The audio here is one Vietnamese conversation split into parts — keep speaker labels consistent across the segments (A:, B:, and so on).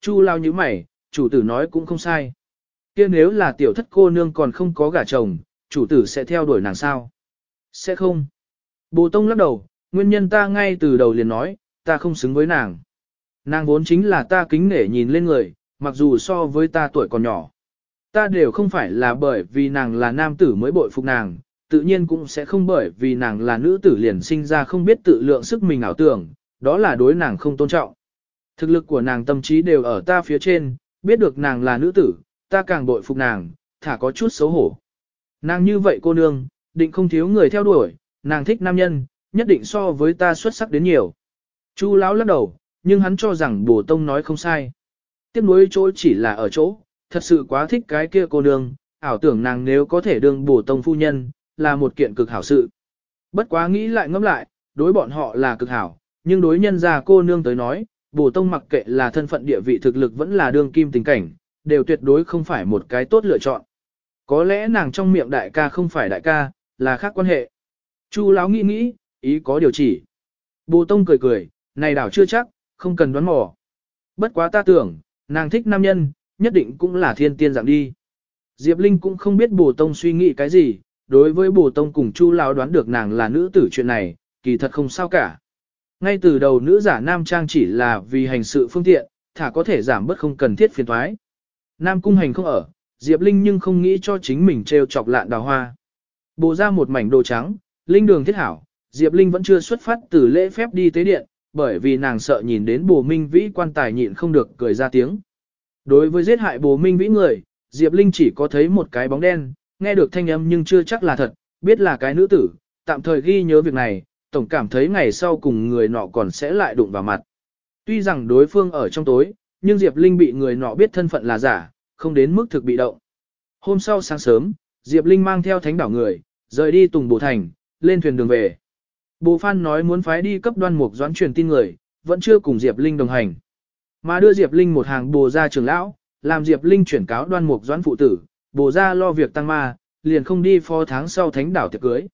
A: Chu lao như mày, chủ tử nói cũng không sai. kia nếu là tiểu thất cô nương còn không có gả chồng, chủ tử sẽ theo đuổi nàng sao? Sẽ không. Bồ Tông lắc đầu, nguyên nhân ta ngay từ đầu liền nói, ta không xứng với nàng. Nàng vốn chính là ta kính nể nhìn lên người, mặc dù so với ta tuổi còn nhỏ. Ta đều không phải là bởi vì nàng là nam tử mới bội phục nàng, tự nhiên cũng sẽ không bởi vì nàng là nữ tử liền sinh ra không biết tự lượng sức mình ảo tưởng, đó là đối nàng không tôn trọng. Thực lực của nàng tâm trí đều ở ta phía trên, biết được nàng là nữ tử, ta càng bội phục nàng, thả có chút xấu hổ. Nàng như vậy cô nương, định không thiếu người theo đuổi, nàng thích nam nhân, nhất định so với ta xuất sắc đến nhiều. Chu lão lắc đầu, nhưng hắn cho rằng bổ tông nói không sai. Tiếp nối chỗ chỉ là ở chỗ, thật sự quá thích cái kia cô nương, ảo tưởng nàng nếu có thể đương bổ tông phu nhân, là một kiện cực hảo sự. Bất quá nghĩ lại ngẫm lại, đối bọn họ là cực hảo, nhưng đối nhân gia cô nương tới nói, bổ tông mặc kệ là thân phận địa vị thực lực vẫn là đương kim tình cảnh, đều tuyệt đối không phải một cái tốt lựa chọn. Có lẽ nàng trong miệng đại ca không phải đại ca, là khác quan hệ. Chu lão nghĩ nghĩ, ý có điều chỉ. Bồ Tông cười cười, này đảo chưa chắc, không cần đoán mò. Bất quá ta tưởng, nàng thích nam nhân, nhất định cũng là thiên tiên dạng đi. Diệp Linh cũng không biết Bồ Tông suy nghĩ cái gì, đối với Bồ Tông cùng Chu lão đoán được nàng là nữ tử chuyện này, kỳ thật không sao cả. Ngay từ đầu nữ giả nam trang chỉ là vì hành sự phương tiện, thả có thể giảm bớt không cần thiết phiền thoái. Nam cung hành không ở, Diệp Linh nhưng không nghĩ cho chính mình treo chọc lạn đào hoa. Bộ ra một mảnh đồ trắng, Linh đường thiết hảo, Diệp Linh vẫn chưa xuất phát từ lễ phép đi tế điện, bởi vì nàng sợ nhìn đến bồ minh vĩ quan tài nhịn không được cười ra tiếng. Đối với giết hại bồ minh vĩ người, Diệp Linh chỉ có thấy một cái bóng đen, nghe được thanh âm nhưng chưa chắc là thật, biết là cái nữ tử, tạm thời ghi nhớ việc này, tổng cảm thấy ngày sau cùng người nọ còn sẽ lại đụng vào mặt. Tuy rằng đối phương ở trong tối, nhưng Diệp Linh bị người nọ biết thân phận là giả, không đến mức thực bị động. Hôm sau sáng sớm, Diệp Linh mang theo thánh đảo người, rời đi Tùng Bồ Thành, lên thuyền đường về. Bồ Phan nói muốn phái đi cấp đoan mục doãn truyền tin người, vẫn chưa cùng Diệp Linh đồng hành. Mà đưa Diệp Linh một hàng bồ ra trưởng lão, làm Diệp Linh chuyển cáo đoan mục doãn phụ tử, bồ ra lo việc tăng ma, liền không đi phó tháng sau thánh đảo tiệc cưới.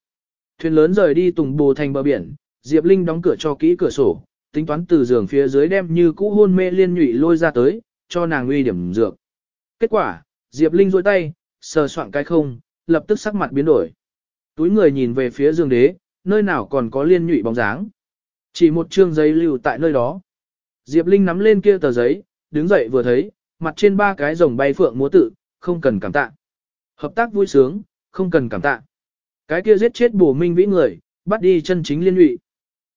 A: Thuyền lớn rời đi Tùng Bồ Thành bờ biển, Diệp Linh đóng cửa cho kỹ cửa sổ, tính toán từ giường phía dưới đem như cũ hôn mê liên nhụy lôi ra tới, cho nàng uy điểm dược. Kết quả, Diệp Linh rôi tay, sờ soạn cái không, lập tức sắc mặt biến đổi. Túi người nhìn về phía giường đế, nơi nào còn có liên nhụy bóng dáng. Chỉ một chương giấy lưu tại nơi đó. Diệp Linh nắm lên kia tờ giấy, đứng dậy vừa thấy, mặt trên ba cái rồng bay phượng múa tự, không cần cảm tạ. Hợp tác vui sướng, không cần cảm tạ. Cái kia giết chết bổ minh vĩ người, bắt đi chân chính liên lụy.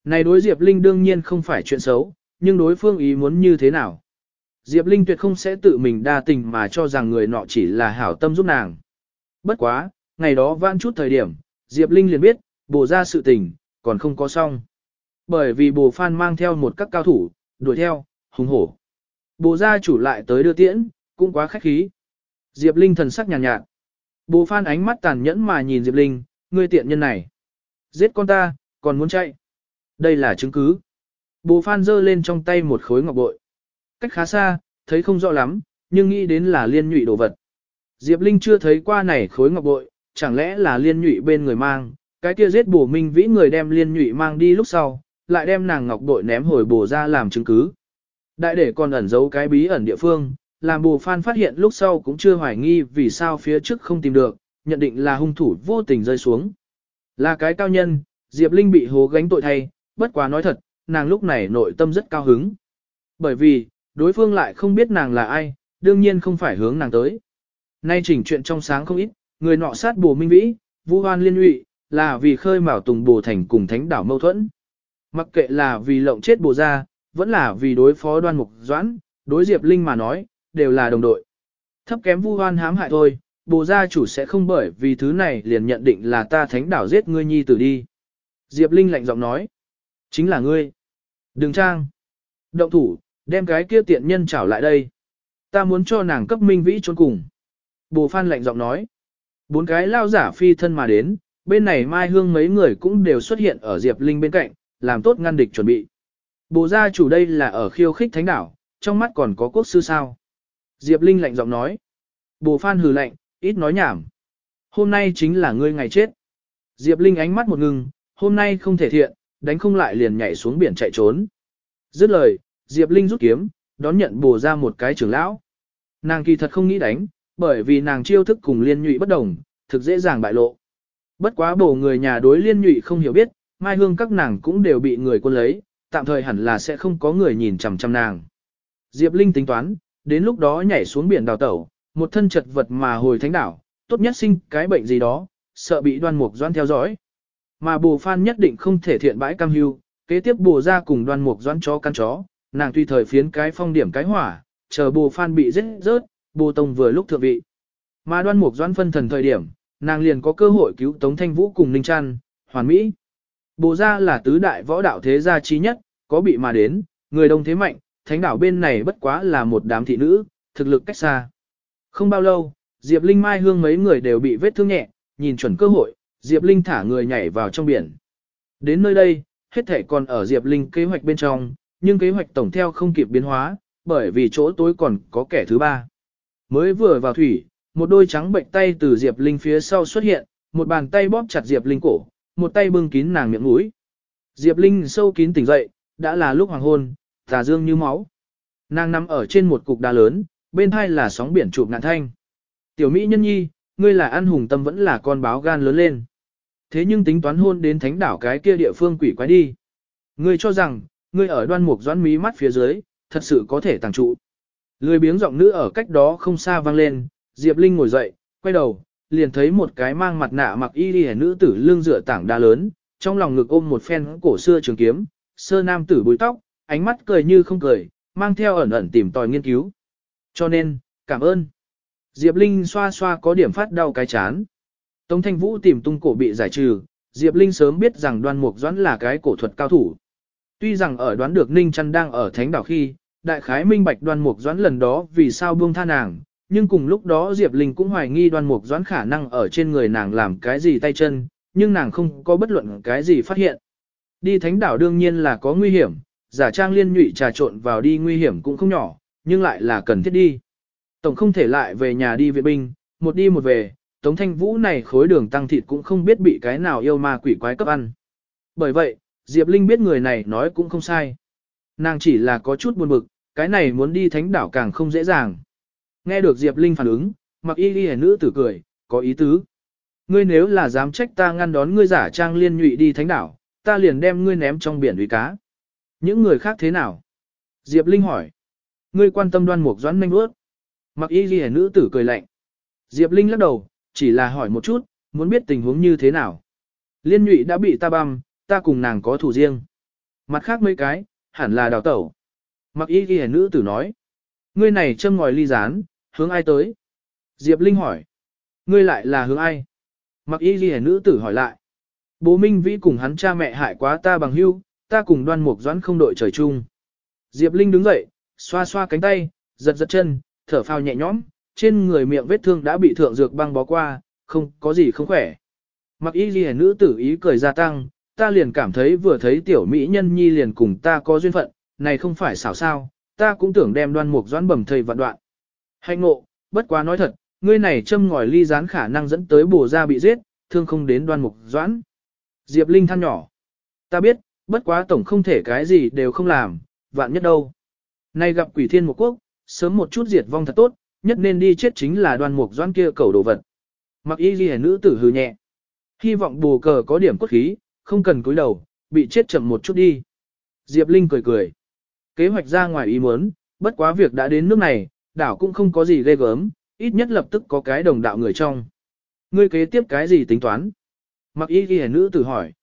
A: Này đối Diệp Linh đương nhiên không phải chuyện xấu, nhưng đối phương ý muốn như thế nào? Diệp Linh tuyệt không sẽ tự mình đa tình mà cho rằng người nọ chỉ là hảo tâm giúp nàng. Bất quá, ngày đó vãn chút thời điểm, Diệp Linh liền biết, bổ ra sự tình, còn không có xong. Bởi vì bồ phan mang theo một các cao thủ, đuổi theo, hùng hổ. Bồ gia chủ lại tới đưa tiễn, cũng quá khách khí. Diệp Linh thần sắc nhàn nhạt, nhạt. Bồ phan ánh mắt tàn nhẫn mà nhìn Diệp Linh, ngươi tiện nhân này. Giết con ta, còn muốn chạy. Đây là chứng cứ. Bồ phan giơ lên trong tay một khối ngọc bội. Cách khá xa, thấy không rõ lắm, nhưng nghĩ đến là liên nhụy đồ vật. Diệp Linh chưa thấy qua này khối ngọc bội, chẳng lẽ là liên nhụy bên người mang, cái kia giết bổ minh vĩ người đem liên nhụy mang đi lúc sau, lại đem nàng ngọc bội ném hồi bổ ra làm chứng cứ. Đại để còn ẩn giấu cái bí ẩn địa phương, làm bồ phan phát hiện lúc sau cũng chưa hoài nghi vì sao phía trước không tìm được, nhận định là hung thủ vô tình rơi xuống. Là cái cao nhân, Diệp Linh bị hố gánh tội thay, bất quá nói thật, nàng lúc này nội tâm rất cao hứng. Bởi vì, đối phương lại không biết nàng là ai, đương nhiên không phải hướng nàng tới. Nay chỉnh chuyện trong sáng không ít, người nọ sát bồ minh vĩ, vu hoan liên lụy, là vì khơi mào tùng bồ thành cùng thánh đảo mâu thuẫn. Mặc kệ là vì lộng chết bồ ra, vẫn là vì đối phó đoan mục doãn, đối diệp linh mà nói, đều là đồng đội. Thấp kém vu hoan hãm hại thôi, bồ gia chủ sẽ không bởi vì thứ này liền nhận định là ta thánh đảo giết ngươi nhi tử đi. Diệp Linh lạnh giọng nói, chính là ngươi. Đừng trang. Động thủ, đem cái kia tiện nhân trảo lại đây. Ta muốn cho nàng cấp minh vĩ trốn cùng. Bồ Phan lạnh giọng nói. Bốn cái lao giả phi thân mà đến, bên này Mai Hương mấy người cũng đều xuất hiện ở Diệp Linh bên cạnh, làm tốt ngăn địch chuẩn bị. Bồ gia chủ đây là ở khiêu khích thánh đảo, trong mắt còn có quốc sư sao. Diệp Linh lạnh giọng nói. Bồ Phan hừ lạnh, ít nói nhảm. Hôm nay chính là ngươi ngày chết. Diệp Linh ánh mắt một ngừng, hôm nay không thể thiện, đánh không lại liền nhảy xuống biển chạy trốn. Dứt lời, Diệp Linh rút kiếm, đón nhận bổ ra một cái trưởng lão. Nàng kỳ thật không nghĩ đánh, bởi vì nàng chiêu thức cùng liên nhụy bất đồng, thực dễ dàng bại lộ. Bất quá bổ người nhà đối liên nhụy không hiểu biết, mai hương các nàng cũng đều bị người quân lấy, tạm thời hẳn là sẽ không có người nhìn chằm chằm nàng. Diệp Linh tính toán, đến lúc đó nhảy xuống biển đào tẩu, một thân chật vật mà hồi thánh đảo, tốt nhất sinh cái bệnh gì đó, sợ bị đoan mục doan theo dõi. Mà bồ phan nhất định không thể thiện bãi cam hưu, kế tiếp bồ ra cùng đoan mục doan chó căn chó, nàng tùy thời phiến cái phong điểm cái hỏa, chờ bồ phan bị giết rớt, bồ tông vừa lúc thượng vị. Mà đoan mục doan phân thần thời điểm, nàng liền có cơ hội cứu Tống Thanh Vũ cùng Ninh Trăn, hoàn mỹ. Bồ ra là tứ đại võ đạo thế gia trí nhất, có bị mà đến, người đông thế mạnh, thánh đảo bên này bất quá là một đám thị nữ, thực lực cách xa. Không bao lâu, Diệp Linh Mai Hương mấy người đều bị vết thương nhẹ, nhìn chuẩn cơ hội, Diệp Linh thả người nhảy vào trong biển. Đến nơi đây, hết thể còn ở Diệp Linh kế hoạch bên trong, nhưng kế hoạch tổng theo không kịp biến hóa, bởi vì chỗ tối còn có kẻ thứ ba. Mới vừa vào thủy, một đôi trắng bệnh tay từ Diệp Linh phía sau xuất hiện, một bàn tay bóp chặt Diệp Linh cổ, một tay bưng kín nàng miệng mũi. Diệp Linh sâu kín tỉnh dậy, đã là lúc hoàng hôn, tà dương như máu. Nàng nằm ở trên một cục đá lớn, bên hai là sóng biển chụp nạn thanh. Tiểu Mỹ nhân nhi, ngươi là ăn hùng tâm vẫn là con báo gan lớn lên. Thế nhưng tính toán hôn đến thánh đảo cái kia địa phương quỷ quái đi. Ngươi cho rằng, ngươi ở đoan mục doãn mí mắt phía dưới, thật sự có thể tàng trụ. Lười biếng giọng nữ ở cách đó không xa vang lên, Diệp Linh ngồi dậy, quay đầu, liền thấy một cái mang mặt nạ mặc y đi nữ tử lưng dựa tảng đá lớn, trong lòng ngực ôm một phen cổ xưa trường kiếm, sơ nam tử bùi tóc, ánh mắt cười như không cười, mang theo ẩn ẩn tìm tòi nghiên cứu. Cho nên, cảm ơn. Diệp Linh xoa xoa có điểm phát đau cái chán. Tống Thanh Vũ tìm tung cổ bị giải trừ, Diệp Linh sớm biết rằng đoan mục doãn là cái cổ thuật cao thủ. Tuy rằng ở đoán được Ninh Trăn đang ở thánh đảo khi, đại khái minh bạch đoan mục doãn lần đó vì sao buông tha nàng, nhưng cùng lúc đó Diệp Linh cũng hoài nghi đoan mục doãn khả năng ở trên người nàng làm cái gì tay chân, nhưng nàng không có bất luận cái gì phát hiện. Đi thánh đảo đương nhiên là có nguy hiểm, giả trang liên nhụy trà trộn vào đi nguy hiểm cũng không nhỏ, nhưng lại là cần thiết đi. Tổng không thể lại về nhà đi viện binh, một đi một về, Tống Thanh Vũ này khối đường tăng thịt cũng không biết bị cái nào yêu ma quỷ quái cấp ăn. Bởi vậy, Diệp Linh biết người này nói cũng không sai. Nàng chỉ là có chút buồn bực, cái này muốn đi thánh đảo càng không dễ dàng. Nghe được Diệp Linh phản ứng, mặc y ghi nữ tử cười, có ý tứ. Ngươi nếu là dám trách ta ngăn đón ngươi giả trang liên nhụy đi thánh đảo, ta liền đem ngươi ném trong biển uy cá. Những người khác thế nào? Diệp Linh hỏi. Ngươi quan tâm đoan mục doãn manh bước. Mặc y ghi nữ tử cười lạnh. Diệp Linh lắc đầu, chỉ là hỏi một chút, muốn biết tình huống như thế nào. Liên nhụy đã bị ta băm, ta cùng nàng có thủ riêng. Mặt khác mấy cái, hẳn là đào tẩu. Mặc y ghi nữ tử nói. Ngươi này châm ngòi ly rán, hướng ai tới? Diệp Linh hỏi. Ngươi lại là hướng ai? Mặc y ghi nữ tử hỏi lại. Bố Minh Vĩ cùng hắn cha mẹ hại quá ta bằng hưu, ta cùng đoan mục doãn không đội trời chung. Diệp Linh đứng dậy, xoa xoa cánh tay, giật giật chân, thở phào nhẹ nhõm, trên người miệng vết thương đã bị thượng dược băng bó qua, không có gì không khỏe. Mặc y ghi nữ tử ý cười gia tăng, ta liền cảm thấy vừa thấy tiểu mỹ nhân nhi liền cùng ta có duyên phận, này không phải xảo sao, ta cũng tưởng đem đoan mục doãn bẩm thầy vạn đoạn. Hạnh ngộ, bất quá nói thật, ngươi này châm ngòi ly gián khả năng dẫn tới bổ ra bị giết, thương không đến đoan mục doãn. Diệp Linh than nhỏ. Ta biết, bất quá tổng không thể cái gì đều không làm, vạn nhất đâu. Nay gặp quỷ thiên một quốc, sớm một chút diệt vong thật tốt, nhất nên đi chết chính là đoan mục doãn kia cầu đồ vật. Mặc y ghi nữ tử hừ nhẹ. Hy vọng bù cờ có điểm cốt khí, không cần cúi đầu, bị chết chậm một chút đi. Diệp Linh cười cười. Kế hoạch ra ngoài ý muốn, bất quá việc đã đến nước này, đảo cũng không có gì ghê gớm, ít nhất lập tức có cái đồng đạo người trong. Ngươi kế tiếp cái gì tính toán? Mặc y ghi nữ tử hỏi.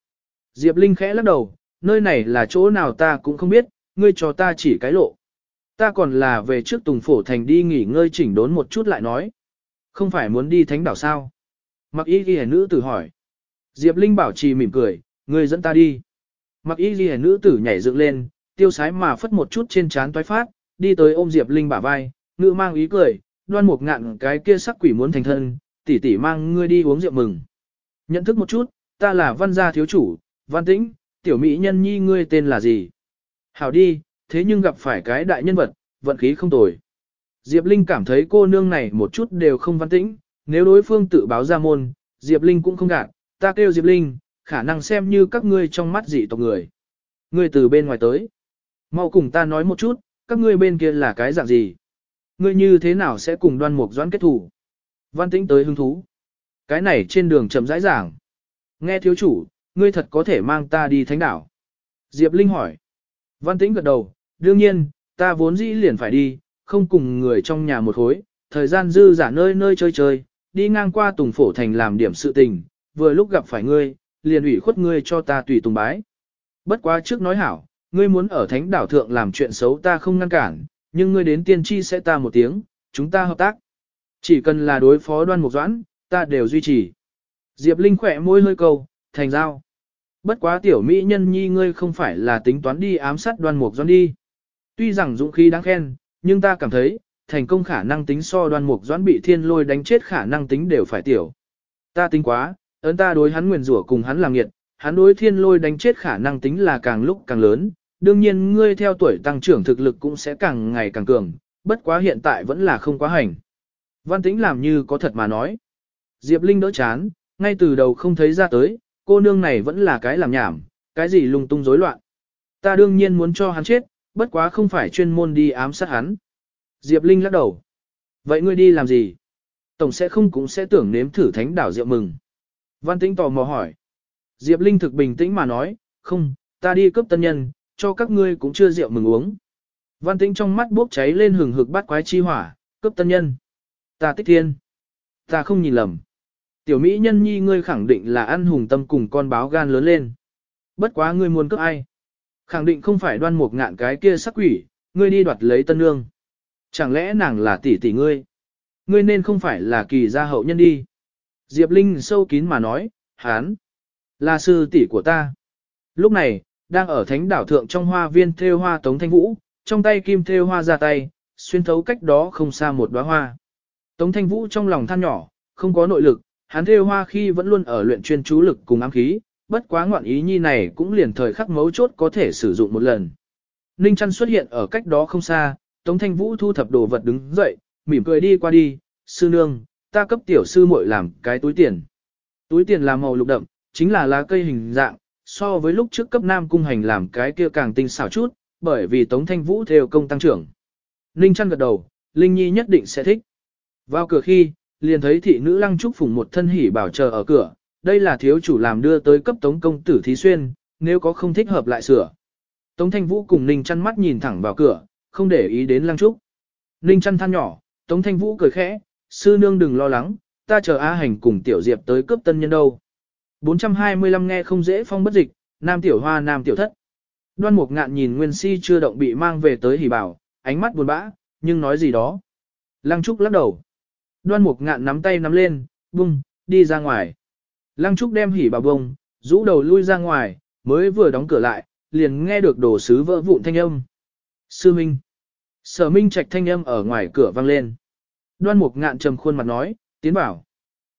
A: Diệp Linh khẽ lắc đầu, nơi này là chỗ nào ta cũng không biết, ngươi cho ta chỉ cái lộ. Ta còn là về trước Tùng Phổ Thành đi nghỉ ngơi chỉnh đốn một chút lại nói. Không phải muốn đi thánh đảo sao? Mặc y ghi nữ tử hỏi. Diệp Linh bảo trì mỉm cười, ngươi dẫn ta đi. Mặc y ghi nữ tử nhảy dựng lên, tiêu sái mà phất một chút trên trán toái phát, đi tới ôm Diệp Linh bả vai, ngữ mang ý cười, đoan một ngạn cái kia sắc quỷ muốn thành thân, tỷ tỷ mang ngươi đi uống rượu mừng. Nhận thức một chút, ta là văn gia thiếu chủ, văn tĩnh, tiểu mỹ nhân nhi ngươi tên là gì? Hảo đi, thế nhưng gặp phải cái đại nhân vật, vận khí không tồi. Diệp Linh cảm thấy cô nương này một chút đều không văn tĩnh, nếu đối phương tự báo ra môn, Diệp Linh cũng không gạt, ta kêu Diệp Linh, khả năng xem như các ngươi trong mắt dị tộc người. Ngươi từ bên ngoài tới. Mau cùng ta nói một chút, các ngươi bên kia là cái dạng gì? Ngươi như thế nào sẽ cùng đoan mục doãn kết thủ? Văn tĩnh tới hứng thú. Cái này trên đường chậm rãi giảng. Nghe thiếu chủ, ngươi thật có thể mang ta đi thánh đảo. Diệp Linh hỏi. Văn tĩnh gật đầu, đương nhiên, ta vốn dĩ liền phải đi, không cùng người trong nhà một hối, thời gian dư giả nơi nơi chơi chơi, đi ngang qua Tùng Phổ Thành làm điểm sự tình, vừa lúc gặp phải ngươi, liền ủy khuất ngươi cho ta tùy tùng bái. Bất quá trước nói hảo, ngươi muốn ở thánh đảo thượng làm chuyện xấu ta không ngăn cản, nhưng ngươi đến tiên tri sẽ ta một tiếng, chúng ta hợp tác. Chỉ cần là đối phó đoan mục doãn, ta đều duy trì. Diệp Linh khỏe môi hơi câu, thành giao. Bất quá tiểu mỹ nhân nhi ngươi không phải là tính toán đi ám sát đoan mục doãn đi. Tuy rằng dũng khí đáng khen, nhưng ta cảm thấy, thành công khả năng tính so đoan mục doãn bị thiên lôi đánh chết khả năng tính đều phải tiểu. Ta tính quá, ấn ta đối hắn nguyền rủa cùng hắn làm nghiệt, hắn đối thiên lôi đánh chết khả năng tính là càng lúc càng lớn, đương nhiên ngươi theo tuổi tăng trưởng thực lực cũng sẽ càng ngày càng cường, bất quá hiện tại vẫn là không quá hành. Văn tĩnh làm như có thật mà nói. Diệp Linh đỡ chán, ngay từ đầu không thấy ra tới, cô nương này vẫn là cái làm nhảm, cái gì lung tung rối loạn. Ta đương nhiên muốn cho hắn chết, bất quá không phải chuyên môn đi ám sát hắn. Diệp Linh lắc đầu. Vậy ngươi đi làm gì? Tổng sẽ không cũng sẽ tưởng nếm thử thánh đảo rượu mừng. Văn Tĩnh tò mò hỏi. Diệp Linh thực bình tĩnh mà nói, không, ta đi cướp tân nhân, cho các ngươi cũng chưa rượu mừng uống. Văn Tĩnh trong mắt bốc cháy lên hừng hực bát quái chi hỏa, cướp tân nhân. Ta tích thiên. Ta không nhìn lầm. Tiểu Mỹ nhân nhi ngươi khẳng định là ăn hùng tâm cùng con báo gan lớn lên. Bất quá ngươi muốn cướp ai? Khẳng định không phải đoan một ngạn cái kia sắc quỷ, ngươi đi đoạt lấy tân nương. Chẳng lẽ nàng là tỷ tỷ ngươi? Ngươi nên không phải là kỳ gia hậu nhân đi. Diệp Linh sâu kín mà nói, hán, là sư tỷ của ta. Lúc này, đang ở thánh đảo thượng trong hoa viên thêu hoa tống thanh vũ, trong tay kim thêu hoa ra tay, xuyên thấu cách đó không xa một đóa hoa. Tống thanh vũ trong lòng than nhỏ, không có nội lực, hắn thêu hoa khi vẫn luôn ở luyện chuyên chú lực cùng ám khí, bất quá ngoạn ý nhi này cũng liền thời khắc mấu chốt có thể sử dụng một lần. Ninh chăn xuất hiện ở cách đó không xa, Tống Thanh Vũ thu thập đồ vật đứng dậy, mỉm cười đi qua đi, sư nương, ta cấp tiểu sư muội làm cái túi tiền. Túi tiền là màu lục đậm, chính là lá cây hình dạng, so với lúc trước cấp nam cung hành làm cái kia càng tinh xảo chút, bởi vì Tống Thanh Vũ theo công tăng trưởng. Ninh chăn gật đầu, Linh Nhi nhất định sẽ thích. Vào cửa khi, liền thấy thị nữ lăng trúc phủng một thân hỉ bảo chờ ở cửa, đây là thiếu chủ làm đưa tới cấp Tống công tử thí xuyên, nếu có không thích hợp lại sửa. Tống Thanh Vũ cùng Ninh chăn mắt nhìn thẳng vào cửa, không để ý đến lăng trúc. Ninh chăn than nhỏ, Tống Thanh Vũ cười khẽ, sư nương đừng lo lắng, ta chờ A hành cùng tiểu diệp tới cướp tân nhân đâu. 425 nghe không dễ phong bất dịch, nam tiểu hoa nam tiểu thất. Đoan mục ngạn nhìn Nguyên Si chưa động bị mang về tới hỉ bảo, ánh mắt buồn bã, nhưng nói gì đó. Lăng Trúc lắc đầu. Đoan mục ngạn nắm tay nắm lên, bung, đi ra ngoài. Lăng Trúc đem hỉ bảo bông, rũ đầu lui ra ngoài, mới vừa đóng cửa lại, liền nghe được đồ sứ vỡ vụn thanh âm. Sư Minh. Sở Minh Trạch thanh âm ở ngoài cửa vang lên. Đoan Mục Ngạn trầm khuôn mặt nói, tiến bảo.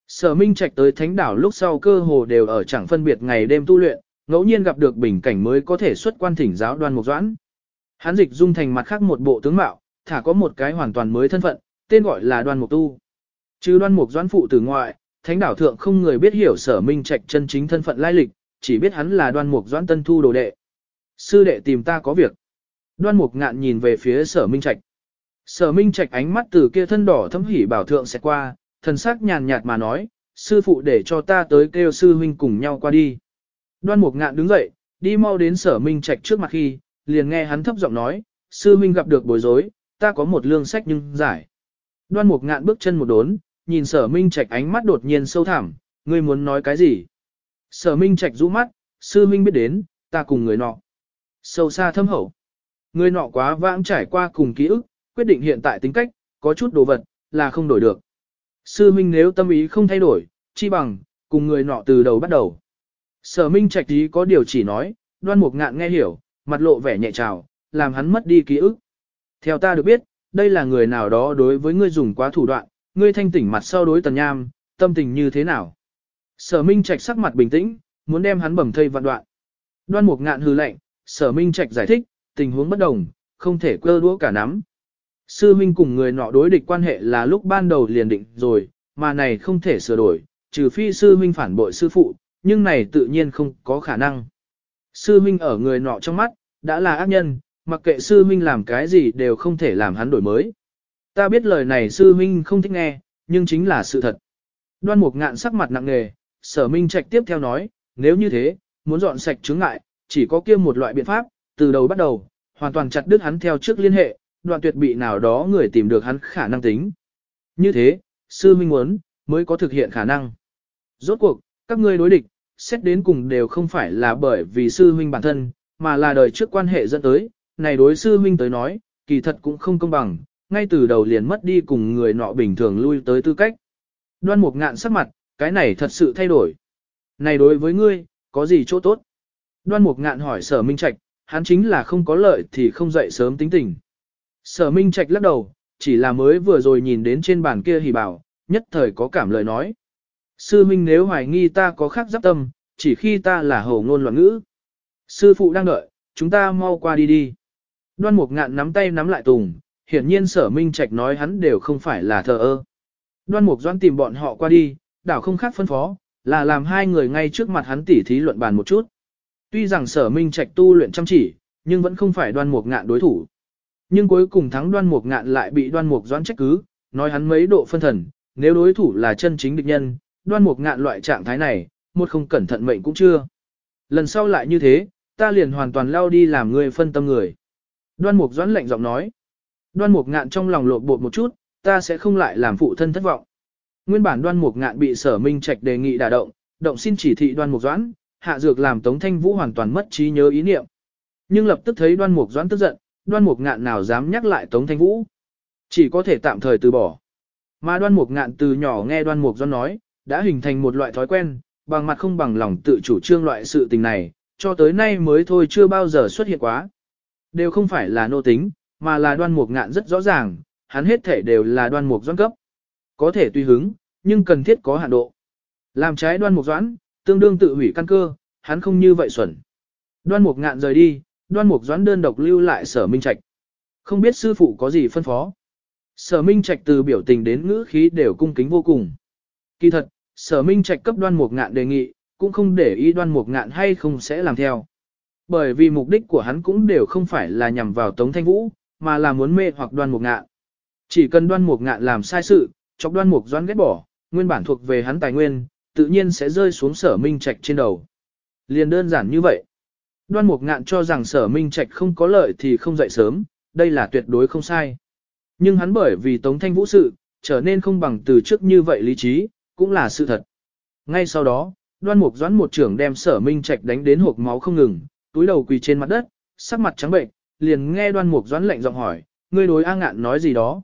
A: Sở Minh Trạch tới Thánh đảo lúc sau cơ hồ đều ở chẳng phân biệt ngày đêm tu luyện, ngẫu nhiên gặp được bình cảnh mới có thể xuất quan thỉnh giáo Đoan Mục Doãn. Hán dịch dung thành mặt khác một bộ tướng mạo, thả có một cái hoàn toàn mới thân phận, tên gọi là Đoan Mục Tu. Chứ Đoan Mục Doãn phụ tử ngoại, Thánh đảo thượng không người biết hiểu Sở Minh Trạch chân chính thân phận lai lịch, chỉ biết hắn là Đoan Mục Doãn Tân Thu đồ đệ. Sư đệ tìm ta có việc. Đoan Mục Ngạn nhìn về phía Sở Minh Trạch. Sở Minh Trạch ánh mắt từ kia thân đỏ thấm hỉ bảo thượng sẽ qua, thần sắc nhàn nhạt mà nói, sư phụ để cho ta tới kêu sư huynh cùng nhau qua đi. Đoan Mục Ngạn đứng dậy, đi mau đến Sở Minh Trạch trước mặt khi, liền nghe hắn thấp giọng nói, sư huynh gặp được bối rối, ta có một lương sách nhưng giải. Đoan Mục Ngạn bước chân một đốn, nhìn Sở Minh Trạch ánh mắt đột nhiên sâu thẳm, ngươi muốn nói cái gì? Sở Minh Trạch rũ mắt, sư minh biết đến, ta cùng người nọ. Sâu xa thâm hậu. Người nọ quá vãng trải qua cùng ký ức, quyết định hiện tại tính cách, có chút đồ vật, là không đổi được. Sư Minh nếu tâm ý không thay đổi, chi bằng, cùng người nọ từ đầu bắt đầu. Sở Minh Trạch ý có điều chỉ nói, đoan mục ngạn nghe hiểu, mặt lộ vẻ nhẹ trào, làm hắn mất đi ký ức. Theo ta được biết, đây là người nào đó đối với ngươi dùng quá thủ đoạn, ngươi thanh tỉnh mặt sau đối tần nham, tâm tình như thế nào. Sở Minh Trạch sắc mặt bình tĩnh, muốn đem hắn bẩm thây vạn đoạn. Đoan mục ngạn hừ lạnh, sở Minh Trạch giải thích, tình huống bất đồng, không thể quơ đũa cả nắm. Sư huynh cùng người nọ đối địch quan hệ là lúc ban đầu liền định rồi, mà này không thể sửa đổi, trừ phi sư huynh phản bội sư phụ, nhưng này tự nhiên không có khả năng. Sư huynh ở người nọ trong mắt, đã là ác nhân, mặc kệ sư huynh làm cái gì đều không thể làm hắn đổi mới. Ta biết lời này sư huynh không thích nghe, nhưng chính là sự thật. Đoan mục ngạn sắc mặt nặng nề, sở minh trạch tiếp theo nói, nếu như thế, muốn dọn sạch chứng ngại, chỉ có kia một loại biện pháp, từ đầu bắt đầu, hoàn toàn chặt đứt hắn theo trước liên hệ, đoạn tuyệt bị nào đó người tìm được hắn khả năng tính. Như thế, sư minh muốn, mới có thực hiện khả năng. Rốt cuộc, các ngươi đối địch, xét đến cùng đều không phải là bởi vì sư huynh bản thân, mà là đời trước quan hệ dẫn tới, này đối sư huynh tới nói, kỳ thật cũng không công bằng, ngay từ đầu liền mất đi cùng người nọ bình thường lui tới tư cách. Đoan mục ngạn sắc mặt, cái này thật sự thay đổi. Này đối với ngươi, có gì chỗ tốt? Đoan mục ngạn hỏi sở minh trạch, hắn chính là không có lợi thì không dậy sớm tính tình. Sở minh trạch lắc đầu, chỉ là mới vừa rồi nhìn đến trên bàn kia hỉ bảo, nhất thời có cảm lời nói. Sư minh nếu hoài nghi ta có khác giáp tâm, chỉ khi ta là hầu ngôn loạn ngữ. Sư phụ đang đợi, chúng ta mau qua đi đi. Đoan mục ngạn nắm tay nắm lại tùng, hiển nhiên sở minh trạch nói hắn đều không phải là thờ ơ. Đoan mục doan tìm bọn họ qua đi, đảo không khác phân phó, là làm hai người ngay trước mặt hắn tỉ thí luận bàn một chút. Tuy rằng sở minh trạch tu luyện chăm chỉ, nhưng vẫn không phải đoan mục ngạn đối thủ. Nhưng cuối cùng thắng đoan mục ngạn lại bị đoan mục doan trách cứ, nói hắn mấy độ phân thần, nếu đối thủ là chân chính địch nhân, đoan mục ngạn loại trạng thái này, một không cẩn thận mệnh cũng chưa. Lần sau lại như thế, ta liền hoàn toàn lao đi làm người phân tâm người. Đoan mục doãn lạnh giọng nói. Đoan mục ngạn trong lòng lộn bột một chút, ta sẽ không lại làm phụ thân thất vọng. Nguyên bản đoan mục ngạn bị sở minh trạch đề nghị đả động, động xin chỉ thị đoan mục doãn, hạ dược làm tống thanh vũ hoàn toàn mất trí nhớ ý niệm. Nhưng lập tức thấy đoan mục doãn tức giận, đoan mục ngạn nào dám nhắc lại tống thanh vũ. Chỉ có thể tạm thời từ bỏ. Mà đoan mục ngạn từ nhỏ nghe đoan mục doãn nói, đã hình thành một loại thói quen, bằng mặt không bằng lòng tự chủ trương loại sự tình này, cho tới nay mới thôi chưa bao giờ xuất hiện quá. Đều không phải là nô tính, mà là đoan mục ngạn rất rõ ràng, hắn hết thể đều là đoan mục doãn cấp. Có thể tùy hứng, nhưng cần thiết có hạn độ. Làm trái đoan mục doãn, tương đương tự hủy căn cơ, hắn không như vậy xuẩn. Đoan mục ngạn rời đi, đoan mục doãn đơn độc lưu lại sở minh trạch. Không biết sư phụ có gì phân phó. Sở minh trạch từ biểu tình đến ngữ khí đều cung kính vô cùng. Kỳ thật, sở minh trạch cấp đoan mục ngạn đề nghị, cũng không để ý đoan mục ngạn hay không sẽ làm theo. Bởi vì mục đích của hắn cũng đều không phải là nhằm vào Tống Thanh Vũ, mà là muốn mê hoặc đoan mục ngạn. Chỉ cần đoan mục ngạn làm sai sự, chọc đoan mục doãn ghét bỏ, nguyên bản thuộc về hắn tài nguyên, tự nhiên sẽ rơi xuống sở minh trạch trên đầu. Liền đơn giản như vậy. Đoan mục ngạn cho rằng sở minh trạch không có lợi thì không dậy sớm, đây là tuyệt đối không sai. Nhưng hắn bởi vì Tống Thanh Vũ sự, trở nên không bằng từ trước như vậy lý trí, cũng là sự thật. Ngay sau đó, đoan mục doãn một trưởng đem sở minh trạch đánh đến hộp máu không ngừng, túi đầu quỳ trên mặt đất, sắc mặt trắng bệnh, liền nghe đoan mục doãn lệnh giọng hỏi, ngươi đối A ngạn nói gì đó.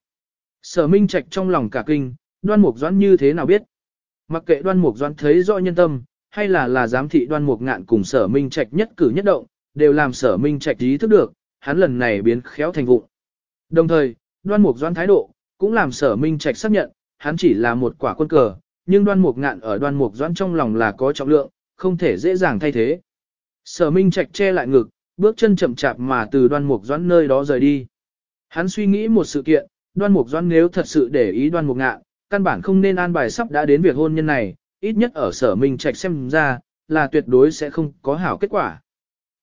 A: Sở minh trạch trong lòng cả kinh, đoan mục doãn như thế nào biết. Mặc kệ đoan mục doãn thấy rõ nhân tâm, hay là là giám thị đoan mục ngạn cùng sở minh trạch nhất cử nhất động, đều làm sở minh trạch ý thức được, hắn lần này biến khéo thành vụng. Đồng thời, đoan mục doãn thái độ, cũng làm sở minh trạch xác nhận, hắn chỉ là một quả quân cờ, nhưng đoan mục ngạn ở đoan mục doãn trong lòng là có trọng lượng, không thể dễ dàng thay thế. Sở Minh Trạch che lại ngực, bước chân chậm chạp mà từ đoan mục doãn nơi đó rời đi. Hắn suy nghĩ một sự kiện, đoan mục doãn nếu thật sự để ý đoan mục ngạn, căn bản không nên an bài sắp đã đến việc hôn nhân này, ít nhất ở sở Minh Trạch xem ra, là tuyệt đối sẽ không có hảo kết quả.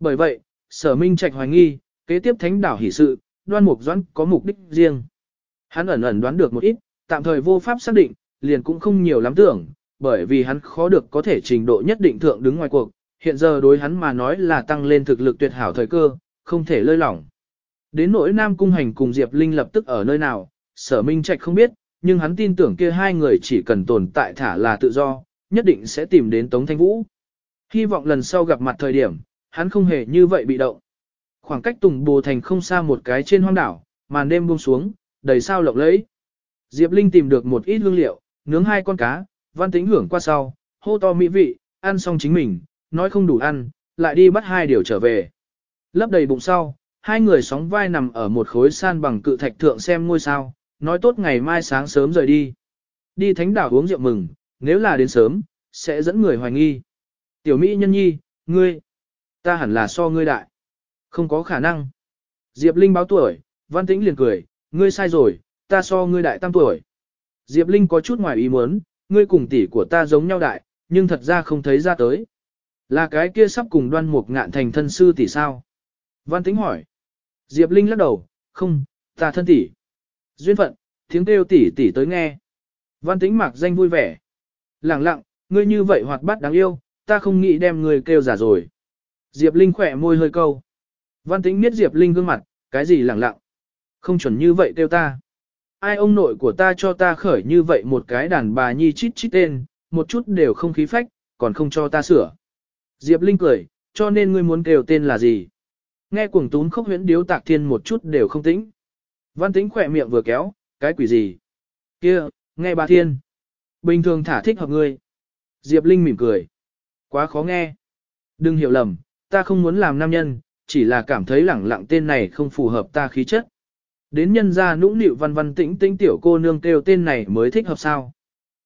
A: Bởi vậy, sở Minh Trạch hoài nghi, kế tiếp thánh đảo hỷ sự, đoan mục doãn có mục đích riêng. Hắn ẩn ẩn đoán được một ít, tạm thời vô pháp xác định, liền cũng không nhiều lắm tưởng, bởi vì hắn khó được có thể trình độ nhất định thượng đứng ngoài cuộc, hiện giờ đối hắn mà nói là tăng lên thực lực tuyệt hảo thời cơ, không thể lơi lỏng. Đến nỗi Nam Cung Hành cùng Diệp Linh lập tức ở nơi nào, sở minh trạch không biết, nhưng hắn tin tưởng kia hai người chỉ cần tồn tại thả là tự do, nhất định sẽ tìm đến Tống Thanh Vũ. Hy vọng lần sau gặp mặt thời điểm, hắn không hề như vậy bị động. Khoảng cách Tùng Bồ Thành không xa một cái trên hoang đảo, màn đêm buông xuống, đầy sao lộng lẫy. Diệp Linh tìm được một ít lương liệu, nướng hai con cá, văn tính hưởng qua sau, hô to mỹ vị, ăn xong chính mình, nói không đủ ăn, lại đi bắt hai điều trở về. Lấp đầy bụng sau, hai người sóng vai nằm ở một khối san bằng cự thạch thượng xem ngôi sao, nói tốt ngày mai sáng sớm rời đi. Đi thánh đảo uống rượu mừng, nếu là đến sớm, sẽ dẫn người hoài nghi. Tiểu Mỹ nhân nhi, ngươi, ta hẳn là so ngươi đại. Không có khả năng. Diệp Linh báo tuổi, Văn Tĩnh liền cười, ngươi sai rồi, ta so ngươi đại tam tuổi. Diệp Linh có chút ngoài ý muốn, ngươi cùng tỷ của ta giống nhau đại, nhưng thật ra không thấy ra tới. Là cái kia sắp cùng đoan mục ngạn thành thân sư tỷ sao? Văn tính hỏi. Diệp Linh lắc đầu, không, ta thân tỷ. Duyên phận, tiếng kêu tỷ tỷ tới nghe. Văn tĩnh mặc danh vui vẻ. Lặng lặng, ngươi như vậy hoạt bát đáng yêu, ta không nghĩ đem ngươi kêu giả rồi. Diệp Linh khỏe môi hơi câu. Văn tĩnh biết Diệp Linh gương mặt, cái gì lặng lặng. Không chuẩn như vậy kêu ta. Ai ông nội của ta cho ta khởi như vậy một cái đàn bà nhi chít chít tên, một chút đều không khí phách, còn không cho ta sửa. Diệp Linh cười, cho nên ngươi muốn kêu tên là gì? Nghe cuồng tún khóc huyễn điếu tạc thiên một chút đều không tĩnh. Văn tĩnh khỏe miệng vừa kéo, cái quỷ gì? Kia, nghe bà thiên. Bình thường thả thích hợp ngươi. Diệp Linh mỉm cười. Quá khó nghe. Đừng hiểu lầm, ta không muốn làm nam nhân, chỉ là cảm thấy lẳng lặng tên này không phù hợp ta khí chất. Đến nhân gia nũng nịu văn văn tĩnh tĩnh tiểu cô nương kêu tên này mới thích hợp sao.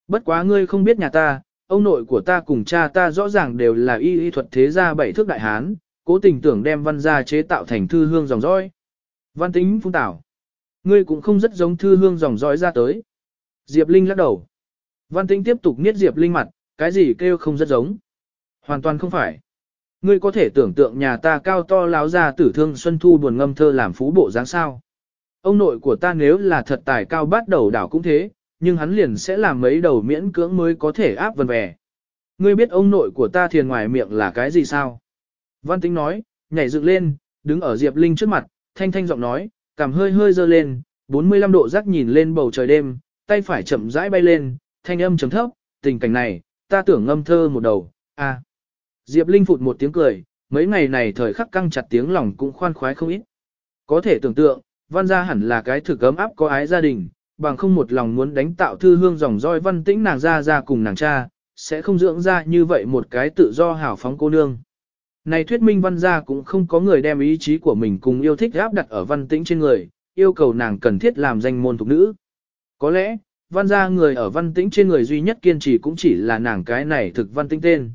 A: Bất quá ngươi không biết nhà ta, ông nội của ta cùng cha ta rõ ràng đều là y y thuật thế gia bảy thước đại hán, cố tình tưởng đem văn gia chế tạo thành thư hương dòng dõi. Văn tính phung tảo. Ngươi cũng không rất giống thư hương dòng dõi ra tới. Diệp Linh lắc đầu. Văn tính tiếp tục niết Diệp Linh mặt, cái gì kêu không rất giống. Hoàn toàn không phải. Ngươi có thể tưởng tượng nhà ta cao to láo ra tử thương Xuân Thu buồn ngâm thơ làm phú bộ dáng sao. Ông nội của ta nếu là thật tài cao bắt đầu đảo cũng thế, nhưng hắn liền sẽ làm mấy đầu miễn cưỡng mới có thể áp vần vẻ. Ngươi biết ông nội của ta thiền ngoài miệng là cái gì sao? Văn Tính nói, nhảy dựng lên, đứng ở Diệp Linh trước mặt, thanh thanh giọng nói, cảm hơi hơi dơ lên, 45 độ rắc nhìn lên bầu trời đêm, tay phải chậm rãi bay lên, thanh âm chấm thấp, tình cảnh này, ta tưởng ngâm thơ một đầu, à. Diệp Linh phụt một tiếng cười, mấy ngày này thời khắc căng chặt tiếng lòng cũng khoan khoái không ít. Có thể tưởng tượng, văn gia hẳn là cái thực ấm áp có ái gia đình, bằng không một lòng muốn đánh tạo thư hương dòng roi văn tĩnh nàng ra ra cùng nàng cha, sẽ không dưỡng ra như vậy một cái tự do hảo phóng cô nương. Này thuyết minh văn gia cũng không có người đem ý chí của mình cùng yêu thích áp đặt ở văn tĩnh trên người, yêu cầu nàng cần thiết làm danh môn thuộc nữ. Có lẽ, văn gia người ở văn tĩnh trên người duy nhất kiên trì cũng chỉ là nàng cái này thực văn tĩnh tên.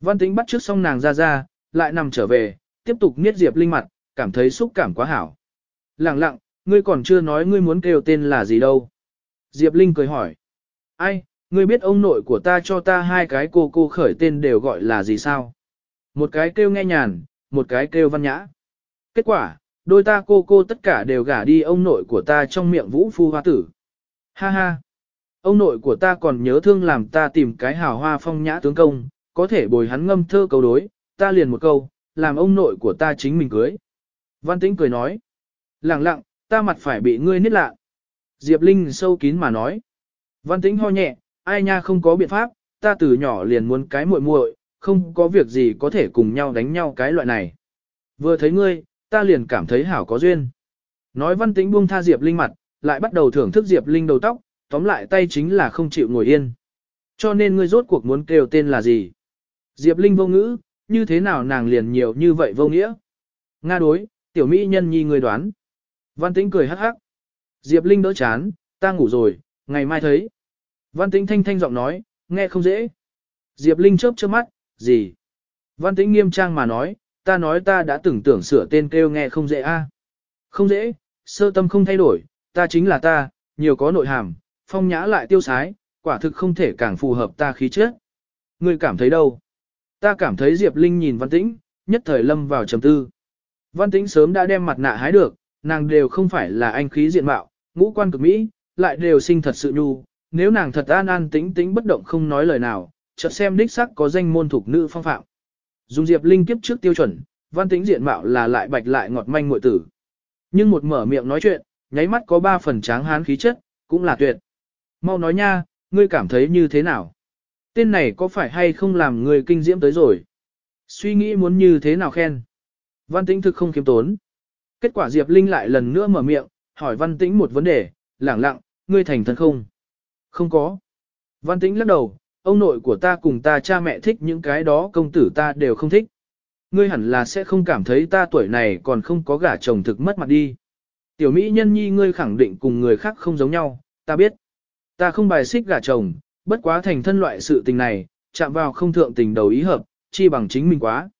A: Văn tĩnh bắt trước xong nàng ra ra, lại nằm trở về, tiếp tục niết diệp linh mặt, cảm thấy xúc cảm quá hảo. Lặng lặng, ngươi còn chưa nói ngươi muốn kêu tên là gì đâu. Diệp Linh cười hỏi. Ai, ngươi biết ông nội của ta cho ta hai cái cô cô khởi tên đều gọi là gì sao? Một cái kêu nghe nhàn, một cái kêu văn nhã. Kết quả, đôi ta cô cô tất cả đều gả đi ông nội của ta trong miệng vũ phu hoa tử. Ha ha. Ông nội của ta còn nhớ thương làm ta tìm cái hào hoa phong nhã tướng công, có thể bồi hắn ngâm thơ câu đối, ta liền một câu, làm ông nội của ta chính mình cưới. Văn tĩnh cười nói. Lặng lặng, ta mặt phải bị ngươi nít lạ. Diệp Linh sâu kín mà nói. Văn tĩnh ho nhẹ, ai nha không có biện pháp, ta từ nhỏ liền muốn cái muội muội, không có việc gì có thể cùng nhau đánh nhau cái loại này. Vừa thấy ngươi, ta liền cảm thấy hảo có duyên. Nói văn tĩnh buông tha Diệp Linh mặt, lại bắt đầu thưởng thức Diệp Linh đầu tóc, tóm lại tay chính là không chịu ngồi yên. Cho nên ngươi rốt cuộc muốn kêu tên là gì? Diệp Linh vô ngữ, như thế nào nàng liền nhiều như vậy vô nghĩa? Nga đối, tiểu mỹ nhân nhi người đoán. Văn tĩnh cười hắc hắc. Diệp Linh đỡ chán, ta ngủ rồi, ngày mai thấy. Văn tĩnh thanh thanh giọng nói, nghe không dễ. Diệp Linh chớp chớp mắt, gì? Văn tĩnh nghiêm trang mà nói, ta nói ta đã từng tưởng sửa tên kêu nghe không dễ a. Không dễ, sơ tâm không thay đổi, ta chính là ta, nhiều có nội hàm, phong nhã lại tiêu sái, quả thực không thể càng phù hợp ta khí chất. Ngươi cảm thấy đâu? Ta cảm thấy Diệp Linh nhìn Văn Tĩnh, nhất thời lâm vào trầm tư. Văn Tĩnh sớm đã đem mặt nạ hái được, nàng đều không phải là anh khí diện mạo, ngũ quan cực mỹ, lại đều sinh thật sự nhu, nếu nàng thật an an tĩnh tĩnh bất động không nói lời nào, chợt xem đích sắc có danh môn thuộc nữ phong phạm. Dùng Diệp Linh kiếp trước tiêu chuẩn, văn tĩnh diện mạo là lại bạch lại ngọt manh muội tử. Nhưng một mở miệng nói chuyện, nháy mắt có ba phần tráng hán khí chất, cũng là tuyệt. Mau nói nha, ngươi cảm thấy như thế nào? Tên này có phải hay không làm người kinh diễm tới rồi? Suy nghĩ muốn như thế nào khen? Văn tĩnh thực không kiếm tốn. Kết quả Diệp Linh lại lần nữa mở miệng, hỏi Văn Tĩnh một vấn đề, lẳng lặng, ngươi thành thân không? Không có. Văn Tĩnh lắc đầu, ông nội của ta cùng ta cha mẹ thích những cái đó công tử ta đều không thích. Ngươi hẳn là sẽ không cảm thấy ta tuổi này còn không có gả chồng thực mất mặt đi. Tiểu Mỹ nhân nhi ngươi khẳng định cùng người khác không giống nhau, ta biết. Ta không bài xích gả chồng, bất quá thành thân loại sự tình này, chạm vào không thượng tình đầu ý hợp, chi bằng chính mình quá.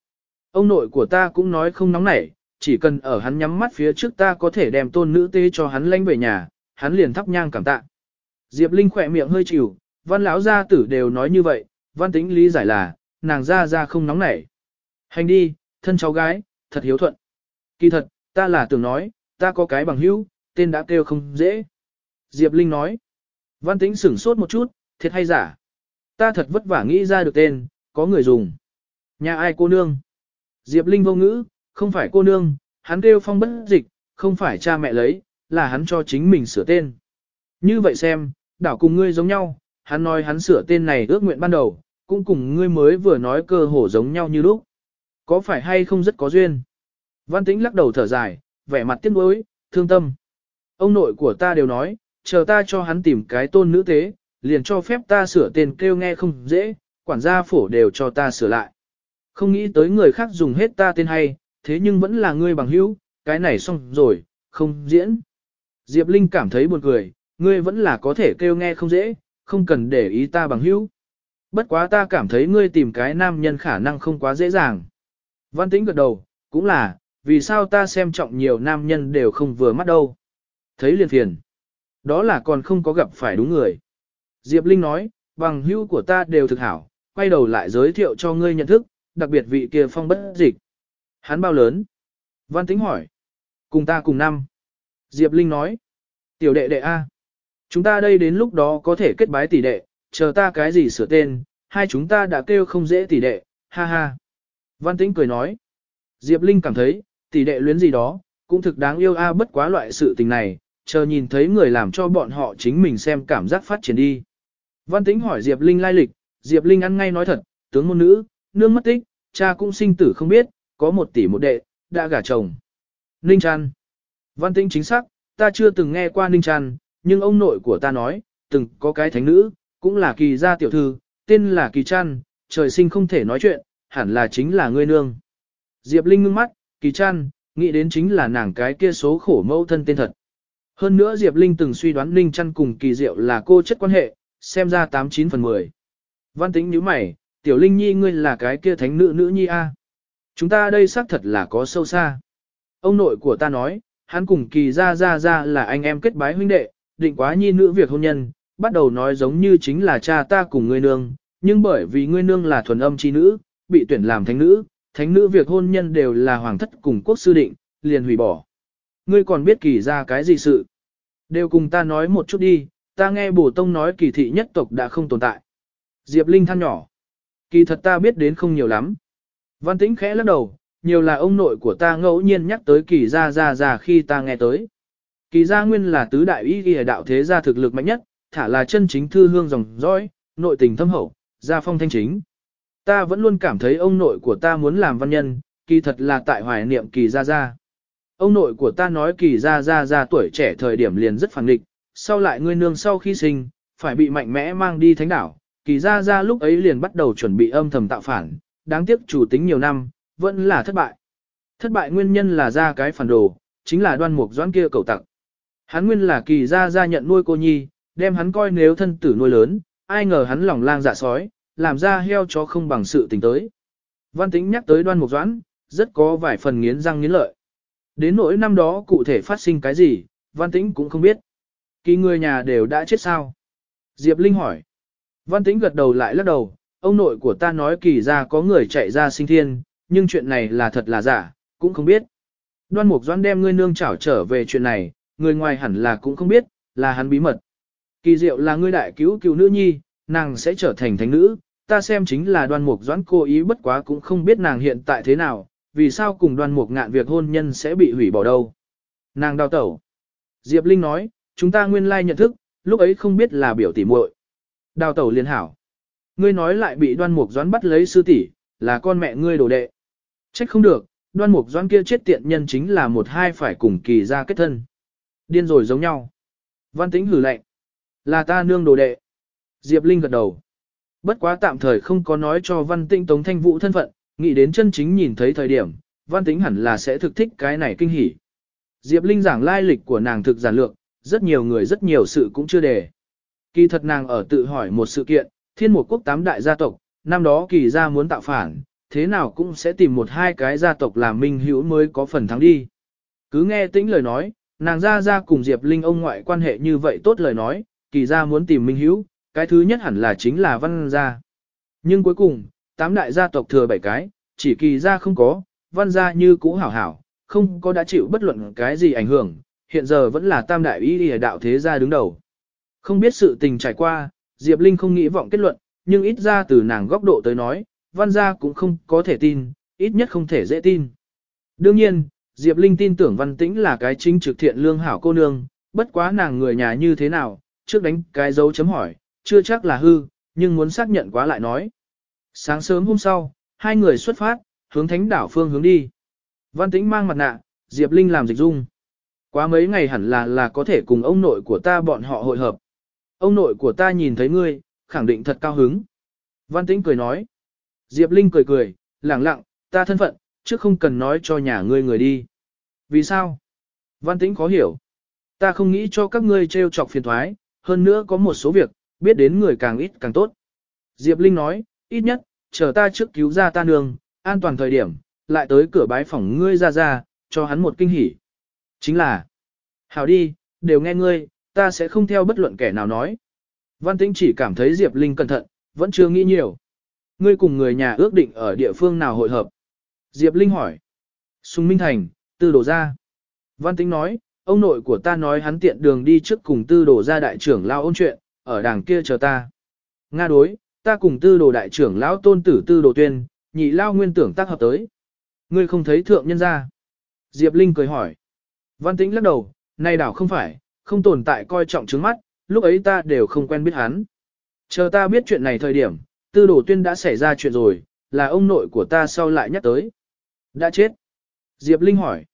A: Ông nội của ta cũng nói không nóng nảy, chỉ cần ở hắn nhắm mắt phía trước ta có thể đem tôn nữ tế cho hắn lanh về nhà, hắn liền thắp nhang cảm tạ. Diệp Linh khỏe miệng hơi chịu, văn lão gia tử đều nói như vậy, văn tính lý giải là, nàng ra ra không nóng nảy. Hành đi, thân cháu gái, thật hiếu thuận. Kỳ thật, Ta là tưởng nói, ta có cái bằng hữu, tên đã kêu không dễ. Diệp Linh nói. Văn Tĩnh sửng sốt một chút, thiệt hay giả. Ta thật vất vả nghĩ ra được tên, có người dùng. Nhà ai cô nương? Diệp Linh vô ngữ, không phải cô nương, hắn kêu phong bất dịch, không phải cha mẹ lấy, là hắn cho chính mình sửa tên. Như vậy xem, đảo cùng ngươi giống nhau, hắn nói hắn sửa tên này ước nguyện ban đầu, cũng cùng ngươi mới vừa nói cơ hồ giống nhau như lúc. Có phải hay không rất có duyên? Văn Tĩnh lắc đầu thở dài, vẻ mặt tiếc nuối, thương tâm. Ông nội của ta đều nói, chờ ta cho hắn tìm cái tôn nữ tế, liền cho phép ta sửa tên kêu nghe không dễ, quản gia phổ đều cho ta sửa lại. Không nghĩ tới người khác dùng hết ta tên hay, thế nhưng vẫn là ngươi bằng hữu, cái này xong rồi, không diễn. Diệp Linh cảm thấy buồn cười, ngươi vẫn là có thể kêu nghe không dễ, không cần để ý ta bằng hữu. Bất quá ta cảm thấy ngươi tìm cái nam nhân khả năng không quá dễ dàng. Văn tĩnh gật đầu, cũng là, vì sao ta xem trọng nhiều nam nhân đều không vừa mắt đâu. Thấy liền phiền. Đó là còn không có gặp phải đúng người. Diệp Linh nói, bằng hữu của ta đều thực hảo, quay đầu lại giới thiệu cho ngươi nhận thức, đặc biệt vị kia phong bất dịch. Hắn bao lớn? Văn Tĩnh hỏi. Cùng ta cùng năm. Diệp Linh nói. Tiểu đệ đệ A. Chúng ta đây đến lúc đó có thể kết bái tỷ đệ, chờ ta cái gì sửa tên, hai chúng ta đã kêu không dễ tỷ đệ, ha ha. Văn Tĩnh cười nói. Diệp Linh cảm thấy, tỷ đệ luyến gì đó, cũng thực đáng yêu a bất quá loại sự tình này, chờ nhìn thấy người làm cho bọn họ chính mình xem cảm giác phát triển đi. Văn Tĩnh hỏi Diệp Linh lai lịch, Diệp Linh ăn ngay nói thật, tướng môn nữ, nương mất tích, cha cũng sinh tử không biết, có một tỷ một đệ, đã gả chồng. Ninh Trăn. Văn Tĩnh chính xác, ta chưa từng nghe qua Ninh Trăn, nhưng ông nội của ta nói, từng có cái thánh nữ, cũng là kỳ gia tiểu thư, tên là Kỳ Trăn, trời sinh không thể nói chuyện, hẳn là chính là ngươi nương. Diệp Linh ngưng mắt, Kỳ Trăn, nghĩ đến chính là nàng cái kia số khổ mẫu thân tên thật. Hơn nữa Diệp Linh từng suy đoán Ninh Trăn cùng Kỳ Diệu là cô chất quan hệ, xem ra 89 phần 10. Văn tính nhíu mày, Tiểu Linh Nhi ngươi là cái kia thánh nữ nữ nhi a. Chúng ta đây xác thật là có sâu xa. Ông nội của ta nói, hắn cùng Kỳ ra ra ra là anh em kết bái huynh đệ, định quá nhi nữ việc hôn nhân, bắt đầu nói giống như chính là cha ta cùng ngươi nương, nhưng bởi vì ngươi nương là thuần âm chi nữ, bị tuyển làm thánh nữ, thánh nữ việc hôn nhân đều là hoàng thất cùng quốc sư định, liền hủy bỏ. Ngươi còn biết kỳ ra cái gì sự? Đều cùng ta nói một chút đi, ta nghe bổ tông nói kỳ thị nhất tộc đã không tồn tại. Diệp Linh than nhỏ. Kỳ thật ta biết đến không nhiều lắm. Văn tĩnh khẽ lắc đầu, nhiều là ông nội của ta ngẫu nhiên nhắc tới kỳ gia gia gia khi ta nghe tới. Kỳ gia nguyên là tứ đại ý ghi đạo thế gia thực lực mạnh nhất, thả là chân chính thư hương dòng dõi, nội tình thâm hậu, gia phong thanh chính. Ta vẫn luôn cảm thấy ông nội của ta muốn làm văn nhân, kỳ thật là tại hoài niệm kỳ gia gia. Ông nội của ta nói kỳ gia gia gia tuổi trẻ thời điểm liền rất phản nghịch, sau lại ngươi nương sau khi sinh, phải bị mạnh mẽ mang đi thánh đảo, kỳ gia gia lúc ấy liền bắt đầu chuẩn bị âm thầm tạo phản, đáng tiếc chủ tính nhiều năm, vẫn là thất bại. Thất bại nguyên nhân là ra cái phản đồ, chính là đoan mục doãn kia cầu tặng. Hắn nguyên là kỳ gia gia nhận nuôi cô nhi, đem hắn coi nếu thân tử nuôi lớn, ai ngờ hắn lòng lang dạ sói, làm ra heo chó không bằng sự tình tới. Văn tính nhắc tới đoan mục doãn, rất có vài phần nghiến răng nghiến lợi. Đến nỗi năm đó cụ thể phát sinh cái gì, văn tĩnh cũng không biết. Kỳ người nhà đều đã chết sao? Diệp Linh hỏi. Văn tĩnh gật đầu lại lắc đầu, ông nội của ta nói kỳ ra có người chạy ra sinh thiên, nhưng chuyện này là thật là giả, cũng không biết. Đoan mục doãn đem ngươi nương chảo trở về chuyện này, người ngoài hẳn là cũng không biết, là hắn bí mật. Kỳ diệu là ngươi đại cứu cứu nữ nhi, nàng sẽ trở thành thánh nữ, ta xem chính là đoan mục doãn cố ý bất quá cũng không biết nàng hiện tại thế nào, vì sao cùng đoan mục ngạn việc hôn nhân sẽ bị hủy bỏ đâu. Nàng đào tẩu. Diệp Linh nói, chúng ta nguyên lai nhận thức, lúc ấy không biết là biểu tỷ muội. Đào tẩu liên hảo. Ngươi nói lại bị đoan mục doãn bắt lấy sư tỷ, là con mẹ ngươi đồ đệ. Trách không được, đoan mục doãn kia chết tiện nhân chính là một hai phải cùng kỳ ra kết thân. Điên rồi giống nhau. Văn tĩnh hử lạnh. Là ta nương đồ đệ. Diệp Linh gật đầu. Bất quá tạm thời không có nói cho văn tĩnh tống thanh vũ thân phận, nghĩ đến chân chính nhìn thấy thời điểm, văn tĩnh hẳn là sẽ thực thích cái này kinh hỉ. Diệp Linh giảng lai lịch của nàng thực giản lược, rất nhiều người rất nhiều sự cũng chưa đề. Kỳ thật nàng ở tự hỏi một sự kiện, thiên một quốc tám đại gia tộc, năm đó kỳ gia muốn tạo phản, thế nào cũng sẽ tìm một hai cái gia tộc làm minh hữu mới có phần thắng đi. Cứ nghe tĩnh lời nói, nàng gia gia cùng Diệp Linh ông ngoại quan hệ như vậy tốt lời nói, kỳ gia muốn tìm minh hữu, cái thứ nhất hẳn là chính là văn gia. Nhưng cuối cùng, tám đại gia tộc thừa bảy cái, chỉ kỳ gia không có, văn gia như cũ hảo hảo, không có đã chịu bất luận cái gì ảnh hưởng, hiện giờ vẫn là tam đại y y đạo thế gia đứng đầu. Không biết sự tình trải qua, Diệp Linh không nghĩ vọng kết luận, nhưng ít ra từ nàng góc độ tới nói, văn gia cũng không có thể tin, ít nhất không thể dễ tin. Đương nhiên, Diệp Linh tin tưởng văn tĩnh là cái chính trực thiện lương hảo cô nương, bất quá nàng người nhà như thế nào, trước đánh cái dấu chấm hỏi, chưa chắc là hư, nhưng muốn xác nhận quá lại nói. Sáng sớm hôm sau, hai người xuất phát, hướng thánh đảo phương hướng đi. Văn tĩnh mang mặt nạ, Diệp Linh làm dịch dung. Quá mấy ngày hẳn là là có thể cùng ông nội của ta bọn họ hội hợp. Ông nội của ta nhìn thấy ngươi, khẳng định thật cao hứng. Văn tĩnh cười nói. Diệp Linh cười cười, lẳng lặng, ta thân phận, chứ không cần nói cho nhà ngươi người đi. Vì sao? Văn tĩnh khó hiểu. Ta không nghĩ cho các ngươi trêu chọc phiền thoái, hơn nữa có một số việc, biết đến người càng ít càng tốt. Diệp Linh nói, ít nhất, chờ ta trước cứu ra ta nương, an toàn thời điểm, lại tới cửa bái phòng ngươi ra ra, cho hắn một kinh hỉ. Chính là, hảo đi, đều nghe ngươi, ta sẽ không theo bất luận kẻ nào nói. Văn Tĩnh chỉ cảm thấy Diệp Linh cẩn thận, vẫn chưa nghĩ nhiều. Ngươi cùng người nhà ước định ở địa phương nào hội hợp? Diệp Linh hỏi. Sùng Minh Thành, tư đổ ra. Văn Tĩnh nói, ông nội của ta nói hắn tiện đường đi trước cùng tư đổ ra đại trưởng lao ôn chuyện, ở đàng kia chờ ta. Nga đối, ta cùng tư đồ đại trưởng lão tôn tử tư đồ tuyên, nhị lao nguyên tưởng tác hợp tới. Ngươi không thấy thượng nhân ra. Diệp Linh cười hỏi. Văn tĩnh lắc đầu, nay đảo không phải, không tồn tại coi trọng trước mắt, lúc ấy ta đều không quen biết hắn. Chờ ta biết chuyện này thời điểm, tư đồ tuyên đã xảy ra chuyện rồi, là ông nội của ta sau lại nhắc tới. Đã chết. Diệp Linh hỏi.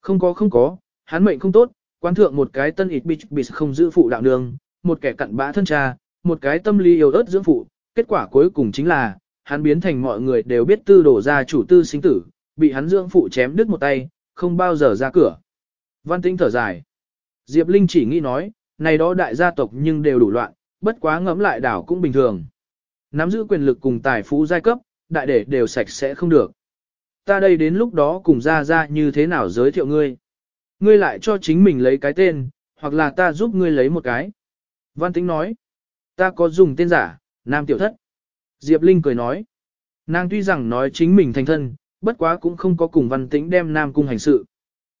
A: Không có không có, hắn mệnh không tốt, quan thượng một cái tân ịt bịch bịch không giữ phụ đạo đường, một kẻ cặn bã thân cha, một cái tâm lý yếu ớt dưỡng phụ, kết quả cuối cùng chính là, hắn biến thành mọi người đều biết tư đổ ra chủ tư sinh tử, bị hắn dưỡng phụ chém đứt một tay, không bao giờ ra cửa. Văn Tĩnh thở dài. Diệp Linh chỉ nghĩ nói, này đó đại gia tộc nhưng đều đủ loạn, bất quá ngẫm lại đảo cũng bình thường. Nắm giữ quyền lực cùng tài phú giai cấp, đại để đều sạch sẽ không được. Ta đây đến lúc đó cùng ra ra như thế nào giới thiệu ngươi. Ngươi lại cho chính mình lấy cái tên, hoặc là ta giúp ngươi lấy một cái. Văn Tĩnh nói, ta có dùng tên giả, Nam Tiểu Thất. Diệp Linh cười nói, nàng tuy rằng nói chính mình thành thân, bất quá cũng không có cùng Văn Tĩnh đem Nam Cung hành sự.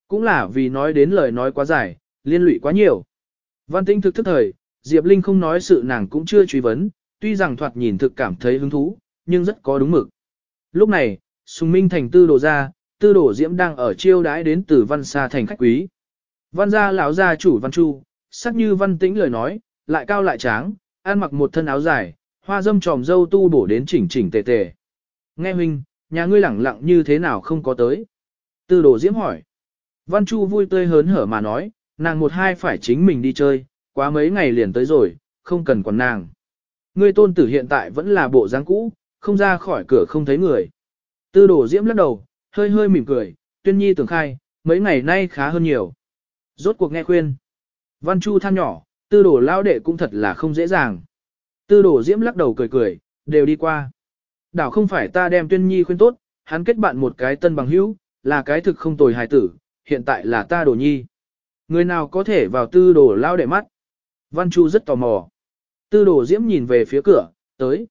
A: Cũng là vì nói đến lời nói quá dài, liên lụy quá nhiều. Văn Tĩnh thực thức thời, Diệp Linh không nói sự nàng cũng chưa truy vấn, tuy rằng thoạt nhìn thực cảm thấy hứng thú, nhưng rất có đúng mực. Lúc này, Sùng Minh thành tư đồ ra, tư đồ diễm đang ở chiêu đãi đến từ văn xa thành khách quý. Văn gia lão gia chủ văn chu, sắc như văn tĩnh lời nói, lại cao lại tráng, ăn mặc một thân áo dài, hoa dâm tròm dâu tu bổ đến chỉnh chỉnh tề tề. Nghe huynh, nhà ngươi lẳng lặng như thế nào không có tới. Tư đồ diễm hỏi. Văn Chu vui tươi hớn hở mà nói, nàng một hai phải chính mình đi chơi, quá mấy ngày liền tới rồi, không cần quản nàng. Ngươi tôn tử hiện tại vẫn là bộ dáng cũ, không ra khỏi cửa không thấy người. Tư đồ diễm lắc đầu, hơi hơi mỉm cười, tuyên nhi tưởng khai, mấy ngày nay khá hơn nhiều. Rốt cuộc nghe khuyên. Văn Chu than nhỏ, tư đồ lao đệ cũng thật là không dễ dàng. Tư đồ diễm lắc đầu cười cười, đều đi qua. Đảo không phải ta đem tuyên nhi khuyên tốt, hắn kết bạn một cái tân bằng hữu, là cái thực không tồi hài tử, hiện tại là ta đồ nhi. Người nào có thể vào tư đồ lao đệ mắt? Văn Chu rất tò mò. Tư đồ diễm nhìn về phía cửa, tới.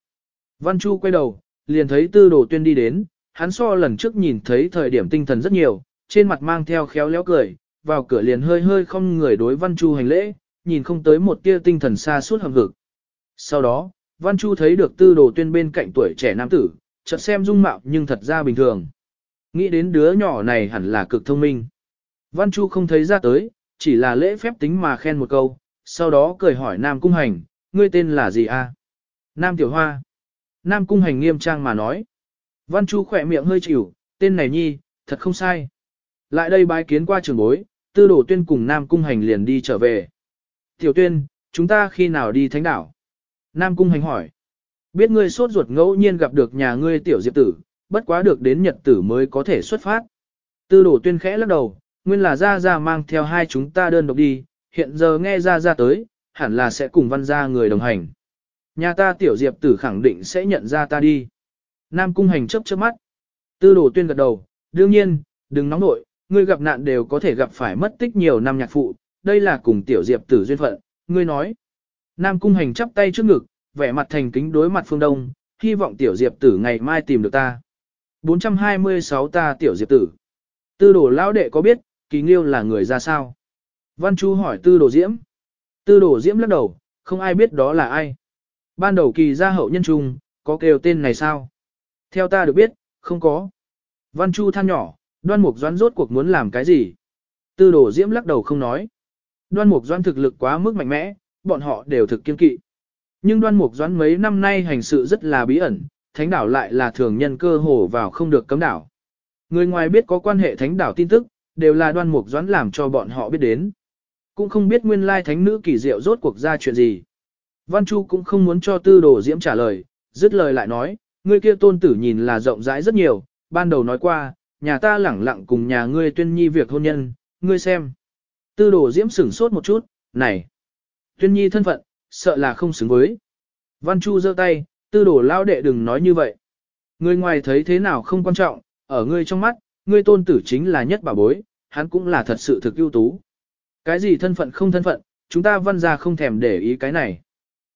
A: Văn Chu quay đầu, liền thấy tư đồ tuyên đi đến, hắn so lần trước nhìn thấy thời điểm tinh thần rất nhiều, trên mặt mang theo khéo léo cười, vào cửa liền hơi hơi không người đối Văn Chu hành lễ, nhìn không tới một tia tinh thần xa suốt hầm vực. Sau đó, Văn Chu thấy được tư đồ tuyên bên cạnh tuổi trẻ nam tử, chợt xem dung mạo nhưng thật ra bình thường. Nghĩ đến đứa nhỏ này hẳn là cực thông minh. Văn Chu không thấy ra tới, chỉ là lễ phép tính mà khen một câu, sau đó cười hỏi Nam Cung Hành, ngươi tên là gì a? Nam Tiểu Hoa. Nam Cung Hành nghiêm trang mà nói. Văn Chu khỏe miệng hơi chịu, tên này nhi, thật không sai. Lại đây bái kiến qua trường bối, tư đổ tuyên cùng Nam Cung Hành liền đi trở về. Tiểu tuyên, chúng ta khi nào đi thánh đảo? Nam Cung Hành hỏi. Biết ngươi sốt ruột ngẫu nhiên gặp được nhà ngươi tiểu diệp tử, bất quá được đến nhật tử mới có thể xuất phát. Tư đổ tuyên khẽ lắc đầu, nguyên là gia gia mang theo hai chúng ta đơn độc đi, hiện giờ nghe gia gia tới, hẳn là sẽ cùng văn gia người đồng hành. Nhà ta tiểu diệp tử khẳng định sẽ nhận ra ta đi. Nam cung hành chấp chớp mắt. Tư đồ tuyên gật đầu, đương nhiên, đừng nóng nội, ngươi gặp nạn đều có thể gặp phải mất tích nhiều năm nhạc phụ, đây là cùng tiểu diệp tử duyên phận, ngươi nói. Nam cung hành chắp tay trước ngực, vẻ mặt thành kính đối mặt phương đông, hy vọng tiểu diệp tử ngày mai tìm được ta. 426 ta tiểu diệp tử. Tư đồ lão đệ có biết, kỳ nghiêu là người ra sao? Văn Chu hỏi tư đồ diễm. Tư đồ diễm lắc đầu, không ai biết đó là ai. Ban đầu kỳ gia hậu nhân trung, có kêu tên này sao? Theo ta được biết, không có. Văn Chu than nhỏ, đoan mục doãn rốt cuộc muốn làm cái gì? Tư đồ diễm lắc đầu không nói. Đoan mục doãn thực lực quá mức mạnh mẽ, bọn họ đều thực kiên kỵ. Nhưng đoan mục doãn mấy năm nay hành sự rất là bí ẩn, thánh đảo lại là thường nhân cơ hồ vào không được cấm đảo. Người ngoài biết có quan hệ thánh đảo tin tức, đều là đoan mục doãn làm cho bọn họ biết đến. Cũng không biết nguyên lai thánh nữ kỳ diệu rốt cuộc ra chuyện gì. Văn Chu cũng không muốn cho tư đồ diễm trả lời, dứt lời lại nói, người kia tôn tử nhìn là rộng rãi rất nhiều, ban đầu nói qua, nhà ta lẳng lặng cùng nhà ngươi tuyên nhi việc hôn nhân, ngươi xem. Tư đồ diễm sửng sốt một chút, này, tuyên nhi thân phận, sợ là không xứng với. Văn Chu giơ tay, tư đồ lao đệ đừng nói như vậy. Người ngoài thấy thế nào không quan trọng, ở ngươi trong mắt, ngươi tôn tử chính là nhất bảo bối, hắn cũng là thật sự thực ưu tú. Cái gì thân phận không thân phận, chúng ta văn ra không thèm để ý cái này.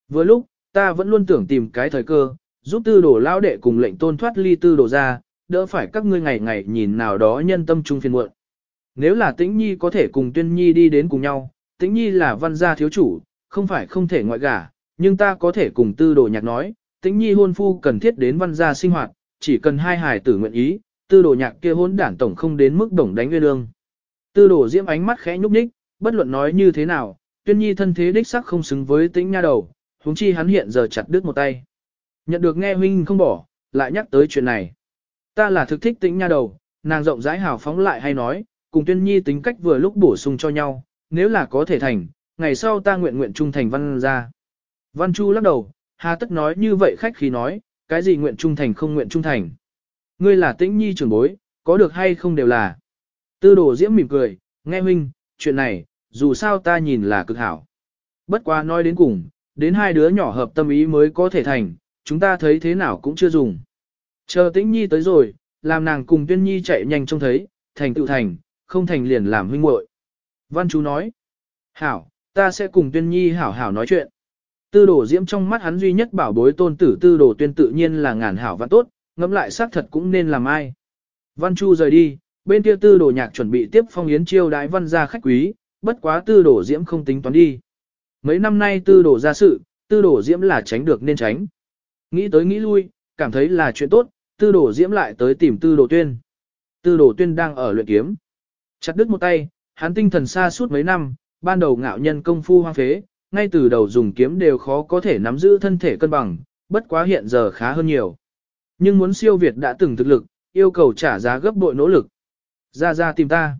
A: Vừa lúc, ta vẫn luôn tưởng tìm cái thời cơ, giúp tư đồ lao đệ cùng lệnh tôn thoát ly tư đồ ra, đỡ phải các ngươi ngày ngày nhìn nào đó nhân tâm trung phiền muộn. Nếu là tĩnh nhi có thể cùng tuyên nhi đi đến cùng nhau, tĩnh nhi là văn gia thiếu chủ, không phải không thể ngoại gả, nhưng ta có thể cùng tư đồ nhạc nói, tĩnh nhi hôn phu cần thiết đến văn gia sinh hoạt, chỉ cần hai hài tử nguyện ý, tư đồ nhạc kia hôn đản tổng không đến mức đồng đánh nguyên lương. Tư đổ diễm ánh mắt khẽ nhúc nhích, bất luận nói như thế nào, tuyên nhi thân thế đích sắc không xứng với tĩnh nha đầu, huống chi hắn hiện giờ chặt đứt một tay. Nhận được nghe huynh không bỏ, lại nhắc tới chuyện này. Ta là thực thích tĩnh nha đầu, nàng rộng rãi hào phóng lại hay nói, cùng tuyên nhi tính cách vừa lúc bổ sung cho nhau, nếu là có thể thành, ngày sau ta nguyện nguyện trung thành văn ra. Văn Chu lắc đầu, hà tất nói như vậy khách khí nói, cái gì nguyện trung thành không nguyện trung thành. Ngươi là tĩnh nhi trưởng bối, có được hay không đều là. Tư đồ diễm mỉm cười, nghe huynh, chuyện này, dù sao ta nhìn là cực hảo. Bất quá nói đến cùng, đến hai đứa nhỏ hợp tâm ý mới có thể thành, chúng ta thấy thế nào cũng chưa dùng. Chờ tĩnh nhi tới rồi, làm nàng cùng tuyên nhi chạy nhanh trông thấy, thành tựu thành, không thành liền làm huynh muội. Văn chú nói, hảo, ta sẽ cùng tuyên nhi hảo hảo nói chuyện. Tư đồ diễm trong mắt hắn duy nhất bảo bối tôn tử tư đồ tuyên tự nhiên là ngàn hảo văn tốt, ngẫm lại xác thật cũng nên làm ai. Văn Chu rời đi, bên kia tư đồ nhạc chuẩn bị tiếp phong yến chiêu đái văn gia khách quý, bất quá tư đồ diễm không tính toán đi. Mấy năm nay tư đồ ra sự, tư đồ diễm là tránh được nên tránh. Nghĩ tới nghĩ lui, cảm thấy là chuyện tốt, tư đồ diễm lại tới tìm tư đồ tuyên. Tư đồ tuyên đang ở luyện kiếm. Chặt đứt một tay, hắn tinh thần xa suốt mấy năm, ban đầu ngạo nhân công phu hoang phế, ngay từ đầu dùng kiếm đều khó có thể nắm giữ thân thể cân bằng, bất quá hiện giờ khá hơn nhiều. Nhưng muốn siêu việt đã từng thực lực, yêu cầu trả giá gấp bội nỗ lực. Ra ra tìm ta.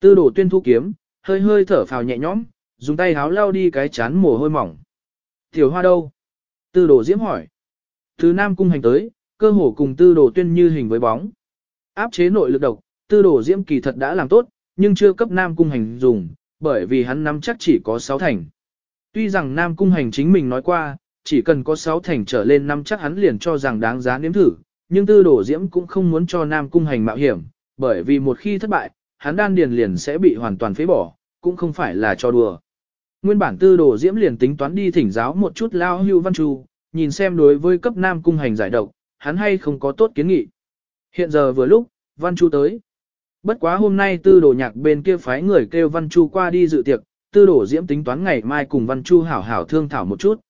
A: Tư đồ tuyên thu kiếm, hơi hơi thở phào nhẹ nhõm, dùng tay háo lao đi cái chán mồ hôi mỏng. Tiểu hoa đâu? Tư đồ diễm hỏi. Thứ Nam Cung hành tới, cơ hồ cùng tư đồ tuyên như hình với bóng. Áp chế nội lực độc, tư đồ diễm kỳ thật đã làm tốt, nhưng chưa cấp Nam Cung hành dùng, bởi vì hắn nắm chắc chỉ có 6 thành. Tuy rằng Nam Cung hành chính mình nói qua, chỉ cần có 6 thành trở lên năm chắc hắn liền cho rằng đáng giá nếm thử, nhưng tư đồ diễm cũng không muốn cho Nam Cung hành mạo hiểm, bởi vì một khi thất bại, hắn đan điền liền sẽ bị hoàn toàn phế bỏ, cũng không phải là cho đùa. Nguyên bản tư đồ diễm liền tính toán đi thỉnh giáo một chút lao hưu văn chu, nhìn xem đối với cấp nam cung hành giải độc, hắn hay không có tốt kiến nghị. Hiện giờ vừa lúc, văn chu tới. Bất quá hôm nay tư đồ nhạc bên kia phái người kêu văn chu qua đi dự tiệc, tư đồ diễm tính toán ngày mai cùng văn chu hảo hảo thương thảo một chút.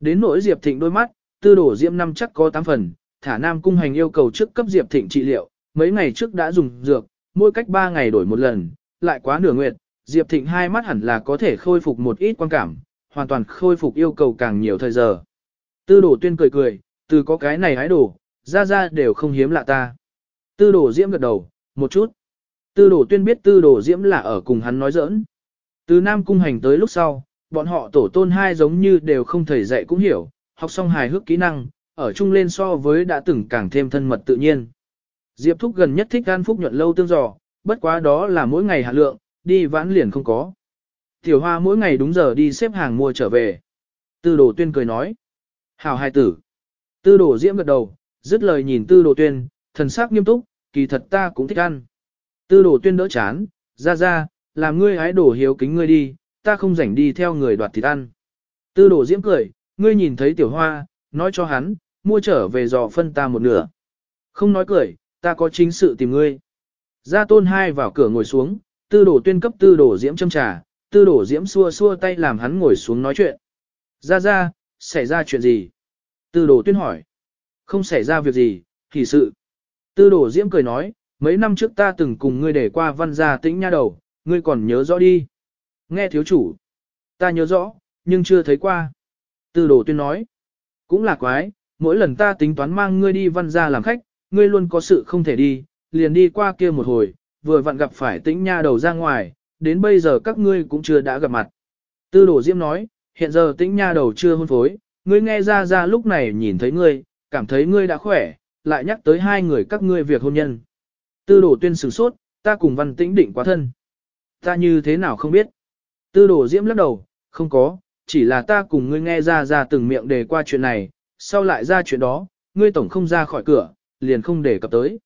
A: Đến nỗi diệp thịnh đôi mắt, tư đồ diễm năm chắc có 8 phần, thả nam cung hành yêu cầu trước cấp diệp thịnh trị liệu, mấy ngày trước đã dùng dược, mỗi cách 3 ngày đổi một lần, lại quá nửa nguyệt, Diệp Thịnh hai mắt hẳn là có thể khôi phục một ít quan cảm, hoàn toàn khôi phục yêu cầu càng nhiều thời giờ. Tư đồ tuyên cười cười, từ có cái này hái đồ, ra ra đều không hiếm lạ ta. Tư đồ diễm gật đầu, một chút. Tư đồ tuyên biết tư đồ diễm là ở cùng hắn nói giỡn. Từ Nam Cung hành tới lúc sau, bọn họ tổ tôn hai giống như đều không thầy dạy cũng hiểu, học xong hài hước kỹ năng, ở chung lên so với đã từng càng thêm thân mật tự nhiên. Diệp Thúc gần nhất thích ăn phúc nhuận lâu tương giò, bất quá đó là mỗi ngày hạ lượng, đi vãn liền không có. Tiểu hoa mỗi ngày đúng giờ đi xếp hàng mua trở về. Tư đồ tuyên cười nói. Hảo hai tử. Tư đồ diễm gật đầu, dứt lời nhìn tư đồ tuyên, thần sắc nghiêm túc, kỳ thật ta cũng thích ăn. Tư đồ tuyên đỡ chán, ra ra, làm ngươi hái đổ hiếu kính ngươi đi, ta không rảnh đi theo người đoạt thịt ăn. Tư đồ diễm cười, ngươi nhìn thấy tiểu hoa, nói cho hắn, mua trở về giò phân ta một nửa. Không nói cười, ta có chính sự tìm ngươi. Gia tôn hai vào cửa ngồi xuống, tư đổ tuyên cấp tư đổ diễm châm trà, tư đổ diễm xua xua tay làm hắn ngồi xuống nói chuyện. Ra ra, xảy ra chuyện gì? Tư đổ tuyên hỏi. Không xảy ra việc gì, thì sự. Tư đổ diễm cười nói, mấy năm trước ta từng cùng ngươi để qua văn gia tĩnh nha đầu, ngươi còn nhớ rõ đi. Nghe thiếu chủ. Ta nhớ rõ, nhưng chưa thấy qua. Tư đổ tuyên nói. Cũng là quái, mỗi lần ta tính toán mang ngươi đi văn gia làm khách, ngươi luôn có sự không thể đi, liền đi qua kia một hồi, vừa vặn gặp phải tĩnh nha đầu ra ngoài, đến bây giờ các ngươi cũng chưa đã gặp mặt. Tư đổ diễm nói, hiện giờ tĩnh nha đầu chưa hôn phối, ngươi nghe ra ra lúc này nhìn thấy ngươi, cảm thấy ngươi đã khỏe, lại nhắc tới hai người các ngươi việc hôn nhân. Tư đổ tuyên sửng sốt, ta cùng văn tĩnh định quá thân. Ta như thế nào không biết. Tư đổ diễm lắc đầu, không có, chỉ là ta cùng ngươi nghe ra ra từng miệng đề qua chuyện này, sau lại ra chuyện đó, ngươi tổng không ra khỏi cửa, liền không để cập tới.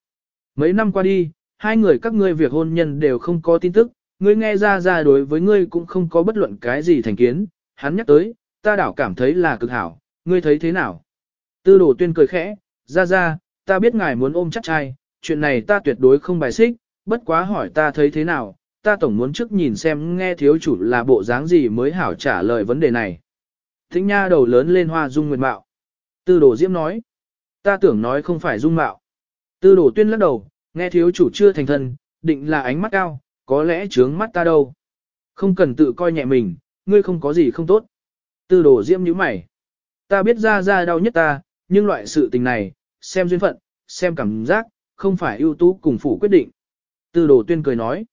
A: Mấy năm qua đi, hai người các ngươi việc hôn nhân đều không có tin tức, ngươi nghe ra ra đối với ngươi cũng không có bất luận cái gì thành kiến, hắn nhắc tới, ta đảo cảm thấy là cực hảo, ngươi thấy thế nào? Tư đồ tuyên cười khẽ, ra ra, ta biết ngài muốn ôm chắc trai, chuyện này ta tuyệt đối không bài xích, bất quá hỏi ta thấy thế nào, ta tổng muốn trước nhìn xem nghe thiếu chủ là bộ dáng gì mới hảo trả lời vấn đề này. Thính nha đầu lớn lên hoa dung nguyệt mạo. Tư đồ diễm nói, ta tưởng nói không phải dung mạo. Tư đồ tuyên lắc đầu, nghe thiếu chủ chưa thành thân, định là ánh mắt cao, có lẽ trướng mắt ta đâu. Không cần tự coi nhẹ mình, ngươi không có gì không tốt. Tư đồ diễm nhíu mày. Ta biết ra ra đau nhất ta, nhưng loại sự tình này, xem duyên phận, xem cảm giác, không phải ưu tú cùng phủ quyết định. Tư đồ tuyên cười nói.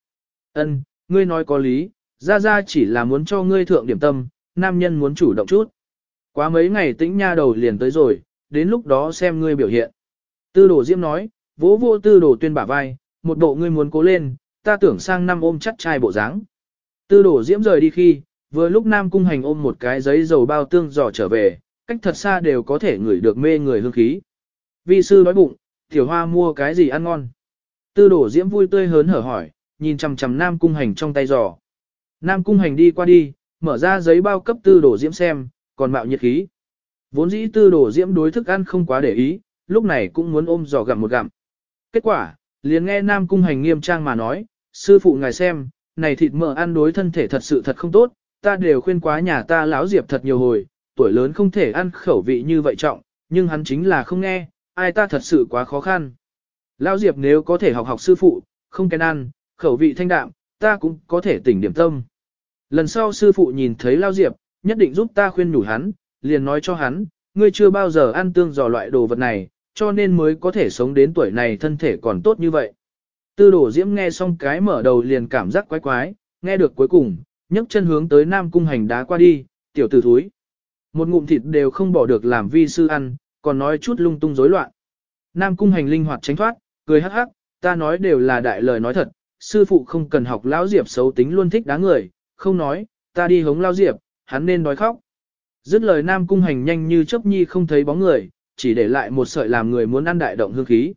A: ân, ngươi nói có lý, ra ra chỉ là muốn cho ngươi thượng điểm tâm, nam nhân muốn chủ động chút. Quá mấy ngày tĩnh nha đầu liền tới rồi, đến lúc đó xem ngươi biểu hiện. Tư đồ diễm nói, vỗ vô tư đồ tuyên bả vai, một bộ ngươi muốn cố lên, ta tưởng sang năm ôm chắc trai bộ dáng. Tư đồ diễm rời đi khi, vừa lúc nam cung hành ôm một cái giấy dầu bao tương giỏ trở về, cách thật xa đều có thể ngửi được mê người hương khí. Vi sư đói bụng, tiểu hoa mua cái gì ăn ngon. Tư đồ diễm vui tươi hớn hở hỏi, nhìn chằm chằm nam cung hành trong tay giỏ. Nam cung hành đi qua đi, mở ra giấy bao cấp tư đồ diễm xem, còn mạo nhiệt khí. Vốn dĩ tư đồ diễm đối thức ăn không quá để ý, lúc này cũng muốn ôm giò gặm một gặm. Kết quả, liền nghe Nam Cung Hành nghiêm trang mà nói, sư phụ ngài xem, này thịt mỡ ăn đối thân thể thật sự thật không tốt, ta đều khuyên quá nhà ta lão Diệp thật nhiều hồi, tuổi lớn không thể ăn khẩu vị như vậy trọng, nhưng hắn chính là không nghe, ai ta thật sự quá khó khăn. Lão Diệp nếu có thể học học sư phụ, không kén ăn, khẩu vị thanh đạm, ta cũng có thể tỉnh điểm tâm. Lần sau sư phụ nhìn thấy Lão Diệp, nhất định giúp ta khuyên nhủ hắn, liền nói cho hắn, ngươi chưa bao giờ ăn tương giò loại đồ vật này, cho nên mới có thể sống đến tuổi này thân thể còn tốt như vậy. Tư đổ diễm nghe xong cái mở đầu liền cảm giác quái quái, nghe được cuối cùng, nhấc chân hướng tới Nam Cung Hành đá qua đi, tiểu tử thúi. Một ngụm thịt đều không bỏ được làm vi sư ăn, còn nói chút lung tung rối loạn. Nam Cung Hành linh hoạt tránh thoát, cười hắc hắc, ta nói đều là đại lời nói thật, sư phụ không cần học lão diệp xấu tính luôn thích đá người, không nói, ta đi hống lao diệp, hắn nên nói khóc. Dứt lời Nam Cung Hành nhanh như chớp nhi không thấy bóng người, chỉ để lại một sợi làm người muốn ăn đại động hương khí.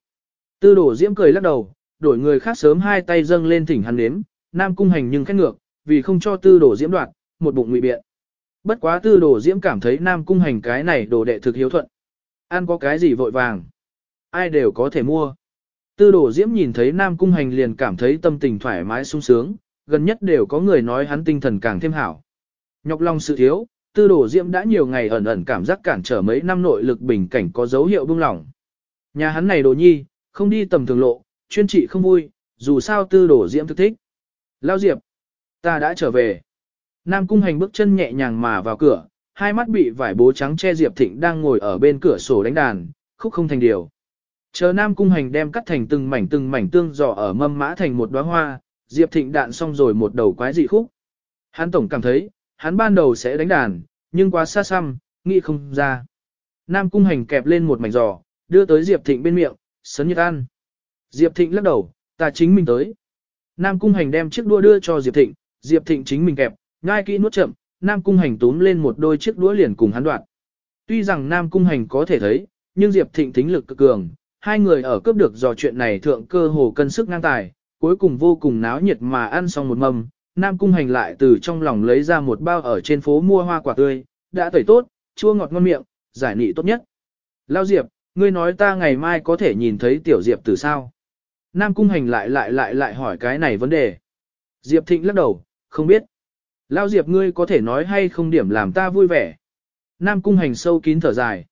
A: Tư đổ diễm cười lắc đầu, đổi người khác sớm hai tay dâng lên thỉnh hắn nếm, Nam Cung Hành nhưng khét ngược, vì không cho tư đổ diễm đoạt, một bụng ngụy biện. Bất quá tư đổ diễm cảm thấy Nam Cung Hành cái này đồ đệ thực hiếu thuận. Ăn có cái gì vội vàng. Ai đều có thể mua. Tư đổ diễm nhìn thấy Nam Cung Hành liền cảm thấy tâm tình thoải mái sung sướng, gần nhất đều có người nói hắn tinh thần càng thêm hảo. Nhọc lòng sự thiếu, tư đồ diễm đã nhiều ngày ẩn ẩn cảm giác cản trở mấy năm nội lực bình cảnh có dấu hiệu buông lỏng. Nhà hắn này đồ nhi, không đi tầm thường lộ, chuyên trị không vui, dù sao tư đồ diễm thức thích. Lao Diệp, ta đã trở về. Nam cung hành bước chân nhẹ nhàng mà vào cửa, hai mắt bị vải bố trắng che Diệp Thịnh đang ngồi ở bên cửa sổ đánh đàn, khúc không thành điều. Chờ Nam cung hành đem cắt thành từng mảnh từng mảnh tương giỏ ở mâm mã thành một đóa hoa, Diệp Thịnh đạn xong rồi một đầu quái dị khúc. Hắn tổng cảm thấy, hắn ban đầu sẽ đánh đàn, nhưng quá xa xăm, nghĩ không ra. Nam cung hành kẹp lên một mảnh giò, đưa tới Diệp Thịnh bên miệng, sấn nhiệt ăn. Diệp Thịnh lắc đầu, ta chính mình tới. Nam cung hành đem chiếc đũa đưa cho Diệp Thịnh, Diệp Thịnh chính mình kẹp, ngai kỹ nuốt chậm, Nam cung hành túm lên một đôi chiếc đũa liền cùng hắn đoạn. Tuy rằng Nam cung hành có thể thấy, nhưng Diệp Thịnh tính lực cực cường, hai người ở cướp được dò chuyện này thượng cơ hồ cân sức ngang tài, cuối cùng vô cùng náo nhiệt mà ăn xong một mâm, Nam Cung Hành lại từ trong lòng lấy ra một bao ở trên phố mua hoa quả tươi, đã tẩy tốt, chua ngọt ngon miệng, giải nị tốt nhất. Lao Diệp, ngươi nói ta ngày mai có thể nhìn thấy tiểu Diệp từ sao? Nam Cung Hành lại lại lại lại hỏi cái này vấn đề. Diệp Thịnh lắc đầu, không biết. Lao Diệp ngươi có thể nói hay không điểm làm ta vui vẻ. Nam Cung Hành sâu kín thở dài.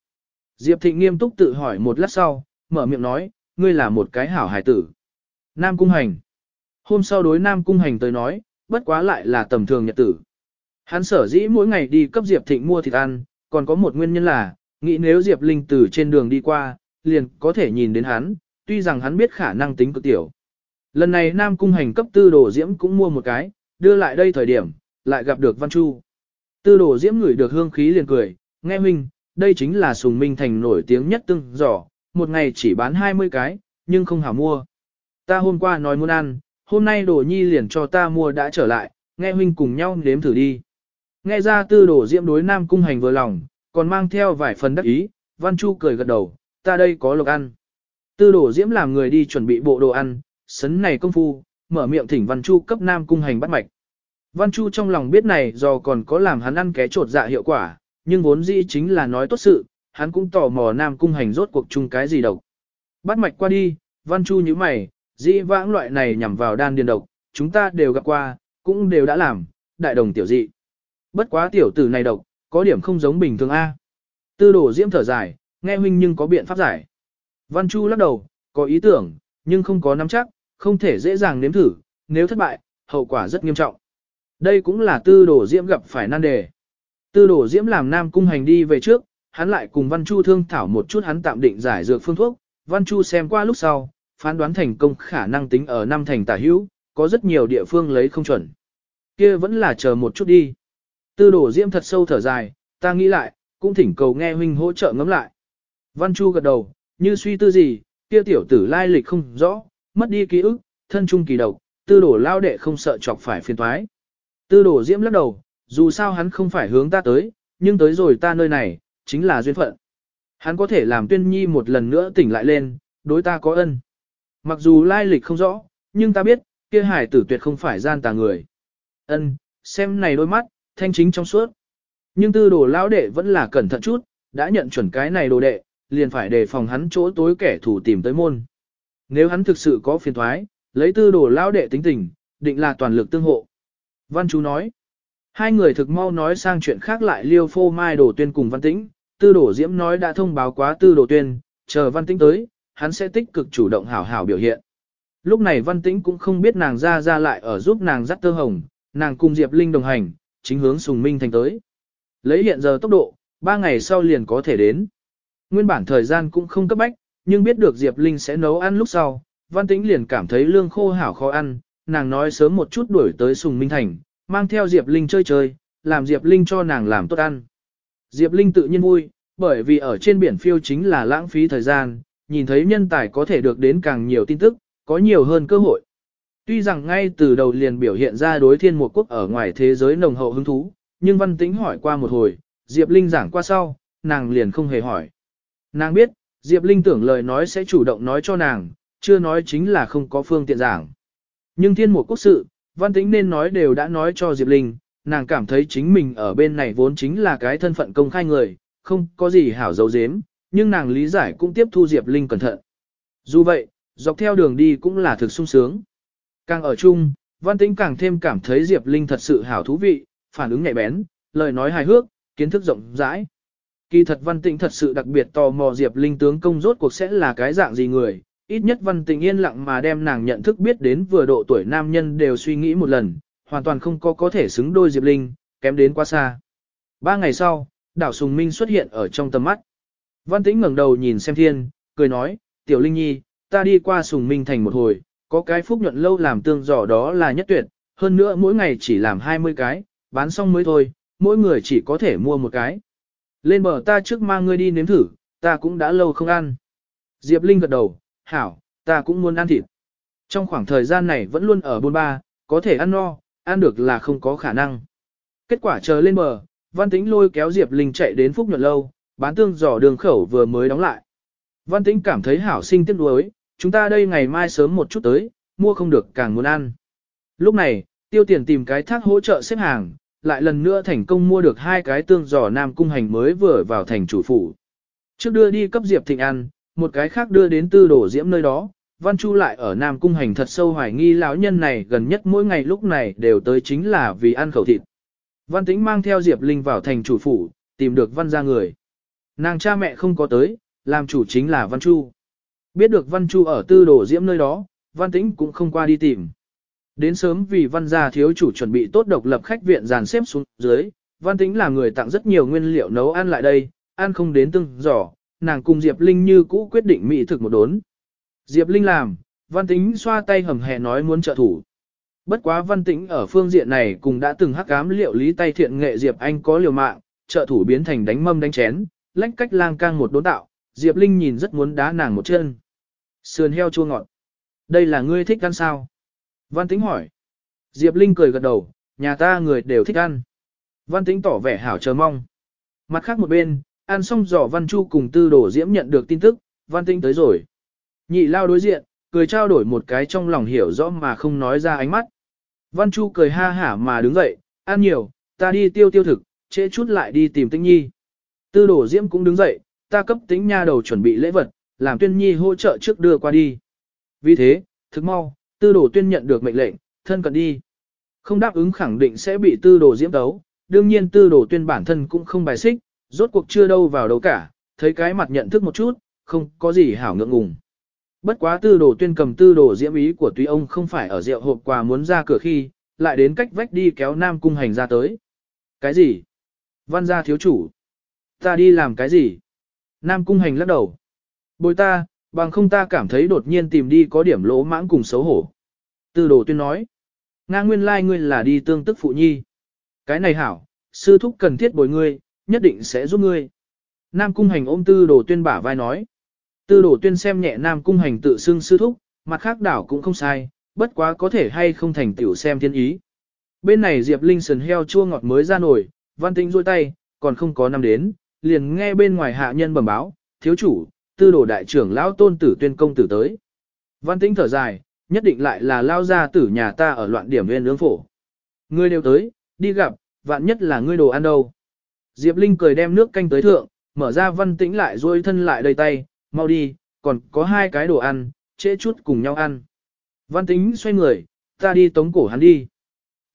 A: Diệp Thịnh nghiêm túc tự hỏi một lát sau, mở miệng nói, ngươi là một cái hảo hài tử. Nam Cung Hành. Hôm sau đối Nam Cung Hành tới nói, bất quá lại là tầm thường nhật tử. Hắn sở dĩ mỗi ngày đi cấp Diệp Thịnh mua thịt ăn, còn có một nguyên nhân là, nghĩ nếu Diệp Linh từ trên đường đi qua, liền có thể nhìn đến hắn, tuy rằng hắn biết khả năng tính cực tiểu. Lần này Nam Cung Hành cấp tư đồ diễm cũng mua một cái, đưa lại đây thời điểm, lại gặp được Văn Chu. Tư đồ diễm ngửi được hương khí liền cười, nghe huynh, đây chính là sùng minh thành nổi tiếng nhất tương giỏ, một ngày chỉ bán 20 cái, nhưng không hảo mua. Ta hôm qua nói muốn ăn, hôm nay đồ nhi liền cho ta mua đã trở lại, nghe huynh cùng nhau nếm thử đi. Nghe ra tư đồ diễm đối nam cung hành vừa lòng, còn mang theo vài phần đắc ý, Văn Chu cười gật đầu, ta đây có lộc ăn. Tư đồ diễm làm người đi chuẩn bị bộ đồ ăn, sấn này công phu, mở miệng thỉnh Văn Chu cấp nam cung hành bắt mạch. Văn Chu trong lòng biết này do còn có làm hắn ăn ké trột dạ hiệu quả, nhưng vốn dĩ chính là nói tốt sự, hắn cũng tò mò nam cung hành rốt cuộc chung cái gì độc. Bắt mạch qua đi, Văn Chu như mày, dĩ vãng loại này nhằm vào đan điền độc, chúng ta đều gặp qua, cũng đều đã làm, đại đồng tiểu dị. Bất quá tiểu tử này độc, có điểm không giống bình thường A. Tư đổ diễm thở dài, nghe huynh nhưng có biện pháp giải. Văn Chu lắc đầu, có ý tưởng, nhưng không có nắm chắc, không thể dễ dàng nếm thử, nếu thất bại, hậu quả rất nghiêm trọng. Đây cũng là tư đổ diễm gặp phải nan đề. Tư đổ diễm làm nam cung hành đi về trước, hắn lại cùng Văn Chu thương thảo một chút hắn tạm định giải dược phương thuốc. Văn Chu xem qua lúc sau, phán đoán thành công khả năng tính ở năm thành tả hữu, có rất nhiều địa phương lấy không chuẩn. Kia vẫn là chờ một chút đi. Tư đổ diễm thật sâu thở dài, ta nghĩ lại, cũng thỉnh cầu nghe huynh hỗ trợ ngẫm lại. Văn Chu gật đầu, như suy tư gì, kia tiểu tử lai lịch không rõ, mất đi ký ức, thân trung kỳ độc, tư đổ lao đệ không sợ chọc phải phiền toái. Tư đổ diễm lắc đầu, dù sao hắn không phải hướng ta tới, nhưng tới rồi ta nơi này, chính là duyên phận. Hắn có thể làm tuyên nhi một lần nữa tỉnh lại lên, đối ta có ân. Mặc dù lai lịch không rõ, nhưng ta biết, kia hải tử tuyệt không phải gian tà người. Ân, xem này đôi mắt, thanh chính trong suốt. Nhưng tư đồ lão đệ vẫn là cẩn thận chút, đã nhận chuẩn cái này đồ đệ, liền phải đề phòng hắn chỗ tối kẻ thù tìm tới môn. Nếu hắn thực sự có phiền thoái, lấy tư đồ lão đệ tính tình, định là toàn lực tương hộ. Văn chú nói, hai người thực mau nói sang chuyện khác lại liêu phô mai đồ tuyên cùng văn tĩnh, tư đồ diễm nói đã thông báo quá tư đồ tuyên, chờ văn tĩnh tới, hắn sẽ tích cực chủ động hảo hảo biểu hiện. Lúc này văn tĩnh cũng không biết nàng ra ra lại ở giúp nàng dắt tơ hồng, nàng cùng Diệp Linh đồng hành, chính hướng Sùng Minh thành tới. Lấy hiện giờ tốc độ, 3 ngày sau liền có thể đến. Nguyên bản thời gian cũng không cấp bách, nhưng biết được Diệp Linh sẽ nấu ăn lúc sau, Văn Tĩnh liền cảm thấy lương khô hảo khó ăn, nàng nói sớm một chút đuổi tới Sùng Minh Thành, mang theo Diệp Linh chơi chơi, làm Diệp Linh cho nàng làm tốt ăn. Diệp Linh tự nhiên vui, bởi vì ở trên biển phiêu chính là lãng phí thời gian, nhìn thấy nhân tài có thể được đến càng nhiều tin tức, có nhiều hơn cơ hội. Tuy rằng ngay từ đầu liền biểu hiện ra đối thiên một quốc ở ngoài thế giới nồng hậu hứng thú, nhưng văn tĩnh hỏi qua một hồi, Diệp Linh giảng qua sau, nàng liền không hề hỏi. Nàng biết, Diệp Linh tưởng lời nói sẽ chủ động nói cho nàng, chưa nói chính là không có phương tiện giảng. Nhưng thiên một quốc sự, văn tĩnh nên nói đều đã nói cho Diệp Linh, nàng cảm thấy chính mình ở bên này vốn chính là cái thân phận công khai người, không có gì hảo dấu dếm, nhưng nàng lý giải cũng tiếp thu Diệp Linh cẩn thận. Dù vậy, dọc theo đường đi cũng là thực sung sướng. Càng ở chung, Văn Tĩnh càng thêm cảm thấy Diệp Linh thật sự hảo thú vị, phản ứng nhạy bén, lời nói hài hước, kiến thức rộng rãi. Kỳ thật Văn Tĩnh thật sự đặc biệt tò mò Diệp Linh tướng công rốt cuộc sẽ là cái dạng gì người, ít nhất Văn Tĩnh yên lặng mà đem nàng nhận thức biết đến vừa độ tuổi nam nhân đều suy nghĩ một lần, hoàn toàn không có có thể xứng đôi Diệp Linh, kém đến quá xa. Ba ngày sau, đảo Sùng Minh xuất hiện ở trong tầm mắt. Văn Tĩnh ngẩng đầu nhìn xem thiên, cười nói, Tiểu Linh Nhi, ta đi qua Sùng Minh thành một hồi, có cái phúc nhuận lâu làm tương giỏ đó là nhất tuyệt, hơn nữa mỗi ngày chỉ làm 20 cái, bán xong mới thôi, mỗi người chỉ có thể mua một cái. Lên bờ ta trước mang ngươi đi nếm thử, ta cũng đã lâu không ăn. Diệp Linh gật đầu, hảo, ta cũng muốn ăn thịt. Trong khoảng thời gian này vẫn luôn ở bôn ba, có thể ăn no, ăn được là không có khả năng. Kết quả chờ lên bờ, Văn Tĩnh lôi kéo Diệp Linh chạy đến Phúc Nhuận Lâu, bán tương giò đường khẩu vừa mới đóng lại. Văn Tĩnh cảm thấy hảo sinh tiếc nuối, chúng ta đây ngày mai sớm một chút tới, mua không được càng muốn ăn. Lúc này, tiêu tiền tìm cái thác hỗ trợ xếp hàng, lại lần nữa thành công mua được hai cái tương giò nam cung hành mới vừa vào thành chủ phủ. Trước đưa đi cấp Diệp Thịnh ăn, một cái khác đưa đến tư đổ diễm nơi đó, Văn Chu lại ở Nam Cung Hành thật sâu hoài nghi lão nhân này gần nhất mỗi ngày lúc này đều tới chính là vì ăn khẩu thịt. Văn Tĩnh mang theo Diệp Linh vào thành chủ phủ, tìm được Văn gia người. Nàng cha mẹ không có tới, làm chủ chính là Văn Chu. Biết được Văn Chu ở tư đổ diễm nơi đó, Văn Tĩnh cũng không qua đi tìm. Đến sớm vì Văn gia thiếu chủ chuẩn bị tốt độc lập khách viện dàn xếp xuống dưới, Văn Tĩnh là người tặng rất nhiều nguyên liệu nấu ăn lại đây, ăn không đến từng giỏ, nàng cùng Diệp Linh như cũ quyết định mỹ thực một đốn. Diệp Linh làm, Văn Tĩnh xoa tay hầm hè nói muốn trợ thủ. Bất quá Văn Tĩnh ở phương diện này cùng đã từng hắc ám liệu lý tay thiện nghệ Diệp Anh có liều mạng, trợ thủ biến thành đánh mâm đánh chén, lách cách lang cang một đốn tạo, Diệp Linh nhìn rất muốn đá nàng một chân. Sườn heo chua ngọt. Đây là ngươi thích ăn sao? Văn Tĩnh hỏi. Diệp Linh cười gật đầu, nhà ta người đều thích ăn. Văn Tĩnh tỏ vẻ hảo chờ mong. Mặt khác một bên, ăn xong giỏ Văn Chu cùng tư đổ diễm nhận được tin tức, Văn Tĩnh tới rồi. Nhị lao đối diện, cười trao đổi một cái trong lòng hiểu rõ mà không nói ra ánh mắt. Văn Chu cười ha hả mà đứng dậy, ăn nhiều, ta đi tiêu tiêu thực, trễ chút lại đi tìm Tĩnh Nhi. Tư đổ diễm cũng đứng dậy, ta cấp tính Nha đầu chuẩn bị lễ vật, làm Tuyên Nhi hỗ trợ trước đưa qua đi. Vì thế, thực mau, tư đổ tuyên nhận được mệnh lệnh, thân cận đi. Không đáp ứng khẳng định sẽ bị tư đồ diễm đấu, đương nhiên tư đồ tuyên bản thân cũng không bài xích, rốt cuộc chưa đâu vào đâu cả, thấy cái mặt nhận thức một chút, không có gì hảo ngượng ngùng. Bất quá tư đồ tuyên cầm tư đồ diễm ý của tuy ông không phải ở rượu hộp quà muốn ra cửa khi, lại đến cách vách đi kéo nam cung hành ra tới. Cái gì? Văn gia thiếu chủ. Ta đi làm cái gì? Nam cung hành lắc đầu. Bồi ta, bằng không ta cảm thấy đột nhiên tìm đi có điểm lỗ mãng cùng xấu hổ. Tư đồ tuyên nói. Nga nguyên lai like ngươi là đi tương tức phụ nhi. Cái này hảo, sư thúc cần thiết bồi ngươi, nhất định sẽ giúp ngươi. Nam cung hành ôm tư đồ tuyên bả vai nói. Tư đồ tuyên xem nhẹ Nam cung hành tự xưng sư thúc, mặt khác đảo cũng không sai, bất quá có thể hay không thành tiểu xem thiên ý. Bên này Diệp Linh sần heo chua ngọt mới ra nổi, văn tinh rôi tay, còn không có năm đến, liền nghe bên ngoài hạ nhân bẩm báo, thiếu chủ, tư đồ đại trưởng lão tôn tử tuyên công tử tới. Văn tĩnh thở dài, nhất định lại là lao ra tử nhà ta ở loạn điểm nguyên ương phổ. Ngươi đều tới, đi gặp, vạn nhất là ngươi đồ ăn đâu. Diệp Linh cười đem nước canh tới thượng, mở ra văn tĩnh lại duỗi thân lại đầy tay, mau đi, còn có hai cái đồ ăn, trễ chút cùng nhau ăn. Văn tĩnh xoay người, ta đi tống cổ hắn đi.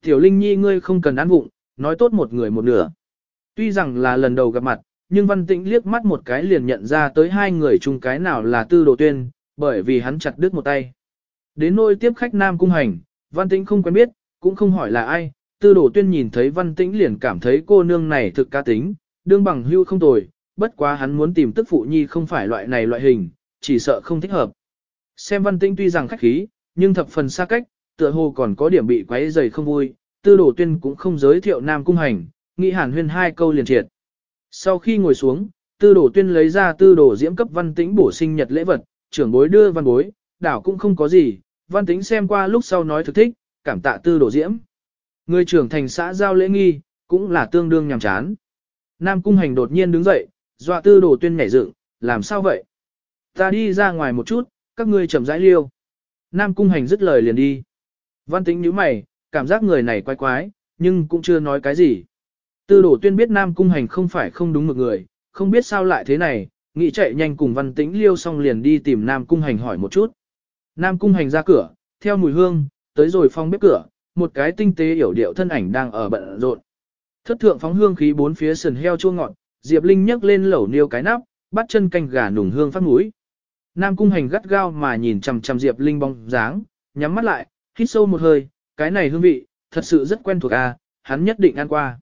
A: Tiểu Linh Nhi ngươi không cần ăn vụng, nói tốt một người một nửa. Tuy rằng là lần đầu gặp mặt, nhưng Văn Tĩnh liếc mắt một cái liền nhận ra tới hai người chung cái nào là tư đồ tuyên, bởi vì hắn chặt đứt một tay. Đến nôi tiếp khách Nam Cung Hành, Văn Tĩnh không quen biết, cũng không hỏi là ai, tư đồ tuyên nhìn thấy Văn Tĩnh liền cảm thấy cô nương này thực ca tính, đương bằng hưu không tồi, bất quá hắn muốn tìm tức phụ nhi không phải loại này loại hình, chỉ sợ không thích hợp. Xem Văn Tĩnh tuy rằng khách khí, nhưng thập phần xa cách, tựa hồ còn có điểm bị quấy dày không vui, tư đồ tuyên cũng không giới thiệu Nam Cung Hành, nghĩ hàn huyên hai câu liền triệt. Sau khi ngồi xuống, tư đồ tuyên lấy ra tư đồ diễm cấp văn tĩnh bổ sinh nhật lễ vật, trưởng bối đưa văn bối, đảo cũng không có gì, văn tĩnh xem qua lúc sau nói thực thích, cảm tạ tư đồ diễm. Người trưởng thành xã giao lễ nghi, cũng là tương đương nhàm chán. Nam cung hành đột nhiên đứng dậy, dọa tư đồ tuyên nhảy dựng, làm sao vậy? Ta đi ra ngoài một chút, các ngươi chậm rãi liêu. Nam cung hành dứt lời liền đi. Văn tĩnh nhíu mày, cảm giác người này quái quái, nhưng cũng chưa nói cái gì. Tư đổ tuyên biết Nam Cung Hành không phải không đúng một người, không biết sao lại thế này, nghĩ chạy nhanh cùng văn tĩnh liêu xong liền đi tìm Nam Cung Hành hỏi một chút. Nam Cung Hành ra cửa, theo mùi hương, tới rồi phong bếp cửa, một cái tinh tế hiểu điệu thân ảnh đang ở bận rộn. Thất thượng phóng hương khí bốn phía sườn heo chua ngọt, Diệp Linh nhấc lên lẩu niêu cái nắp, bắt chân canh gà nùng hương phát mũi. Nam Cung Hành gắt gao mà nhìn chằm chằm Diệp Linh bóng dáng, nhắm mắt lại, hít sâu một hơi, cái này hương vị, thật sự rất quen thuộc a, hắn nhất định ăn qua.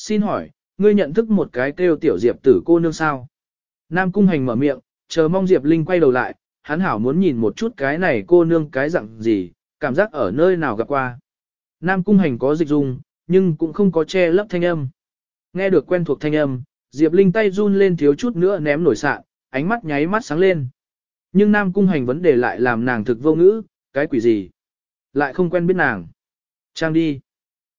A: Xin hỏi, ngươi nhận thức một cái kêu tiểu Diệp tử cô nương sao? Nam Cung Hành mở miệng, chờ mong Diệp Linh quay đầu lại, hắn hảo muốn nhìn một chút cái này cô nương cái dạng gì, cảm giác ở nơi nào gặp qua. Nam Cung Hành có dịch dung, nhưng cũng không có che lấp thanh âm. Nghe được quen thuộc thanh âm, Diệp Linh tay run lên thiếu chút nữa ném nổi sạn, ánh mắt nháy mắt sáng lên. Nhưng Nam Cung Hành vấn đề lại làm nàng thực vô ngữ, cái quỷ gì? Lại không quen biết nàng. Trang đi.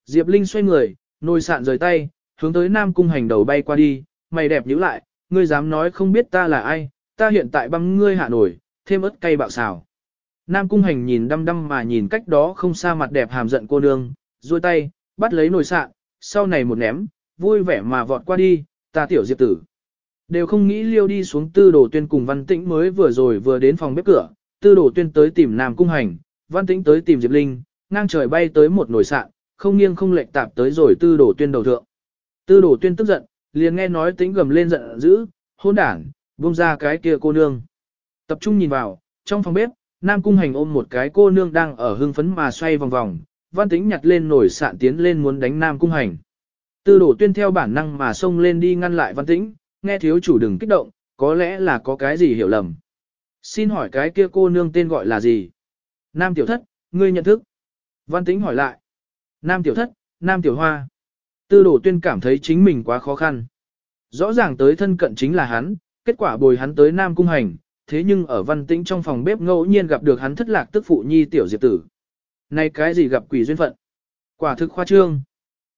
A: Diệp Linh xoay người, Nồi sạn rời tay, hướng tới Nam Cung hành đầu bay qua đi, mày đẹp nhíu lại, ngươi dám nói không biết ta là ai, ta hiện tại băm ngươi hạ nổi, thêm ớt cay bạo xào. Nam Cung hành nhìn đăm đăm mà nhìn cách đó không xa mặt đẹp hàm giận cô nương, duỗi tay, bắt lấy nồi sạn, sau này một ném, vui vẻ mà vọt qua đi, ta tiểu diệp tử. Đều không nghĩ liêu đi xuống tư đồ tuyên cùng văn tĩnh mới vừa rồi vừa đến phòng bếp cửa, tư đồ tuyên tới tìm Nam Cung Hành, văn tĩnh tới tìm Diệp Linh, ngang trời bay tới một nồi sạn, không nghiêng không lệch tạp tới rồi tư đổ tuyên đầu thượng. Tư đổ tuyên tức giận, liền nghe nói tính gầm lên giận dữ, hôn đảng, buông ra cái kia cô nương. Tập trung nhìn vào, trong phòng bếp, Nam Cung Hành ôm một cái cô nương đang ở hưng phấn mà xoay vòng vòng, văn tính nhặt lên nổi sạn tiến lên muốn đánh Nam Cung Hành. Tư đổ tuyên theo bản năng mà xông lên đi ngăn lại văn tĩnh, nghe thiếu chủ đừng kích động, có lẽ là có cái gì hiểu lầm. Xin hỏi cái kia cô nương tên gọi là gì? Nam tiểu thất, ngươi nhận thức. Văn tĩnh hỏi lại. Nam tiểu thất, Nam tiểu hoa. Tư đổ tuyên cảm thấy chính mình quá khó khăn. Rõ ràng tới thân cận chính là hắn, kết quả bồi hắn tới Nam cung hành, thế nhưng ở văn tĩnh trong phòng bếp ngẫu nhiên gặp được hắn thất lạc tức phụ nhi tiểu diệp tử. Này cái gì gặp quỷ duyên phận? Quả thực khoa trương.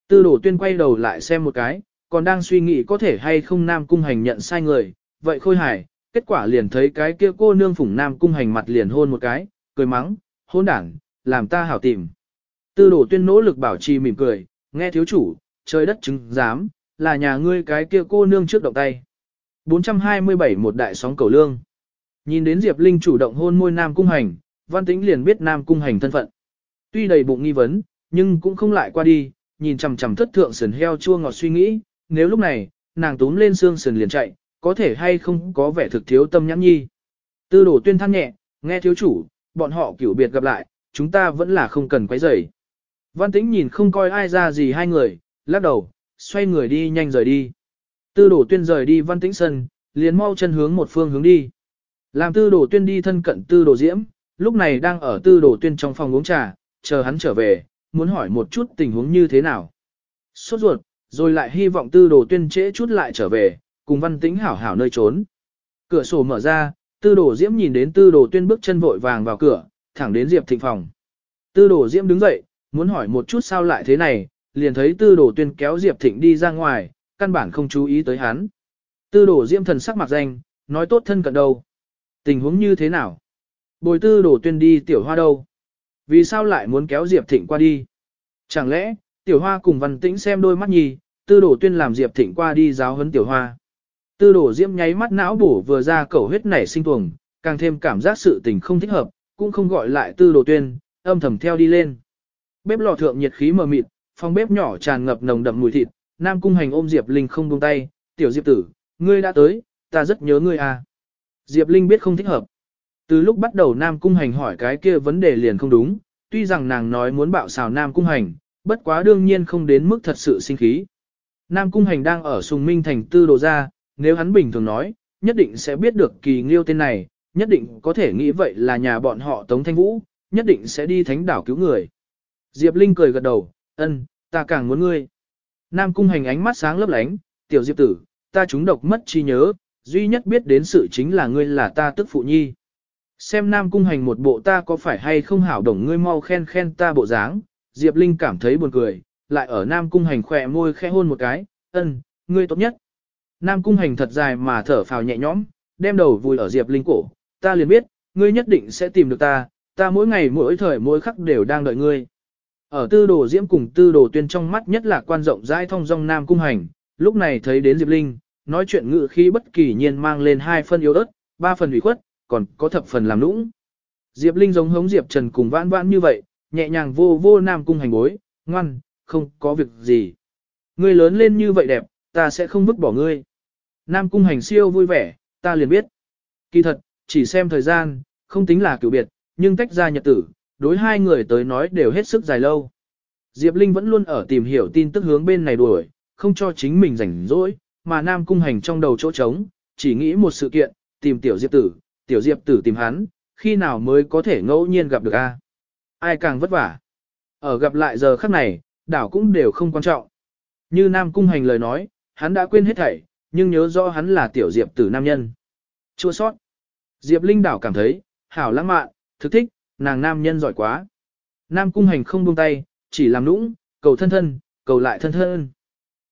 A: Tư đổ tuyên quay đầu lại xem một cái, còn đang suy nghĩ có thể hay không Nam cung hành nhận sai người, vậy khôi hài, kết quả liền thấy cái kia cô nương phủng Nam cung hành mặt liền hôn một cái, cười mắng, hôn đảng, làm ta hảo tìm. Tư đổ tuyên nỗ lực bảo trì mỉm cười, nghe thiếu chủ, trời đất chứng giám, là nhà ngươi cái kia cô nương trước động tay. 427 một đại sóng cầu lương. Nhìn đến Diệp Linh chủ động hôn môi Nam Cung Hành, Văn Tĩnh liền biết Nam Cung Hành thân phận. Tuy đầy bụng nghi vấn, nhưng cũng không lại qua đi, nhìn chằm chằm thất thượng sườn heo chua ngọt suy nghĩ, nếu lúc này, nàng túm lên xương sườn liền chạy, có thể hay không có vẻ thực thiếu tâm nhãn nhi. Tư đổ tuyên than nhẹ, nghe thiếu chủ, bọn họ kiểu biệt gặp lại, chúng ta vẫn là không cần quấy rầy. Văn Tĩnh nhìn không coi ai ra gì hai người, lắc đầu, xoay người đi nhanh rời đi. Tư đổ tuyên rời đi Văn Tĩnh sân, liền mau chân hướng một phương hướng đi. Làm tư đổ tuyên đi thân cận tư đổ diễm, lúc này đang ở tư đổ tuyên trong phòng uống trà, chờ hắn trở về, muốn hỏi một chút tình huống như thế nào. Sốt ruột, rồi lại hy vọng tư đồ tuyên trễ chút lại trở về, cùng văn tĩnh hảo hảo nơi trốn. Cửa sổ mở ra, tư đồ diễm nhìn đến tư đồ tuyên bước chân vội vàng vào cửa, thẳng đến Diệp Thịnh phòng. Tư đồ diễm đứng dậy, muốn hỏi một chút sao lại thế này, liền thấy tư đồ tuyên kéo Diệp Thịnh đi ra ngoài, căn bản không chú ý tới hắn. Tư đồ diễm thần sắc mặt danh, nói tốt thân cận đâu. Tình huống như thế nào? Bồi tư đồ tuyên đi tiểu hoa đâu? Vì sao lại muốn kéo Diệp Thịnh qua đi? Chẳng lẽ, tiểu hoa cùng văn tĩnh xem đôi mắt nhì, tư đồ tuyên làm Diệp Thịnh qua đi giáo huấn tiểu hoa. Tư đồ diễm nháy mắt não bổ vừa ra cầu huyết nảy sinh tuồng, càng thêm cảm giác sự tình không thích hợp, cũng không gọi lại tư đồ tuyên, âm thầm theo đi lên. Bếp lò thượng nhiệt khí mờ mịt, phòng bếp nhỏ tràn ngập nồng đậm mùi thịt, Nam Cung Hành ôm Diệp Linh không buông tay, "Tiểu Diệp tử, ngươi đã tới, ta rất nhớ ngươi à." Diệp Linh biết không thích hợp. Từ lúc bắt đầu Nam Cung Hành hỏi cái kia vấn đề liền không đúng, tuy rằng nàng nói muốn bạo xào Nam Cung Hành, bất quá đương nhiên không đến mức thật sự sinh khí. Nam Cung Hành đang ở Sùng Minh thành tư đồ ra, nếu hắn bình thường nói, nhất định sẽ biết được kỳ nghiêu tên này, nhất định có thể nghĩ vậy là nhà bọn họ Tống Thanh Vũ, nhất định sẽ đi thánh đảo cứu người. Diệp Linh cười gật đầu, ân, ta càng muốn ngươi. Nam Cung Hành ánh mắt sáng lấp lánh, tiểu Diệp tử, ta chúng độc mất trí nhớ, duy nhất biết đến sự chính là ngươi là ta tức phụ nhi. Xem Nam Cung Hành một bộ ta có phải hay không hảo đồng ngươi mau khen khen ta bộ dáng, Diệp Linh cảm thấy buồn cười, lại ở Nam Cung Hành khỏe môi khẽ hôn một cái, ân, ngươi tốt nhất. Nam Cung Hành thật dài mà thở phào nhẹ nhõm, đem đầu vùi ở Diệp Linh cổ, ta liền biết, ngươi nhất định sẽ tìm được ta, ta mỗi ngày mỗi thời mỗi khắc đều đang đợi ngươi. Ở tư đồ diễm cùng tư đồ tuyên trong mắt nhất là quan rộng rãi thông dong Nam Cung Hành, lúc này thấy đến Diệp Linh, nói chuyện ngự khí bất kỳ nhiên mang lên hai phân yếu ớt, ba phần ủy khuất, còn có thập phần làm nũng. Diệp Linh giống hống Diệp Trần cùng vãn vãn như vậy, nhẹ nhàng vô vô nam cung hành bối, ngoan, không có việc gì. Ngươi lớn lên như vậy đẹp, ta sẽ không vứt bỏ ngươi. Nam cung hành siêu vui vẻ, ta liền biết. Kỳ thật, chỉ xem thời gian, không tính là cửu biệt, nhưng tách ra nhật tử, đối hai người tới nói đều hết sức dài lâu. Diệp Linh vẫn luôn ở tìm hiểu tin tức hướng bên này đuổi, không cho chính mình rảnh rỗi, mà Nam cung hành trong đầu chỗ trống, chỉ nghĩ một sự kiện, tìm tiểu Diệp tử, tiểu diệp tử tìm hắn, khi nào mới có thể ngẫu nhiên gặp được a? Ai càng vất vả. Ở gặp lại giờ khắc này, đảo cũng đều không quan trọng. Như Nam Cung Hành lời nói, hắn đã quên hết thảy, nhưng nhớ rõ hắn là tiểu diệp tử nam nhân. Chua sót. Diệp Linh đảo cảm thấy, hảo lãng mạn, thực thích, nàng nam nhân giỏi quá. Nam Cung Hành không buông tay, chỉ làm nũng, cầu thân thân, cầu lại thân thân.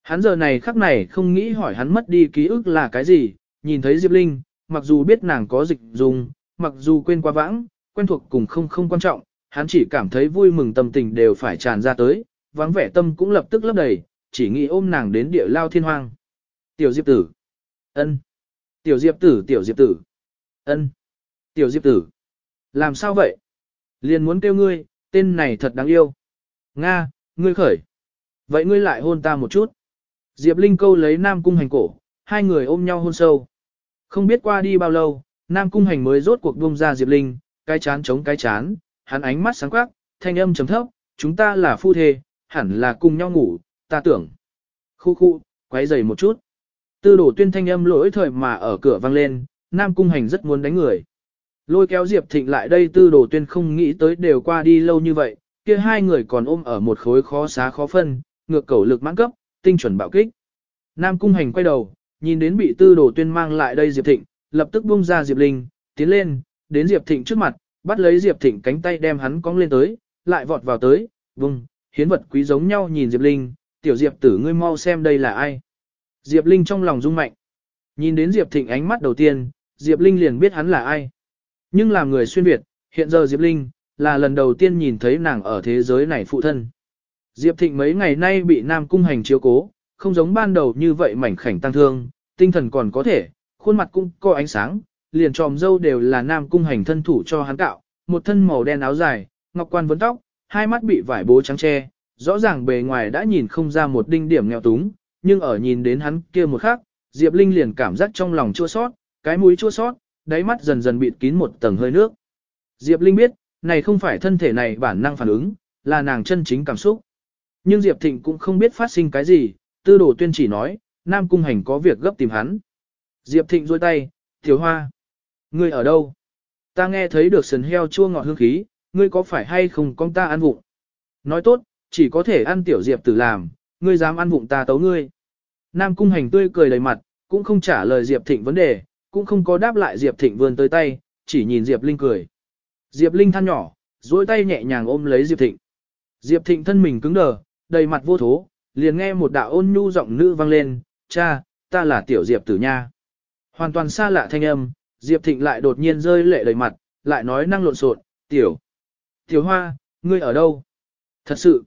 A: Hắn giờ này khắc này không nghĩ hỏi hắn mất đi ký ức là cái gì, nhìn thấy Diệp Linh, mặc dù biết nàng có dịch dùng, mặc dù quên qua vãng, quen thuộc cùng không không quan trọng, hắn chỉ cảm thấy vui mừng tâm tình đều phải tràn ra tới, vắng vẻ tâm cũng lập tức lấp đầy, chỉ nghĩ ôm nàng đến địa lao thiên hoang. Tiểu Diệp tử. ân, Tiểu Diệp tử, tiểu Diệp tử. ân, Tiểu Diệp tử. Làm sao vậy? Liền muốn kêu ngươi, tên này thật đáng yêu. Nga, ngươi khởi. Vậy ngươi lại hôn ta một chút. Diệp Linh câu lấy Nam Cung Hành cổ, hai người ôm nhau hôn sâu. Không biết qua đi bao lâu, Nam Cung Hành mới rốt cuộc buông ra Diệp Linh, cái chán chống cái chán, hắn ánh mắt sáng quắc, thanh âm trầm thấp, chúng ta là phu thê, hẳn là cùng nhau ngủ, ta tưởng. Khu khu, quấy dày một chút. Tư đổ tuyên thanh âm lỗi thời mà ở cửa vang lên, Nam Cung Hành rất muốn đánh người. Lôi kéo Diệp Thịnh lại đây tư đồ tuyên không nghĩ tới đều qua đi lâu như vậy, kia hai người còn ôm ở một khối khó xá khó phân, ngược cầu lực mãn cấp, tinh chuẩn bạo kích. Nam Cung Hành quay đầu, nhìn đến bị tư đồ tuyên mang lại đây Diệp Thịnh, lập tức buông ra Diệp Linh, tiến lên, đến Diệp Thịnh trước mặt, bắt lấy Diệp Thịnh cánh tay đem hắn cong lên tới, lại vọt vào tới, vùng, hiến vật quý giống nhau nhìn Diệp Linh, tiểu Diệp tử ngươi mau xem đây là ai. Diệp Linh trong lòng rung mạnh. Nhìn đến Diệp Thịnh ánh mắt đầu tiên, Diệp Linh liền biết hắn là ai. Nhưng làm người xuyên Việt, hiện giờ Diệp Linh, là lần đầu tiên nhìn thấy nàng ở thế giới này phụ thân. Diệp Thịnh mấy ngày nay bị Nam Cung Hành chiếu cố, không giống ban đầu như vậy mảnh khảnh tăng thương, tinh thần còn có thể, khuôn mặt cũng có ánh sáng, liền tròm dâu đều là Nam Cung Hành thân thủ cho hắn cạo, một thân màu đen áo dài, ngọc quan vấn tóc, hai mắt bị vải bố trắng che, rõ ràng bề ngoài đã nhìn không ra một đinh điểm nghèo túng, nhưng ở nhìn đến hắn kia một khắc, Diệp Linh liền cảm giác trong lòng chua sót, cái mũi chua sót, đáy mắt dần dần bịt kín một tầng hơi nước. Diệp Linh biết, này không phải thân thể này bản năng phản ứng, là nàng chân chính cảm xúc. Nhưng Diệp Thịnh cũng không biết phát sinh cái gì, tư đồ tuyên chỉ nói, Nam Cung Hành có việc gấp tìm hắn. Diệp Thịnh rôi tay, thiếu hoa. Ngươi ở đâu? Ta nghe thấy được sườn heo chua ngọt hương khí, ngươi có phải hay không con ta ăn vụng? Nói tốt, chỉ có thể ăn tiểu Diệp tử làm, ngươi dám ăn vụng ta tấu ngươi. Nam Cung Hành tươi cười đầy mặt, cũng không trả lời Diệp Thịnh vấn đề, cũng không có đáp lại Diệp Thịnh vươn tới tay, chỉ nhìn Diệp Linh cười. Diệp Linh than nhỏ, duỗi tay nhẹ nhàng ôm lấy Diệp Thịnh. Diệp Thịnh thân mình cứng đờ, đầy mặt vô thố, liền nghe một đạo ôn nhu giọng nữ vang lên, cha, ta là tiểu Diệp tử nha. Hoàn toàn xa lạ thanh âm, Diệp Thịnh lại đột nhiên rơi lệ đầy mặt, lại nói năng lộn xộn, tiểu. Tiểu Hoa, ngươi ở đâu? Thật sự,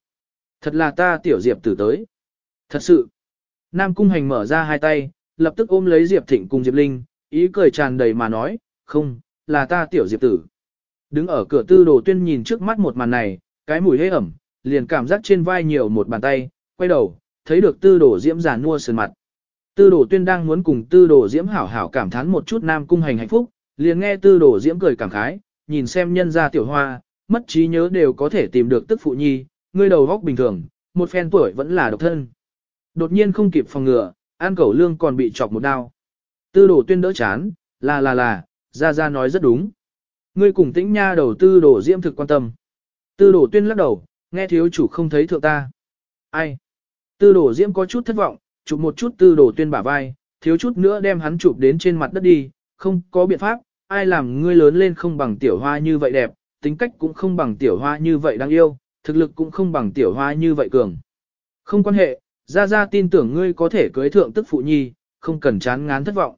A: thật là ta tiểu Diệp tử tới. Thật sự. Nam Cung Hành mở ra hai tay, lập tức ôm lấy Diệp Thịnh cùng Diệp Linh, ý cười tràn đầy mà nói, không, là ta tiểu Diệp tử. Đứng ở cửa tư đồ tuyên nhìn trước mắt một màn này, cái mùi hế ẩm, liền cảm giác trên vai nhiều một bàn tay, quay đầu, thấy được tư đồ diễm già nua sườn mặt. Tư đồ tuyên đang muốn cùng tư đồ diễm hảo hảo cảm thán một chút nam cung hành hạnh phúc, liền nghe tư đồ diễm cười cảm khái, nhìn xem nhân gia tiểu hoa, mất trí nhớ đều có thể tìm được tức phụ nhi, ngươi đầu góc bình thường, một phen tuổi vẫn là độc thân. Đột nhiên không kịp phòng ngừa, an cẩu lương còn bị chọc một đao. Tư đồ tuyên đỡ chán, là là là, ra ra nói rất đúng. Ngươi cùng tĩnh nha đầu tư đồ diễm thực quan tâm. Tư đồ tuyên lắc đầu, nghe thiếu chủ không thấy thượng ta. Ai? Tư đồ diễm có chút thất vọng, chụp một chút tư đồ tuyên bả vai, thiếu chút nữa đem hắn chụp đến trên mặt đất đi, không có biện pháp, ai làm ngươi lớn lên không bằng tiểu hoa như vậy đẹp, tính cách cũng không bằng tiểu hoa như vậy đáng yêu, thực lực cũng không bằng tiểu hoa như vậy cường. Không quan hệ, ra ra tin tưởng ngươi có thể cưới thượng tức phụ nhi, không cần chán ngán thất vọng.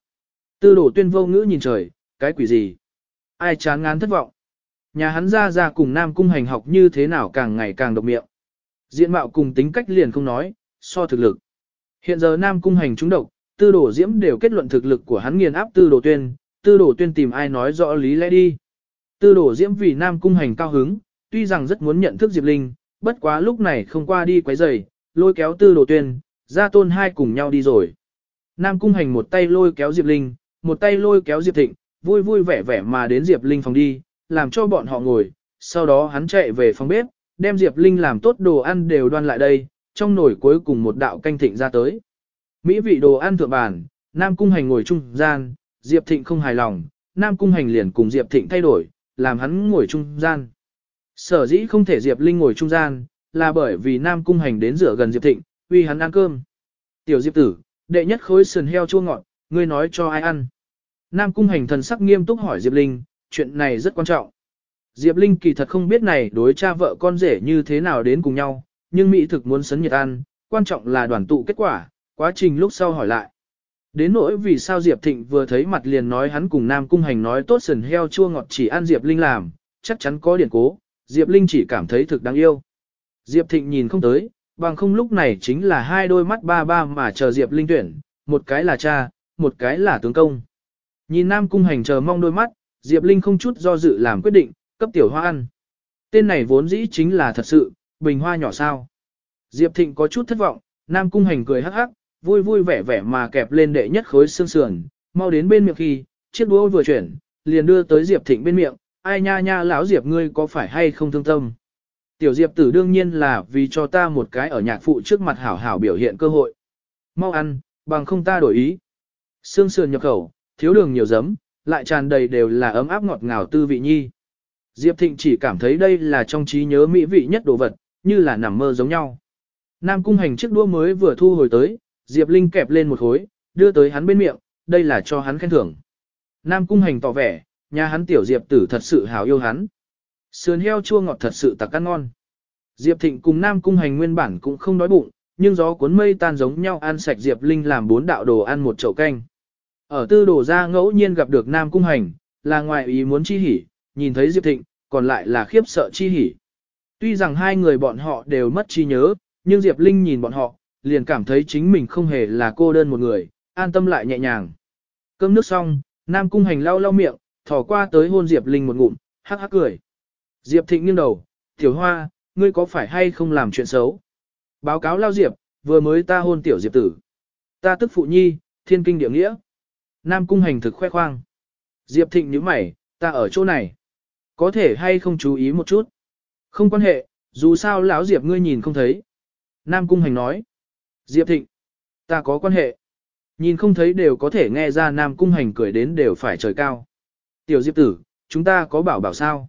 A: Tư Đổ tuyên vô ngữ nhìn trời, cái quỷ gì? Ai chán ngán thất vọng? Nhà hắn ra ra cùng Nam Cung hành học như thế nào càng ngày càng độc miệng. Diện mạo cùng tính cách liền không nói, so thực lực. Hiện giờ Nam Cung hành trúng độc, tư Đổ diễm đều kết luận thực lực của hắn nghiền áp tư Đổ tuyên, tư Đổ tuyên tìm ai nói rõ lý lẽ đi. Tư Đổ diễm vì Nam Cung hành cao hứng, tuy rằng rất muốn nhận thức Diệp Linh, bất quá lúc này không qua đi quấy rầy, lôi kéo tư đồ tuyên, ra tôn hai cùng nhau đi rồi. Nam Cung hành một tay lôi kéo Diệp Linh, một tay lôi kéo Diệp Thịnh, vui vui vẻ vẻ mà đến Diệp Linh phòng đi, làm cho bọn họ ngồi, sau đó hắn chạy về phòng bếp, đem Diệp Linh làm tốt đồ ăn đều đoan lại đây, trong nồi cuối cùng một đạo canh thịnh ra tới. Mỹ vị đồ ăn thượng bàn, Nam Cung Hành ngồi trung gian, Diệp Thịnh không hài lòng, Nam Cung Hành liền cùng Diệp Thịnh thay đổi, làm hắn ngồi trung gian. Sở dĩ không thể Diệp Linh ngồi trung gian, là bởi vì Nam Cung Hành đến rửa gần Diệp Thịnh, vì hắn ăn cơm. Tiểu Diệp tử, đệ nhất khối sườn heo chua ngọt, ngươi nói cho ai ăn. Nam Cung Hành thần sắc nghiêm túc hỏi Diệp Linh, chuyện này rất quan trọng. Diệp Linh kỳ thật không biết này đối cha vợ con rể như thế nào đến cùng nhau, nhưng Mỹ thực muốn sấn nhiệt ăn, quan trọng là đoàn tụ kết quả, quá trình lúc sau hỏi lại. Đến nỗi vì sao Diệp Thịnh vừa thấy mặt liền nói hắn cùng Nam Cung Hành nói tốt sần heo chua ngọt chỉ ăn Diệp Linh làm, chắc chắn có điển cố, Diệp Linh chỉ cảm thấy thực đáng yêu. Diệp Thịnh nhìn không tới, bằng không lúc này chính là hai đôi mắt ba ba mà chờ Diệp Linh tuyển, một cái là cha, một cái là tướng công. Nhìn Nam Cung Hành chờ mong đôi mắt, Diệp Linh không chút do dự làm quyết định, cấp tiểu hoa ăn. Tên này vốn dĩ chính là thật sự, bình hoa nhỏ sao. Diệp Thịnh có chút thất vọng, Nam Cung Hành cười hắc hắc, vui vui vẻ vẻ mà kẹp lên đệ nhất khối xương sườn, mau đến bên miệng khi, chiếc đũa vừa chuyển, liền đưa tới Diệp Thịnh bên miệng, ai nha nha lão Diệp ngươi có phải hay không thương tâm. Tiểu Diệp tử đương nhiên là vì cho ta một cái ở nhạc phụ trước mặt hảo hảo biểu hiện cơ hội. Mau ăn, bằng không ta đổi ý. Xương sườn nhập khẩu, thiếu đường nhiều giấm, lại tràn đầy đều là ấm áp ngọt ngào tư vị nhi. Diệp Thịnh chỉ cảm thấy đây là trong trí nhớ mỹ vị nhất đồ vật, như là nằm mơ giống nhau. Nam cung hành chiếc đũa mới vừa thu hồi tới, Diệp Linh kẹp lên một khối, đưa tới hắn bên miệng, đây là cho hắn khen thưởng. Nam cung hành tỏ vẻ, nhà hắn tiểu Diệp tử thật sự hào yêu hắn. Sườn heo chua ngọt thật sự tặc ăn ngon. Diệp Thịnh cùng Nam cung hành nguyên bản cũng không đói bụng, nhưng gió cuốn mây tan giống nhau ăn sạch Diệp Linh làm bốn đạo đồ ăn một chậu canh. Ở tư đồ ra ngẫu nhiên gặp được Nam cung hành, là ngoại ý muốn chi hỉ, nhìn thấy Diệp Thịnh, còn lại là khiếp sợ chi hỉ. Tuy rằng hai người bọn họ đều mất trí nhớ, nhưng Diệp Linh nhìn bọn họ, liền cảm thấy chính mình không hề là cô đơn một người, an tâm lại nhẹ nhàng. Cơm nước xong, Nam Cung Hành lau lau miệng, thỏ qua tới hôn Diệp Linh một ngụm, hắc hắc cười. Diệp Thịnh nghiêng đầu, tiểu hoa, ngươi có phải hay không làm chuyện xấu? Báo cáo lao Diệp, vừa mới ta hôn tiểu Diệp tử. Ta tức phụ nhi, thiên kinh địa nghĩa. Nam Cung Hành thực khoe khoang. Diệp Thịnh nhíu mày, ta ở chỗ này. Có thể hay không chú ý một chút? Không quan hệ, dù sao lão Diệp ngươi nhìn không thấy. Nam Cung Hành nói. Diệp Thịnh, ta có quan hệ. Nhìn không thấy đều có thể nghe ra Nam Cung Hành cười đến đều phải trời cao. Tiểu Diệp tử, chúng ta có bảo bảo sao?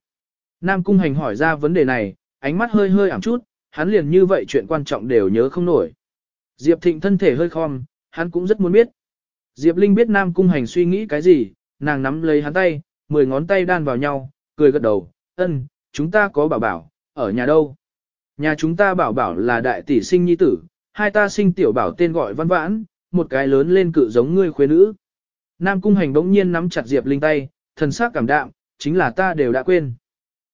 A: Nam Cung Hành hỏi ra vấn đề này, ánh mắt hơi hơi ảm chút, hắn liền như vậy chuyện quan trọng đều nhớ không nổi. Diệp Thịnh thân thể hơi khom, hắn cũng rất muốn biết. Diệp Linh biết Nam Cung Hành suy nghĩ cái gì, nàng nắm lấy hắn tay, mười ngón tay đan vào nhau, cười gật đầu, ân, chúng ta có bảo bảo, ở nhà đâu? Nhà chúng ta bảo bảo là đại tỷ sinh nhi tử, hai ta sinh tiểu bảo tên gọi văn vãn, một cái lớn lên cự giống ngươi khuê nữ. Nam Cung Hành bỗng nhiên nắm chặt Diệp Linh tay, thần sắc cảm đạm, chính là ta đều đã quên.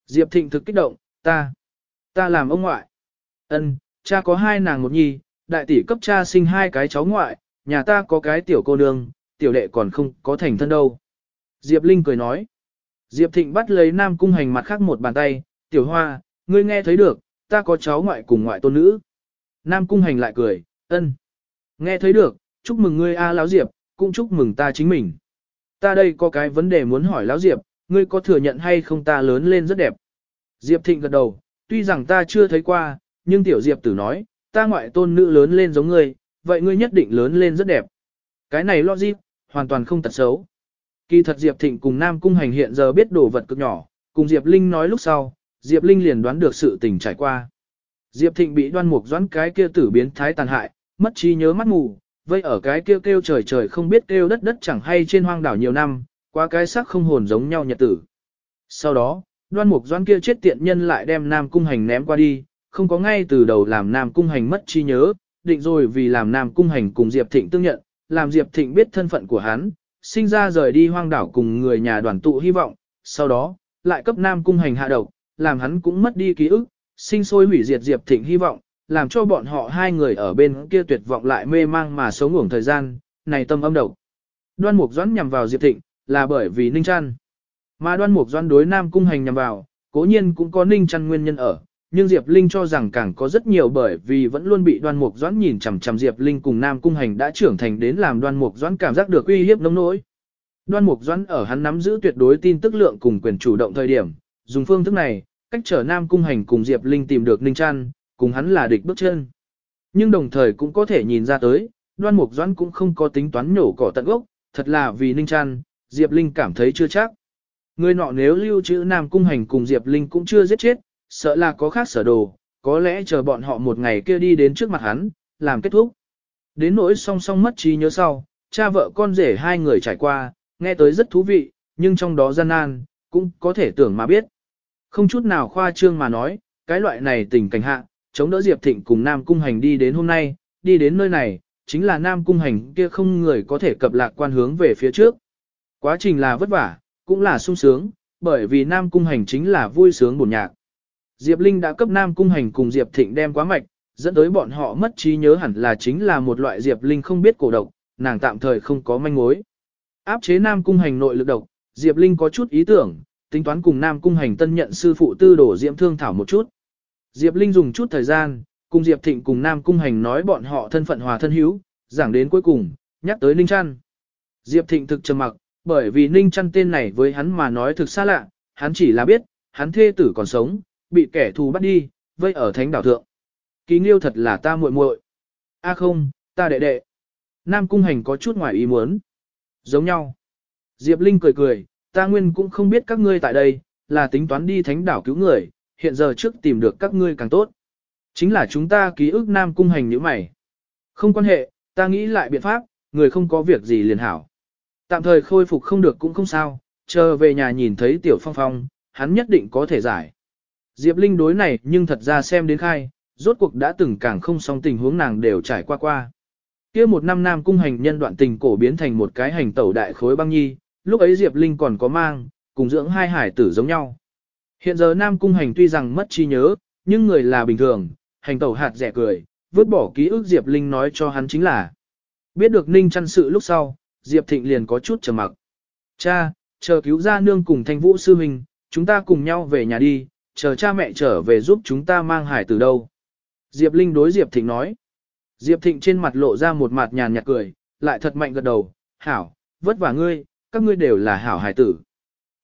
A: Diệp Thịnh thực kích động, ta, ta làm ông ngoại. Ân, cha có hai nàng một nhi, đại tỷ cấp cha sinh hai cái cháu ngoại, nhà ta có cái tiểu cô nương, tiểu đệ còn không có thành thân đâu. Diệp Linh cười nói. Diệp Thịnh bắt lấy Nam Cung Hành mặt khác một bàn tay, tiểu hoa, ngươi nghe thấy được, ta có cháu ngoại cùng ngoại tôn nữ. Nam Cung Hành lại cười, ân. Nghe thấy được, chúc mừng ngươi A Lão Diệp, cũng chúc mừng ta chính mình. Ta đây có cái vấn đề muốn hỏi Lão Diệp, ngươi có thừa nhận hay không ta lớn lên rất đẹp. Diệp Thịnh gật đầu, tuy rằng ta chưa thấy qua, nhưng tiểu Diệp tử nói, ta ngoại tôn nữ lớn lên giống ngươi, vậy ngươi nhất định lớn lên rất đẹp. Cái này lo hoàn toàn không tật xấu. Kỳ thật Diệp Thịnh cùng Nam Cung Hành hiện giờ biết đồ vật cực nhỏ, cùng Diệp Linh nói lúc sau, Diệp Linh liền đoán được sự tình trải qua. Diệp Thịnh bị đoan mục doãn cái kia tử biến thái tàn hại, mất trí nhớ mắt mù, vây ở cái kia kêu, kêu trời trời không biết kêu đất đất chẳng hay trên hoang đảo nhiều năm, qua cái sắc không hồn giống nhau nhật tử. Sau đó, đoan mục doãn kia chết tiện nhân lại đem Nam Cung Hành ném qua đi, không có ngay từ đầu làm Nam Cung Hành mất trí nhớ, định rồi vì làm Nam Cung Hành cùng Diệp Thịnh tương nhận, làm Diệp Thịnh biết thân phận của hắn, sinh ra rời đi hoang đảo cùng người nhà đoàn tụ hy vọng, sau đó, lại cấp Nam Cung Hành hạ độc, làm hắn cũng mất đi ký ức, sinh sôi hủy diệt Diệp Thịnh hy vọng, làm cho bọn họ hai người ở bên kia tuyệt vọng lại mê mang mà sống ngủng thời gian, này tâm âm độc. Đoan Mục Doãn nhằm vào Diệp Thịnh, là bởi vì Ninh Trăn. Mà Đoan Mục Doãn đối Nam Cung Hành nhằm vào, cố nhiên cũng có Ninh Trăn nguyên nhân ở, nhưng Diệp Linh cho rằng càng có rất nhiều bởi vì vẫn luôn bị Đoan Mục Doãn nhìn chằm chằm Diệp Linh cùng Nam Cung Hành đã trưởng thành đến làm Đoan Mục Doãn cảm giác được uy hiếp nông nỗi. Đoan Mục Doãn ở hắn nắm giữ tuyệt đối tin tức lượng cùng quyền chủ động thời điểm, dùng phương thức này, cách trở Nam Cung Hành cùng Diệp Linh tìm được Ninh Trăn, cùng hắn là địch bước chân. Nhưng đồng thời cũng có thể nhìn ra tới, Đoan Mục Doãn cũng không có tính toán nhổ cỏ tận gốc, thật là vì Ninh Trăn, Diệp Linh cảm thấy chưa chắc. Người nọ nếu lưu trữ Nam Cung Hành cùng Diệp Linh cũng chưa giết chết, sợ là có khác sở đồ, có lẽ chờ bọn họ một ngày kia đi đến trước mặt hắn, làm kết thúc. Đến nỗi song song mất trí nhớ sau, cha vợ con rể hai người trải qua, nghe tới rất thú vị, nhưng trong đó gian nan, cũng có thể tưởng mà biết. Không chút nào khoa trương mà nói, cái loại này tình cảnh hạ, chống đỡ Diệp Thịnh cùng Nam Cung Hành đi đến hôm nay, đi đến nơi này, chính là Nam Cung Hành kia không người có thể cập lạc quan hướng về phía trước. Quá trình là vất vả, cũng là sung sướng, bởi vì Nam Cung Hành chính là vui sướng buồn nhạc. Diệp Linh đã cấp Nam Cung Hành cùng Diệp Thịnh đem quá mạch, dẫn tới bọn họ mất trí nhớ hẳn là chính là một loại Diệp Linh không biết cổ độc, nàng tạm thời không có manh mối. Áp chế Nam Cung Hành nội lực độc, Diệp Linh có chút ý tưởng, tính toán cùng Nam Cung Hành tân nhận sư phụ tư đổ diễm thương thảo một chút. Diệp Linh dùng chút thời gian, cùng Diệp Thịnh cùng Nam Cung Hành nói bọn họ thân phận hòa thân hữu, giảng đến cuối cùng, nhắc tới Ninh Trăn. Diệp Thịnh thực trầm mặc, bởi vì Ninh Trăn tên này với hắn mà nói thực xa lạ, hắn chỉ là biết, hắn thê tử còn sống, bị kẻ thù bắt đi, vây ở thánh đảo thượng. Ký nghiêu thật là ta muội muội. A không, ta đệ đệ. Nam Cung Hành có chút ngoài ý muốn. Giống nhau. Diệp Linh cười cười, ta nguyên cũng không biết các ngươi tại đây, là tính toán đi thánh đảo cứu người, hiện giờ trước tìm được các ngươi càng tốt. Chính là chúng ta ký ức Nam Cung Hành như mày. Không quan hệ, ta nghĩ lại biện pháp, người không có việc gì liền hảo. Tạm thời khôi phục không được cũng không sao, chờ về nhà nhìn thấy Tiểu Phong Phong, hắn nhất định có thể giải. Diệp Linh đối này nhưng thật ra xem đến khai, rốt cuộc đã từng càng không xong tình huống nàng đều trải qua qua. kia một năm nam cung hành nhân đoạn tình cổ biến thành một cái hành tẩu đại khối băng nhi, lúc ấy Diệp Linh còn có mang, cùng dưỡng hai hải tử giống nhau. Hiện giờ nam cung hành tuy rằng mất trí nhớ, nhưng người là bình thường, hành tẩu hạt rẻ cười, vứt bỏ ký ức Diệp Linh nói cho hắn chính là. Biết được Ninh chăn sự lúc sau, Diệp Thịnh liền có chút trầm mặc. Cha, chờ cứu ra nương cùng thanh vũ sư huynh, chúng ta cùng nhau về nhà đi, chờ cha mẹ trở về giúp chúng ta mang hải từ đâu. Diệp Linh đối Diệp Thịnh nói. Diệp Thịnh trên mặt lộ ra một mặt nhàn nhạt cười, lại thật mạnh gật đầu, hảo, vất vả ngươi, các ngươi đều là hảo hải tử.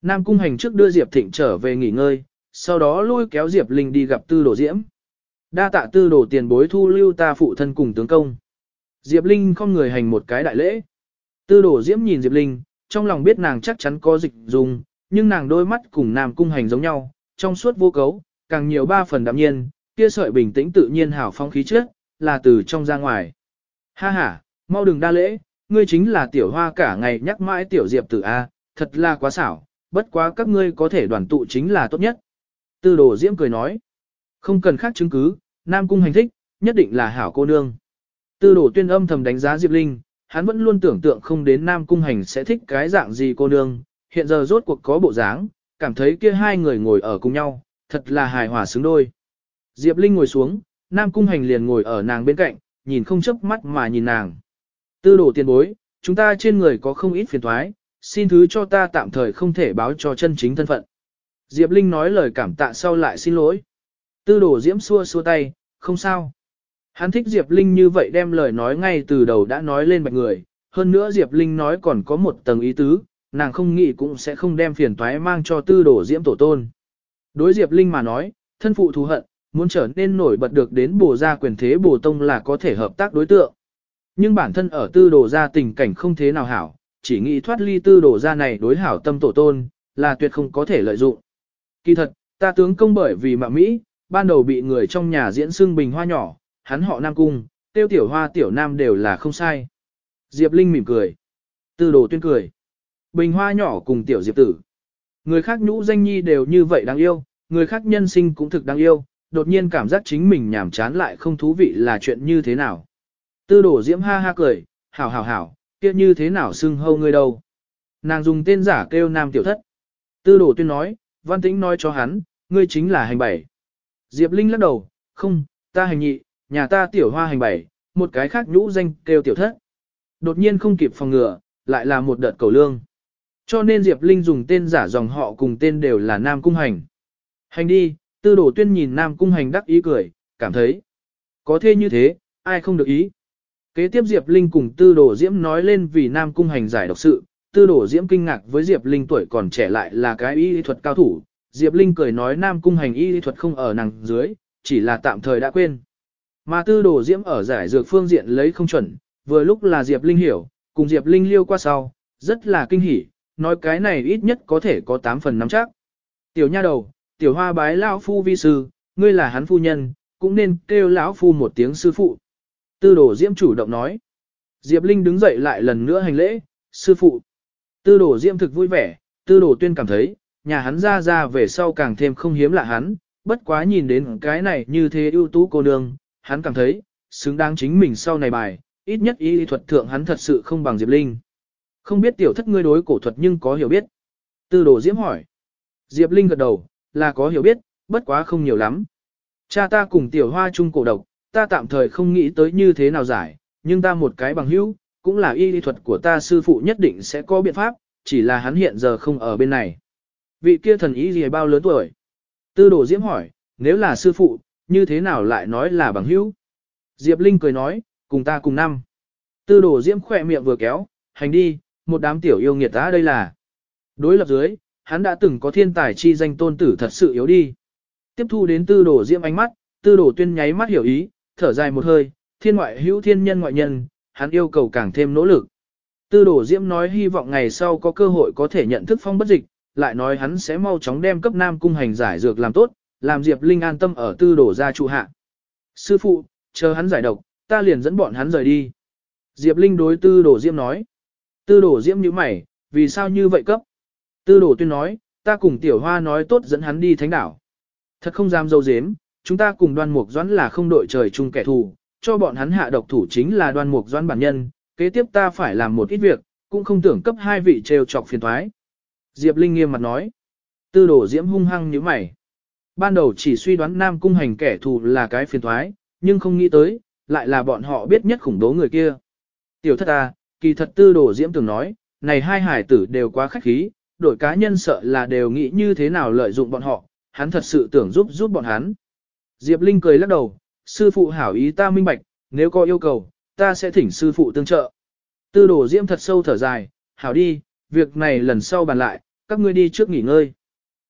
A: Nam Cung Hành trước đưa Diệp Thịnh trở về nghỉ ngơi, sau đó lôi kéo Diệp Linh đi gặp tư đồ diễm. Đa tạ tư đồ tiền bối thu lưu ta phụ thân cùng tướng công. Diệp Linh không người hành một cái đại lễ. Tư đồ diễm nhìn Diệp Linh, trong lòng biết nàng chắc chắn có dịch dùng, nhưng nàng đôi mắt cùng Nam Cung Hành giống nhau, trong suốt vô cấu, càng nhiều ba phần đạm nhiên, kia sợi bình tĩnh tự nhiên hảo phong khí trước, là từ trong ra ngoài. Ha ha, mau đừng đa lễ, ngươi chính là tiểu hoa cả ngày nhắc mãi tiểu diệp tử A, thật là quá xảo, bất quá các ngươi có thể đoàn tụ chính là tốt nhất. Tư đồ diễm cười nói, không cần khác chứng cứ, Nam Cung hành thích, nhất định là hảo cô nương. Tư đồ tuyên âm thầm đánh giá Diệp Linh, hắn vẫn luôn tưởng tượng không đến Nam Cung hành sẽ thích cái dạng gì cô nương, hiện giờ rốt cuộc có bộ dáng, cảm thấy kia hai người ngồi ở cùng nhau, thật là hài hòa xứng đôi. Diệp Linh ngồi xuống, Nam Cung Hành liền ngồi ở nàng bên cạnh, nhìn không chớp mắt mà nhìn nàng. Tư đổ tiền bối, chúng ta trên người có không ít phiền thoái, xin thứ cho ta tạm thời không thể báo cho chân chính thân phận. Diệp Linh nói lời cảm tạ sau lại xin lỗi. Tư đổ diễm xua xua tay, không sao. Hắn thích Diệp Linh như vậy đem lời nói ngay từ đầu đã nói lên bạch người, hơn nữa Diệp Linh nói còn có một tầng ý tứ, nàng không nghĩ cũng sẽ không đem phiền toái mang cho tư đổ diễm tổ tôn. Đối Diệp Linh mà nói, thân phụ thù hận, muốn trở nên nổi bật được đến bổ gia quyền thế bổ tông là có thể hợp tác đối tượng. Nhưng bản thân ở tư đồ gia tình cảnh không thế nào hảo, chỉ nghĩ thoát ly tư đồ gia này đối hảo tâm tổ tôn, là tuyệt không có thể lợi dụng. Kỳ thật, ta tướng công bởi vì mạ Mỹ, ban đầu bị người trong nhà diễn xưng bình hoa nhỏ, hắn họ Nam Cung, tiêu tiểu hoa tiểu nam đều là không sai. Diệp Linh mỉm cười. Tư đồ tuyên cười. Bình hoa nhỏ cùng tiểu diệp tử. Người khác nhũ danh nhi đều như vậy đáng yêu, người khác nhân sinh cũng thực đáng yêu, đột nhiên cảm giác chính mình nhàm chán lại không thú vị là chuyện như thế nào. Tư đổ diễm ha ha cười, hảo hảo hảo, kia như thế nào xưng hâu ngươi đâu. Nàng dùng tên giả kêu nam tiểu thất. Tư đổ tuyên nói, văn tĩnh nói cho hắn, ngươi chính là hành bảy. Diệp Linh lắc đầu, không, ta hành nhị, nhà ta tiểu hoa hành bảy, một cái khác nhũ danh kêu tiểu thất. Đột nhiên không kịp phòng ngừa, lại là một đợt cầu lương. Cho nên Diệp Linh dùng tên giả dòng họ cùng tên đều là Nam Cung Hành. Hành đi, tư đổ tuyên nhìn Nam Cung Hành đắc ý cười, cảm thấy. Có thế như thế, ai không được ý. Kế tiếp Diệp Linh cùng tư đổ diễm nói lên vì Nam Cung Hành giải độc sự. Tư đổ diễm kinh ngạc với Diệp Linh tuổi còn trẻ lại là cái y lý thuật cao thủ. Diệp Linh cười nói Nam Cung Hành y lý thuật không ở nàng dưới, chỉ là tạm thời đã quên. Mà tư đổ diễm ở giải dược phương diện lấy không chuẩn, vừa lúc là Diệp Linh hiểu, cùng Diệp Linh liêu qua sau, rất là kinh hỉ, nói cái này ít nhất có thể có 8 phần nắm chắc. Tiểu nha đầu, tiểu hoa bái lão phu vi sư, ngươi là hắn phu nhân, cũng nên kêu lão phu một tiếng sư phụ. Tư đồ diễm chủ động nói. Diệp Linh đứng dậy lại lần nữa hành lễ, sư phụ. Tư đồ diễm thực vui vẻ, tư đồ tuyên cảm thấy, nhà hắn ra ra về sau càng thêm không hiếm lạ hắn, bất quá nhìn đến cái này như thế ưu tú cô nương, hắn cảm thấy, xứng đáng chính mình sau này bài, ít nhất y thuật thượng hắn thật sự không bằng Diệp Linh. Không biết tiểu thất ngươi đối cổ thuật nhưng có hiểu biết. Tư đồ diễm hỏi. Diệp Linh gật đầu, là có hiểu biết, bất quá không nhiều lắm. Cha ta cùng tiểu hoa chung cổ độc, ta tạm thời không nghĩ tới như thế nào giải, nhưng ta một cái bằng hữu, cũng là y lý thuật của ta sư phụ nhất định sẽ có biện pháp, chỉ là hắn hiện giờ không ở bên này. Vị kia thần ý gì bao lớn tuổi? Tư đồ diễm hỏi, nếu là sư phụ, như thế nào lại nói là bằng hữu? Diệp Linh cười nói, cùng ta cùng năm. Tư đồ diễm khỏe miệng vừa kéo, hành đi, một đám tiểu yêu nghiệt đã đây là. Đối lập dưới, hắn đã từng có thiên tài chi danh tôn tử thật sự yếu đi. Tiếp thu đến tư đồ diễm ánh mắt, tư đồ tuyên nháy mắt hiểu ý, thở dài một hơi, thiên ngoại hữu thiên nhân ngoại nhân, hắn yêu cầu càng thêm nỗ lực. Tư đồ diễm nói hy vọng ngày sau có cơ hội có thể nhận thức phong bất dịch, lại nói hắn sẽ mau chóng đem cấp nam cung hành giải dược làm tốt, làm Diệp Linh an tâm ở tư đồ gia trụ hạ. Sư phụ, chờ hắn giải độc, ta liền dẫn bọn hắn rời đi. Diệp Linh đối tư đồ diễm nói. Tư đồ diễm như mày, vì sao như vậy cấp? Tư đồ tuyên nói, ta cùng tiểu hoa nói tốt dẫn hắn đi thánh đảo. Thật không dám dâu dếm, chúng ta cùng đoan mục doãn là không đội trời chung kẻ thù, cho bọn hắn hạ độc thủ chính là đoan mục doãn bản nhân, kế tiếp ta phải làm một ít việc, cũng không tưởng cấp hai vị trêu chọc phiền thoái. Diệp Linh nghiêm mặt nói. Tư đồ diễm hung hăng như mày. Ban đầu chỉ suy đoán Nam Cung hành kẻ thù là cái phiền thoái, nhưng không nghĩ tới, lại là bọn họ biết nhất khủng bố người kia. Tiểu thất à, kỳ thật tư đồ diễm từng nói, này hai hải tử đều quá khách khí, đội cá nhân sợ là đều nghĩ như thế nào lợi dụng bọn họ, hắn thật sự tưởng giúp giúp bọn hắn. Diệp Linh cười lắc đầu, sư phụ hảo ý ta minh bạch, nếu có yêu cầu, ta sẽ thỉnh sư phụ tương trợ. Tư đồ diễm thật sâu thở dài, hảo đi, việc này lần sau bàn lại, các ngươi đi trước nghỉ ngơi.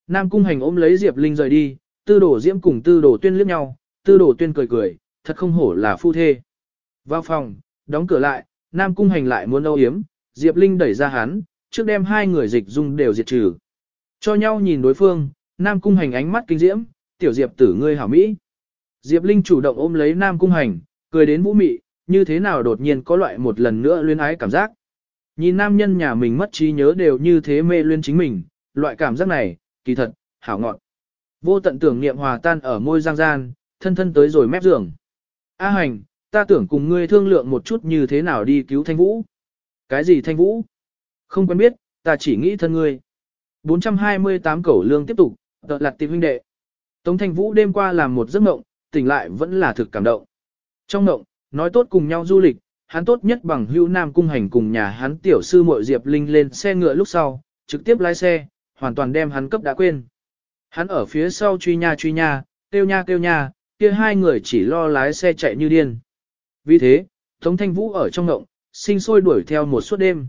A: Nam cung hành ôm lấy Diệp Linh rời đi, tư đồ diễm cùng tư đồ tuyên liếc nhau, tư đồ tuyên cười cười, thật không hổ là phu thê. Vào phòng, đóng cửa lại, Nam cung hành lại muốn âu yếm, Diệp Linh đẩy ra hắn, trước đem hai người dịch dung đều diệt trừ. Cho nhau nhìn đối phương, Nam cung hành ánh mắt kinh diễm, tiểu Diệp tử ngươi hảo mỹ. Diệp Linh chủ động ôm lấy Nam cung hành, cười đến vũ mị, như thế nào đột nhiên có loại một lần nữa luyến ái cảm giác. Nhìn nam nhân nhà mình mất trí nhớ đều như thế mê luyến chính mình, loại cảm giác này, kỳ thật, hảo ngọn. Vô tận tưởng niệm hòa tan ở môi giang gian, thân thân tới rồi mép giường. A hành, ta tưởng cùng ngươi thương lượng một chút như thế nào đi cứu thanh vũ. Cái gì thanh vũ? Không quen biết, ta chỉ nghĩ thân ngươi. 428 cẩu lương tiếp tục, tợ lặt tìm huynh đệ. Tống thanh vũ đêm qua làm một giấc mộng, tỉnh lại vẫn là thực cảm động. Trong mộng, nói tốt cùng nhau du lịch, hắn tốt nhất bằng hữu nam cung hành cùng nhà hắn tiểu sư muội Diệp Linh lên xe ngựa lúc sau, trực tiếp lái xe, hoàn toàn đem hắn cấp đã quên. Hắn ở phía sau truy nha truy nha, kêu nha kêu nha, kia hai người chỉ lo lái xe chạy như điên. Vì thế, Tống Thanh Vũ ở trong ngộng, sinh sôi đuổi theo một suốt đêm.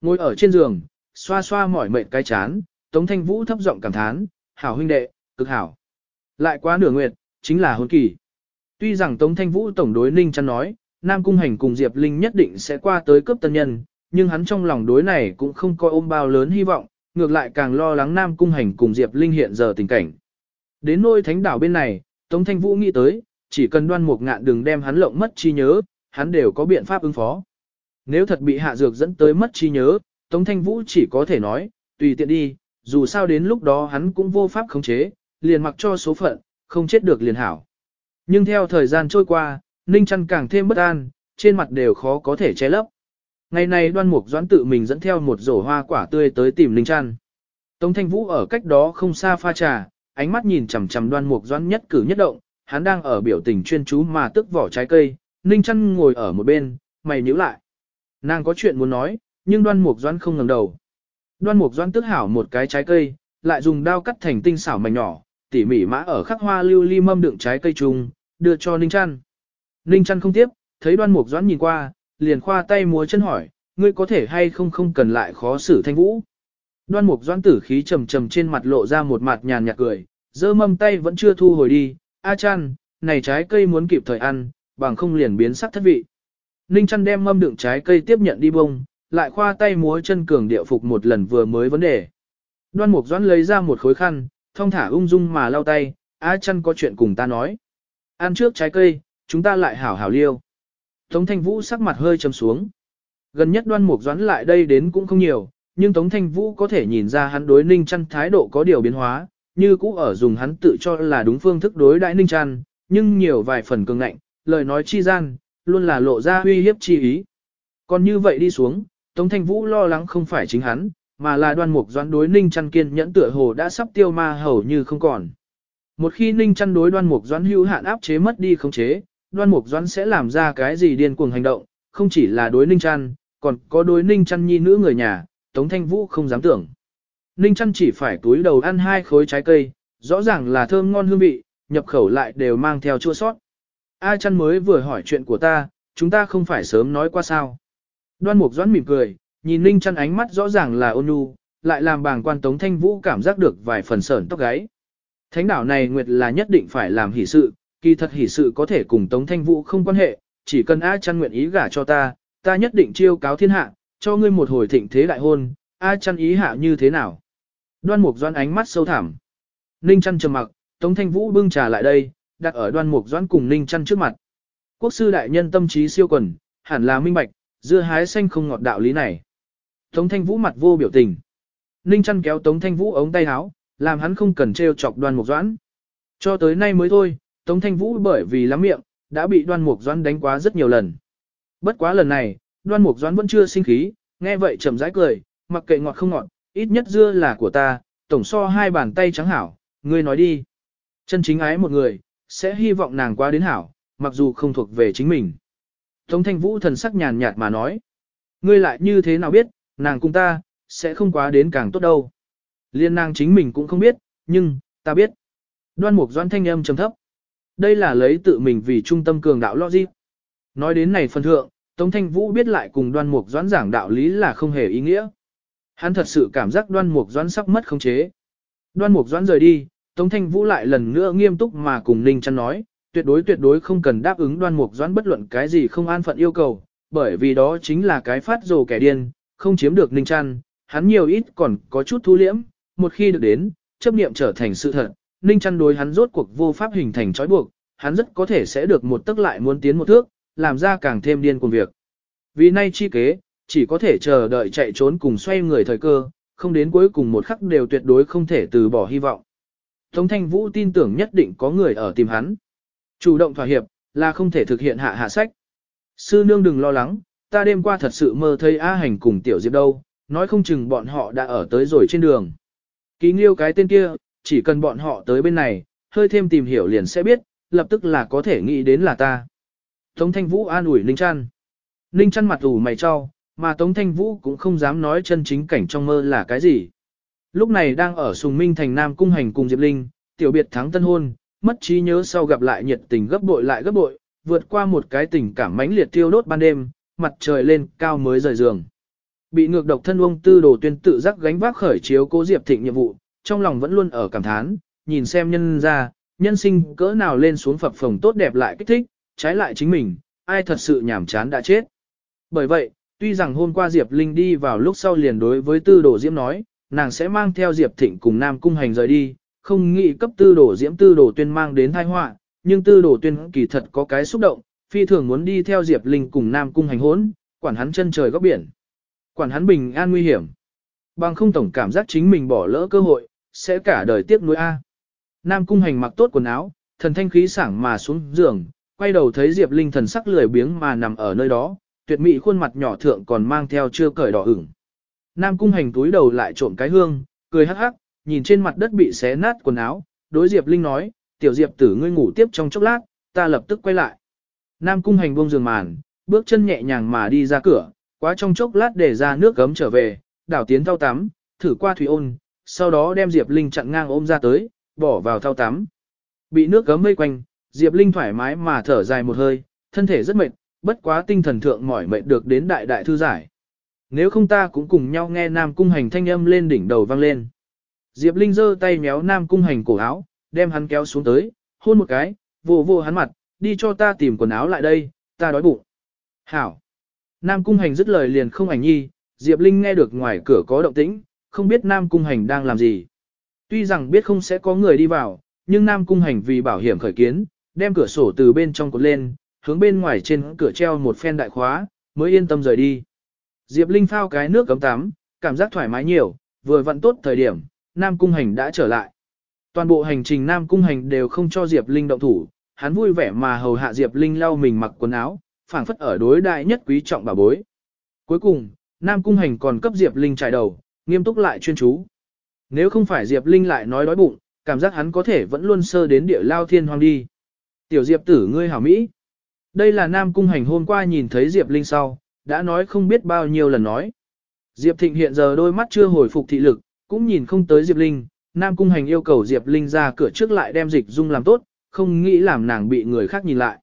A: Ngồi ở trên giường, xoa xoa mỏi mệt cái chán, Tống Thanh Vũ thấp giọng cảm thán, hảo huynh đệ, cực hảo. Lại quá nửa nguyệt, chính là hôn kỳ. Tuy rằng Tống Thanh Vũ tổng đối Ninh chăn nói, Nam Cung Hành cùng Diệp Linh nhất định sẽ qua tới cướp tân nhân, nhưng hắn trong lòng đối này cũng không coi ôm bao lớn hy vọng, ngược lại càng lo lắng Nam Cung Hành cùng Diệp Linh hiện giờ tình cảnh. Đến nôi thánh đảo bên này, Tống Thanh Vũ nghĩ tới, chỉ cần đoan một ngạn đừng đem hắn lộng mất trí nhớ, hắn đều có biện pháp ứng phó. Nếu thật bị hạ dược dẫn tới mất trí nhớ, Tống Thanh Vũ chỉ có thể nói, tùy tiện đi, dù sao đến lúc đó hắn cũng vô pháp khống chế, liền mặc cho số phận, không chết được liền hảo. Nhưng theo thời gian trôi qua, Ninh Trăn càng thêm bất an, trên mặt đều khó có thể che lấp. Ngày này đoan mục doãn tự mình dẫn theo một rổ hoa quả tươi tới tìm Ninh Trăn. Tống Thanh Vũ ở cách đó không xa pha trà, ánh mắt nhìn chằm chằm đoan mục doãn nhất cử nhất động, hắn đang ở biểu tình chuyên chú mà tức vỏ trái cây, Ninh Trăn ngồi ở một bên, mày nhíu lại. Nàng có chuyện muốn nói, nhưng đoan mục doãn không ngẩng đầu. Đoan mục doãn tức hảo một cái trái cây, lại dùng dao cắt thành tinh xảo mảnh nhỏ, tỉ mỉ mã ở khắc hoa lưu ly mâm đựng trái cây chung, đưa cho Ninh Trăn. Ninh Trăn không tiếp, thấy đoan mục doãn nhìn qua, liền khoa tay múa chân hỏi, ngươi có thể hay không không cần lại khó xử thanh vũ. Đoan mục doãn tử khí trầm trầm trên mặt lộ ra một mặt nhàn nhạt cười, dơ mâm tay vẫn chưa thu hồi đi, A chăn, này trái cây muốn kịp thời ăn, bằng không liền biến sắc thất vị. Ninh chăn đem mâm đựng trái cây tiếp nhận đi bông, lại khoa tay múa chân cường điệu phục một lần vừa mới vấn đề. Đoan mục doãn lấy ra một khối khăn, thong thả ung dung mà lau tay, A chăn có chuyện cùng ta nói. Ăn trước trái cây, chúng ta lại hảo hảo liêu. Tống Thanh Vũ sắc mặt hơi trầm xuống. Gần nhất đoan mục doãn lại đây đến cũng không nhiều, nhưng Tống Thanh Vũ có thể nhìn ra hắn đối Ninh Trăn thái độ có điều biến hóa, như cũ ở dùng hắn tự cho là đúng phương thức đối đãi Ninh Trăn, nhưng nhiều vài phần cường ngạnh, lời nói chi gian, luôn là lộ ra uy hiếp chi ý. Còn như vậy đi xuống, Tống Thanh Vũ lo lắng không phải chính hắn, mà là đoan mục doán đối Ninh Trăn kiên nhẫn tựa hồ đã sắp tiêu ma hầu như không còn. Một khi Ninh Trăn đối đoan mục doán hữu hạn áp chế mất đi khống chế, đoan mục doán sẽ làm ra cái gì điên cuồng hành động, không chỉ là đối ninh trăn còn có đối ninh trăn nhi nữ người nhà, Tống Thanh Vũ không dám tưởng. Ninh chăn chỉ phải túi đầu ăn hai khối trái cây, rõ ràng là thơm ngon hương vị, nhập khẩu lại đều mang theo chua sót. A chăn mới vừa hỏi chuyện của ta, chúng ta không phải sớm nói qua sao. Đoan Mục Doãn mỉm cười, nhìn Ninh chăn ánh mắt rõ ràng là ôn nhu, lại làm bàng quan Tống Thanh Vũ cảm giác được vài phần sởn tóc gáy. Thánh đảo này nguyệt là nhất định phải làm hỷ sự, kỳ thật hỷ sự có thể cùng Tống Thanh Vũ không quan hệ, chỉ cần A chăn nguyện ý gả cho ta, ta nhất định chiêu cáo thiên hạ, cho ngươi một hồi thịnh thế đại hôn, A chăn ý hạ như thế nào. Đoan Mục Doãn ánh mắt sâu thẳm. Ninh chăn trầm mặc, Tống Thanh Vũ bưng trà lại đây, đặt ở Đoan Mục Doãn cùng Ninh chăn trước mặt. Quốc sư đại nhân tâm trí siêu quần, hẳn là minh bạch, dưa hái xanh không ngọt đạo lý này. Tống Thanh Vũ mặt vô biểu tình. Ninh chăn kéo Tống Thanh Vũ ống tay áo, làm hắn không cần trêu chọc Đoan Mục Doãn. Cho tới nay mới thôi, Tống Thanh Vũ bởi vì lắm miệng, đã bị Đoan Mục Doãn đánh quá rất nhiều lần. Bất quá lần này, Đoan Mục Doãn vẫn chưa sinh khí, nghe vậy chậm rãi cười, mặc kệ ngọt không ngọt, ít nhất dưa là của ta, tổng so hai bàn tay trắng hảo, ngươi nói đi. Chân chính ái một người, sẽ hy vọng nàng qua đến hảo, mặc dù không thuộc về chính mình. Tống thanh vũ thần sắc nhàn nhạt mà nói. Ngươi lại như thế nào biết, nàng cùng ta, sẽ không quá đến càng tốt đâu. Liên nàng chính mình cũng không biết, nhưng, ta biết. Đoan mục doan thanh âm trầm thấp. Đây là lấy tự mình vì trung tâm cường đạo logic. Nói đến này phần thượng, Tống Thanh Vũ biết lại cùng đoan mục doãn giảng đạo lý là không hề ý nghĩa. Hắn thật sự cảm giác đoan mục doãn sắp mất khống chế. Đoan mục doãn rời đi, Tống Thanh Vũ lại lần nữa nghiêm túc mà cùng Ninh Trăn nói, tuyệt đối tuyệt đối không cần đáp ứng đoan mục doãn bất luận cái gì không an phận yêu cầu, bởi vì đó chính là cái phát rồ kẻ điên, không chiếm được Ninh Trăn, hắn nhiều ít còn có chút thu liễm, một khi được đến, chấp niệm trở thành sự thật, Ninh Trăn đối hắn rốt cuộc vô pháp hình thành trói buộc, hắn rất có thể sẽ được một tức lại muốn tiến một thước, làm ra càng thêm điên cuồng việc. Vì nay chi kế, chỉ có thể chờ đợi chạy trốn cùng xoay người thời cơ, không đến cuối cùng một khắc đều tuyệt đối không thể từ bỏ hy vọng. Tống Thanh Vũ tin tưởng nhất định có người ở tìm hắn. Chủ động thỏa hiệp, là không thể thực hiện hạ hạ sách. Sư nương đừng lo lắng, ta đêm qua thật sự mơ thấy A Hành cùng Tiểu Diệp đâu, nói không chừng bọn họ đã ở tới rồi trên đường. Ký nghiêu cái tên kia, chỉ cần bọn họ tới bên này, hơi thêm tìm hiểu liền sẽ biết, lập tức là có thể nghĩ đến là ta. Tống Thanh Vũ an ủi Ninh Trăn. Ninh Trăn mặt ủ mày cho, mà Tống Thanh Vũ cũng không dám nói chân chính cảnh trong mơ là cái gì. Lúc này đang ở Sùng Minh thành Nam Cung Hành cùng Diệp Linh, tiểu biệt thắng tân hôn, mất trí nhớ sau gặp lại nhiệt tình gấp bội lại gấp bội, vượt qua một cái tình cảm mãnh liệt tiêu đốt ban đêm, mặt trời lên cao mới rời giường. Bị ngược độc thân ông tư đồ tuyên tự giác gánh vác khởi chiếu cố Diệp Thịnh nhiệm vụ, trong lòng vẫn luôn ở cảm thán, nhìn xem nhân ra, nhân sinh cỡ nào lên xuống phập phồng tốt đẹp lại kích thích, trái lại chính mình, ai thật sự nhảm chán đã chết. Bởi vậy, tuy rằng hôm qua Diệp Linh đi vào lúc sau liền đối với tư đồ diễm nói, nàng sẽ mang theo Diệp Thịnh cùng Nam Cung Hành rời đi, không nghĩ cấp tư đồ diễm tư đồ tuyên mang đến tai họa, nhưng tư đồ tuyên kỳ thật có cái xúc động, phi thường muốn đi theo Diệp Linh cùng Nam Cung Hành hốn, quản hắn chân trời góc biển, quản hắn bình an nguy hiểm. Bằng không tổng cảm giác chính mình bỏ lỡ cơ hội, sẽ cả đời tiếc nuối A. Nam Cung Hành mặc tốt quần áo, thần thanh khí sảng mà xuống giường, quay đầu thấy Diệp Linh thần sắc lười biếng mà nằm ở nơi đó, tuyệt mỹ khuôn mặt nhỏ thượng còn mang theo chưa cởi đỏ ửng. Nam cung hành túi đầu lại trộm cái hương, cười hắc hắc, nhìn trên mặt đất bị xé nát quần áo, đối Diệp Linh nói, tiểu Diệp tử ngươi ngủ tiếp trong chốc lát, ta lập tức quay lại. Nam cung hành buông giường màn, bước chân nhẹ nhàng mà đi ra cửa, quá trong chốc lát để ra nước gấm trở về, đảo tiến thao tắm, thử qua thủy ôn, sau đó đem Diệp Linh chặn ngang ôm ra tới, bỏ vào thao tắm. Bị nước gấm mây quanh, Diệp Linh thoải mái mà thở dài một hơi, thân thể rất mệt, bất quá tinh thần thượng mỏi mệt được đến đại đại thư giải. Nếu không ta cũng cùng nhau nghe Nam Cung Hành thanh âm lên đỉnh đầu vang lên. Diệp Linh giơ tay méo Nam Cung Hành cổ áo, đem hắn kéo xuống tới, hôn một cái, vồ vồ hắn mặt, đi cho ta tìm quần áo lại đây, ta đói bụng. Hảo. Nam Cung Hành dứt lời liền không ảnh nhi, Diệp Linh nghe được ngoài cửa có động tĩnh, không biết Nam Cung Hành đang làm gì. Tuy rằng biết không sẽ có người đi vào, nhưng Nam Cung Hành vì bảo hiểm khởi kiến, đem cửa sổ từ bên trong cột lên, hướng bên ngoài trên cửa treo một phen đại khóa, mới yên tâm rời đi. Diệp Linh phao cái nước cấm tắm, cảm giác thoải mái nhiều, vừa vặn tốt thời điểm, Nam Cung Hành đã trở lại. Toàn bộ hành trình Nam Cung Hành đều không cho Diệp Linh động thủ, hắn vui vẻ mà hầu hạ Diệp Linh lau mình mặc quần áo, phảng phất ở đối đại nhất quý trọng bà bối. Cuối cùng, Nam Cung Hành còn cấp Diệp Linh trải đầu, nghiêm túc lại chuyên chú. Nếu không phải Diệp Linh lại nói đói bụng, cảm giác hắn có thể vẫn luôn sơ đến địa lao thiên hoang đi. Tiểu Diệp tử ngươi hảo Mỹ. Đây là Nam Cung Hành hôm qua nhìn thấy Diệp Linh sau, đã nói không biết bao nhiêu lần nói. Diệp Thịnh hiện giờ đôi mắt chưa hồi phục thị lực, cũng nhìn không tới Diệp Linh, Nam Cung Hành yêu cầu Diệp Linh ra cửa trước lại đem dịch dung làm tốt, không nghĩ làm nàng bị người khác nhìn lại.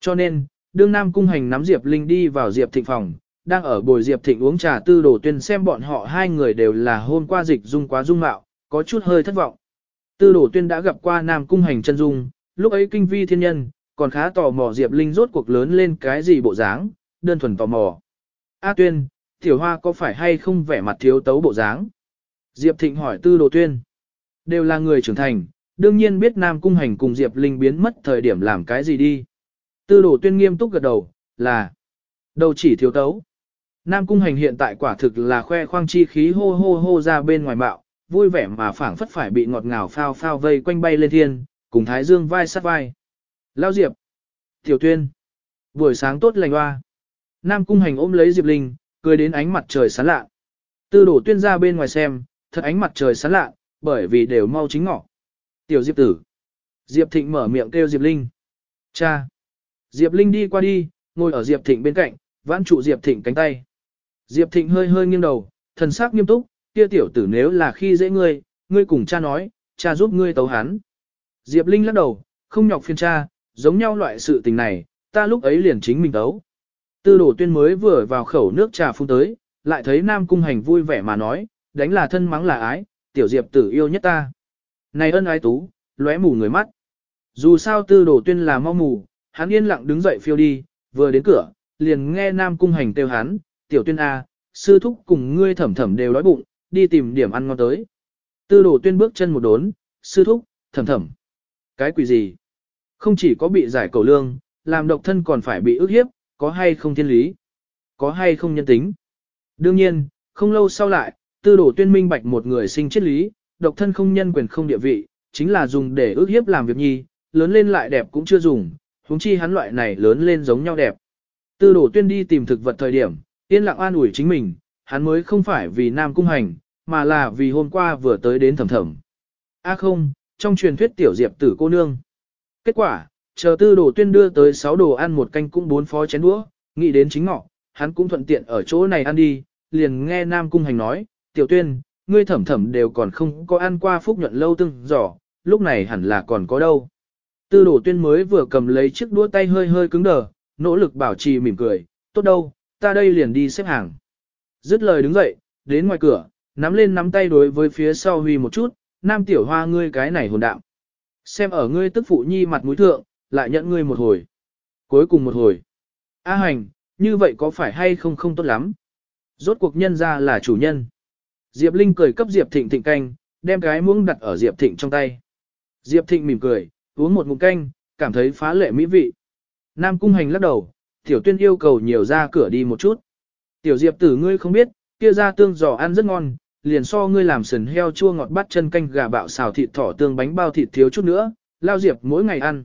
A: Cho nên, đương Nam Cung Hành nắm Diệp Linh đi vào Diệp Thịnh phòng, đang ở bồi Diệp Thịnh uống trà tư đồ tuyên xem bọn họ hai người đều là hôm qua dịch dung quá dung mạo, có chút hơi thất vọng. Tư đồ tuyên đã gặp qua Nam Cung Hành chân dung, lúc ấy kinh vi thiên nhân, còn khá tò mò Diệp Linh rốt cuộc lớn lên cái gì bộ dáng, đơn thuần tò mò. A tuyên, tiểu hoa có phải hay không vẻ mặt thiếu tấu bộ dáng? Diệp Thịnh hỏi tư đồ tuyên. Đều là người trưởng thành, đương nhiên biết Nam Cung Hành cùng Diệp Linh biến mất thời điểm làm cái gì đi. Tư đồ tuyên nghiêm túc gật đầu, là đầu chỉ thiếu tấu. Nam Cung Hành hiện tại quả thực là khoe khoang chi khí hô hô hô ra bên ngoài bạo, vui vẻ mà phảng phất phải bị ngọt ngào phao phao vây quanh bay lên thiên, cùng Thái Dương vai sát vai. Lao Diệp, Tiểu Tuyên, buổi sáng tốt lành hoa. Nam Cung Hành ôm lấy Diệp Linh, cười đến ánh mặt trời sáng lạ. Tư đổ tuyên ra bên ngoài xem, thật ánh mặt trời sáng lạ, bởi vì đều mau chính ngọ. Tiểu Diệp tử. Diệp Thịnh mở miệng kêu Diệp Linh. Cha. Diệp Linh đi qua đi, ngồi ở Diệp Thịnh bên cạnh, vãn trụ Diệp Thịnh cánh tay. Diệp Thịnh hơi hơi nghiêng đầu, thần sắc nghiêm túc, kia tiểu tử nếu là khi dễ ngươi, ngươi cùng cha nói, cha giúp ngươi tấu hắn. Diệp Linh lắc đầu, không nhọc phiền cha, giống nhau loại sự tình này, ta lúc ấy liền chính mình tấu. Tư Đồ tuyên mới vừa vào khẩu nước trà phun tới, lại thấy Nam Cung Hành vui vẻ mà nói, đánh là thân mắng là ái, tiểu Diệp tử yêu nhất ta. Này ân ái tú, lóe mù người mắt. Dù sao tư Đồ tuyên là mau mù, hắn yên lặng đứng dậy phiêu đi, vừa đến cửa, liền nghe Nam Cung Hành kêu hắn, tiểu tuyên A, sư thúc cùng ngươi thẩm thẩm đều đói bụng, đi tìm điểm ăn ngon tới. Tư Đồ tuyên bước chân một đốn, sư thúc, thẩm thẩm. Cái quỷ gì? Không chỉ có bị giải cầu lương, làm độc thân còn phải bị ức hiếp, có hay không thiên lý? Có hay không nhân tính? Đương nhiên, không lâu sau lại, tư đổ tuyên minh bạch một người sinh triết lý, độc thân không nhân quyền không địa vị, chính là dùng để ước hiếp làm việc nhi, lớn lên lại đẹp cũng chưa dùng, huống chi hắn loại này lớn lên giống nhau đẹp. Tư đổ tuyên đi tìm thực vật thời điểm, yên lặng an ủi chính mình, hắn mới không phải vì nam cung hành, mà là vì hôm qua vừa tới đến thầm thầm. A không, trong truyền thuyết tiểu diệp tử cô nương. Kết quả, chờ tư đồ tuyên đưa tới 6 đồ ăn một canh cũng bốn phó chén đũa, nghĩ đến chính ngọ, hắn cũng thuận tiện ở chỗ này ăn đi, liền nghe nam cung hành nói, tiểu tuyên, ngươi thẩm thẩm đều còn không có ăn qua phúc nhuận lâu từng giỏ, lúc này hẳn là còn có đâu. Tư đồ tuyên mới vừa cầm lấy chiếc đũa tay hơi hơi cứng đờ, nỗ lực bảo trì mỉm cười, tốt đâu, ta đây liền đi xếp hàng. Dứt lời đứng dậy, đến ngoài cửa, nắm lên nắm tay đối với phía sau huy một chút, nam tiểu hoa ngươi cái này hồn đạo. Xem ở ngươi tức phụ nhi mặt mũi thượng, lại nhận ngươi một hồi. Cuối cùng một hồi. A hành, như vậy có phải hay không không tốt lắm? Rốt cuộc nhân ra là chủ nhân. Diệp Linh cười cấp Diệp Thịnh thịnh canh, đem cái muỗng đặt ở Diệp Thịnh trong tay. Diệp Thịnh mỉm cười, uống một ngụm canh, cảm thấy phá lệ mỹ vị. Nam Cung Hành lắc đầu, Tiểu Tuyên yêu cầu nhiều ra cửa đi một chút. Tiểu Diệp tử ngươi không biết, kia ra tương giò ăn rất ngon, liền so ngươi làm sườn heo chua ngọt bắt chân canh gà bạo xào thịt thỏ tương bánh bao thịt thiếu chút nữa, lao Diệp mỗi ngày ăn.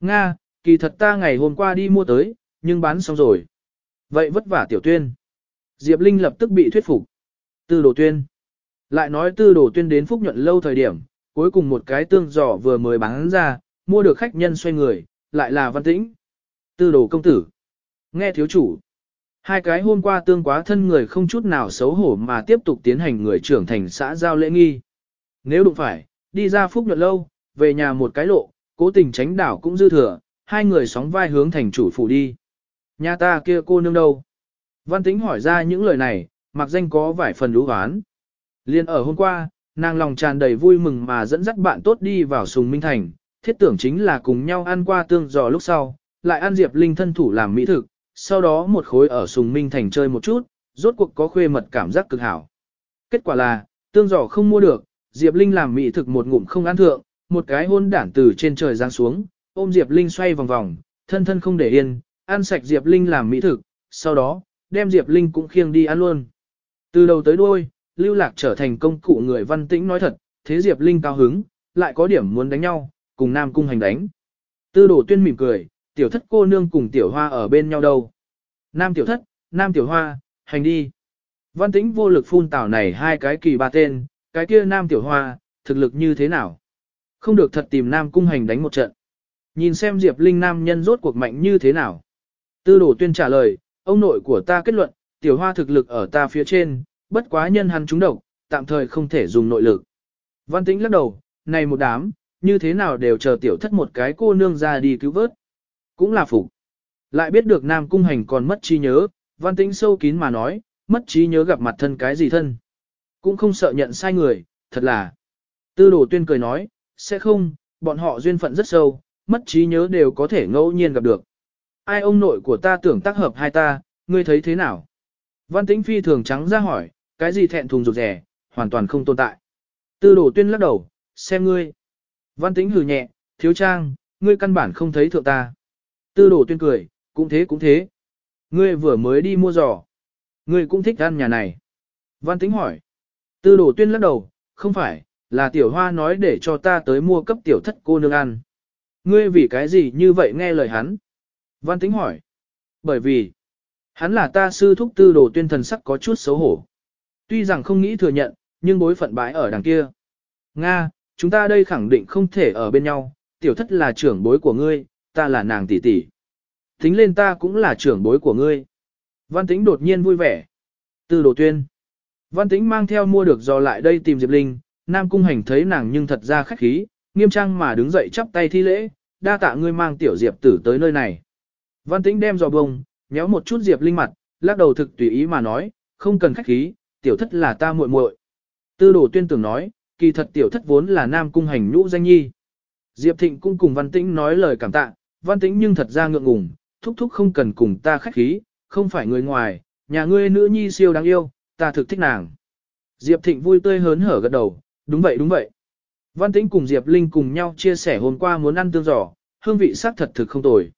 A: Nga, kỳ thật ta ngày hôm qua đi mua tới, nhưng bán xong rồi. Vậy vất vả Tiểu Tuyên. Diệp Linh lập tức bị thuyết phục. Tư đồ tuyên. Lại nói tư đồ tuyên đến phúc nhuận lâu thời điểm, cuối cùng một cái tương giỏ vừa mới bán ra, mua được khách nhân xoay người, lại là văn tĩnh. Tư đồ công tử. Nghe thiếu chủ. Hai cái hôm qua tương quá thân người không chút nào xấu hổ mà tiếp tục tiến hành người trưởng thành xã giao lễ nghi. Nếu đụng phải, đi ra phúc nhuận lâu, về nhà một cái lộ, cố tình tránh đảo cũng dư thừa, hai người sóng vai hướng thành chủ phủ đi. Nhà ta kia cô nương đâu? Văn tính hỏi ra những lời này, mặc danh có vài phần lũ hoán. Liên ở hôm qua, nàng lòng tràn đầy vui mừng mà dẫn dắt bạn tốt đi vào sùng minh thành, thiết tưởng chính là cùng nhau ăn qua tương giò lúc sau, lại ăn Diệp Linh thân thủ làm mỹ thực, sau đó một khối ở sùng minh thành chơi một chút, rốt cuộc có khuê mật cảm giác cực hảo. Kết quả là, tương giỏ không mua được, Diệp Linh làm mỹ thực một ngụm không ăn thượng, một cái hôn đản từ trên trời giáng xuống, ôm Diệp Linh xoay vòng vòng, thân thân không để yên, ăn sạch Diệp Linh làm mỹ thực, sau đó, đem Diệp Linh cũng khiêng đi ăn luôn. Từ đầu tới đuôi, Lưu Lạc trở thành công cụ người văn tĩnh nói thật, thế Diệp Linh cao hứng, lại có điểm muốn đánh nhau, cùng Nam Cung hành đánh. Tư đồ tuyên mỉm cười, tiểu thất cô nương cùng tiểu hoa ở bên nhau đâu. Nam tiểu thất, Nam tiểu hoa, hành đi. Văn tĩnh vô lực phun tảo này hai cái kỳ ba tên, cái kia Nam tiểu hoa, thực lực như thế nào? Không được thật tìm Nam Cung hành đánh một trận. Nhìn xem Diệp Linh Nam nhân rốt cuộc mạnh như thế nào. Tư đồ tuyên trả lời, ông nội của ta kết luận, tiểu hoa thực lực ở ta phía trên, bất quá nhân hắn trúng độc, tạm thời không thể dùng nội lực. Văn Tĩnh lắc đầu, này một đám, như thế nào đều chờ tiểu thất một cái cô nương ra đi cứu vớt. Cũng là phục. Lại biết được Nam Cung Hành còn mất trí nhớ, Văn Tĩnh sâu kín mà nói, mất trí nhớ gặp mặt thân cái gì thân. Cũng không sợ nhận sai người, thật là. Tư đồ tuyên cười nói, sẽ không, bọn họ duyên phận rất sâu, mất trí nhớ đều có thể ngẫu nhiên gặp được. Ai ông nội của ta tưởng tác hợp hai ta, ngươi thấy thế nào? Văn tĩnh phi thường trắng ra hỏi, cái gì thẹn thùng rụt rẻ, hoàn toàn không tồn tại. Tư đồ tuyên lắc đầu, xem ngươi. Văn tĩnh hừ nhẹ, thiếu trang, ngươi căn bản không thấy thượng ta. Tư đồ tuyên cười, cũng thế cũng thế. Ngươi vừa mới đi mua giò. Ngươi cũng thích ăn nhà này. Văn tính hỏi. Tư đồ tuyên lắc đầu, không phải, là tiểu hoa nói để cho ta tới mua cấp tiểu thất cô nương ăn. Ngươi vì cái gì như vậy nghe lời hắn? Văn tính hỏi. Bởi vì, hắn là ta sư thúc tư đồ tuyên thần sắc có chút xấu hổ. Tuy rằng không nghĩ thừa nhận, nhưng bối phận bái ở đằng kia. Nga, chúng ta đây khẳng định không thể ở bên nhau, tiểu thất là trưởng bối của ngươi, ta là nàng tỷ tỷ. Tính lên ta cũng là trưởng bối của ngươi. Văn Tĩnh đột nhiên vui vẻ. Tư đồ tuyên. Văn Tĩnh mang theo mua được dò lại đây tìm Diệp Linh, Nam Cung Hành thấy nàng nhưng thật ra khách khí, nghiêm trang mà đứng dậy chắp tay thi lễ, đa tạ ngươi mang tiểu Diệp tử tới nơi này. Văn Tĩnh đem dò bông, nhéo một chút Diệp Linh mặt, lắc đầu thực tùy ý mà nói, không cần khách khí, tiểu thất là ta muội muội. Tư đồ tuyên tưởng nói, kỳ thật tiểu thất vốn là Nam Cung Hành nhũ danh nhi. Diệp Thịnh cũng cùng Văn Tĩnh nói lời cảm tạ, Văn Tĩnh nhưng thật ra ngượng ngùng, thúc thúc không cần cùng ta khách khí, không phải người ngoài, nhà ngươi nữ nhi siêu đáng yêu, ta thực thích nàng. Diệp Thịnh vui tươi hớn hở gật đầu, đúng vậy đúng vậy. Văn Tĩnh cùng Diệp Linh cùng nhau chia sẻ hôm qua muốn ăn tương giò, hương vị sắc thật thực không tồi.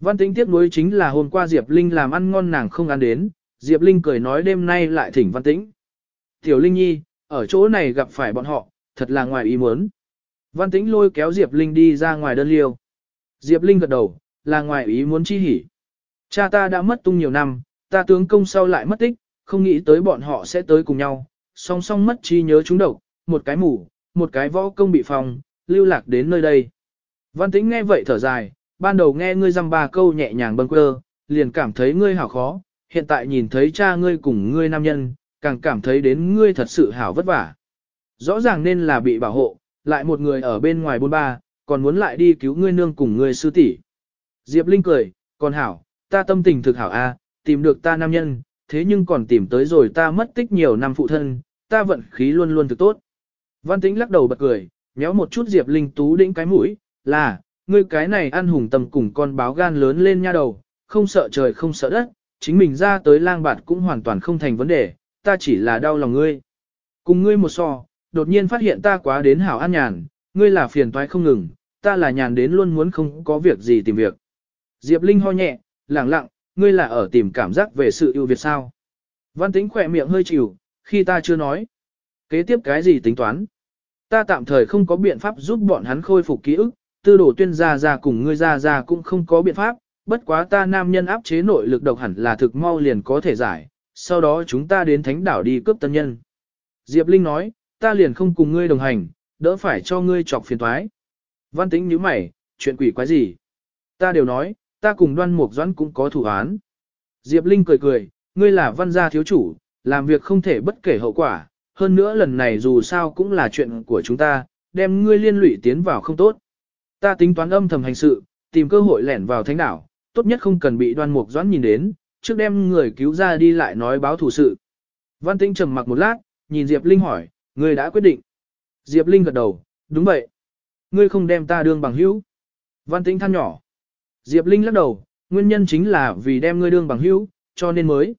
A: Văn Tĩnh tiếc nuối chính là hôm qua Diệp Linh làm ăn ngon nàng không ăn đến, Diệp Linh cười nói đêm nay lại thỉnh Văn Tĩnh. Tiểu Linh Nhi, ở chỗ này gặp phải bọn họ, thật là ngoài ý muốn. Văn Tĩnh lôi kéo Diệp Linh đi ra ngoài đơn liêu. Diệp Linh gật đầu, là ngoài ý muốn chi hỉ. Cha ta đã mất tung nhiều năm, ta tướng công sau lại mất tích, không nghĩ tới bọn họ sẽ tới cùng nhau, song song mất chi nhớ chúng độc, một cái mủ, một cái võ công bị phòng, lưu lạc đến nơi đây. Văn tĩnh nghe vậy thở dài, ban đầu nghe ngươi dăm ba câu nhẹ nhàng bâng quơ, liền cảm thấy ngươi hảo khó, hiện tại nhìn thấy cha ngươi cùng ngươi nam nhân, càng cảm thấy đến ngươi thật sự hảo vất vả. Rõ ràng nên là bị bảo hộ, lại một người ở bên ngoài bôn ba, còn muốn lại đi cứu ngươi nương cùng ngươi sư tỷ. Diệp Linh cười, còn hảo, ta tâm tình thực hảo a, tìm được ta nam nhân, thế nhưng còn tìm tới rồi ta mất tích nhiều năm phụ thân, ta vận khí luôn luôn thực tốt. Văn Tĩnh lắc đầu bật cười, méo một chút Diệp Linh tú đĩnh cái mũi, là, ngươi cái này ăn hùng tầm cùng con báo gan lớn lên nha đầu, không sợ trời không sợ đất, chính mình ra tới lang bạt cũng hoàn toàn không thành vấn đề, ta chỉ là đau lòng ngươi. Cùng ngươi một so, đột nhiên phát hiện ta quá đến hảo an nhàn, ngươi là phiền toái không ngừng, ta là nhàn đến luôn muốn không có việc gì tìm việc. Diệp Linh ho nhẹ, lẳng lặng, ngươi là ở tìm cảm giác về sự ưu việt sao. Văn Tĩnh khỏe miệng hơi chịu, khi ta chưa nói. Kế tiếp cái gì tính toán? Ta tạm thời không có biện pháp giúp bọn hắn khôi phục ký ức, tư đồ tuyên gia gia cùng ngươi gia gia cũng không có biện pháp, bất quá ta nam nhân áp chế nội lực độc hẳn là thực mau liền có thể giải, sau đó chúng ta đến thánh đảo đi cướp tân nhân. Diệp Linh nói, ta liền không cùng ngươi đồng hành, đỡ phải cho ngươi chọc phiền toái. Văn Tĩnh nhíu mày, chuyện quỷ quái gì? Ta đều nói, ta cùng đoan mục doãn cũng có thủ án. Diệp Linh cười cười, ngươi là văn gia thiếu chủ, làm việc không thể bất kể hậu quả, hơn nữa lần này dù sao cũng là chuyện của chúng ta, đem ngươi liên lụy tiến vào không tốt. Ta tính toán âm thầm hành sự, tìm cơ hội lẻn vào thánh đảo, tốt nhất không cần bị đoan mục doãn nhìn đến, trước đem người cứu ra đi lại nói báo thủ sự. Văn Tĩnh trầm mặc một lát, nhìn Diệp Linh hỏi, ngươi đã quyết định. Diệp Linh gật đầu, đúng vậy. Ngươi không đem ta đương bằng hữu. Văn Tĩnh than nhỏ. Diệp Linh lắc đầu, nguyên nhân chính là vì đem ngươi đương bằng hữu, cho nên mới.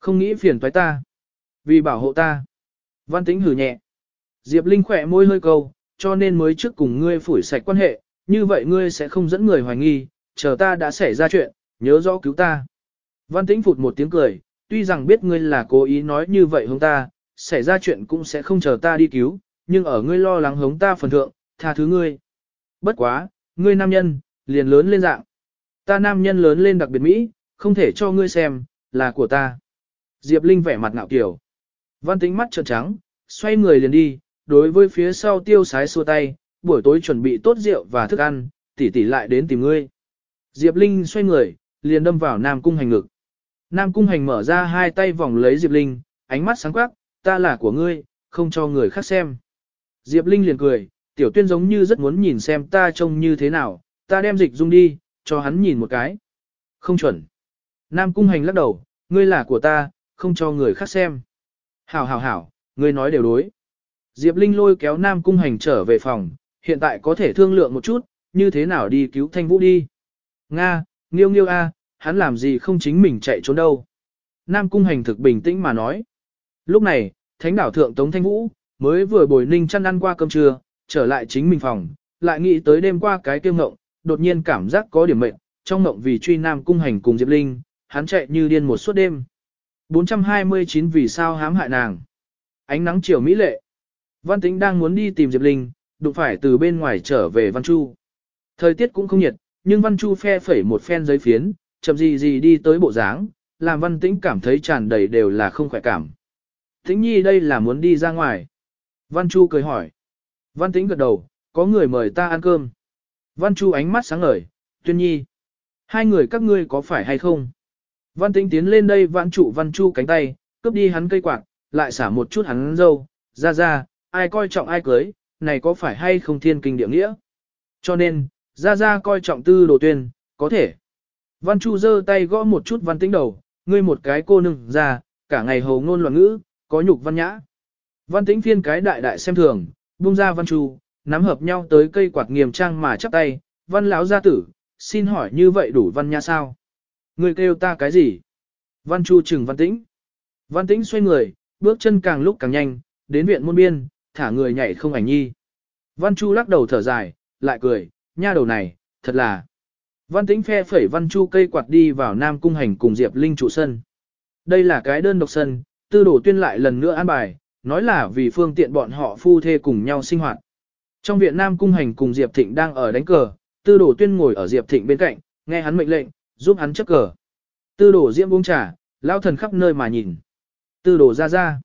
A: Không nghĩ phiền toái ta. Vì bảo hộ ta. Văn Tĩnh hử nhẹ. Diệp Linh khỏe môi hơi câu, cho nên mới trước cùng ngươi phủi sạch quan hệ, như vậy ngươi sẽ không dẫn người hoài nghi, chờ ta đã xảy ra chuyện, nhớ rõ cứu ta. Văn Tĩnh phụt một tiếng cười, tuy rằng biết ngươi là cố ý nói như vậy hống ta, xảy ra chuyện cũng sẽ không chờ ta đi cứu, nhưng ở ngươi lo lắng hống ta phần thượng, tha thứ ngươi. Bất quá, ngươi nam nhân, liền lớn lên dạng. Ta nam nhân lớn lên đặc biệt Mỹ, không thể cho ngươi xem, là của ta. Diệp Linh vẻ mặt ngạo kiểu. Văn tính mắt trợn trắng, xoay người liền đi, đối với phía sau tiêu sái xua tay, buổi tối chuẩn bị tốt rượu và thức ăn, tỷ tỷ lại đến tìm ngươi. Diệp Linh xoay người, liền đâm vào Nam Cung Hành ngực. Nam Cung Hành mở ra hai tay vòng lấy Diệp Linh, ánh mắt sáng quắc, ta là của ngươi, không cho người khác xem. Diệp Linh liền cười, tiểu tuyên giống như rất muốn nhìn xem ta trông như thế nào, ta đem dịch dung đi, cho hắn nhìn một cái. Không chuẩn. Nam cung hành lắc đầu, ngươi là của ta, không cho người khác xem. Hảo hảo hảo, ngươi nói đều đối. Diệp Linh lôi kéo Nam cung hành trở về phòng, hiện tại có thể thương lượng một chút, như thế nào đi cứu Thanh Vũ đi. Nga, nghiêu nghiêu a, hắn làm gì không chính mình chạy trốn đâu. Nam cung hành thực bình tĩnh mà nói. Lúc này, thánh đảo thượng Tống Thanh Vũ, mới vừa bồi ninh chăn ăn qua cơm trưa, trở lại chính mình phòng, lại nghĩ tới đêm qua cái kiêu ngộng, đột nhiên cảm giác có điểm mệnh, trong ngộng vì truy Nam cung hành cùng Diệp Linh, hắn chạy như điên một suốt đêm. 429 vì sao hãm hại nàng. Ánh nắng chiều mỹ lệ. Văn Tĩnh đang muốn đi tìm Diệp Linh, đụng phải từ bên ngoài trở về Văn Chu. Thời tiết cũng không nhiệt, nhưng Văn Chu phe phẩy một phen giấy phiến, chậm gì gì đi tới bộ dáng, làm Văn Tĩnh cảm thấy tràn đầy đều là không khỏe cảm. Tĩnh Nhi đây là muốn đi ra ngoài. Văn Chu cười hỏi. Văn Tĩnh gật đầu, có người mời ta ăn cơm. Văn Chu ánh mắt sáng ngời, Tuyên Nhi. Hai người các ngươi có phải hay không? Văn Tĩnh tiến lên đây vãn trụ Văn Chu cánh tay, cướp đi hắn cây quạt, lại xả một chút hắn dâu, ra ra, ai coi trọng ai cưới, này có phải hay không thiên kinh địa nghĩa? Cho nên, ra ra coi trọng tư đồ tuyên, có thể. Văn Chu giơ tay gõ một chút văn tĩnh đầu, ngươi một cái cô nương ra, cả ngày hầu ngôn loạn ngữ, có nhục văn nhã. Văn tĩnh phiên cái đại đại xem thường, buông ra văn Chu, nắm hợp nhau tới cây quạt nghiêm trang mà chắp tay, văn lão gia tử, xin hỏi như vậy đủ văn nhã sao? người kêu ta cái gì? Văn Chu trừng văn tĩnh. Văn tĩnh xoay người, bước chân càng lúc càng nhanh, đến viện môn biên, thả người nhảy không ảnh nhi. Văn Chu lắc đầu thở dài, lại cười, nha đầu này, thật là. Văn Tĩnh phe phẩy Văn Chu cây quạt đi vào Nam Cung Hành cùng Diệp Linh trụ sân. Đây là cái đơn độc sân, tư đổ tuyên lại lần nữa an bài, nói là vì phương tiện bọn họ phu thê cùng nhau sinh hoạt. Trong viện Nam Cung Hành cùng Diệp Thịnh đang ở đánh cờ, tư Đồ tuyên ngồi ở Diệp Thịnh bên cạnh, nghe hắn mệnh lệnh, giúp hắn chấp cờ. Tư Đồ diễm uống trà, lao thần khắp nơi mà nhìn. Tư Đồ ra ra.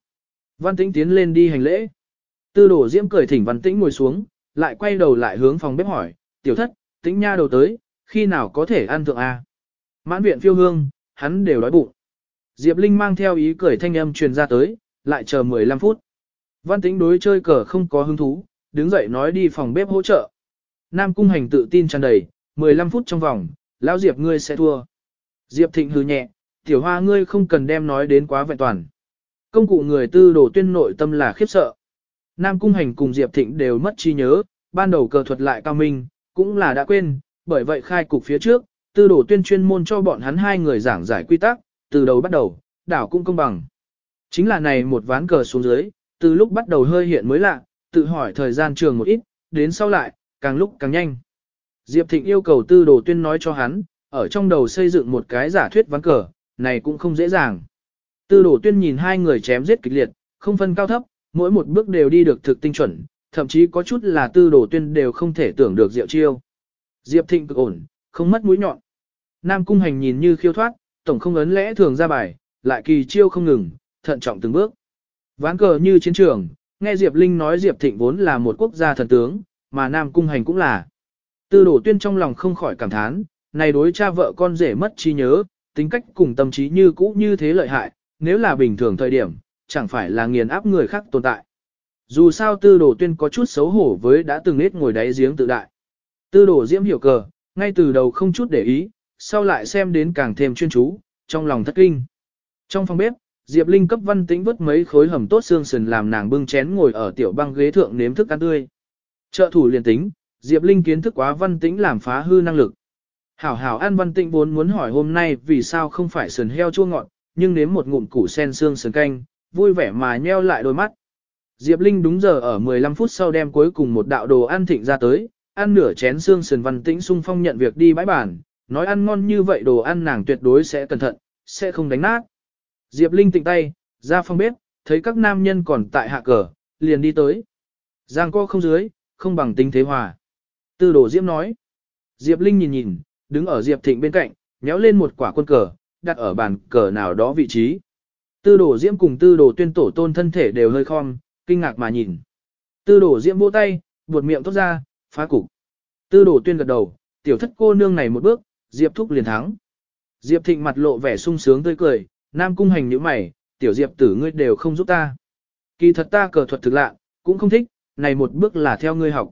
A: Văn Tĩnh tiến lên đi hành lễ. Tư Đồ diễm cười thỉnh Văn Tĩnh ngồi xuống, lại quay đầu lại hướng phòng bếp hỏi, tiểu thất, Tĩnh nha đầu tới, khi nào có thể ăn thượng A. Mãn viện phiêu hương, hắn đều đói bụng. Diệp Linh mang theo ý cười thanh âm truyền ra tới, lại chờ 15 phút. Văn Tĩnh đối chơi cờ không có hứng thú, đứng dậy nói đi phòng bếp hỗ trợ. Nam Cung Hành tự tin tràn đầy, 15 phút trong vòng, lão Diệp ngươi sẽ thua. Diệp Thịnh hừ nhẹ, tiểu hoa ngươi không cần đem nói đến quá vẹn toàn. Công cụ người tư đồ tuyên nội tâm là khiếp sợ. Nam Cung Hành cùng Diệp Thịnh đều mất trí nhớ, ban đầu cờ thuật lại cao minh, cũng là đã quên, bởi vậy khai cục phía trước, tư đồ tuyên chuyên môn cho bọn hắn hai người giảng giải quy tắc, từ đầu bắt đầu, đảo cũng công bằng. Chính là này một ván cờ xuống dưới, từ lúc bắt đầu hơi hiện mới lạ, tự hỏi thời gian trường một ít, đến sau lại, càng lúc càng nhanh. Diệp Thịnh yêu cầu tư đồ tuyên nói cho hắn, ở trong đầu xây dựng một cái giả thuyết ván cờ, này cũng không dễ dàng. Tư đồ tuyên nhìn hai người chém giết kịch liệt, không phân cao thấp, mỗi một bước đều đi được thực tinh chuẩn, thậm chí có chút là tư đồ tuyên đều không thể tưởng được diệu chiêu. Diệp Thịnh cực ổn, không mất mũi nhọn. Nam Cung Hành nhìn như khiêu thoát, tổng không ấn lẽ thường ra bài, lại kỳ chiêu không ngừng, thận trọng từng bước. Ván cờ như chiến trường, nghe Diệp Linh nói Diệp Thịnh vốn là một quốc gia thần tướng, mà Nam Cung Hành cũng là. Tư đổ tuyên trong lòng không khỏi cảm thán, này đối cha vợ con rể mất trí nhớ, tính cách cùng tâm trí như cũ như thế lợi hại, nếu là bình thường thời điểm, chẳng phải là nghiền áp người khác tồn tại. Dù sao tư đồ tuyên có chút xấu hổ với đã từng nết ngồi đáy giếng tự đại. Tư đồ diễm hiểu cờ, ngay từ đầu không chút để ý, sau lại xem đến càng thêm chuyên chú, trong lòng thất kinh. Trong phòng bếp, Diệp Linh cấp văn tĩnh vớt mấy khối hầm tốt xương sườn làm nàng bưng chén ngồi ở tiểu băng ghế thượng nếm thức ăn tươi. Trợ thủ liền tính, Diệp Linh kiến thức quá văn tĩnh làm phá hư năng lực. Hảo hảo ăn văn tĩnh vốn muốn hỏi hôm nay vì sao không phải sườn heo chua ngọt, nhưng nếm một ngụm củ sen xương sườn canh, vui vẻ mà nheo lại đôi mắt. Diệp Linh đúng giờ ở 15 phút sau đem cuối cùng một đạo đồ ăn thịnh ra tới, ăn nửa chén xương sườn văn tĩnh sung phong nhận việc đi bãi bản, nói ăn ngon như vậy đồ ăn nàng tuyệt đối sẽ cẩn thận, sẽ không đánh nát. Diệp Linh tịnh tay, ra phòng bếp, thấy các nam nhân còn tại hạ cờ, liền đi tới. Giang co không dưới, không bằng tính thế hòa. Tư đồ Diễm nói. Diệp Linh nhìn nhìn, đứng ở Diệp Thịnh bên cạnh, nhéo lên một quả quân cờ, đặt ở bàn cờ nào đó vị trí. Tư đồ Diễm cùng tư đồ tuyên tổ tôn thân thể đều hơi khom, kinh ngạc mà nhìn. Tư đồ Diễm vỗ tay, buột miệng tốt ra, phá cục. Tư đồ tuyên gật đầu, tiểu thất cô nương này một bước, Diệp thúc liền thắng. Diệp thịnh mặt lộ vẻ sung sướng tươi cười, nam cung hành nhíu mày, tiểu Diệp tử ngươi đều không giúp ta. Kỳ thật ta cờ thuật thực lạ, cũng không thích, này một bước là theo ngươi học.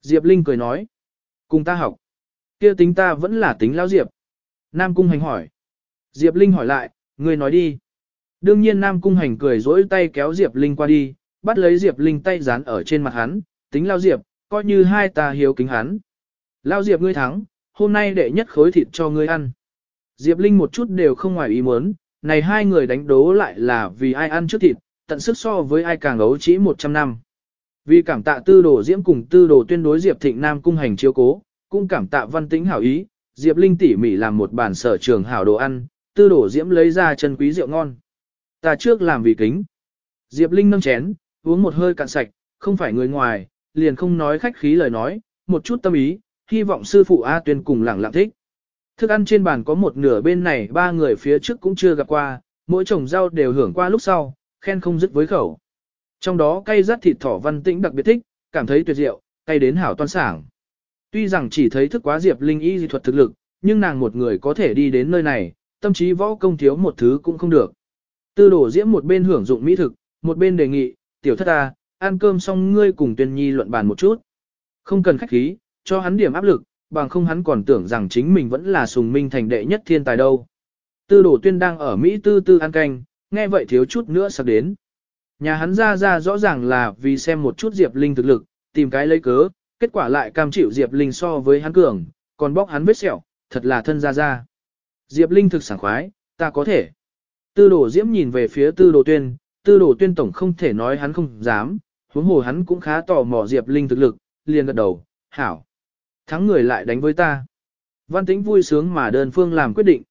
A: Diệp Linh cười nói, cùng ta học. kia tính ta vẫn là tính lão Diệp. Nam Cung Hành hỏi. Diệp Linh hỏi lại, ngươi nói đi. Đương nhiên Nam Cung Hành cười dỗi tay kéo Diệp Linh qua đi, bắt lấy Diệp Linh tay dán ở trên mặt hắn, tính lao Diệp, coi như hai ta hiếu kính hắn. Lao Diệp ngươi thắng, hôm nay đệ nhất khối thịt cho ngươi ăn. Diệp Linh một chút đều không ngoài ý muốn, này hai người đánh đố lại là vì ai ăn trước thịt, tận sức so với ai càng ấu chỉ 100 năm. Vì cảm tạ tư đồ diễm cùng tư đồ tuyên đối Diệp Thịnh Nam cung hành chiếu cố, cũng cảm tạ văn tĩnh hảo ý, Diệp Linh tỉ mỉ làm một bản sở trường hảo đồ ăn, tư đồ diễm lấy ra chân quý rượu ngon. Ta trước làm vì kính. Diệp Linh nâng chén, uống một hơi cạn sạch, không phải người ngoài, liền không nói khách khí lời nói, một chút tâm ý, hy vọng sư phụ A Tuyên cùng lẳng lặng thích. Thức ăn trên bàn có một nửa bên này ba người phía trước cũng chưa gặp qua, mỗi chồng rau đều hưởng qua lúc sau, khen không dứt với khẩu. Trong đó cay rắt thịt thỏ văn tĩnh đặc biệt thích, cảm thấy tuyệt diệu, cay đến hảo toan sảng. Tuy rằng chỉ thấy thức quá Diệp Linh y dị thuật thực lực, nhưng nàng một người có thể đi đến nơi này, tâm trí võ công thiếu một thứ cũng không được. Tư đổ diễm một bên hưởng dụng mỹ thực, một bên đề nghị, tiểu thất ta, ăn cơm xong ngươi cùng tuyên nhi luận bàn một chút. Không cần khách khí, cho hắn điểm áp lực, bằng không hắn còn tưởng rằng chính mình vẫn là sùng minh thành đệ nhất thiên tài đâu. Tư đổ tuyên đang ở Mỹ tư tư ăn canh, nghe vậy thiếu chút nữa sắp đến. Nhà hắn ra ra rõ ràng là vì xem một chút Diệp Linh thực lực, tìm cái lấy cớ, kết quả lại cam chịu Diệp Linh so với hắn cường, còn bóc hắn vết sẹo, thật là thân ra ra. Diệp Linh thực sảng khoái, ta có thể. Tư đồ diễm nhìn về phía tư đồ tuyên, tư đồ tuyên tổng không thể nói hắn không dám, huống hồ hắn cũng khá tò mò Diệp Linh thực lực, liền gật đầu, hảo. Thắng người lại đánh với ta. Văn tĩnh vui sướng mà đơn phương làm quyết định.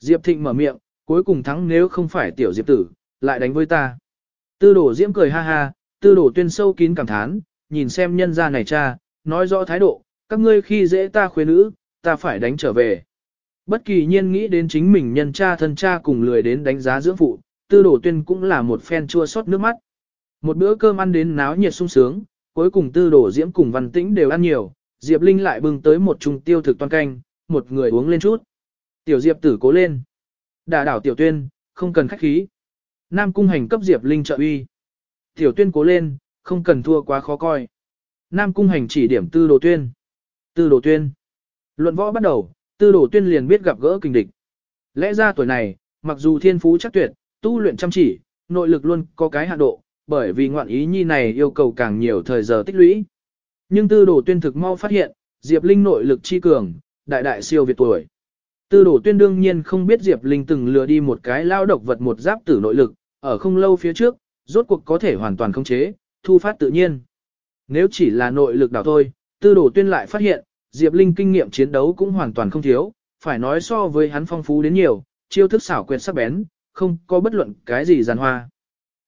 A: Diệp Thịnh mở miệng, cuối cùng thắng nếu không phải tiểu Diệp tử, lại đánh với ta. Tư đồ diễm cười ha ha, tư đồ tuyên sâu kín cảm thán, nhìn xem nhân gia này cha, nói rõ thái độ, các ngươi khi dễ ta khuê nữ, ta phải đánh trở về. Bất kỳ nhiên nghĩ đến chính mình nhân cha thân cha cùng lười đến đánh giá dưỡng phụ, tư đồ tuyên cũng là một phen chua xót nước mắt. Một bữa cơm ăn đến náo nhiệt sung sướng, cuối cùng tư đồ diễm cùng văn tĩnh đều ăn nhiều, Diệp Linh lại bưng tới một chung tiêu thực toan canh, một người uống lên chút. Tiểu Diệp tử cố lên. Đả đảo tiểu tuyên, không cần khách khí. Nam cung hành cấp Diệp Linh trợ uy. Tiểu tuyên cố lên, không cần thua quá khó coi. Nam cung hành chỉ điểm tư đồ tuyên. Tư đồ tuyên. Luận võ bắt đầu, tư đồ tuyên liền biết gặp gỡ kinh địch. Lẽ ra tuổi này, mặc dù thiên phú chắc tuyệt, tu luyện chăm chỉ, nội lực luôn có cái hạn độ, bởi vì ngoạn ý nhi này yêu cầu càng nhiều thời giờ tích lũy. Nhưng tư đồ tuyên thực mau phát hiện, Diệp Linh nội lực chi cường, đại đại siêu việt tuổi. Tư đồ tuyên đương nhiên không biết Diệp Linh từng lừa đi một cái lao độc vật một giáp tử nội lực, ở không lâu phía trước, rốt cuộc có thể hoàn toàn khống chế, thu phát tự nhiên. Nếu chỉ là nội lực đảo thôi, tư đồ tuyên lại phát hiện, Diệp Linh kinh nghiệm chiến đấu cũng hoàn toàn không thiếu, phải nói so với hắn phong phú đến nhiều, chiêu thức xảo quyệt sắc bén, không có bất luận cái gì giàn hoa.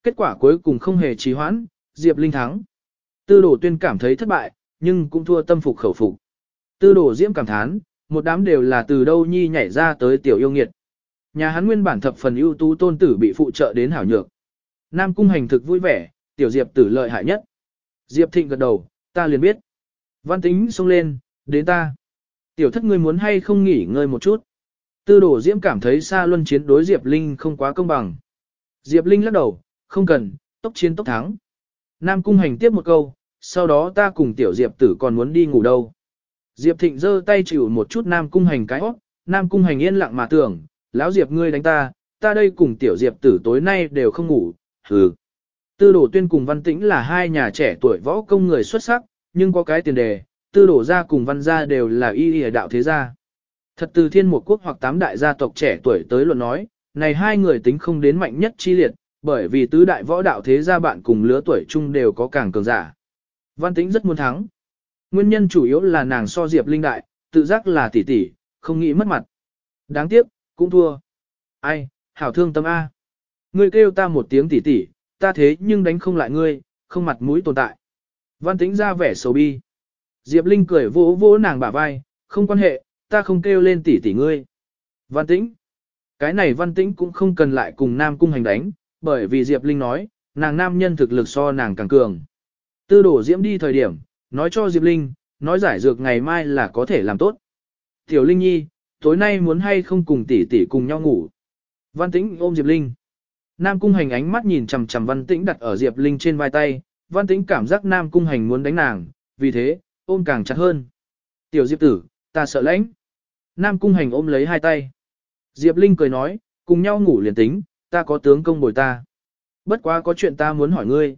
A: Kết quả cuối cùng không hề trì hoãn, Diệp Linh thắng. Tư đồ tuyên cảm thấy thất bại, nhưng cũng thua tâm phục khẩu phục. Tư đồ diễm cảm thán, một đám đều là từ đâu nhi nhảy ra tới tiểu yêu nghiệt. Nhà hắn nguyên bản thập phần ưu tú tôn tử bị phụ trợ đến hảo nhược. Nam cung hành thực vui vẻ, tiểu diệp tử lợi hại nhất. Diệp thịnh gật đầu, ta liền biết. Văn tính xông lên, đến ta. Tiểu thất ngươi muốn hay không nghỉ ngơi một chút. Tư đồ diễm cảm thấy xa luân chiến đối Diệp Linh không quá công bằng. Diệp Linh lắc đầu, không cần, tốc chiến tốc thắng. Nam cung hành tiếp một câu, sau đó ta cùng tiểu Diệp tử còn muốn đi ngủ đâu. Diệp Thịnh giơ tay chịu một chút Nam cung hành cái hót, Nam cung hành yên lặng mà tưởng, lão Diệp ngươi đánh ta, ta đây cùng tiểu Diệp tử tối nay đều không ngủ, hừ. Tư đổ tuyên cùng văn tĩnh là hai nhà trẻ tuổi võ công người xuất sắc, nhưng có cái tiền đề, tư đổ gia cùng văn gia đều là y y đạo thế gia. Thật từ thiên một quốc hoặc tám đại gia tộc trẻ tuổi tới luận nói, này hai người tính không đến mạnh nhất chi liệt, bởi vì tứ đại võ đạo thế gia bạn cùng lứa tuổi chung đều có càng cường giả. Văn tĩnh rất muốn thắng. Nguyên nhân chủ yếu là nàng so Diệp Linh đại, tự giác là tỷ tỷ, không nghĩ mất mặt. Đáng tiếc, cũng thua. Ai, hảo thương tâm A. Ngươi kêu ta một tiếng tỷ tỷ, ta thế nhưng đánh không lại ngươi, không mặt mũi tồn tại. Văn tĩnh ra vẻ xấu bi. Diệp Linh cười vỗ vỗ nàng bả vai, không quan hệ, ta không kêu lên tỷ tỷ ngươi. Văn tĩnh. Cái này văn tĩnh cũng không cần lại cùng nam cung hành đánh, bởi vì Diệp Linh nói, nàng nam nhân thực lực so nàng càng cường. Tư đổ diễm đi thời điểm, nói cho Diệp Linh, nói giải dược ngày mai là có thể làm tốt. Tiểu Linh Nhi, tối nay muốn hay không cùng tỷ tỷ cùng nhau ngủ. Văn tĩnh ôm Diệp Linh. Nam Cung Hành ánh mắt nhìn chằm chằm Văn Tĩnh đặt ở Diệp Linh trên vai tay, Văn Tĩnh cảm giác Nam Cung Hành muốn đánh nàng, vì thế, ôm càng chặt hơn. Tiểu Diệp tử, ta sợ lãnh. Nam Cung Hành ôm lấy hai tay. Diệp Linh cười nói, cùng nhau ngủ liền tính, ta có tướng công bồi ta. Bất quá có chuyện ta muốn hỏi ngươi.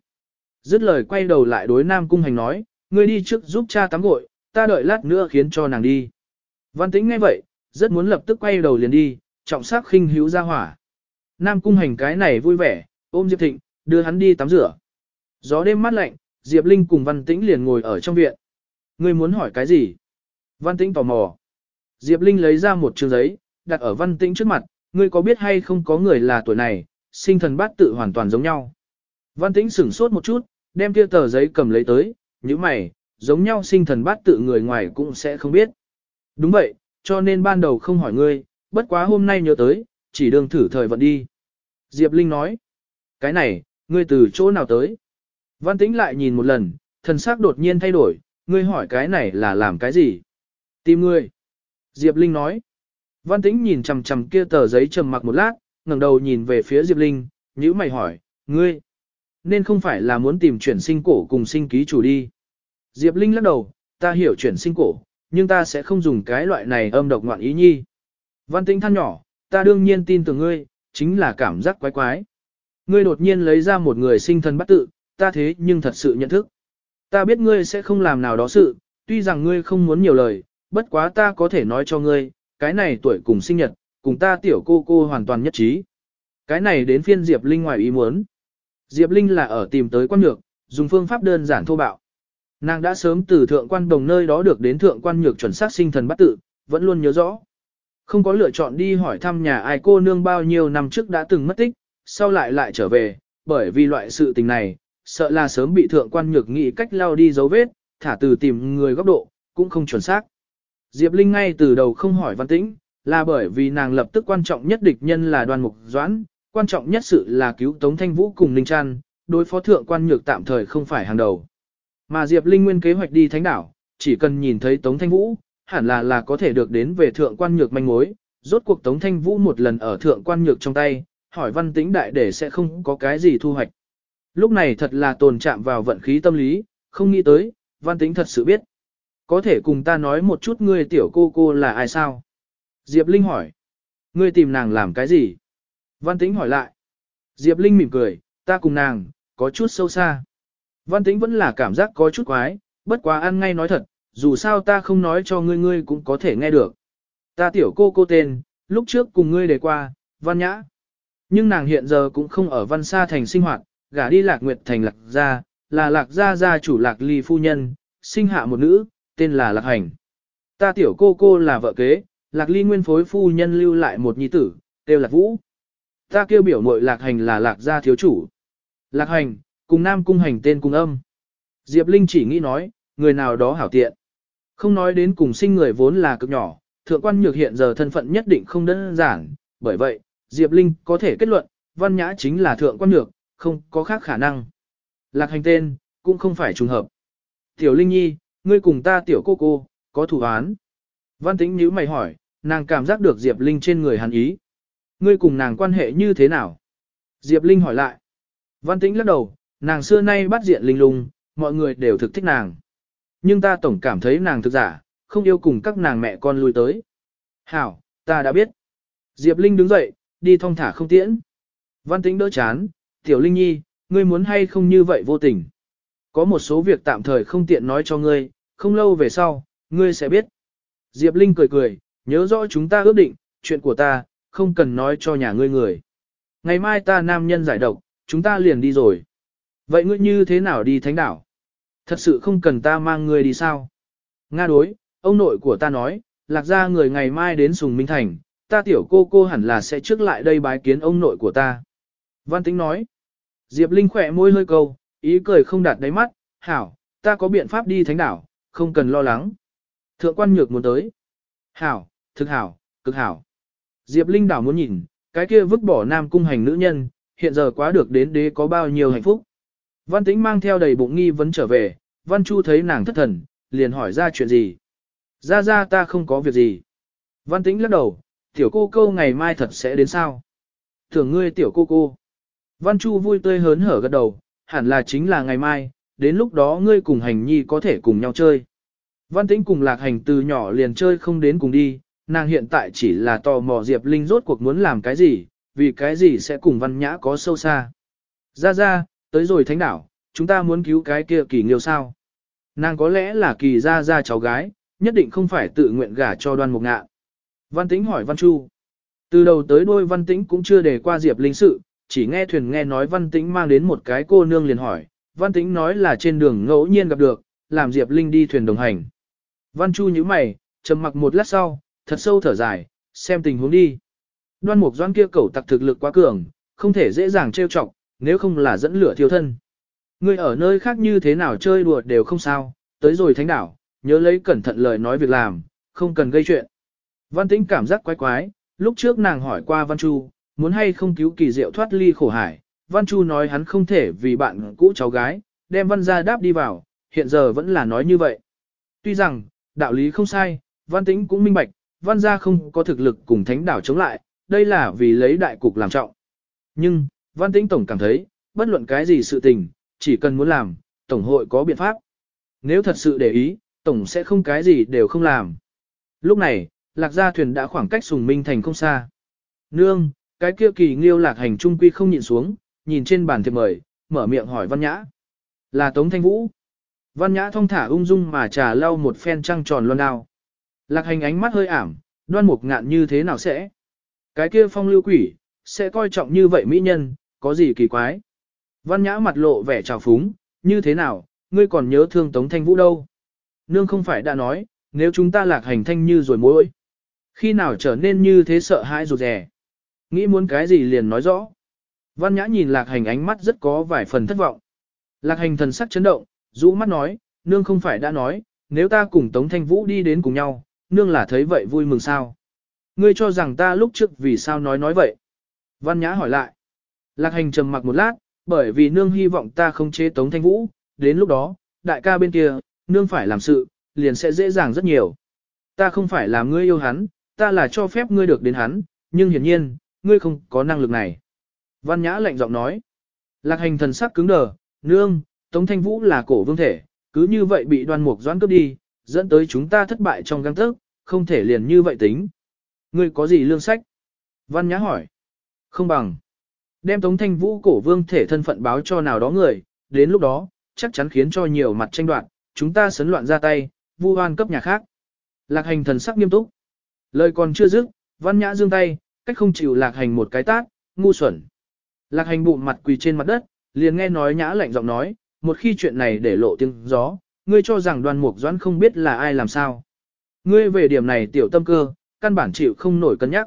A: Dứt lời quay đầu lại đối Nam Cung Hành nói, ngươi đi trước giúp cha tắm gội, ta đợi lát nữa khiến cho nàng đi. Văn Tĩnh nghe vậy, rất muốn lập tức quay đầu liền đi, trọng sắc khinh hữu ra hỏa. Nam Cung Hành cái này vui vẻ, ôm Diệp Thịnh, đưa hắn đi tắm rửa. Gió đêm mát lạnh, Diệp Linh cùng Văn Tĩnh liền ngồi ở trong viện. Ngươi muốn hỏi cái gì? Văn Tĩnh tò mò. Diệp Linh lấy ra một trường giấy, đặt ở Văn Tĩnh trước mặt, ngươi có biết hay không có người là tuổi này, sinh thần bát tự hoàn toàn giống nhau. Văn Tĩnh sửng sốt một chút, đem kia tờ giấy cầm lấy tới, như mày, giống nhau sinh thần bát tự người ngoài cũng sẽ không biết. Đúng vậy, cho nên ban đầu không hỏi ngươi, bất quá hôm nay nhớ tới, chỉ đương thử thời vận đi. Diệp Linh nói, cái này, ngươi từ chỗ nào tới? Văn Tĩnh lại nhìn một lần, thần sắc đột nhiên thay đổi, ngươi hỏi cái này là làm cái gì? Tìm ngươi. Diệp Linh nói. Văn Tĩnh nhìn chằm chằm kia tờ giấy trầm mặc một lát, ngẩng đầu nhìn về phía Diệp Linh, những mày hỏi, ngươi, nên không phải là muốn tìm chuyển sinh cổ cùng sinh ký chủ đi. Diệp Linh lắc đầu, ta hiểu chuyển sinh cổ, nhưng ta sẽ không dùng cái loại này âm độc ngoạn ý nhi. Văn Tĩnh than nhỏ, ta đương nhiên tin tưởng ngươi, chính là cảm giác quái quái. Ngươi đột nhiên lấy ra một người sinh thân bắt tự, ta thế nhưng thật sự nhận thức. Ta biết ngươi sẽ không làm nào đó sự, tuy rằng ngươi không muốn nhiều lời, bất quá ta có thể nói cho ngươi, cái này tuổi cùng sinh nhật, cùng ta tiểu cô cô hoàn toàn nhất trí. Cái này đến phiên Diệp Linh ngoài ý muốn. Diệp Linh là ở tìm tới quan nhược, dùng phương pháp đơn giản thô bạo. Nàng đã sớm từ thượng quan đồng nơi đó được đến thượng quan nhược chuẩn xác sinh thần bắt tự, vẫn luôn nhớ rõ. Không có lựa chọn đi hỏi thăm nhà ai cô nương bao nhiêu năm trước đã từng mất tích, sau lại lại trở về, bởi vì loại sự tình này, sợ là sớm bị thượng quan nhược nghĩ cách lao đi dấu vết, thả từ tìm người góc độ, cũng không chuẩn xác. Diệp Linh ngay từ đầu không hỏi văn tĩnh, là bởi vì nàng lập tức quan trọng nhất địch nhân là Đoàn mục doãn, quan trọng nhất sự là cứu Tống Thanh Vũ cùng Ninh Trăn, đối phó thượng quan nhược tạm thời không phải hàng đầu. Mà Diệp Linh nguyên kế hoạch đi thánh đảo, chỉ cần nhìn thấy Tống Thanh Vũ, hẳn là là có thể được đến về thượng quan nhược manh mối, rốt cuộc Tống Thanh Vũ một lần ở thượng quan nhược trong tay, hỏi văn tĩnh đại để sẽ không có cái gì thu hoạch. Lúc này thật là tồn chạm vào vận khí tâm lý, không nghĩ tới, văn tĩnh thật sự biết. Có thể cùng ta nói một chút ngươi tiểu cô cô là ai sao? Diệp Linh hỏi. Ngươi tìm nàng làm cái gì? Văn tĩnh hỏi lại. Diệp Linh mỉm cười, ta cùng nàng, có chút sâu xa. Văn tĩnh vẫn là cảm giác có chút quái, bất quá ăn ngay nói thật, dù sao ta không nói cho ngươi ngươi cũng có thể nghe được. Ta tiểu cô cô tên, lúc trước cùng ngươi đề qua, Văn Nhã. Nhưng nàng hiện giờ cũng không ở Văn Sa Thành sinh hoạt, gả đi Lạc Nguyệt Thành Lạc Gia, là Lạc Gia gia chủ Lạc Ly Phu Nhân, sinh hạ một nữ, tên là Lạc Hành. Ta tiểu cô cô là vợ kế, Lạc Ly Nguyên Phối Phu Nhân lưu lại một nhi tử, kêu Lạc Vũ. Ta kêu biểu muội Lạc Hành là Lạc Gia thiếu chủ. Lạc Hành, cùng Nam Cung Hành tên cung âm. Diệp Linh chỉ nghĩ nói, người nào đó hảo tiện. Không nói đến cùng sinh người vốn là cực nhỏ, thượng quan nhược hiện giờ thân phận nhất định không đơn giản, bởi vậy, Diệp Linh có thể kết luận, văn nhã chính là thượng quan nhược, không có khác khả năng. Lạc hành tên, cũng không phải trùng hợp. Tiểu Linh Nhi, ngươi cùng ta tiểu cô cô, có thủ án. Văn tính nhíu mày hỏi, nàng cảm giác được Diệp Linh trên người hắn ý. Ngươi cùng nàng quan hệ như thế nào? Diệp Linh hỏi lại. Văn tĩnh lắc đầu, nàng xưa nay bắt diện linh lung, mọi người đều thực thích nàng. Nhưng ta tổng cảm thấy nàng thực giả, không yêu cùng các nàng mẹ con lui tới. Hảo, ta đã biết. Diệp Linh đứng dậy, đi thong thả không tiễn. Văn tĩnh đỡ chán, tiểu Linh Nhi, ngươi muốn hay không như vậy vô tình. Có một số việc tạm thời không tiện nói cho ngươi, không lâu về sau, ngươi sẽ biết. Diệp Linh cười cười, nhớ rõ chúng ta ước định, chuyện của ta, không cần nói cho nhà ngươi người. Ngày mai ta nam nhân giải độc, chúng ta liền đi rồi. Vậy ngươi như thế nào đi thánh đảo? Thật sự không cần ta mang ngươi đi sao? Nga đối, ông nội của ta nói, lạc ra người ngày mai đến Sùng Minh Thành, ta tiểu cô cô hẳn là sẽ trước lại đây bái kiến ông nội của ta. Văn Tính nói, Diệp Linh khỏe môi hơi câu, ý cười không đạt đáy mắt, hảo, ta có biện pháp đi thánh đảo, không cần lo lắng. Thượng quan nhược muốn tới. Hảo, thực hảo, cực hảo. Diệp Linh đảo muốn nhìn, cái kia vứt bỏ nam cung hành nữ nhân, hiện giờ quá được đến đế có bao nhiêu hạnh phúc. Văn Tĩnh mang theo đầy bụng nghi vấn trở về, Văn Chu thấy nàng thất thần, liền hỏi ra chuyện gì. Ra ra ta không có việc gì. Văn Tĩnh lắc đầu, tiểu cô cô ngày mai thật sẽ đến sao. Thường ngươi tiểu cô cô. Văn Chu vui tươi hớn hở gật đầu, hẳn là chính là ngày mai, đến lúc đó ngươi cùng hành nhi có thể cùng nhau chơi. Văn Tĩnh cùng lạc hành từ nhỏ liền chơi không đến cùng đi, nàng hiện tại chỉ là tò mò Diệp Linh rốt cuộc muốn làm cái gì, vì cái gì sẽ cùng Văn Nhã có sâu xa. Ra ra, tới rồi thánh đảo, chúng ta muốn cứu cái kia kỳ nghiêu sao. Nàng có lẽ là kỳ ra ra cháu gái, nhất định không phải tự nguyện gả cho đoan mục ngạ. Văn Tĩnh hỏi Văn Chu. Từ đầu tới đôi Văn Tĩnh cũng chưa đề qua Diệp Linh sự, chỉ nghe thuyền nghe nói Văn Tĩnh mang đến một cái cô nương liền hỏi. Văn Tĩnh nói là trên đường ngẫu nhiên gặp được, làm Diệp Linh đi thuyền đồng hành. Văn Chu nhíu mày, trầm mặc một lát sau, thật sâu thở dài, xem tình huống đi. Đoan mục doan kia cẩu tặc thực lực quá cường, không thể dễ dàng trêu chọc, nếu không là dẫn lửa thiêu thân. Người ở nơi khác như thế nào chơi đùa đều không sao, tới rồi thánh đảo, nhớ lấy cẩn thận lời nói việc làm, không cần gây chuyện. Văn tĩnh cảm giác quái quái, lúc trước nàng hỏi qua Văn Chu, muốn hay không cứu kỳ diệu thoát ly khổ hải. Văn Chu nói hắn không thể vì bạn cũ cháu gái, đem văn gia đáp đi vào, hiện giờ vẫn là nói như vậy. Tuy rằng, đạo lý không sai, văn tĩnh cũng minh bạch, văn gia không có thực lực cùng thánh đảo chống lại, đây là vì lấy đại cục làm trọng. Nhưng, văn tĩnh tổng cảm thấy, bất luận cái gì sự tình, chỉ cần muốn làm, tổng hội có biện pháp. Nếu thật sự để ý, tổng sẽ không cái gì đều không làm. Lúc này, lạc gia thuyền đã khoảng cách sùng minh thành không xa. Nương, cái kia kỳ nghiêu lạc hành trung quy không nhịn xuống, nhìn trên bàn thiệp mời, mở miệng hỏi văn nhã. Là Tống Thanh Vũ. Văn nhã thong thả ung dung mà trà lau một phen trăng tròn loan đao. Lạc hành ánh mắt hơi ảm, đoan mục ngạn như thế nào sẽ? Cái kia phong lưu quỷ, sẽ coi trọng như vậy mỹ nhân, có gì kỳ quái? Văn nhã mặt lộ vẻ trào phúng, như thế nào, ngươi còn nhớ thương Tống Thanh Vũ đâu? Nương không phải đã nói, nếu chúng ta lạc hành thanh như rồi mối. Khi nào trở nên như thế sợ hãi rụt rè? Nghĩ muốn cái gì liền nói rõ. Văn nhã nhìn lạc hành ánh mắt rất có vài phần thất vọng. Lạc hành thần sắc chấn động, rũ mắt nói, nương không phải đã nói, nếu ta cùng Tống Thanh Vũ đi đến cùng nhau, nương là thấy vậy vui mừng sao. Ngươi cho rằng ta lúc trước vì sao nói nói vậy. Văn nhã hỏi lại. Lạc hành trầm mặc một lát, bởi vì nương hy vọng ta không chế Tống Thanh Vũ, đến lúc đó, đại ca bên kia, nương phải làm sự, liền sẽ dễ dàng rất nhiều. Ta không phải là ngươi yêu hắn, ta là cho phép ngươi được đến hắn, nhưng hiển nhiên, ngươi không có năng lực này. Văn Nhã lạnh giọng nói. Lạc hành thần sắc cứng đờ, nương, Tống Thanh Vũ là cổ vương thể, cứ như vậy bị đoan mục doãn cướp đi, dẫn tới chúng ta thất bại trong găng thức, không thể liền như vậy tính. Ngươi có gì lương sách? Văn Nhã hỏi. Không bằng. Đem Tống Thanh Vũ cổ vương thể thân phận báo cho nào đó người, đến lúc đó, chắc chắn khiến cho nhiều mặt tranh đoạt, chúng ta sấn loạn ra tay, vu oan cấp nhà khác. Lạc hành thần sắc nghiêm túc. Lời còn chưa dứt, văn nhã giương tay, cách không chịu lạc hành một cái tát, ngu xuẩn. Lạc hành bụng mặt quỳ trên mặt đất, liền nghe nói nhã lạnh giọng nói, một khi chuyện này để lộ tiếng gió, ngươi cho rằng đoàn mục doãn không biết là ai làm sao. Ngươi về điểm này tiểu tâm cơ, căn bản chịu không nổi cân nhắc.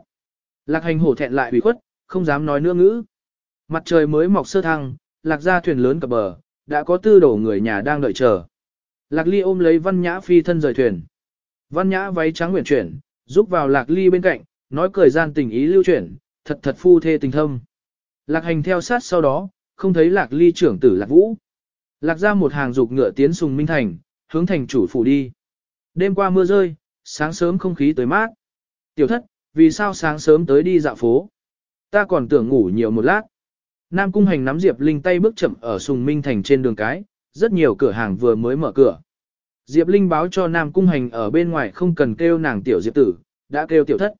A: Lạc hành hổ thẹn lại ủy khuất, không dám nói nữa ngữ. Mặt trời mới mọc sơ thăng, lạc ra thuyền lớn cập bờ, đã có tư đổ người nhà đang đợi chờ. Lạc ly ôm lấy văn nhã phi thân rời thuyền. Văn nhã váy trắng nguyện chuyển, giúp vào lạc ly bên cạnh, nói cười gian tình ý lưu chuyển, thật thật phu thê tình thâm. Lạc hành theo sát sau đó, không thấy lạc ly trưởng tử lạc vũ. Lạc ra một hàng dục ngựa tiến sùng minh thành, hướng thành chủ phủ đi. Đêm qua mưa rơi, sáng sớm không khí tới mát. Tiểu thất, vì sao sáng sớm tới đi dạo phố? Ta còn tưởng ngủ nhiều một lát. Nam Cung Hành nắm Diệp Linh tay bước chậm ở Sùng Minh Thành trên đường cái, rất nhiều cửa hàng vừa mới mở cửa. Diệp Linh báo cho Nam Cung Hành ở bên ngoài không cần kêu nàng tiểu Diệp tử, đã kêu tiểu thất.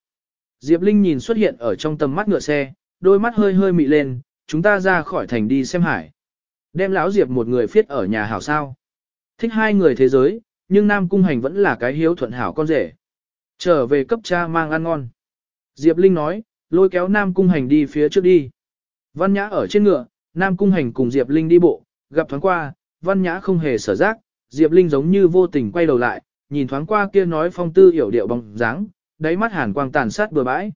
A: Diệp Linh nhìn xuất hiện ở trong tầm mắt ngựa xe, đôi mắt hơi hơi mị lên, chúng ta ra khỏi thành đi xem hải. Đem lão Diệp một người phiết ở nhà hảo sao. Thích hai người thế giới, nhưng Nam Cung Hành vẫn là cái hiếu thuận hảo con rể. Trở về cấp cha mang ăn ngon. Diệp Linh nói, lôi kéo Nam Cung Hành đi phía trước đi. Văn Nhã ở trên ngựa, Nam Cung Hành cùng Diệp Linh đi bộ, gặp thoáng qua, Văn Nhã không hề sở giác, Diệp Linh giống như vô tình quay đầu lại, nhìn thoáng qua kia nói phong tư hiểu điệu bóng dáng, đáy mắt hàn quang tàn sát bừa bãi.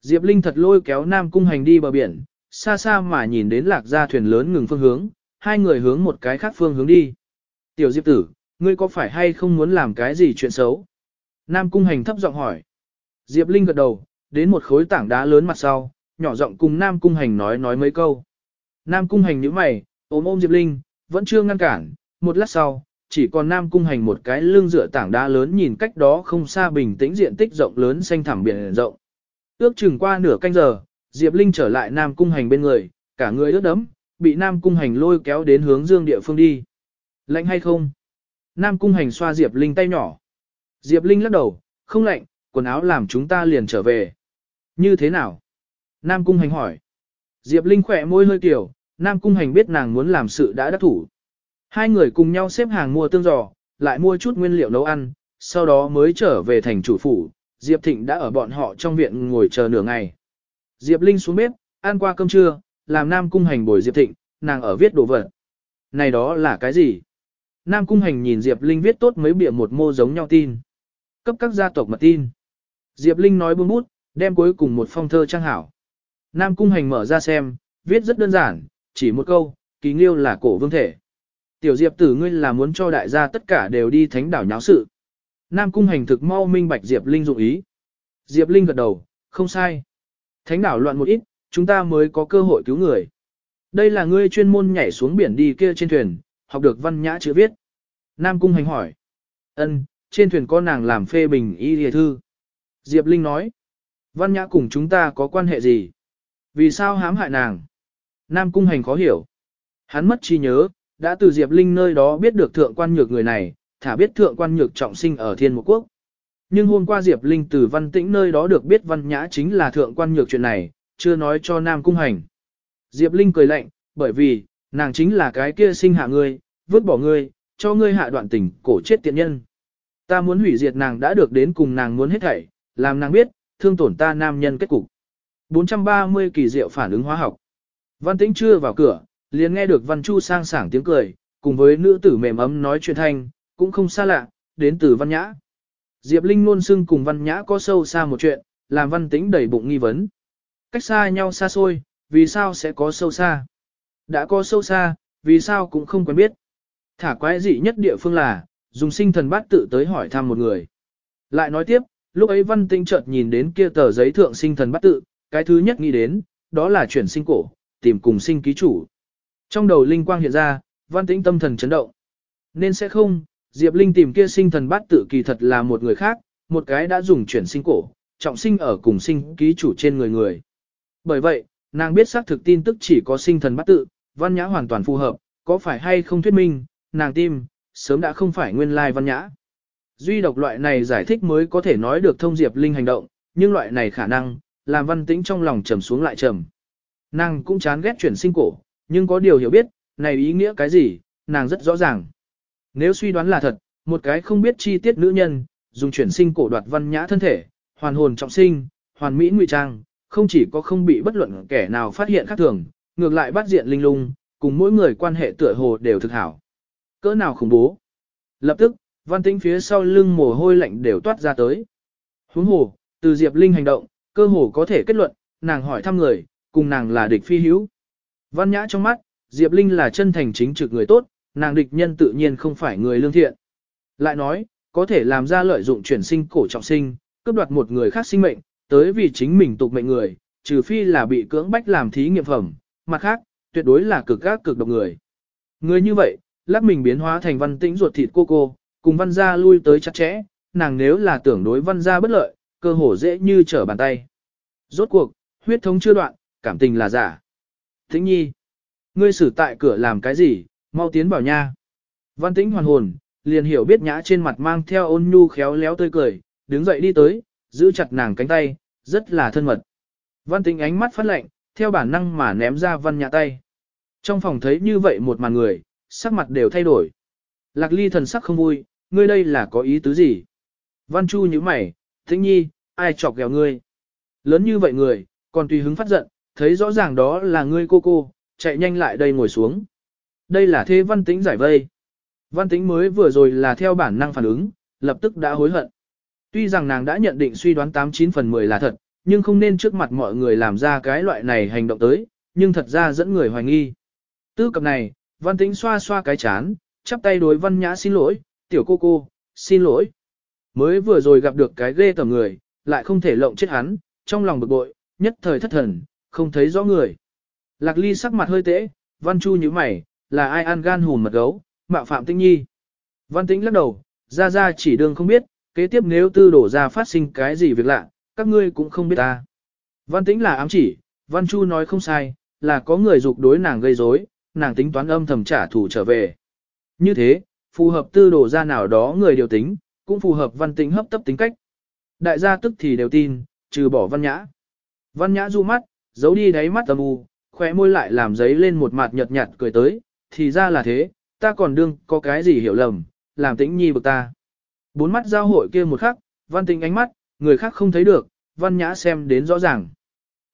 A: Diệp Linh thật lôi kéo Nam Cung Hành đi bờ biển, xa xa mà nhìn đến lạc gia thuyền lớn ngừng phương hướng, hai người hướng một cái khác phương hướng đi. Tiểu Diệp tử, ngươi có phải hay không muốn làm cái gì chuyện xấu? Nam Cung Hành thấp giọng hỏi. Diệp Linh gật đầu, đến một khối tảng đá lớn mặt sau, nhỏ giọng cùng Nam Cung Hành nói nói mấy câu. Nam Cung Hành nhíu mày, ôm ôm Diệp Linh, vẫn chưa ngăn cản, một lát sau, chỉ còn Nam Cung Hành một cái lưng dựa tảng đá lớn nhìn cách đó không xa bình tĩnh diện tích rộng lớn xanh thẳm biển rộng. Ước chừng qua nửa canh giờ, Diệp Linh trở lại Nam Cung Hành bên người, cả người ướt đẫm, bị Nam Cung Hành lôi kéo đến hướng dương địa phương đi. Lạnh hay không? Nam Cung Hành xoa Diệp Linh tay nhỏ. Diệp Linh lắc đầu, không lạnh, quần áo làm chúng ta liền trở về. Như thế nào? Nam Cung Hành hỏi. Diệp Linh khỏe môi hơi tiểu Nam Cung Hành biết nàng muốn làm sự đã đắc thủ. Hai người cùng nhau xếp hàng mua tương giò, lại mua chút nguyên liệu nấu ăn, sau đó mới trở về thành chủ phủ. Diệp Thịnh đã ở bọn họ trong viện ngồi chờ nửa ngày. Diệp Linh xuống bếp, ăn qua cơm trưa, làm Nam Cung Hành bồi Diệp Thịnh, nàng ở viết đồ vật. Này đó là cái gì? Nam Cung Hành nhìn Diệp Linh viết tốt mấy bìa một mô giống nhau tin. Cấp các gia tộc mật tin. Diệp Linh nói buông bút, đem cuối cùng một phong thơ trang hảo. Nam Cung Hành mở ra xem, viết rất đơn giản, chỉ một câu, ký nghiêu là cổ vương thể. Tiểu Diệp tử ngươi là muốn cho đại gia tất cả đều đi thánh đảo nháo sự. Nam Cung Hành thực mau minh bạch Diệp Linh dụng ý. Diệp Linh gật đầu, không sai. Thánh đảo loạn một ít, chúng ta mới có cơ hội cứu người. Đây là ngươi chuyên môn nhảy xuống biển đi kia trên thuyền, học được văn nhã chữ viết. Nam Cung Hành hỏi. Ân, trên thuyền có nàng làm phê bình y lìa thư. Diệp Linh nói. Văn nhã cùng chúng ta có quan hệ gì? Vì sao hãm hại nàng? Nam Cung Hành khó hiểu. Hắn mất trí nhớ, đã từ Diệp Linh nơi đó biết được thượng quan nhược người này, thả biết thượng quan nhược trọng sinh ở thiên một quốc. Nhưng hôm qua Diệp Linh từ văn tĩnh nơi đó được biết văn nhã chính là thượng quan nhược chuyện này, chưa nói cho Nam Cung Hành. Diệp Linh cười lạnh, bởi vì, nàng chính là cái kia sinh hạ ngươi, vứt bỏ ngươi, cho ngươi hạ đoạn tình, cổ chết tiện nhân. Ta muốn hủy diệt nàng đã được đến cùng nàng muốn hết thảy, làm nàng biết, thương tổn ta nam nhân kết cục. 430 kỳ diệu phản ứng hóa học. Văn Tĩnh chưa vào cửa, liền nghe được Văn Chu sang sảng tiếng cười, cùng với nữ tử mềm ấm nói chuyện thanh, cũng không xa lạ, đến từ Văn Nhã. Diệp Linh luôn xưng cùng Văn Nhã có sâu xa một chuyện, làm Văn Tĩnh đầy bụng nghi vấn. Cách xa nhau xa xôi, vì sao sẽ có sâu xa? Đã có sâu xa, vì sao cũng không quen biết. Thả quái dị nhất địa phương là, dùng sinh thần bát tự tới hỏi thăm một người. Lại nói tiếp, lúc ấy Văn tinh chợt nhìn đến kia tờ giấy thượng sinh thần bát tự, cái thứ nhất nghĩ đến, đó là chuyển sinh cổ, tìm cùng sinh ký chủ. Trong đầu linh quang hiện ra, Văn Tĩnh tâm thần chấn động. Nên sẽ không, Diệp Linh tìm kia sinh thần bát tự kỳ thật là một người khác, một cái đã dùng chuyển sinh cổ, trọng sinh ở cùng sinh ký chủ trên người người. Bởi vậy, nàng biết xác thực tin tức chỉ có sinh thần bắt tự, văn nhã hoàn toàn phù hợp, có phải hay không thuyết minh, nàng tim, sớm đã không phải nguyên lai văn nhã. Duy độc loại này giải thích mới có thể nói được thông Diệp Linh hành động, nhưng loại này khả năng, làm văn tĩnh trong lòng trầm xuống lại trầm. Nàng cũng chán ghét chuyển sinh cổ, nhưng có điều hiểu biết, này ý nghĩa cái gì, nàng rất rõ ràng. Nếu suy đoán là thật, một cái không biết chi tiết nữ nhân, dùng chuyển sinh cổ đoạt văn nhã thân thể, hoàn hồn trọng sinh, hoàn mỹ ngụy trang, không chỉ có không bị bất luận kẻ nào phát hiện khác thường, ngược lại bắt diện linh lung, cùng mỗi người quan hệ tựa hồ đều thực hảo. Cỡ nào khủng bố. Lập tức, văn tĩnh phía sau lưng mồ hôi lạnh đều toát ra tới. Huống hồ, từ Diệp Linh hành động, cơ hồ có thể kết luận, nàng hỏi thăm người, cùng nàng là địch phi hữu. Văn nhã trong mắt, Diệp Linh là chân thành chính trực người tốt, nàng địch nhân tự nhiên không phải người lương thiện. Lại nói, có thể làm ra lợi dụng chuyển sinh cổ trọng sinh, cướp đoạt một người khác sinh mệnh, tới vì chính mình tục mệnh người, trừ phi là bị cưỡng bách làm thí nghiệm phẩm, mặt khác, tuyệt đối là cực gác cực độc người. Người như vậy, lắc mình biến hóa thành văn tĩnh ruột thịt cô cô, cùng văn gia lui tới chặt chẽ, nàng nếu là tưởng đối văn gia bất lợi, cơ hồ dễ như trở bàn tay. Rốt cuộc, huyết thống chưa đoạn, cảm tình là giả. Thính nhi, ngươi xử tại cửa làm cái gì, mau tiến bảo nha. Văn tĩnh hoàn hồn, liền hiểu biết nhã trên mặt mang theo ôn nhu khéo léo tươi cười, đứng dậy đi tới, giữ chặt nàng cánh tay, rất là thân mật. Văn tĩnh ánh mắt phát lạnh, theo bản năng mà ném ra văn nhã tay. Trong phòng thấy như vậy một màn người, sắc mặt đều thay đổi. Lạc ly thần sắc không vui, ngươi đây là có ý tứ gì? Văn chu như mày, tĩnh nhi, ai chọc ghẹo ngươi? Lớn như vậy người, còn tùy hứng phát giận, thấy rõ ràng đó là ngươi cô cô, chạy nhanh lại đây ngồi xuống. Đây là thế văn tĩnh giải vây. Văn tĩnh mới vừa rồi là theo bản năng phản ứng, lập tức đã hối hận. Tuy rằng nàng đã nhận định suy đoán 89 phần 10 là thật, nhưng không nên trước mặt mọi người làm ra cái loại này hành động tới, nhưng thật ra dẫn người hoài nghi. Tư cập này, văn tĩnh xoa xoa cái chán, chắp tay đối văn nhã xin lỗi, tiểu cô cô, xin lỗi. Mới vừa rồi gặp được cái ghê tầm người, lại không thể lộng chết hắn, trong lòng bực bội, nhất thời thất thần, không thấy rõ người. Lạc ly sắc mặt hơi tễ, văn chu như mày, là ai ăn gan hùn mật gấu, mạo phạm tinh nhi. Văn tĩnh lắc đầu, ra ra chỉ đường không biết, kế tiếp nếu tư đổ ra phát sinh cái gì việc lạ, các ngươi cũng không biết ta. Văn tĩnh là ám chỉ, văn chu nói không sai, là có người dục đối nàng gây rối, nàng tính toán âm thầm trả thù trở về. Như thế, phù hợp tư đổ ra nào đó người điều tính, cũng phù hợp văn Tĩnh hấp tấp tính cách. Đại gia tức thì đều tin, trừ bỏ văn nhã. Văn nhã du mắt, giấu đi đáy mắt âm u, khóe môi lại làm giấy lên một mặt nhợt nhạt cười tới, thì ra là thế, ta còn đương có cái gì hiểu lầm, làm tĩnh nhi bực ta. Bốn mắt giao hội kia một khắc, văn tình ánh mắt, người khác không thấy được, văn nhã xem đến rõ ràng.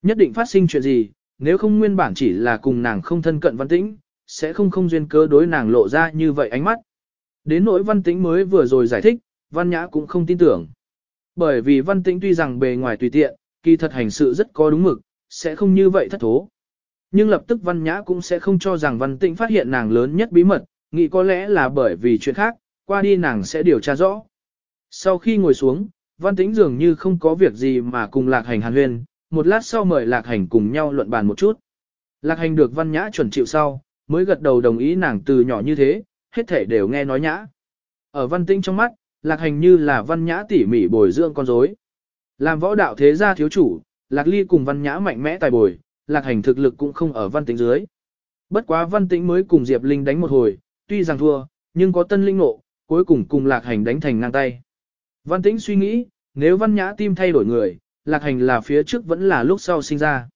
A: Nhất định phát sinh chuyện gì, nếu không nguyên bản chỉ là cùng nàng không thân cận văn tĩnh, sẽ không không duyên cơ đối nàng lộ ra như vậy ánh mắt. Đến nỗi văn tĩnh mới vừa rồi giải thích, văn nhã cũng không tin tưởng. Bởi vì văn tĩnh tuy rằng bề ngoài tùy tiện, kỳ thật hành sự rất có đúng mực, sẽ không như vậy thất thố. Nhưng lập tức văn nhã cũng sẽ không cho rằng văn tĩnh phát hiện nàng lớn nhất bí mật, nghĩ có lẽ là bởi vì chuyện khác, qua đi nàng sẽ điều tra rõ. Sau khi ngồi xuống, văn tĩnh dường như không có việc gì mà cùng lạc hành hàn huyên, một lát sau mời lạc hành cùng nhau luận bàn một chút. Lạc hành được văn nhã chuẩn chịu sau, mới gật đầu đồng ý nàng từ nhỏ như thế, hết thể đều nghe nói nhã. Ở văn tĩnh trong mắt, lạc hành như là văn nhã tỉ mỉ bồi dưỡng con rối. Làm võ đạo thế gia thiếu chủ, lạc ly cùng văn nhã mạnh mẽ tài bồi, lạc hành thực lực cũng không ở văn tĩnh dưới. Bất quá văn tĩnh mới cùng Diệp Linh đánh một hồi, tuy rằng thua, nhưng có tân linh nộ, cuối cùng cùng lạc hành đánh thành ngang tay. Văn tĩnh suy nghĩ, nếu văn nhã tim thay đổi người, lạc hành là phía trước vẫn là lúc sau sinh ra.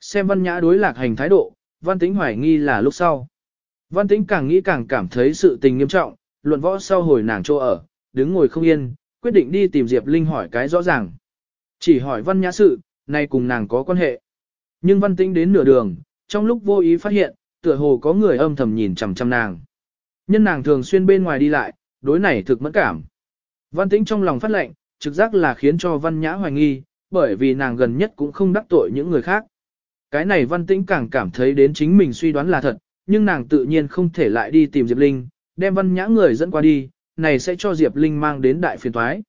A: Xem văn nhã đối lạc hành thái độ, văn tĩnh hoài nghi là lúc sau. Văn tĩnh càng nghĩ càng cảm thấy sự tình nghiêm trọng, luận võ sau hồi nàng chỗ ở, đứng ngồi không yên, quyết định đi tìm Diệp Linh hỏi cái rõ ràng. Chỉ hỏi văn nhã sự, nay cùng nàng có quan hệ. Nhưng văn tĩnh đến nửa đường, trong lúc vô ý phát hiện, tựa hồ có người âm thầm nhìn chằm chằm nàng. Nhân nàng thường xuyên bên ngoài đi lại, đối này thực mẫn cảm. Văn tĩnh trong lòng phát lệnh, trực giác là khiến cho văn nhã hoài nghi, bởi vì nàng gần nhất cũng không đắc tội những người khác. Cái này văn tĩnh càng cảm thấy đến chính mình suy đoán là thật, nhưng nàng tự nhiên không thể lại đi tìm Diệp Linh, đem văn nhã người dẫn qua đi, này sẽ cho Diệp Linh mang đến đại phiền toái.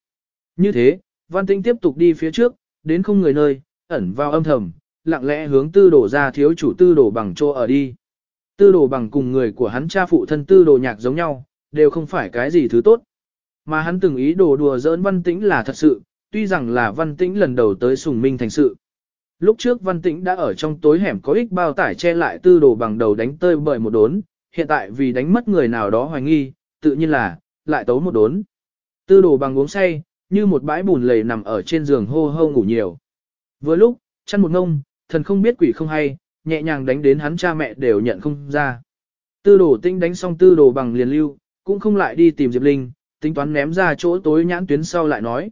A: Như thế, văn tĩnh tiếp tục đi phía trước, đến không người nơi, ẩn vào âm thầm, lặng lẽ hướng tư đổ ra thiếu chủ tư đổ bằng chỗ ở đi. Tư đồ bằng cùng người của hắn cha phụ thân tư đồ nhạc giống nhau, đều không phải cái gì thứ tốt. Mà hắn từng ý đồ đùa giỡn văn tĩnh là thật sự, tuy rằng là văn tĩnh lần đầu tới sùng minh thành sự. Lúc trước văn tĩnh đã ở trong tối hẻm có ích bao tải che lại tư đồ bằng đầu đánh tơi bởi một đốn, hiện tại vì đánh mất người nào đó hoài nghi, tự nhiên là, lại tấu một đốn. Tư đồ bằng uống say, như một bãi bùn lầy nằm ở trên giường hô hô ngủ nhiều. Vừa lúc, chăn một ngông, thần không biết quỷ không hay, nhẹ nhàng đánh đến hắn cha mẹ đều nhận không ra. Tư đồ tinh đánh xong tư đồ bằng liền lưu, cũng không lại đi tìm Diệp Linh, tính toán ném ra chỗ tối nhãn tuyến sau lại nói.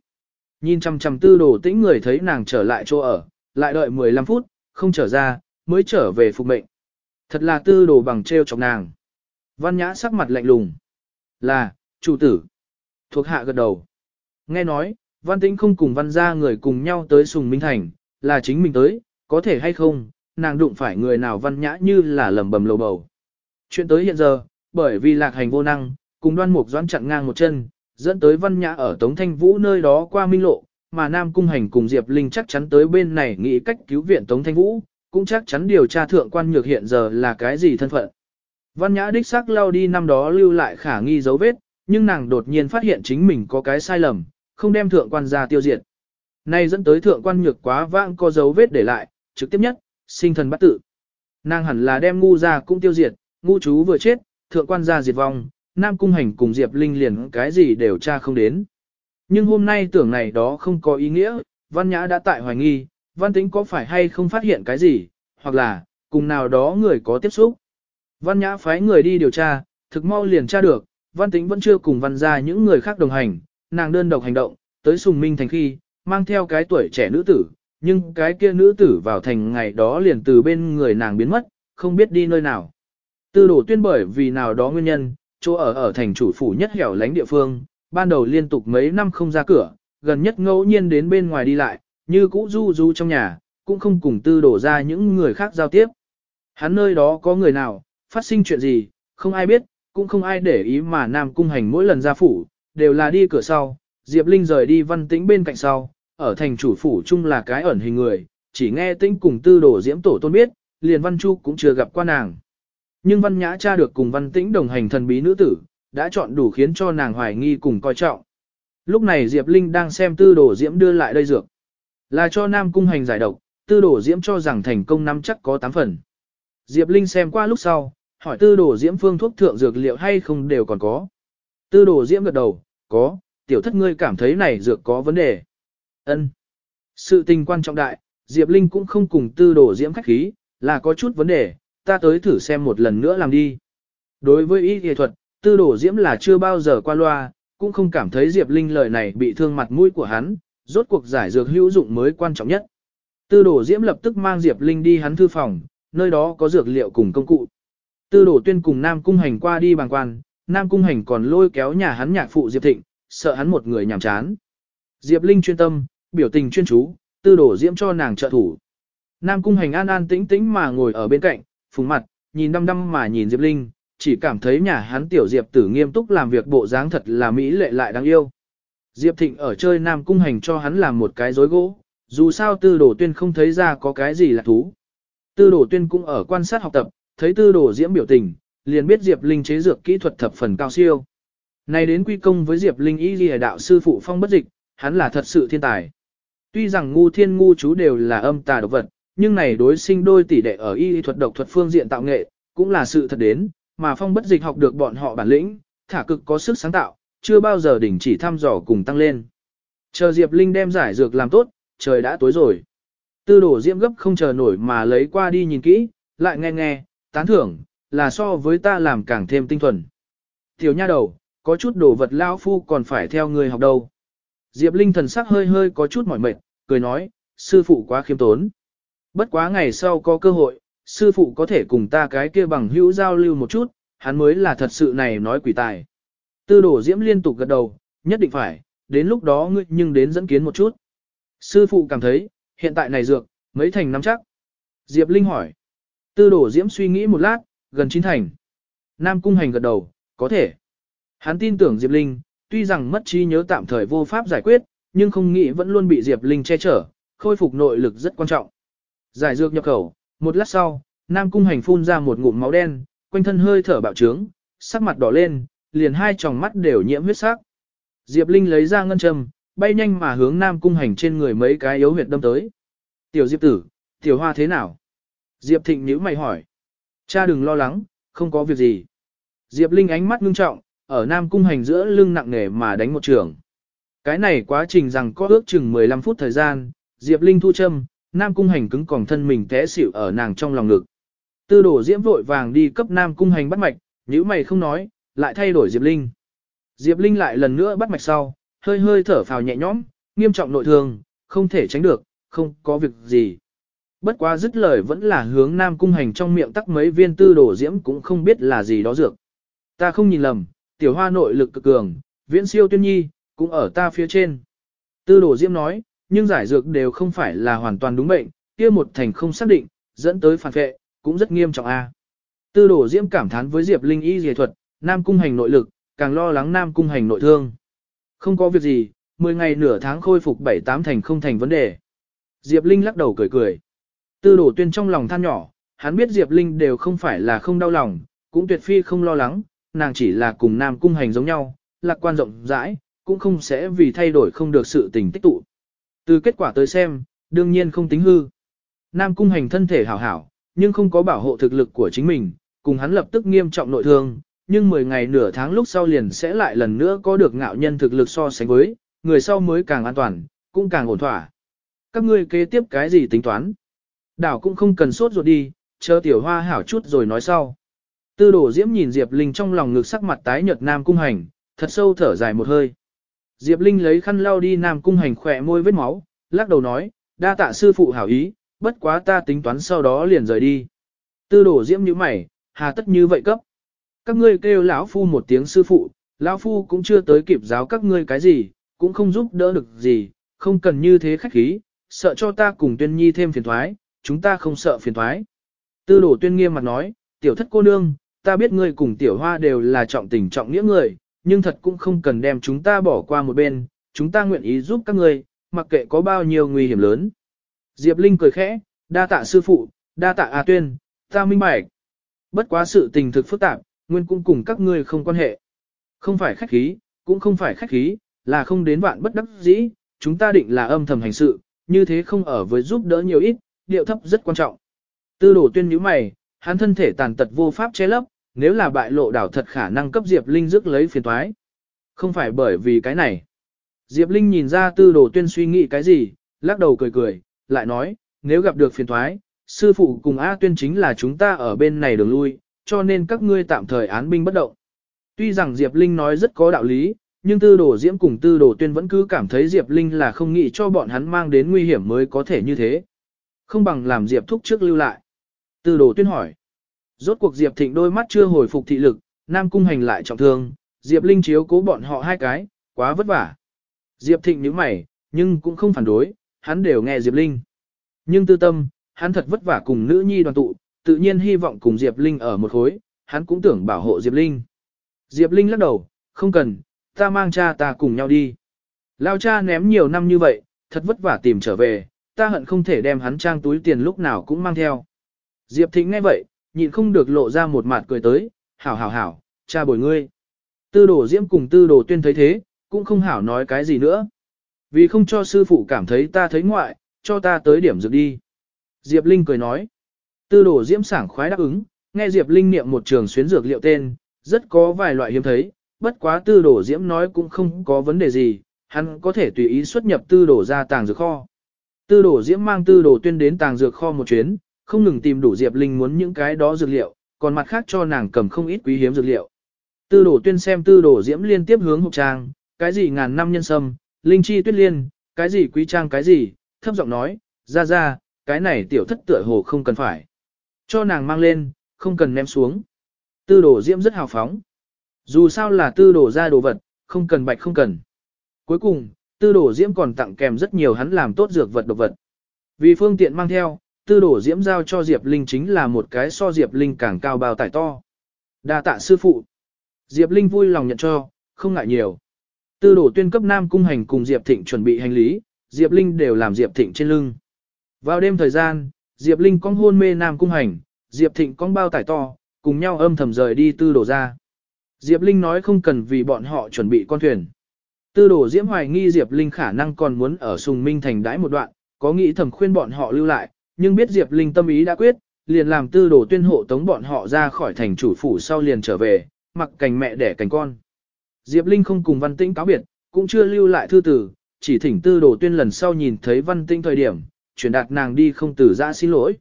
A: Nhìn chằm chằm tư đồ tĩnh người thấy nàng trở lại chỗ ở, lại đợi 15 phút, không trở ra, mới trở về phục mệnh. Thật là tư đồ bằng treo chọc nàng. Văn nhã sắc mặt lạnh lùng. Là, chủ tử. Thuộc hạ gật đầu. Nghe nói, văn tĩnh không cùng văn gia người cùng nhau tới sùng minh thành, là chính mình tới, có thể hay không, nàng đụng phải người nào văn nhã như là lầm bầm lầu bầu. Chuyện tới hiện giờ, bởi vì lạc hành vô năng, cùng đoan mục doãn chặn ngang một chân, dẫn tới văn nhã ở Tống Thanh Vũ nơi đó qua minh lộ, mà Nam Cung Hành cùng Diệp Linh chắc chắn tới bên này nghĩ cách cứu viện Tống Thanh Vũ, cũng chắc chắn điều tra thượng quan nhược hiện giờ là cái gì thân phận. Văn nhã đích xác lao đi năm đó lưu lại khả nghi dấu vết, nhưng nàng đột nhiên phát hiện chính mình có cái sai lầm, không đem thượng quan ra tiêu diệt. Nay dẫn tới thượng quan nhược quá vãng có dấu vết để lại, trực tiếp nhất, sinh thần bắt tự. Nàng hẳn là đem ngu ra cũng tiêu diệt, ngu chú vừa chết, thượng quan ra diệt vong, Nam Cung Hành cùng Diệp Linh liền cái gì đều tra không đến. Nhưng hôm nay tưởng này đó không có ý nghĩa, Văn Nhã đã tại hoài nghi, Văn Tĩnh có phải hay không phát hiện cái gì, hoặc là, cùng nào đó người có tiếp xúc. Văn Nhã phái người đi điều tra, thực mau liền tra được, Văn Tĩnh vẫn chưa cùng Văn gia những người khác đồng hành, nàng đơn độc hành động, tới sùng minh thành khi, mang theo cái tuổi trẻ nữ tử, nhưng cái kia nữ tử vào thành ngày đó liền từ bên người nàng biến mất, không biết đi nơi nào. Tư đổ tuyên bởi vì nào đó nguyên nhân, chỗ ở ở thành chủ phủ nhất hẻo lánh địa phương, ban đầu liên tục mấy năm không ra cửa, gần nhất ngẫu nhiên đến bên ngoài đi lại, như cũ du du trong nhà, cũng không cùng tư đổ ra những người khác giao tiếp. Hắn nơi đó có người nào, phát sinh chuyện gì, không ai biết, cũng không ai để ý mà Nam Cung Hành mỗi lần ra phủ, đều là đi cửa sau, Diệp Linh rời đi văn tĩnh bên cạnh sau, ở thành chủ phủ chung là cái ẩn hình người, chỉ nghe tĩnh cùng tư đổ diễm tổ tôn biết, liền văn chu cũng chưa gặp qua nàng. Nhưng văn nhã cha được cùng văn tĩnh đồng hành thần bí nữ tử, đã chọn đủ khiến cho nàng hoài nghi cùng coi trọng. Lúc này Diệp Linh đang xem tư đổ diễm đưa lại đây dược. Là cho nam cung hành giải độc, tư đổ diễm cho rằng thành công năm chắc có 8 phần. Diệp Linh xem qua lúc sau, hỏi tư đồ diễm phương thuốc thượng dược liệu hay không đều còn có. Tư đồ diễm gật đầu, có, tiểu thất ngươi cảm thấy này dược có vấn đề. ân Sự tình quan trọng đại, Diệp Linh cũng không cùng tư đồ diễm khách khí, là có chút vấn đề, ta tới thử xem một lần nữa làm đi. Đối với y y thuật, tư đổ diễm là chưa bao giờ qua loa, cũng không cảm thấy Diệp Linh lời này bị thương mặt mũi của hắn, rốt cuộc giải dược hữu dụng mới quan trọng nhất. Tư đổ diễm lập tức mang Diệp Linh đi hắn thư phòng, nơi đó có dược liệu cùng công cụ. Tư đổ tuyên cùng Nam Cung Hành qua đi bàn quan, Nam Cung Hành còn lôi kéo nhà hắn nhạc phụ Diệp Thịnh, sợ hắn một người nhàm chán. Diệp Linh chuyên tâm, biểu tình chuyên chú, tư đổ diễm cho nàng trợ thủ. Nam Cung Hành an an tĩnh tĩnh mà ngồi ở bên cạnh, phùng mặt, nhìn đăm đăm mà nhìn Diệp Linh, chỉ cảm thấy nhà hắn tiểu Diệp tử nghiêm túc làm việc bộ dáng thật là mỹ lệ lại đáng yêu. Diệp Thịnh ở chơi Nam Cung Hành cho hắn làm một cái rối gỗ, dù sao tư đồ tuyên không thấy ra có cái gì là thú. Tư đồ tuyên cũng ở quan sát học tập, thấy tư đồ diễm biểu tình, liền biết Diệp Linh chế dược kỹ thuật thập phần cao siêu. Này đến quy công với Diệp Linh y lìa đạo sư phụ phong bất dịch, hắn là thật sự thiên tài. Tuy rằng ngu thiên ngu chú đều là âm tà độc vật, nhưng này đối sinh đôi tỷ đệ ở y thuật độc thuật phương diện tạo nghệ, cũng là sự thật đến, mà phong bất dịch học được bọn họ bản lĩnh, thả cực có sức sáng tạo, chưa bao giờ đỉnh chỉ thăm dò cùng tăng lên. Chờ Diệp Linh đem giải dược làm tốt, trời đã tối rồi. Tư đổ diễm gấp không chờ nổi mà lấy qua đi nhìn kỹ, lại nghe nghe, tán thưởng, là so với ta làm càng thêm tinh thuần. Tiểu nha đầu, có chút đồ vật lao phu còn phải theo người học đâu. Diệp Linh thần sắc hơi hơi có chút mỏi mệt, cười nói, sư phụ quá khiêm tốn. Bất quá ngày sau có cơ hội, sư phụ có thể cùng ta cái kia bằng hữu giao lưu một chút, hắn mới là thật sự này nói quỷ tài. Tư đổ diễm liên tục gật đầu, nhất định phải, đến lúc đó ngươi nhưng đến dẫn kiến một chút. Sư phụ cảm thấy, hiện tại này dược, mấy thành nắm chắc. Diệp Linh hỏi. Tư đổ diễm suy nghĩ một lát, gần chín thành. Nam cung hành gật đầu, có thể. Hắn tin tưởng Diệp Linh, tuy rằng mất trí nhớ tạm thời vô pháp giải quyết, nhưng không nghĩ vẫn luôn bị Diệp Linh che chở, khôi phục nội lực rất quan trọng. Giải dược nhập khẩu, một lát sau, Nam cung hành phun ra một ngụm máu đen, quanh thân hơi thở bạo trướng, sắc mặt đỏ lên, liền hai tròng mắt đều nhiễm huyết sắc. Diệp Linh lấy ra ngân châm, bay nhanh mà hướng Nam cung hành trên người mấy cái yếu huyệt đâm tới. Tiểu Diệp tử, tiểu hoa thế nào? Diệp Thịnh nhíu mày hỏi. Cha đừng lo lắng, không có việc gì. Diệp Linh ánh mắt ngưng trọng, ở Nam cung hành giữa lưng nặng nề mà đánh một trường. Cái này quá trình rằng có ước chừng 15 phút thời gian, Diệp Linh thu châm, Nam cung hành cứng còn thân mình té xỉu ở nàng trong lòng ngực. Tư đổ diễm vội vàng đi cấp Nam cung hành bắt mạch, Nếu mày không nói, lại thay đổi Diệp Linh. Diệp Linh lại lần nữa bắt mạch sau, hơi hơi thở phào nhẹ nhõm, nghiêm trọng nội thương, không thể tránh được, không có việc gì. Bất quá dứt lời vẫn là hướng Nam Cung Hành trong miệng tắc mấy viên tư đổ diễm cũng không biết là gì đó dược. Ta không nhìn lầm, tiểu hoa nội lực cực cường, viễn siêu tuyên nhi, cũng ở ta phía trên. Tư đổ diễm nói, nhưng giải dược đều không phải là hoàn toàn đúng bệnh, kia một thành không xác định, dẫn tới phản vệ, cũng rất nghiêm trọng a. Tư đổ diễm cảm thán với Diệp Linh y dề thuật, Nam Cung Hành nội lực, càng lo lắng Nam Cung Hành nội thương. Không có việc gì, 10 ngày nửa tháng khôi phục 7-8 thành không thành vấn đề. Diệp Linh lắc đầu cười cười. Tư đổ tuyên trong lòng than nhỏ, hắn biết Diệp Linh đều không phải là không đau lòng, cũng tuyệt phi không lo lắng, nàng chỉ là cùng Nam Cung Hành giống nhau, lạc quan rộng rãi, cũng không sẽ vì thay đổi không được sự tình tích tụ. Từ kết quả tới xem, đương nhiên không tính hư. Nam Cung Hành thân thể hảo hảo, nhưng không có bảo hộ thực lực của chính mình, cùng hắn lập tức nghiêm trọng nội thương, nhưng 10 ngày nửa tháng lúc sau liền sẽ lại lần nữa có được ngạo nhân thực lực so sánh với, người sau mới càng an toàn, cũng càng ổn thỏa. Các ngươi kế tiếp cái gì tính toán? Đảo cũng không cần sốt ruột đi, chờ tiểu hoa hảo chút rồi nói sau. Tư đổ diễm nhìn Diệp Linh trong lòng ngực sắc mặt tái nhợt Nam Cung Hành, thật sâu thở dài một hơi. Diệp Linh lấy khăn lau đi Nam Cung Hành khỏe môi vết máu, lắc đầu nói, đa tạ sư phụ hảo ý, bất quá ta tính toán sau đó liền rời đi. Tư đổ diễm như mày, hà tất như vậy cấp. Các ngươi kêu lão phu một tiếng sư phụ, lão phu cũng chưa tới kịp giáo các ngươi cái gì, cũng không giúp đỡ được gì, không cần như thế khách khí, sợ cho ta cùng tuyên nhi thêm phiền thoái, chúng ta không sợ phiền thoái. Tư đổ tuyên nghiêm mặt nói, tiểu thất cô nương, ta biết ngươi cùng tiểu hoa đều là trọng tình trọng nghĩa người, nhưng thật cũng không cần đem chúng ta bỏ qua một bên, chúng ta nguyện ý giúp các ngươi, mặc kệ có bao nhiêu nguy hiểm lớn. Diệp Linh cười khẽ, đa tạ sư phụ, đa tạ A Tuyên, ta minh bạch. Bất quá sự tình thực phức tạp, nguyên cũng cùng các ngươi không quan hệ. Không phải khách khí, cũng không phải khách khí, là không đến vạn bất đắc dĩ, chúng ta định là âm thầm hành sự, như thế không ở với giúp đỡ nhiều ít, điệu thấp rất quan trọng. Tư đổ tuyên nhíu mày, hắn thân thể tàn tật vô pháp che lấp, nếu là bại lộ đảo thật khả năng cấp Diệp Linh rước lấy phiền toái. Không phải bởi vì cái này. Diệp Linh nhìn ra tư đồ tuyên suy nghĩ cái gì, lắc đầu cười cười, lại nói, nếu gặp được phiền toái, sư phụ cùng A tuyên chính là chúng ta ở bên này đường lui, cho nên các ngươi tạm thời án binh bất động. Tuy rằng Diệp Linh nói rất có đạo lý, nhưng tư đồ diễm cùng tư đồ tuyên vẫn cứ cảm thấy Diệp Linh là không nghĩ cho bọn hắn mang đến nguy hiểm mới có thể như thế. Không bằng làm Diệp thúc trước lưu lại. Tư đồ tuyên hỏi. Rốt cuộc Diệp thịnh đôi mắt chưa hồi phục thị lực, Nam Cung hành lại trọng thương, Diệp Linh chiếu cố bọn họ hai cái, quá vất vả. Diệp thịnh nhíu mày, nhưng cũng không phản đối, hắn đều nghe Diệp Linh. Nhưng tư tâm, hắn thật vất vả cùng nữ nhi đoàn tụ, tự nhiên hy vọng cùng Diệp Linh ở một khối, hắn cũng tưởng bảo hộ Diệp Linh. Diệp Linh lắc đầu, không cần, ta mang cha ta cùng nhau đi. Lao cha ném nhiều năm như vậy, thật vất vả tìm trở về, ta hận không thể đem hắn trang túi tiền lúc nào cũng mang theo. Diệp Thịnh nghe vậy, nhịn không được lộ ra một mặt cười tới, hảo hảo hảo, cha bồi ngươi. Tư đồ diễm cùng tư đồ tuyên thấy thế, cũng không hảo nói cái gì nữa. Vì không cho sư phụ cảm thấy ta thấy ngoại, cho ta tới điểm dược đi. Diệp Linh cười nói. Tư đồ diễm sảng khoái đáp ứng, nghe Diệp Linh niệm một trường xuyến dược liệu tên, rất có vài loại hiếm thấy, bất quá tư đồ diễm nói cũng không có vấn đề gì, hắn có thể tùy ý xuất nhập tư đồ ra tàng dược kho. Tư đồ diễm mang tư đồ tuyên đến tàng dược kho một chuyến, không ngừng tìm đủ Diệp Linh muốn những cái đó dược liệu, còn mặt khác cho nàng cầm không ít quý hiếm dược liệu. Tư đồ tuyên xem tư đồ diễm liên tiếp hướng hộp trang, cái gì ngàn năm nhân sâm, linh chi tuyết liên, cái gì quý trang cái gì, thấp giọng nói, ra ra, cái này tiểu thất tựa hồ không cần phải. Cho nàng mang lên, không cần ném xuống. Tư đồ diễm rất hào phóng. Dù sao là tư đồ ra đồ vật, không cần bạch không cần. Cuối cùng, tư đồ diễm còn tặng kèm rất nhiều hắn làm tốt dược vật độc vật. Vì phương tiện mang theo, tư đổ diễm giao cho Diệp Linh chính là một cái so Diệp Linh càng cao bao tải to. đa tạ sư phụ. Diệp Linh vui lòng nhận cho, không ngại nhiều. Tư đổ tuyên cấp nam cung hành cùng Diệp Thịnh chuẩn bị hành lý, Diệp Linh đều làm Diệp Thịnh trên lưng. Vào đêm thời gian, Diệp Linh cong hôn mê nam cung hành, Diệp Thịnh cong bao tải to, cùng nhau âm thầm rời đi tư đổ ra. Diệp Linh nói không cần vì bọn họ chuẩn bị con thuyền. Tư đổ Diễm hoài nghi Diệp Linh khả năng còn muốn ở Sùng Minh Thành đãi một đoạn, có nghĩ thầm khuyên bọn họ lưu lại, nhưng biết Diệp Linh tâm ý đã quyết, liền làm tư đồ tuyên hộ tống bọn họ ra khỏi thành chủ phủ sau liền trở về, mặc cành mẹ đẻ cành con. Diệp Linh không cùng Văn Tĩnh cáo biệt, cũng chưa lưu lại thư tử, chỉ thỉnh tư đồ tuyên lần sau nhìn thấy Văn Tĩnh thời điểm, chuyển đạt nàng đi không từ ra xin lỗi.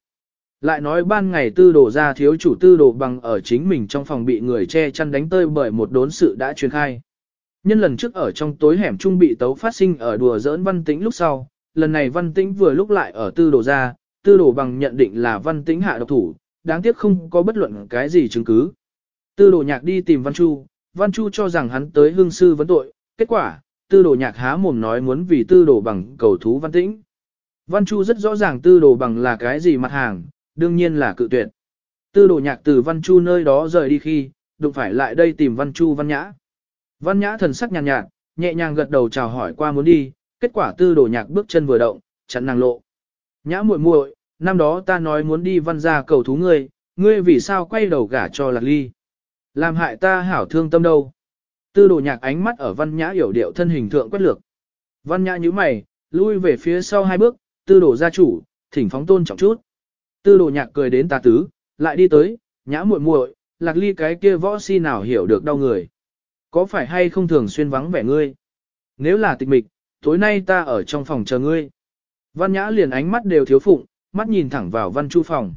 A: Lại nói ban ngày tư đồ ra thiếu chủ tư đồ bằng ở chính mình trong phòng bị người che chăn đánh tơi bởi một đốn sự đã truyền khai. Nhân lần trước ở trong tối hẻm trung bị tấu phát sinh ở đùa giỡn văn tĩnh lúc sau, lần này văn tĩnh vừa lúc lại ở tư đồ ra, tư đồ bằng nhận định là văn tĩnh hạ độc thủ, đáng tiếc không có bất luận cái gì chứng cứ. Tư đồ nhạc đi tìm văn chu, văn chu cho rằng hắn tới hương sư vấn tội, kết quả, tư đồ nhạc há mồm nói muốn vì tư đồ bằng cầu thú văn tĩnh. Văn chu rất rõ ràng tư đồ bằng là cái gì mặt hàng, đương nhiên là cự tuyệt. Tư đồ nhạc từ Văn Chu nơi đó rời đi khi, đụng phải lại đây tìm Văn Chu Văn Nhã. Văn Nhã thần sắc nhàn nhạt, nhạt, nhẹ nhàng gật đầu chào hỏi qua muốn đi, kết quả tư đồ nhạc bước chân vừa động, chặn nàng lộ. Nhã muội muội, năm đó ta nói muốn đi văn gia cầu thú ngươi, ngươi vì sao quay đầu gả cho lạc ly. Làm hại ta hảo thương tâm đâu. Tư đồ nhạc ánh mắt ở văn nhã hiểu điệu thân hình thượng quét lược. Văn nhã như mày, lui về phía sau hai bước, tư đồ gia chủ, thỉnh phóng tôn trọng chút. Tư đồ nhạc cười đến tà tứ, lại đi tới, nhã muội muội, lạc ly cái kia võ si nào hiểu được đau người. Có phải hay không thường xuyên vắng vẻ ngươi? Nếu là tịch mịch, tối nay ta ở trong phòng chờ ngươi. Văn nhã liền ánh mắt đều thiếu phụng, mắt nhìn thẳng vào văn chu phòng.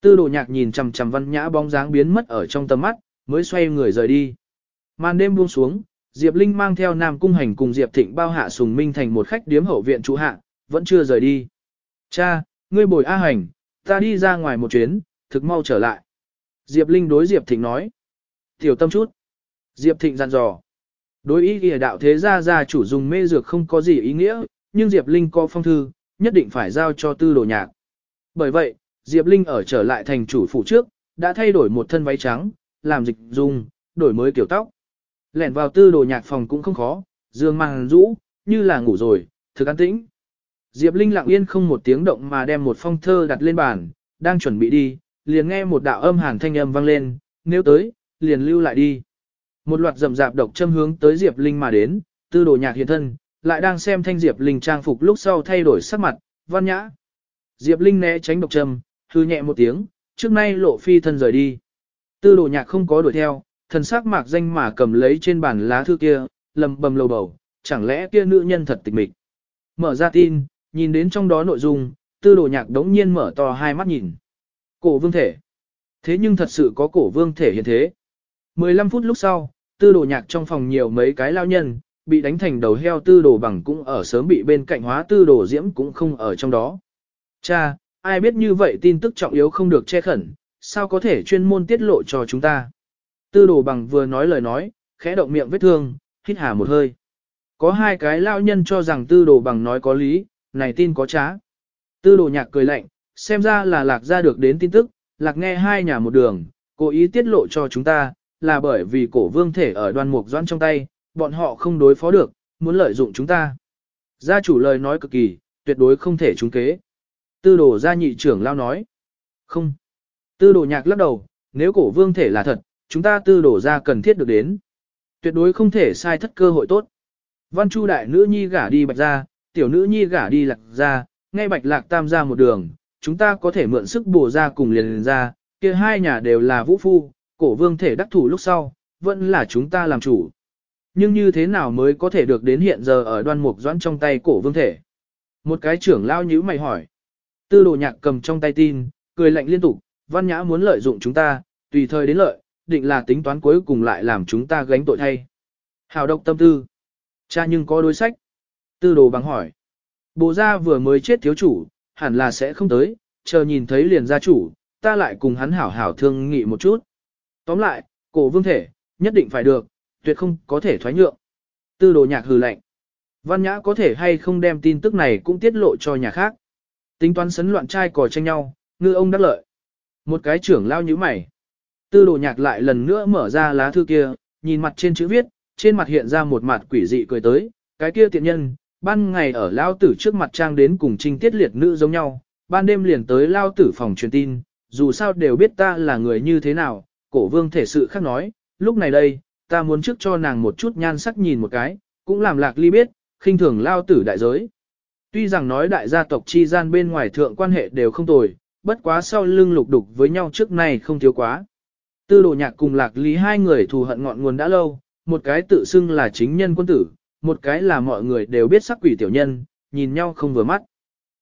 A: Tư đồ nhạc nhìn chằm chằm văn nhã bóng dáng biến mất ở trong tầm mắt, mới xoay người rời đi. Màn đêm buông xuống, Diệp Linh mang theo Nam Cung Hành cùng Diệp Thịnh bao hạ sùng minh thành một khách điếm hậu viện trụ hạ, vẫn chưa rời đi. Cha, ngươi bồi A Hành, Ta đi ra ngoài một chuyến, thực mau trở lại. Diệp Linh đối Diệp Thịnh nói. Tiểu tâm chút. Diệp Thịnh dặn dò. Đối ý kìa đạo thế gia gia chủ dùng mê dược không có gì ý nghĩa, nhưng Diệp Linh có phong thư, nhất định phải giao cho tư đồ nhạc. Bởi vậy, Diệp Linh ở trở lại thành chủ phủ trước, đã thay đổi một thân váy trắng, làm dịch dung, đổi mới kiểu tóc. Lẻn vào tư đồ nhạc phòng cũng không khó, dương màng rũ, như là ngủ rồi, thực an tĩnh. Diệp Linh lặng yên không một tiếng động mà đem một phong thơ đặt lên bàn, đang chuẩn bị đi, liền nghe một đạo âm hàn thanh âm vang lên, nếu tới, liền lưu lại đi. Một loạt rầm rạp độc châm hướng tới Diệp Linh mà đến, tư đồ nhạc hiện thân, lại đang xem thanh Diệp Linh trang phục lúc sau thay đổi sắc mặt, văn nhã. Diệp Linh né tránh độc trầm hư nhẹ một tiếng, trước nay lộ phi thân rời đi. Tư đồ nhạc không có đuổi theo, thần sắc mạc danh mà cầm lấy trên bàn lá thư kia, lầm bầm lầu bầu, chẳng lẽ kia nữ nhân thật tịch mịch. Mở ra tin, nhìn đến trong đó nội dung, tư đồ nhạc đống nhiên mở to hai mắt nhìn. Cổ vương thể. Thế nhưng thật sự có cổ vương thể hiện thế. 15 phút lúc sau, tư đồ nhạc trong phòng nhiều mấy cái lao nhân, bị đánh thành đầu heo tư đồ bằng cũng ở sớm bị bên cạnh hóa tư đồ diễm cũng không ở trong đó. Cha, ai biết như vậy tin tức trọng yếu không được che khẩn, sao có thể chuyên môn tiết lộ cho chúng ta. Tư đồ bằng vừa nói lời nói, khẽ động miệng vết thương, hít hà một hơi. Có hai cái lao nhân cho rằng tư đồ bằng nói có lý, này tin có trá. Tư đồ nhạc cười lạnh, xem ra là lạc ra được đến tin tức, lạc nghe hai nhà một đường, cố ý tiết lộ cho chúng ta, là bởi vì cổ vương thể ở đoan mục doan trong tay, bọn họ không đối phó được, muốn lợi dụng chúng ta. Gia chủ lời nói cực kỳ, tuyệt đối không thể trúng kế. Tư đồ gia nhị trưởng lao nói. Không. Tư đồ nhạc lắc đầu, nếu cổ vương thể là thật, chúng ta tư đồ gia cần thiết được đến. Tuyệt đối không thể sai thất cơ hội tốt. Văn Chu đại nữ nhi gả đi bạch gia, tiểu nữ nhi gả đi lạc gia, ngay bạch lạc tam gia một đường, chúng ta có thể mượn sức bổ ra cùng liền liền ra, kia hai nhà đều là vũ phu, cổ vương thể đắc thủ lúc sau, vẫn là chúng ta làm chủ. Nhưng như thế nào mới có thể được đến hiện giờ ở đoan mục doãn trong tay cổ vương thể? Một cái trưởng lao nhíu mày hỏi. Tư đồ nhạc cầm trong tay tin, cười lạnh liên tục, văn nhã muốn lợi dụng chúng ta, tùy thời đến lợi, định là tính toán cuối cùng lại làm chúng ta gánh tội thay. Hào độc tâm tư. Cha nhưng có đối sách. Tư đồ bằng hỏi. Bồ gia vừa mới chết thiếu chủ, hẳn là sẽ không tới, chờ nhìn thấy liền gia chủ, ta lại cùng hắn hảo hảo thương nghị một chút. Tóm lại, cổ vương thể, nhất định phải được, tuyệt không có thể thoái nhượng. Tư đồ nhạc hừ lạnh. Văn nhã có thể hay không đem tin tức này cũng tiết lộ cho nhà khác. Tính toán sấn loạn trai cò tranh nhau, ngư ông đắc lợi. Một cái trưởng lao như mày. Tư đồ nhạc lại lần nữa mở ra lá thư kia, nhìn mặt trên chữ viết, trên mặt hiện ra một mặt quỷ dị cười tới, cái kia tiện nhân, ban ngày ở lao tử trước mặt trang đến cùng trinh tiết liệt nữ giống nhau, ban đêm liền tới lao tử phòng truyền tin, dù sao đều biết ta là người như thế nào, cổ vương thể sự khác nói, lúc này đây, ta muốn trước cho nàng một chút nhan sắc nhìn một cái, cũng làm lạc ly biết, khinh thường lao tử đại giới. Tuy rằng nói đại gia tộc chi gian bên ngoài thượng quan hệ đều không tồi, bất quá sau lưng lục đục với nhau trước nay không thiếu quá. Tư đồ nhạc cùng lạc lý hai người thù hận ngọn nguồn đã lâu, một cái tự xưng là chính nhân quân tử, một cái là mọi người đều biết sắc quỷ tiểu nhân, nhìn nhau không vừa mắt.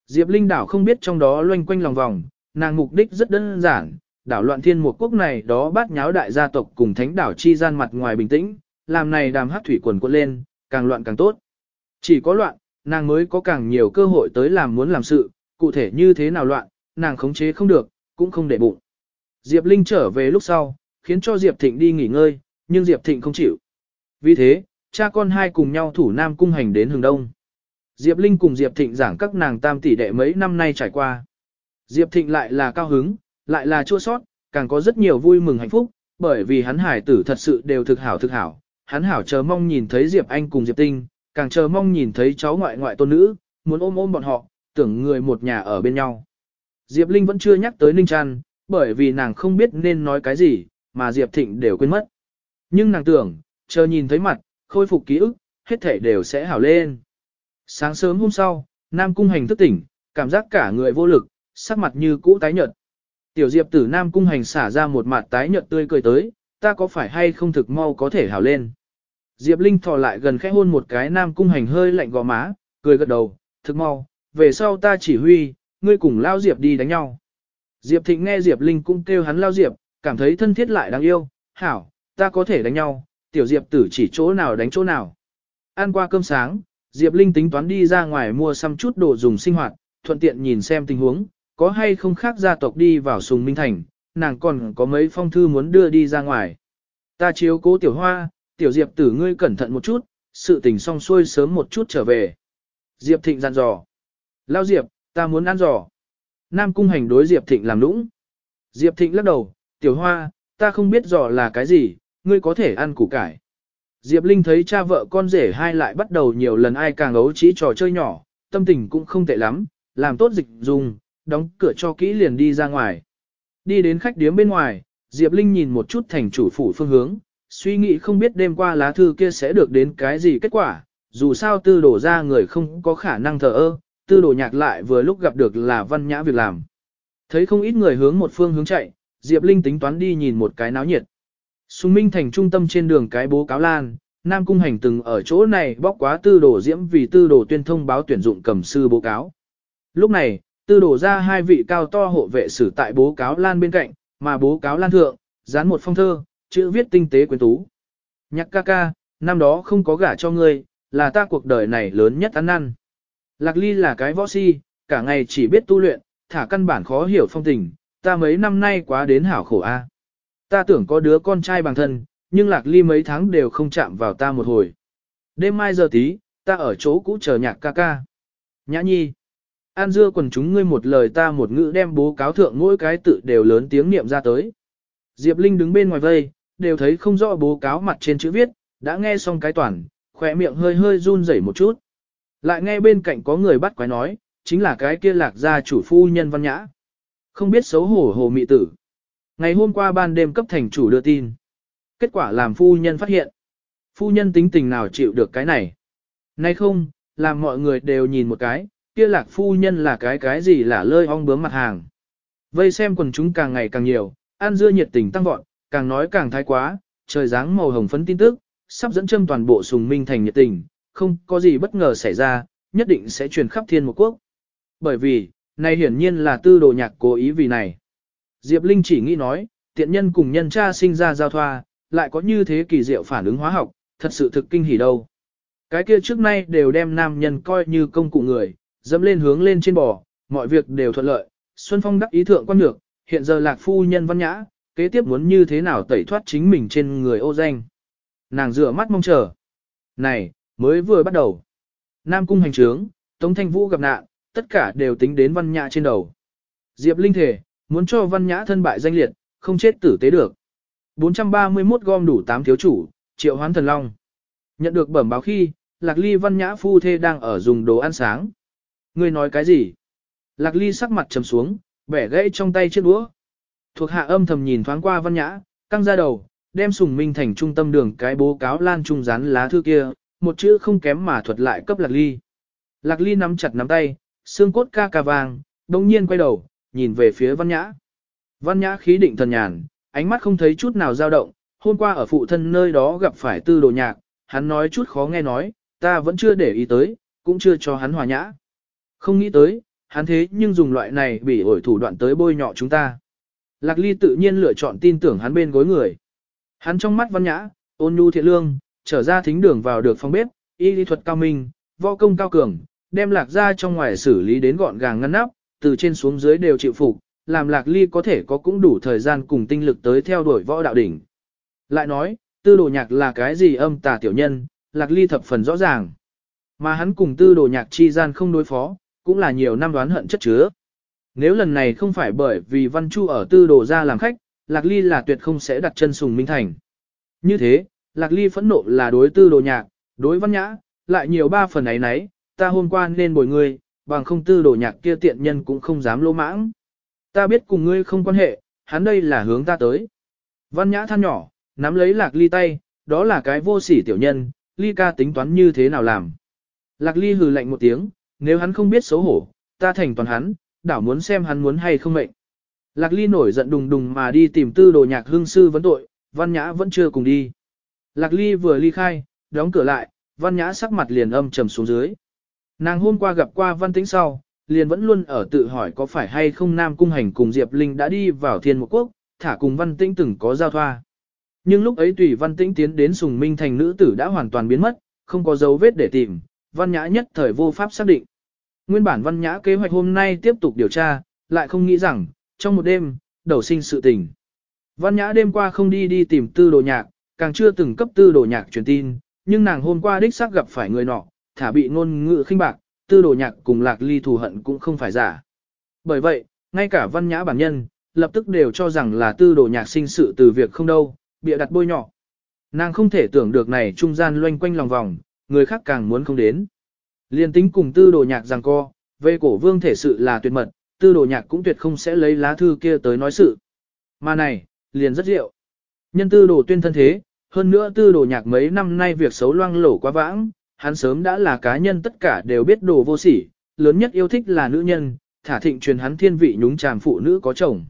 A: Diệp Linh đảo không biết trong đó loanh quanh lòng vòng, nàng mục đích rất đơn giản, đảo loạn thiên một quốc này đó bát nháo đại gia tộc cùng thánh đảo chi gian mặt ngoài bình tĩnh, làm này đàm hát thủy quần quật lên, càng loạn càng tốt. Chỉ có loạn, nàng mới có càng nhiều cơ hội tới làm muốn làm sự, cụ thể như thế nào loạn, nàng khống chế không được, cũng không để bụng. Diệp Linh trở về lúc sau, khiến cho Diệp Thịnh đi nghỉ ngơi, nhưng Diệp Thịnh không chịu. Vì thế, cha con hai cùng nhau thủ Nam cung hành đến hướng đông. Diệp Linh cùng Diệp Thịnh giảng các nàng tam tỷ đệ mấy năm nay trải qua. Diệp Thịnh lại là cao hứng, lại là chua sót, càng có rất nhiều vui mừng hạnh phúc, bởi vì hắn hải tử thật sự đều thực hảo thực hảo. Hắn hảo chờ mong nhìn thấy Diệp Anh cùng Diệp Tinh, càng chờ mong nhìn thấy cháu ngoại ngoại tôn nữ, muốn ôm ôm bọn họ, tưởng người một nhà ở bên nhau. Diệp Linh vẫn chưa nhắc tới Ninh Trăn, bởi vì nàng không biết nên nói cái gì, mà Diệp Thịnh đều quên mất. Nhưng nàng tưởng, chờ nhìn thấy mặt, khôi phục ký ức, hết thể đều sẽ hảo lên. Sáng sớm hôm sau, Nam Cung Hành thức tỉnh, cảm giác cả người vô lực, sắc mặt như cũ tái nhợt. Tiểu Diệp tử Nam Cung Hành xả ra một mặt tái nhợt tươi cười tới, ta có phải hay không thực mau có thể hảo lên. Diệp Linh thò lại gần khẽ hôn một cái Nam Cung Hành hơi lạnh gò má, cười gật đầu, thực mau, về sau ta chỉ huy, ngươi cùng lao Diệp đi đánh nhau. Diệp Thịnh nghe Diệp Linh cũng kêu hắn lao Diệp, cảm thấy thân thiết lại đáng yêu, hảo, ta có thể đánh nhau, tiểu Diệp tử chỉ chỗ nào đánh chỗ nào. Ăn qua cơm sáng, Diệp Linh tính toán đi ra ngoài mua xăm chút đồ dùng sinh hoạt, thuận tiện nhìn xem tình huống, có hay không khác gia tộc đi vào Sùng Minh Thành, nàng còn có mấy phong thư muốn đưa đi ra ngoài. Ta chiếu cố tiểu hoa, tiểu Diệp tử ngươi cẩn thận một chút, sự tình xong xuôi sớm một chút trở về. Diệp Thịnh dặn dò. Lao Diệp, ta muốn ăn giò. Nam Cung Hành đối Diệp Thịnh làm nũng. Diệp Thịnh lắc đầu, tiểu hoa, ta không biết giò là cái gì, ngươi có thể ăn củ cải. Diệp Linh thấy cha vợ con rể hai lại bắt đầu nhiều lần ai càng ấu trí trò chơi nhỏ, tâm tình cũng không tệ lắm, làm tốt dịch dùng, đóng cửa cho kỹ liền đi ra ngoài. Đi đến khách điếm bên ngoài, Diệp Linh nhìn một chút thành chủ phủ phương hướng, suy nghĩ không biết đêm qua lá thư kia sẽ được đến cái gì kết quả, dù sao tư đổ ra người không có khả năng thờ ơ, tư đổ nhạc lại vừa lúc gặp được là văn nhã việc làm. Thấy không ít người hướng một phương hướng chạy, Diệp Linh tính toán đi nhìn một cái náo nhiệt. Sùng Minh thành trung tâm trên đường cái bố cáo lan, Nam Cung Hành từng ở chỗ này bóc quá tư đồ diễm vì tư đồ tuyên thông báo tuyển dụng cầm sư bố cáo. Lúc này, tư đổ ra hai vị cao to hộ vệ xử tại bố cáo lan bên cạnh, mà bố cáo lan thượng, dán một phong thơ, chữ viết tinh tế quyến tú. Nhạc ca ca, năm đó không có gả cho ngươi, là ta cuộc đời này lớn nhất ăn năn. Lạc ly là cái võ si, cả ngày chỉ biết tu luyện, thả căn bản khó hiểu phong tình, ta mấy năm nay quá đến hảo khổ a. Ta tưởng có đứa con trai bằng thân, nhưng lạc ly mấy tháng đều không chạm vào ta một hồi. Đêm mai giờ tí, ta ở chỗ cũ chờ nhạc ca ca. Nhã nhi. An dưa quần chúng ngươi một lời ta một ngữ đem bố cáo thượng mỗi cái tự đều lớn tiếng niệm ra tới. Diệp Linh đứng bên ngoài vây, đều thấy không rõ bố cáo mặt trên chữ viết, đã nghe xong cái toàn, khỏe miệng hơi hơi run rẩy một chút. Lại nghe bên cạnh có người bắt quái nói, chính là cái kia lạc gia chủ phu nhân văn nhã. Không biết xấu hổ hồ mị tử. Ngày hôm qua ban đêm cấp thành chủ đưa tin. Kết quả làm phu nhân phát hiện. Phu nhân tính tình nào chịu được cái này. Nay không, làm mọi người đều nhìn một cái, kia lạc phu nhân là cái cái gì là lơi ong bướm mặt hàng. Vây xem quần chúng càng ngày càng nhiều, ăn dưa nhiệt tình tăng vọt, càng nói càng thái quá, trời dáng màu hồng phấn tin tức, sắp dẫn châm toàn bộ sùng minh thành nhiệt tình, không có gì bất ngờ xảy ra, nhất định sẽ truyền khắp thiên một quốc. Bởi vì, này hiển nhiên là tư đồ nhạc cố ý vì này. Diệp Linh chỉ nghĩ nói, tiện nhân cùng nhân cha sinh ra giao thoa, lại có như thế kỳ diệu phản ứng hóa học, thật sự thực kinh hỉ đâu. Cái kia trước nay đều đem nam nhân coi như công cụ người, dẫm lên hướng lên trên bò, mọi việc đều thuận lợi. Xuân Phong đắc ý thượng quan nhược, hiện giờ lạc phu nhân văn nhã, kế tiếp muốn như thế nào tẩy thoát chính mình trên người ô danh. Nàng rửa mắt mong chờ. Này, mới vừa bắt đầu. Nam cung hành trướng, Tống Thanh Vũ gặp nạn, tất cả đều tính đến văn nhã trên đầu. Diệp Linh thể, muốn cho văn nhã thân bại danh liệt, không chết tử tế được. 431 gom đủ 8 thiếu chủ, triệu hoán thần long. Nhận được bẩm báo khi, Lạc Ly văn nhã phu thê đang ở dùng đồ ăn sáng. Ngươi nói cái gì? Lạc Ly sắc mặt trầm xuống, bẻ gãy trong tay chiếc đũa. Thuộc hạ âm thầm nhìn thoáng qua văn nhã, căng ra đầu, đem sùng minh thành trung tâm đường cái bố cáo lan trung rán lá thư kia, một chữ không kém mà thuật lại cấp Lạc Ly. Lạc Ly nắm chặt nắm tay, xương cốt ca ca vàng, đồng nhiên quay đầu, nhìn về phía văn nhã. Văn nhã khí định thần nhàn, ánh mắt không thấy chút nào dao động, hôm qua ở phụ thân nơi đó gặp phải tư đồ nhạc, hắn nói chút khó nghe nói, ta vẫn chưa để ý tới, cũng chưa cho hắn hòa nhã. Không nghĩ tới, hắn thế nhưng dùng loại này bị ổi thủ đoạn tới bôi nhọ chúng ta. Lạc Ly tự nhiên lựa chọn tin tưởng hắn bên gối người. Hắn trong mắt văn nhã, ôn nhu thiện lương, trở ra thính đường vào được phòng bếp, y lý thuật cao minh, võ công cao cường, đem lạc ra trong ngoài xử lý đến gọn gàng ngăn nắp, từ trên xuống dưới đều chịu phục, làm lạc ly có thể có cũng đủ thời gian cùng tinh lực tới theo đuổi võ đạo đỉnh. Lại nói, tư đồ nhạc là cái gì âm tà tiểu nhân, lạc ly thập phần rõ ràng. Mà hắn cùng tư đồ nhạc chi gian không đối phó, cũng là nhiều năm đoán hận chất chứa. Nếu lần này không phải bởi vì Văn Chu ở tư đồ ra làm khách, Lạc Ly là tuyệt không sẽ đặt chân sùng minh thành. Như thế, Lạc Ly phẫn nộ là đối tư đồ nhạc, đối văn nhã, lại nhiều ba phần ấy nấy, ta hôm qua nên bồi ngươi, bằng không tư đồ nhạc kia tiện nhân cũng không dám lỗ mãng. Ta biết cùng ngươi không quan hệ, hắn đây là hướng ta tới. Văn nhã than nhỏ, nắm lấy Lạc Ly tay, đó là cái vô sỉ tiểu nhân, Ly ca tính toán như thế nào làm. Lạc Ly hừ lạnh một tiếng, nếu hắn không biết xấu hổ, ta thành toàn hắn, đảo muốn xem hắn muốn hay không mệnh. Lạc Ly nổi giận đùng đùng mà đi tìm tư đồ nhạc hương sư vấn tội, văn nhã vẫn chưa cùng đi. Lạc Ly vừa ly khai, đóng cửa lại, văn nhã sắc mặt liền âm trầm xuống dưới. Nàng hôm qua gặp qua văn tĩnh sau, liền vẫn luôn ở tự hỏi có phải hay không Nam Cung Hành cùng Diệp Linh đã đi vào thiên một quốc, thả cùng văn tĩnh từng có giao thoa. Nhưng lúc ấy tùy văn tĩnh tiến đến sùng minh thành nữ tử đã hoàn toàn biến mất, không có dấu vết để tìm, văn nhã nhất thời vô pháp xác định. Nguyên bản văn nhã kế hoạch hôm nay tiếp tục điều tra, lại không nghĩ rằng, trong một đêm, đầu sinh sự tình. Văn nhã đêm qua không đi đi tìm tư đồ nhạc, càng chưa từng cấp tư đồ nhạc truyền tin, nhưng nàng hôm qua đích xác gặp phải người nọ, thả bị ngôn ngữ khinh bạc, tư đồ nhạc cùng lạc ly thù hận cũng không phải giả. Bởi vậy, ngay cả văn nhã bản nhân, lập tức đều cho rằng là tư đồ nhạc sinh sự từ việc không đâu, bịa đặt bôi nhọ. Nàng không thể tưởng được này trung gian loanh quanh lòng vòng, người khác càng muốn không đến. Liên tính cùng tư đồ nhạc rằng co, về cổ vương thể sự là tuyệt mật, tư đồ nhạc cũng tuyệt không sẽ lấy lá thư kia tới nói sự. Mà này, liền rất diệu. Nhân tư đồ tuyên thân thế, hơn nữa tư đồ nhạc mấy năm nay việc xấu loang lổ quá vãng, hắn sớm đã là cá nhân tất cả đều biết đồ vô sỉ, lớn nhất yêu thích là nữ nhân, thả thịnh truyền hắn thiên vị nhúng chàm phụ nữ có chồng.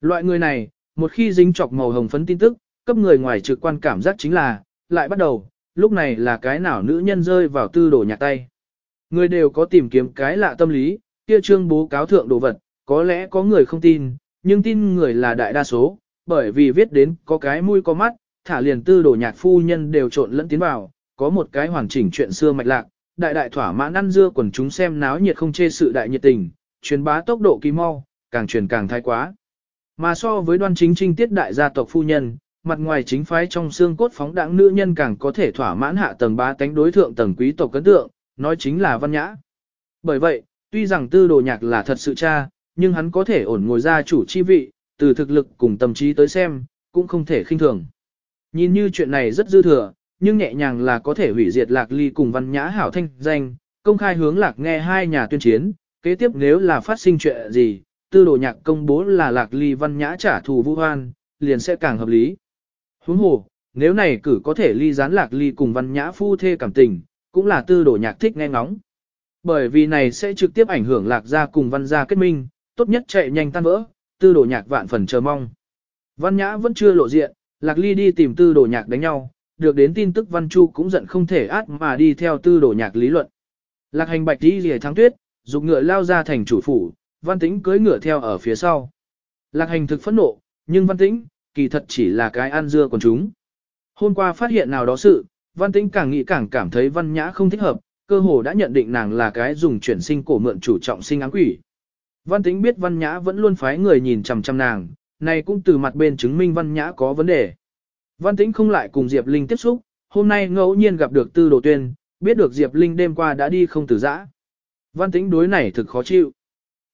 A: Loại người này, một khi dính chọc màu hồng phấn tin tức, cấp người ngoài trực quan cảm giác chính là, lại bắt đầu, lúc này là cái nào nữ nhân rơi vào tư đồ nhạc tay. Người đều có tìm kiếm cái lạ tâm lý, kia trương bố cáo thượng đồ vật, có lẽ có người không tin, nhưng tin người là đại đa số, bởi vì viết đến có cái mũi có mắt, thả liền tư đồ nhạc phu nhân đều trộn lẫn tiến vào, có một cái hoàn chỉnh chuyện xưa mạch lạc, đại đại thỏa mãn ăn dưa quần chúng xem náo nhiệt không chê sự đại nhiệt tình, truyền bá tốc độ kỳ mau, càng truyền càng thái quá. Mà so với đoan chính trinh tiết đại gia tộc phu nhân, mặt ngoài chính phái trong xương cốt phóng đẳng nữ nhân càng có thể thỏa mãn hạ tầng ba tánh đối thượng tầng quý tộc cấn tượng, nói chính là văn nhã. Bởi vậy, tuy rằng tư đồ nhạc là thật sự cha, nhưng hắn có thể ổn ngồi ra chủ chi vị, từ thực lực cùng tâm trí tới xem, cũng không thể khinh thường. Nhìn như chuyện này rất dư thừa, nhưng nhẹ nhàng là có thể hủy diệt lạc ly cùng văn nhã hảo thanh danh, công khai hướng lạc nghe hai nhà tuyên chiến, kế tiếp nếu là phát sinh chuyện gì, tư đồ nhạc công bố là lạc ly văn nhã trả thù vũ hoan, liền sẽ càng hợp lý. Huống hồ, nếu này cử có thể ly gián lạc ly cùng văn nhã phu thê cảm tình, cũng là tư đồ nhạc thích nghe ngóng. Bởi vì này sẽ trực tiếp ảnh hưởng lạc gia cùng văn gia kết minh, tốt nhất chạy nhanh tan vỡ, tư đồ nhạc vạn phần chờ mong. Văn nhã vẫn chưa lộ diện, lạc ly đi tìm tư đồ nhạc đánh nhau, được đến tin tức văn chu cũng giận không thể át mà đi theo tư đồ nhạc lý luận. Lạc hành bạch đi rìa thắng tuyết, dục ngựa lao ra thành chủ phủ, văn tĩnh cưới ngựa theo ở phía sau. Lạc hành thực phẫn nộ, nhưng văn tĩnh, kỳ thật chỉ là cái ăn dưa của chúng. Hôm qua phát hiện nào đó sự, văn tĩnh càng nghĩ càng cảm thấy văn nhã không thích hợp, cơ hồ đã nhận định nàng là cái dùng chuyển sinh cổ mượn chủ trọng sinh áng quỷ. Văn tĩnh biết văn nhã vẫn luôn phái người nhìn chằm chằm nàng, này cũng từ mặt bên chứng minh văn nhã có vấn đề. Văn tĩnh không lại cùng Diệp Linh tiếp xúc, hôm nay ngẫu nhiên gặp được tư đồ tuyên, biết được Diệp Linh đêm qua đã đi không từ giã. Văn tĩnh đối này thực khó chịu.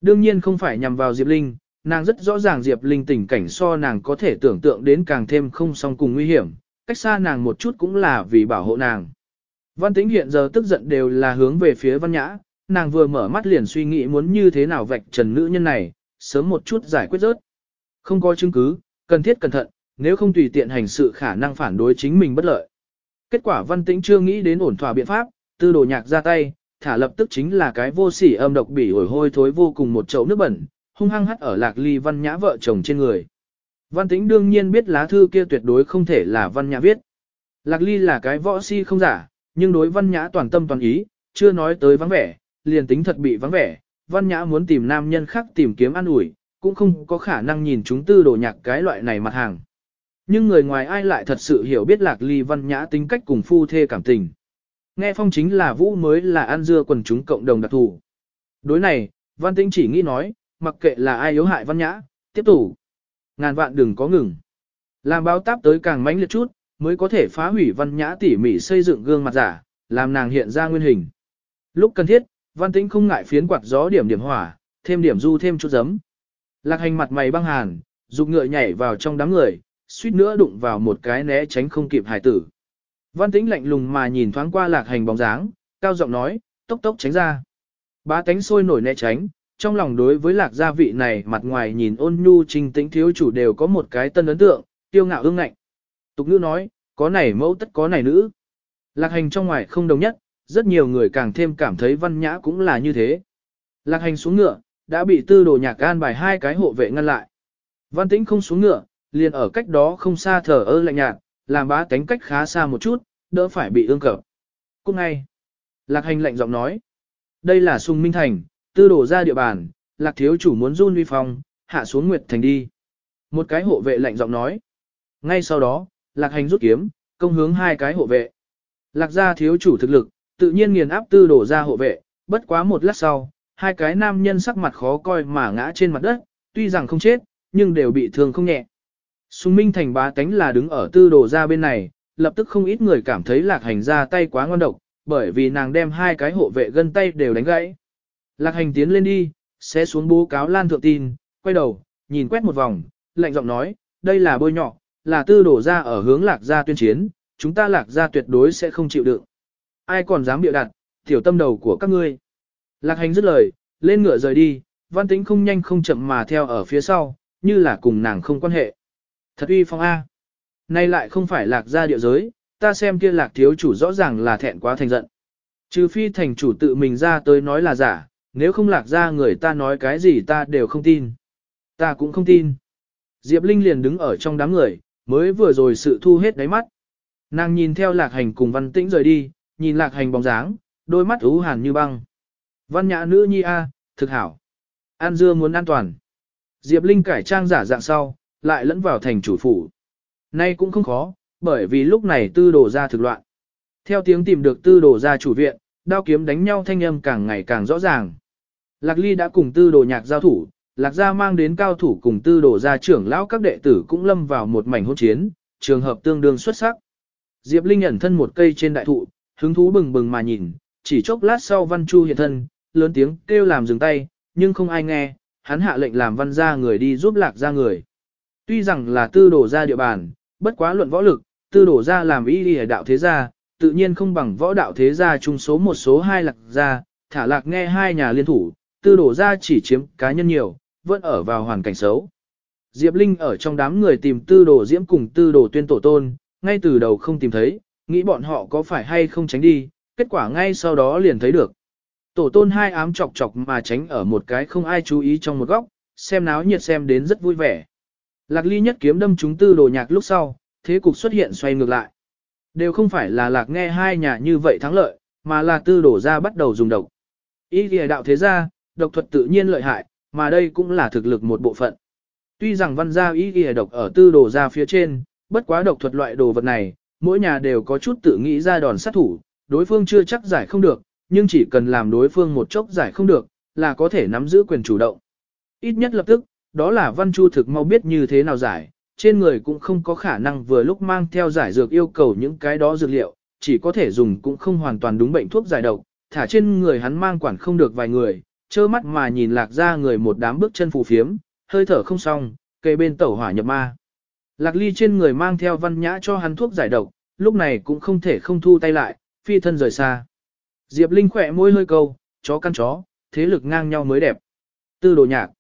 A: Đương nhiên không phải nhằm vào Diệp Linh, nàng rất rõ ràng Diệp Linh tình cảnh so nàng có thể tưởng tượng đến càng thêm không song cùng nguy hiểm, cách xa nàng một chút cũng là vì bảo hộ nàng. Văn tĩnh hiện giờ tức giận đều là hướng về phía văn nhã, nàng vừa mở mắt liền suy nghĩ muốn như thế nào vạch trần nữ nhân này, sớm một chút giải quyết rớt. Không có chứng cứ, cần thiết cẩn thận, nếu không tùy tiện hành sự khả năng phản đối chính mình bất lợi. Kết quả văn tĩnh chưa nghĩ đến ổn thỏa biện pháp, tư đồ nhạc ra tay, thả lập tức chính là cái vô sỉ âm độc bỉ ổi hôi thối vô cùng một chậu nước bẩn, hung hăng hắt ở lạc ly văn nhã vợ chồng trên người. Văn tĩnh đương nhiên biết lá thư kia tuyệt đối không thể là văn nhã viết. Lạc ly là cái võ si không giả, nhưng đối văn nhã toàn tâm toàn ý, chưa nói tới vắng vẻ, liền tính thật bị vắng vẻ, văn nhã muốn tìm nam nhân khác tìm kiếm ăn ủi cũng không có khả năng nhìn chúng tư đồ nhạc cái loại này mặt hàng. Nhưng người ngoài ai lại thật sự hiểu biết lạc ly văn nhã tính cách cùng phu thê cảm tình. Nghe phong chính là vũ mới là ăn dưa quần chúng cộng đồng đặc thù. Đối này, văn tĩnh chỉ nghĩ nói, mặc kệ là ai yếu hại văn nhã, tiếp tục. Ngàn vạn đừng có ngừng. Làm báo táp tới càng mãnh liệt chút, mới có thể phá hủy văn nhã tỉ mỉ xây dựng gương mặt giả, làm nàng hiện ra nguyên hình. Lúc cần thiết, văn tĩnh không ngại phiến quạt gió điểm điểm hỏa, thêm điểm du thêm chút giấm. Lạc hành mặt mày băng hàn, dục ngựa nhảy vào trong đám người, suýt nữa đụng vào một cái né tránh không kịp hải tử. Văn tĩnh lạnh lùng mà nhìn thoáng qua lạc hành bóng dáng, cao giọng nói, tốc tốc tránh ra. Bá tánh sôi nổi né tránh, trong lòng đối với lạc gia vị này mặt ngoài nhìn ôn nhu trinh tĩnh thiếu chủ đều có một cái tân ấn tượng, tiêu ngạo ương ngạnh. Tục ngữ nói, có này mẫu tất có này nữ. Lạc hành trong ngoài không đồng nhất, rất nhiều người càng thêm cảm thấy văn nhã cũng là như thế. Lạc hành xuống ngựa, đã bị tư đồ nhạc an bài hai cái hộ vệ ngăn lại. Văn tĩnh không xuống ngựa, liền ở cách đó không xa thở ơ lạnh nhạt, làm bá tánh cách khá xa một chút, đỡ phải bị ương cập. Cũng ngay, lạc hành lạnh giọng nói, đây là sung minh thành, tư đổ ra địa bàn, lạc thiếu chủ muốn run uy phong, hạ xuống nguyệt thành đi. Một cái hộ vệ lạnh giọng nói. Ngay sau đó, lạc hành rút kiếm, công hướng hai cái hộ vệ. Lạc gia thiếu chủ thực lực, tự nhiên nghiền áp tư đổ ra hộ vệ, bất quá một lát sau, hai cái nam nhân sắc mặt khó coi mà ngã trên mặt đất, tuy rằng không chết, nhưng đều bị thương không nhẹ. Sùng Minh Thành bá tánh là đứng ở tư đồ ra bên này, lập tức không ít người cảm thấy lạc hành ra tay quá ngon độc, bởi vì nàng đem hai cái hộ vệ gân tay đều đánh gãy. Lạc hành tiến lên đi, sẽ xuống bố cáo lan thượng tin, quay đầu, nhìn quét một vòng, lạnh giọng nói, đây là bôi nhọ, là tư đổ ra ở hướng lạc gia tuyên chiến, chúng ta lạc gia tuyệt đối sẽ không chịu đựng. Ai còn dám biểu đặt, tiểu tâm đầu của các ngươi. Lạc hành dứt lời, lên ngựa rời đi, văn tính không nhanh không chậm mà theo ở phía sau, như là cùng nàng không quan hệ. Thật uy phong A. Nay lại không phải lạc gia địa giới, ta xem kia lạc thiếu chủ rõ ràng là thẹn quá thành giận. Trừ phi thành chủ tự mình ra tới nói là giả, nếu không lạc ra người ta nói cái gì ta đều không tin. Ta cũng không tin. Diệp Linh liền đứng ở trong đám người, mới vừa rồi sự thu hết đáy mắt. Nàng nhìn theo lạc hành cùng văn tĩnh rời đi, nhìn lạc hành bóng dáng, đôi mắt ú hàn như băng. Văn nhã nữ nhi a, thực hảo. An dưa muốn an toàn. Diệp Linh cải trang giả dạng sau, lại lẫn vào thành chủ phủ. Nay cũng không khó, bởi vì lúc này tư đồ ra thực loạn. Theo tiếng tìm được tư đồ ra chủ viện, đao kiếm đánh nhau thanh âm càng ngày càng rõ ràng. Lạc Ly đã cùng tư đồ nhạc giao thủ, Lạc gia mang đến cao thủ cùng tư đồ gia trưởng lão các đệ tử cũng lâm vào một mảnh hỗn chiến, trường hợp tương đương xuất sắc. Diệp Linh ẩn thân một cây trên đại thụ, hứng thú bừng bừng mà nhìn, chỉ chốc lát sau Văn Chu hiện thân, lớn tiếng kêu làm dừng tay, nhưng không ai nghe, hắn hạ lệnh làm Văn gia người đi giúp Lạc gia người. Tuy rằng là tư đồ gia địa bàn, bất quá luận võ lực, tư đồ gia làm ý đi đạo thế gia, tự nhiên không bằng võ đạo thế gia chung số một số hai Lạc gia, thả Lạc nghe hai nhà liên thủ, tư đổ ra chỉ chiếm cá nhân nhiều, vẫn ở vào hoàn cảnh xấu. Diệp Linh ở trong đám người tìm tư đồ diễm cùng tư đồ tuyên tổ tôn, ngay từ đầu không tìm thấy, nghĩ bọn họ có phải hay không tránh đi, kết quả ngay sau đó liền thấy được. Tổ tôn hai ám chọc chọc mà tránh ở một cái không ai chú ý trong một góc, xem náo nhiệt xem đến rất vui vẻ. Lạc ly nhất kiếm đâm chúng tư đồ nhạc lúc sau, thế cục xuất hiện xoay ngược lại. Đều không phải là lạc nghe hai nhà như vậy thắng lợi, mà là tư đổ ra bắt đầu dùng độc. Ý kìa đạo thế ra, độc thuật tự nhiên lợi hại, mà đây cũng là thực lực một bộ phận. Tuy rằng văn gia ý ghi độc ở tư đồ ra phía trên, bất quá độc thuật loại đồ vật này, mỗi nhà đều có chút tự nghĩ ra đòn sát thủ, đối phương chưa chắc giải không được, nhưng chỉ cần làm đối phương một chốc giải không được, là có thể nắm giữ quyền chủ động. Ít nhất lập tức, đó là văn chu thực mau biết như thế nào giải, trên người cũng không có khả năng vừa lúc mang theo giải dược yêu cầu những cái đó dược liệu, chỉ có thể dùng cũng không hoàn toàn đúng bệnh thuốc giải độc, thả trên người hắn mang quản không được vài người, trơ mắt mà nhìn lạc ra người một đám bước chân phù phiếm, hơi thở không xong, kề bên tẩu hỏa nhập ma. Lạc ly trên người mang theo văn nhã cho hắn thuốc giải độc, lúc này cũng không thể không thu tay lại, phi thân rời xa. Diệp Linh khỏe môi hơi câu, chó căn chó, thế lực ngang nhau mới đẹp. Tư đồ nhạc.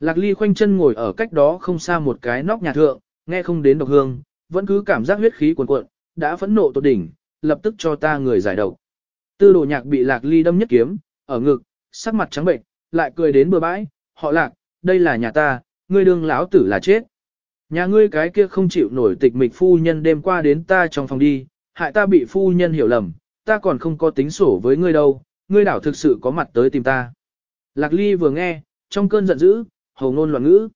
A: Lạc ly khoanh chân ngồi ở cách đó không xa một cái nóc nhà thượng, nghe không đến độc hương, vẫn cứ cảm giác huyết khí cuồn cuộn, đã phẫn nộ tột đỉnh, lập tức cho ta người giải độc. Tư đồ nhạc bị lạc ly đâm nhất kiếm, ở ngực, sắc mặt trắng bệnh, lại cười đến bừa bãi, họ lạc, đây là nhà ta, ngươi đương lão tử là chết. Nhà ngươi cái kia không chịu nổi tịch mịch phu nhân đêm qua đến ta trong phòng đi, hại ta bị phu nhân hiểu lầm, ta còn không có tính sổ với ngươi đâu, ngươi đảo thực sự có mặt tới tìm ta. Lạc ly vừa nghe, trong cơn giận dữ, hầu ngôn loạn ngữ.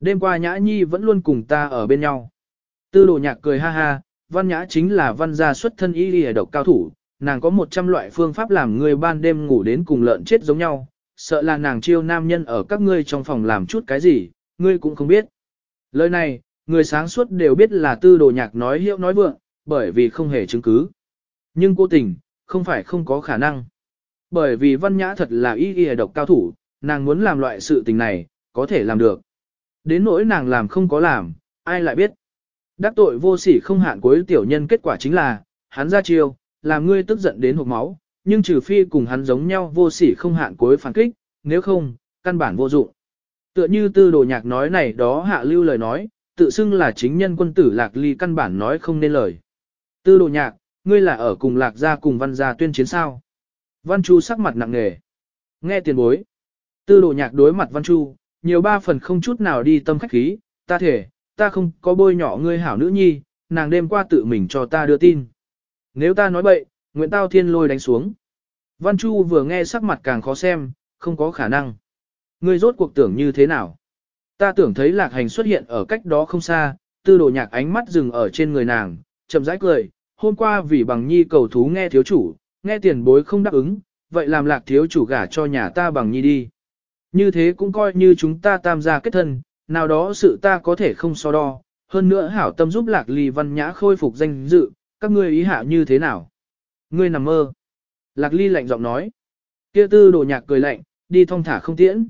A: Đêm qua nhã nhi vẫn luôn cùng ta ở bên nhau. Tư đồ nhạc cười ha ha, văn nhã chính là văn gia xuất thân y y độc cao thủ, nàng có 100 loại phương pháp làm người ban đêm ngủ đến cùng lợn chết giống nhau, sợ là nàng chiêu nam nhân ở các ngươi trong phòng làm chút cái gì, ngươi cũng không biết. Lời này, người sáng suốt đều biết là tư đồ nhạc nói hiệu nói vượng, bởi vì không hề chứng cứ. Nhưng cố tình, không phải không có khả năng. Bởi vì văn nhã thật là y y độc cao thủ, nàng muốn làm loại sự tình này, có thể làm được. Đến nỗi nàng làm không có làm, ai lại biết. Đắc tội vô sỉ không hạn cuối tiểu nhân kết quả chính là, hắn ra chiêu, làm ngươi tức giận đến hộp máu, nhưng trừ phi cùng hắn giống nhau vô sỉ không hạn cuối phản kích, nếu không, căn bản vô dụng. Tựa như tư đồ nhạc nói này đó hạ lưu lời nói, tự xưng là chính nhân quân tử lạc ly căn bản nói không nên lời. Tư đồ nhạc, ngươi là ở cùng lạc gia cùng văn gia tuyên chiến sao. Văn Chu sắc mặt nặng nề. Nghe tiền bối. Tư đồ nhạc đối mặt Văn Chu, nhiều ba phần không chút nào đi tâm khách khí, ta thể, ta không có bôi nhỏ ngươi hảo nữ nhi, nàng đêm qua tự mình cho ta đưa tin. Nếu ta nói bậy, nguyện tao thiên lôi đánh xuống. Văn Chu vừa nghe sắc mặt càng khó xem, không có khả năng. Ngươi rốt cuộc tưởng như thế nào? Ta tưởng thấy lạc hành xuất hiện ở cách đó không xa, tư đồ nhạc ánh mắt dừng ở trên người nàng, chậm rãi cười. Hôm qua vì bằng nhi cầu thú nghe thiếu chủ, nghe tiền bối không đáp ứng, vậy làm lạc thiếu chủ gả cho nhà ta bằng nhi đi. Như thế cũng coi như chúng ta tam gia kết thân, nào đó sự ta có thể không so đo. Hơn nữa hảo tâm giúp lạc ly văn nhã khôi phục danh dự, các ngươi ý hạ như thế nào? Ngươi nằm mơ. Lạc ly lạnh giọng nói. Kia tư đồ nhạc cười lạnh, đi thong thả không tiễn.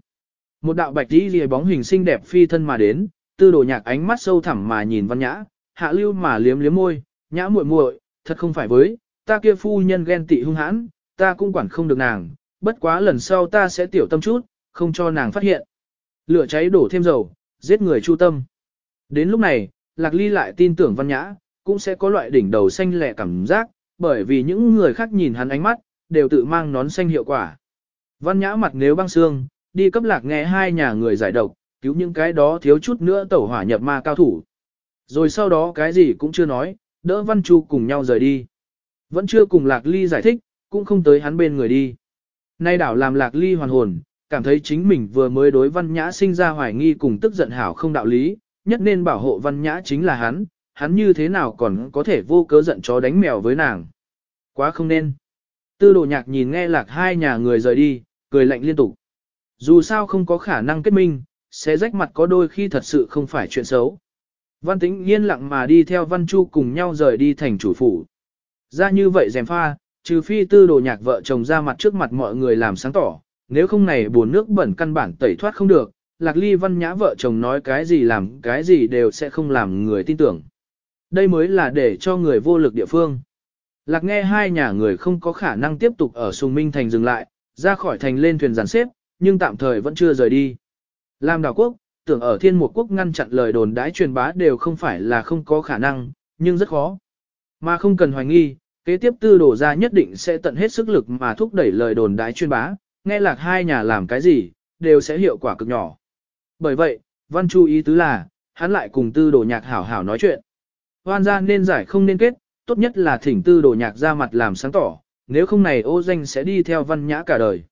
A: Một đạo bạch đi lìa bóng hình xinh đẹp phi thân mà đến, tư đồ nhạc ánh mắt sâu thẳm mà nhìn văn nhã, hạ lưu mà liếm liếm môi, nhã muội muội, thật không phải với, ta kia phu nhân ghen tị hung hãn, ta cũng quản không được nàng, bất quá lần sau ta sẽ tiểu tâm chút, không cho nàng phát hiện. Lửa cháy đổ thêm dầu, giết người chu tâm. Đến lúc này, Lạc Ly lại tin tưởng văn nhã, cũng sẽ có loại đỉnh đầu xanh lẻ cảm giác, bởi vì những người khác nhìn hắn ánh mắt, đều tự mang nón xanh hiệu quả. Văn nhã mặt nếu băng xương, đi cấp lạc nghe hai nhà người giải độc, cứu những cái đó thiếu chút nữa tẩu hỏa nhập ma cao thủ. Rồi sau đó cái gì cũng chưa nói, đỡ Văn Chu cùng nhau rời đi. Vẫn chưa cùng Lạc Ly giải thích, cũng không tới hắn bên người đi. Nay đảo làm Lạc Ly hoàn hồn, cảm thấy chính mình vừa mới đối Văn Nhã sinh ra hoài nghi cùng tức giận hảo không đạo lý, nhất nên bảo hộ Văn Nhã chính là hắn, hắn như thế nào còn có thể vô cớ giận chó đánh mèo với nàng. Quá không nên. Tư đồ nhạc nhìn nghe lạc hai nhà người rời đi, cười lạnh liên tục. Dù sao không có khả năng kết minh, sẽ rách mặt có đôi khi thật sự không phải chuyện xấu. Văn tĩnh yên lặng mà đi theo Văn Chu cùng nhau rời đi thành chủ phủ. Ra như vậy dèm pha, trừ phi tư đồ nhạc vợ chồng ra mặt trước mặt mọi người làm sáng tỏ, nếu không này buồn nước bẩn căn bản tẩy thoát không được, lạc ly văn nhã vợ chồng nói cái gì làm cái gì đều sẽ không làm người tin tưởng. Đây mới là để cho người vô lực địa phương. Lạc nghe hai nhà người không có khả năng tiếp tục ở Sùng Minh Thành dừng lại, ra khỏi thành lên thuyền giàn xếp, nhưng tạm thời vẫn chưa rời đi. Làm đảo quốc, tưởng ở thiên một quốc ngăn chặn lời đồn đãi truyền bá đều không phải là không có khả năng, nhưng rất khó. Mà không cần hoài nghi, kế tiếp tư đổ ra nhất định sẽ tận hết sức lực mà thúc đẩy lời đồn đãi truyền bá, nghe lạc hai nhà làm cái gì, đều sẽ hiệu quả cực nhỏ. Bởi vậy, văn chu ý tứ là, hắn lại cùng tư đồ nhạc hảo hảo nói chuyện. Hoan ra nên giải không nên kết, tốt nhất là thỉnh tư đồ nhạc ra mặt làm sáng tỏ, nếu không này ô danh sẽ đi theo văn nhã cả đời.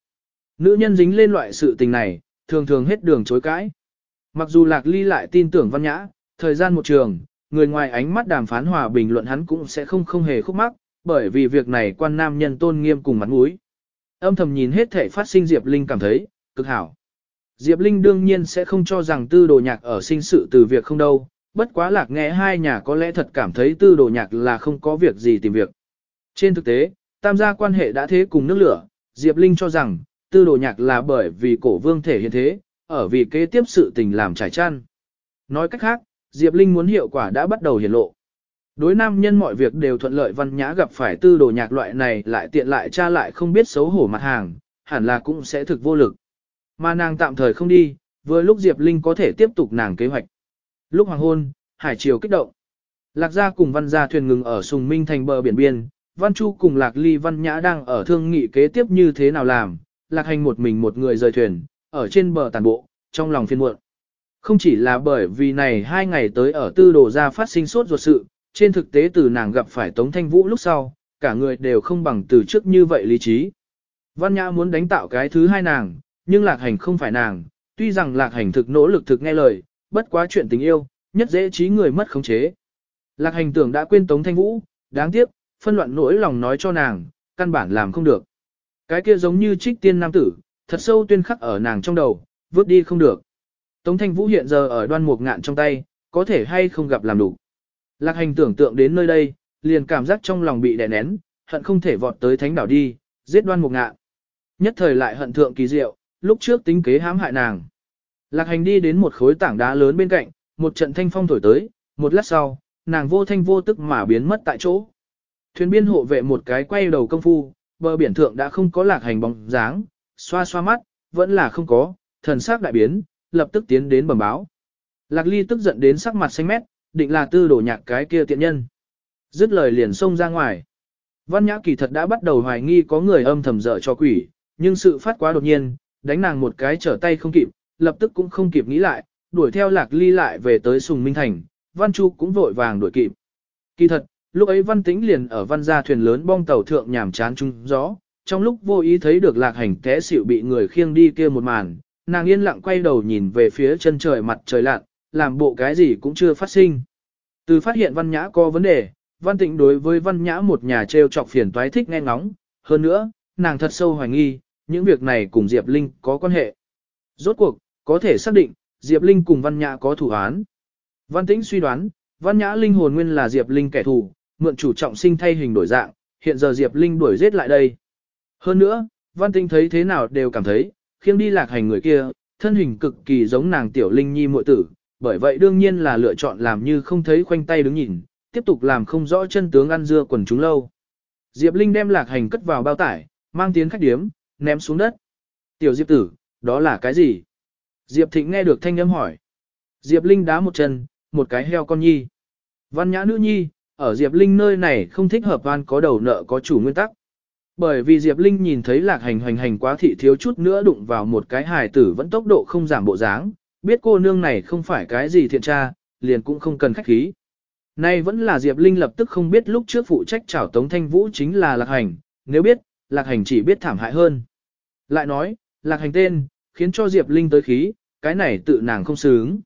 A: Nữ nhân dính lên loại sự tình này, thường thường hết đường chối cãi. Mặc dù lạc ly lại tin tưởng văn nhã, thời gian một trường, người ngoài ánh mắt đàm phán hòa bình luận hắn cũng sẽ không không hề khúc mắc, bởi vì việc này quan nam nhân tôn nghiêm cùng mặt mũi. Âm thầm nhìn hết thể phát sinh Diệp Linh cảm thấy, cực hảo. Diệp Linh đương nhiên sẽ không cho rằng tư đồ nhạc ở sinh sự từ việc không đâu, bất quá lạc nghe hai nhà có lẽ thật cảm thấy tư đồ nhạc là không có việc gì tìm việc. Trên thực tế, tam gia quan hệ đã thế cùng nước lửa, Diệp Linh cho rằng, tư đồ nhạc là bởi vì cổ vương thể hiện thế, ở vì kế tiếp sự tình làm trải chăn. Nói cách khác, Diệp Linh muốn hiệu quả đã bắt đầu hiển lộ. Đối nam nhân mọi việc đều thuận lợi văn nhã gặp phải tư đồ nhạc loại này lại tiện lại cha lại không biết xấu hổ mặt hàng, hẳn là cũng sẽ thực vô lực. Mà nàng tạm thời không đi, vừa lúc Diệp Linh có thể tiếp tục nàng kế hoạch. Lúc hoàng hôn, hải triều kích động. Lạc gia cùng văn gia thuyền ngừng ở Sùng Minh thành bờ biển biên, Văn Chu cùng Lạc Ly Văn Nhã đang ở thương nghị kế tiếp như thế nào làm, Lạc Hành một mình một người rời thuyền, ở trên bờ tàn bộ, trong lòng phiên muộn. Không chỉ là bởi vì này hai ngày tới ở tư đồ gia phát sinh sốt ruột sự, trên thực tế từ nàng gặp phải Tống Thanh Vũ lúc sau, cả người đều không bằng từ trước như vậy lý trí. Văn Nhã muốn đánh tạo cái thứ hai nàng, nhưng Lạc Hành không phải nàng, tuy rằng Lạc Hành thực nỗ lực thực nghe lời, bất quá chuyện tình yêu, nhất dễ trí người mất khống chế. Lạc Hành tưởng đã quên Tống Thanh Vũ, đáng tiếc, phân loạn nỗi lòng nói cho nàng, căn bản làm không được. Cái kia giống như trích tiên nam tử, thật sâu tuyên khắc ở nàng trong đầu, vứt đi không được. Tống Thanh Vũ hiện giờ ở đoan mục ngạn trong tay, có thể hay không gặp làm đủ. Lạc hành tưởng tượng đến nơi đây, liền cảm giác trong lòng bị đè nén, hận không thể vọt tới thánh đảo đi, giết đoan mục ngạn. Nhất thời lại hận thượng kỳ diệu, lúc trước tính kế hãm hại nàng. Lạc hành đi đến một khối tảng đá lớn bên cạnh, một trận thanh phong thổi tới, một lát sau, nàng vô thanh vô tức mà biến mất tại chỗ. Thuyền biên hộ vệ một cái quay đầu công phu, bờ biển thượng đã không có lạc hành bóng dáng, xoa xoa mắt, vẫn là không có, thần sắc đại biến, lập tức tiến đến bẩm báo. Lạc ly tức giận đến sắc mặt xanh mét, định là tư đổ nhạc cái kia tiện nhân. Dứt lời liền xông ra ngoài. Văn nhã kỳ thật đã bắt đầu hoài nghi có người âm thầm dở cho quỷ, nhưng sự phát quá đột nhiên, đánh nàng một cái trở tay không kịp, lập tức cũng không kịp nghĩ lại, đuổi theo lạc ly lại về tới Sùng Minh Thành, Văn Chu cũng vội vàng đuổi kịp. Kỳ thật, lúc ấy Văn Tĩnh liền ở văn gia thuyền lớn bong tàu thượng nhàm chán chung, gió, trong lúc vô ý thấy được lạc hành té xỉu bị người khiêng đi kia một màn, nàng yên lặng quay đầu nhìn về phía chân trời mặt trời lặn, làm bộ cái gì cũng chưa phát sinh. Từ phát hiện văn nhã có vấn đề, văn tĩnh đối với văn nhã một nhà treo chọc phiền toái thích nghe ngóng, hơn nữa, nàng thật sâu hoài nghi, những việc này cùng Diệp Linh có quan hệ. Rốt cuộc, có thể xác định, Diệp Linh cùng văn nhã có thủ án. Văn tĩnh suy đoán, văn nhã linh hồn nguyên là Diệp Linh kẻ thù, mượn chủ trọng sinh thay hình đổi dạng, hiện giờ Diệp Linh đuổi giết lại đây. Hơn nữa, văn tĩnh thấy thế nào đều cảm thấy, khiêng đi lạc hành người kia, thân hình cực kỳ giống nàng tiểu linh nhi muội tử, bởi vậy đương nhiên là lựa chọn làm như không thấy khoanh tay đứng nhìn, tiếp tục làm không rõ chân tướng ăn dưa quần chúng lâu. Diệp Linh đem lạc hành cất vào bao tải, mang tiến khách điếm, ném xuống đất. Tiểu Diệp tử, đó là cái gì? Diệp Thịnh nghe được thanh âm hỏi. Diệp Linh đá một chân, một cái heo con nhi. Văn nhã nữ nhi, ở Diệp Linh nơi này không thích hợp van có đầu nợ có chủ nguyên tắc. Bởi vì Diệp Linh nhìn thấy lạc hành hành hành quá thị thiếu chút nữa đụng vào một cái hài tử vẫn tốc độ không giảm bộ dáng, biết cô nương này không phải cái gì thiện tra, liền cũng không cần khách khí. Nay vẫn là Diệp Linh lập tức không biết lúc trước phụ trách trảo Tống Thanh Vũ chính là lạc hành, nếu biết, lạc hành chỉ biết thảm hại hơn. Lại nói, lạc hành tên, khiến cho Diệp Linh tới khí, cái này tự nàng không sướng.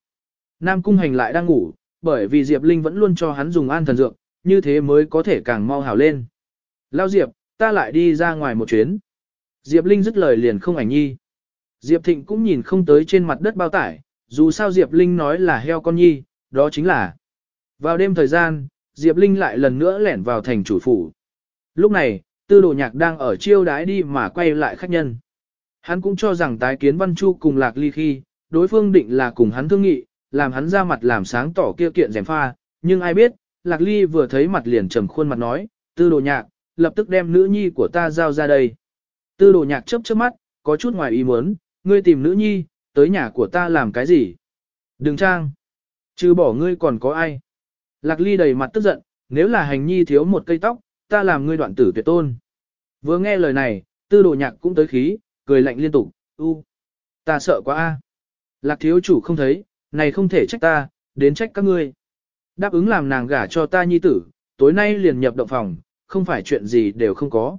A: Nam Cung Hành lại đang ngủ, bởi vì Diệp Linh vẫn luôn cho hắn dùng an thần dược, như thế mới có thể càng mau hảo lên. Lao Diệp, ta lại đi ra ngoài một chuyến. Diệp Linh dứt lời liền không ảnh nhi. Diệp Thịnh cũng nhìn không tới trên mặt đất bao tải, dù sao Diệp Linh nói là heo con nhi, đó chính là. Vào đêm thời gian, Diệp Linh lại lần nữa lẻn vào thành chủ phủ. Lúc này, tư đồ nhạc đang ở chiêu đái đi mà quay lại khách nhân. Hắn cũng cho rằng tái kiến Văn Chu cùng Lạc Ly khi, đối phương định là cùng hắn thương nghị, làm hắn ra mặt làm sáng tỏ kia kiện rèm pha, nhưng ai biết, Lạc Ly vừa thấy mặt liền trầm khuôn mặt nói, tư đồ nhạc, lập tức đem nữ nhi của ta giao ra đây. Tư đồ nhạc chớp chớp mắt, có chút ngoài ý muốn, ngươi tìm nữ nhi, tới nhà của ta làm cái gì? Đừng trang. Chứ bỏ ngươi còn có ai? Lạc Ly đầy mặt tức giận, nếu là hành nhi thiếu một cây tóc, ta làm ngươi đoạn tử tuyệt tôn. Vừa nghe lời này, tư đồ nhạc cũng tới khí, cười lạnh liên tục, u, ta sợ quá a. Lạc thiếu chủ không thấy, này không thể trách ta, đến trách các ngươi. Đáp ứng làm nàng gả cho ta nhi tử, tối nay liền nhập động phòng, không phải chuyện gì đều không có.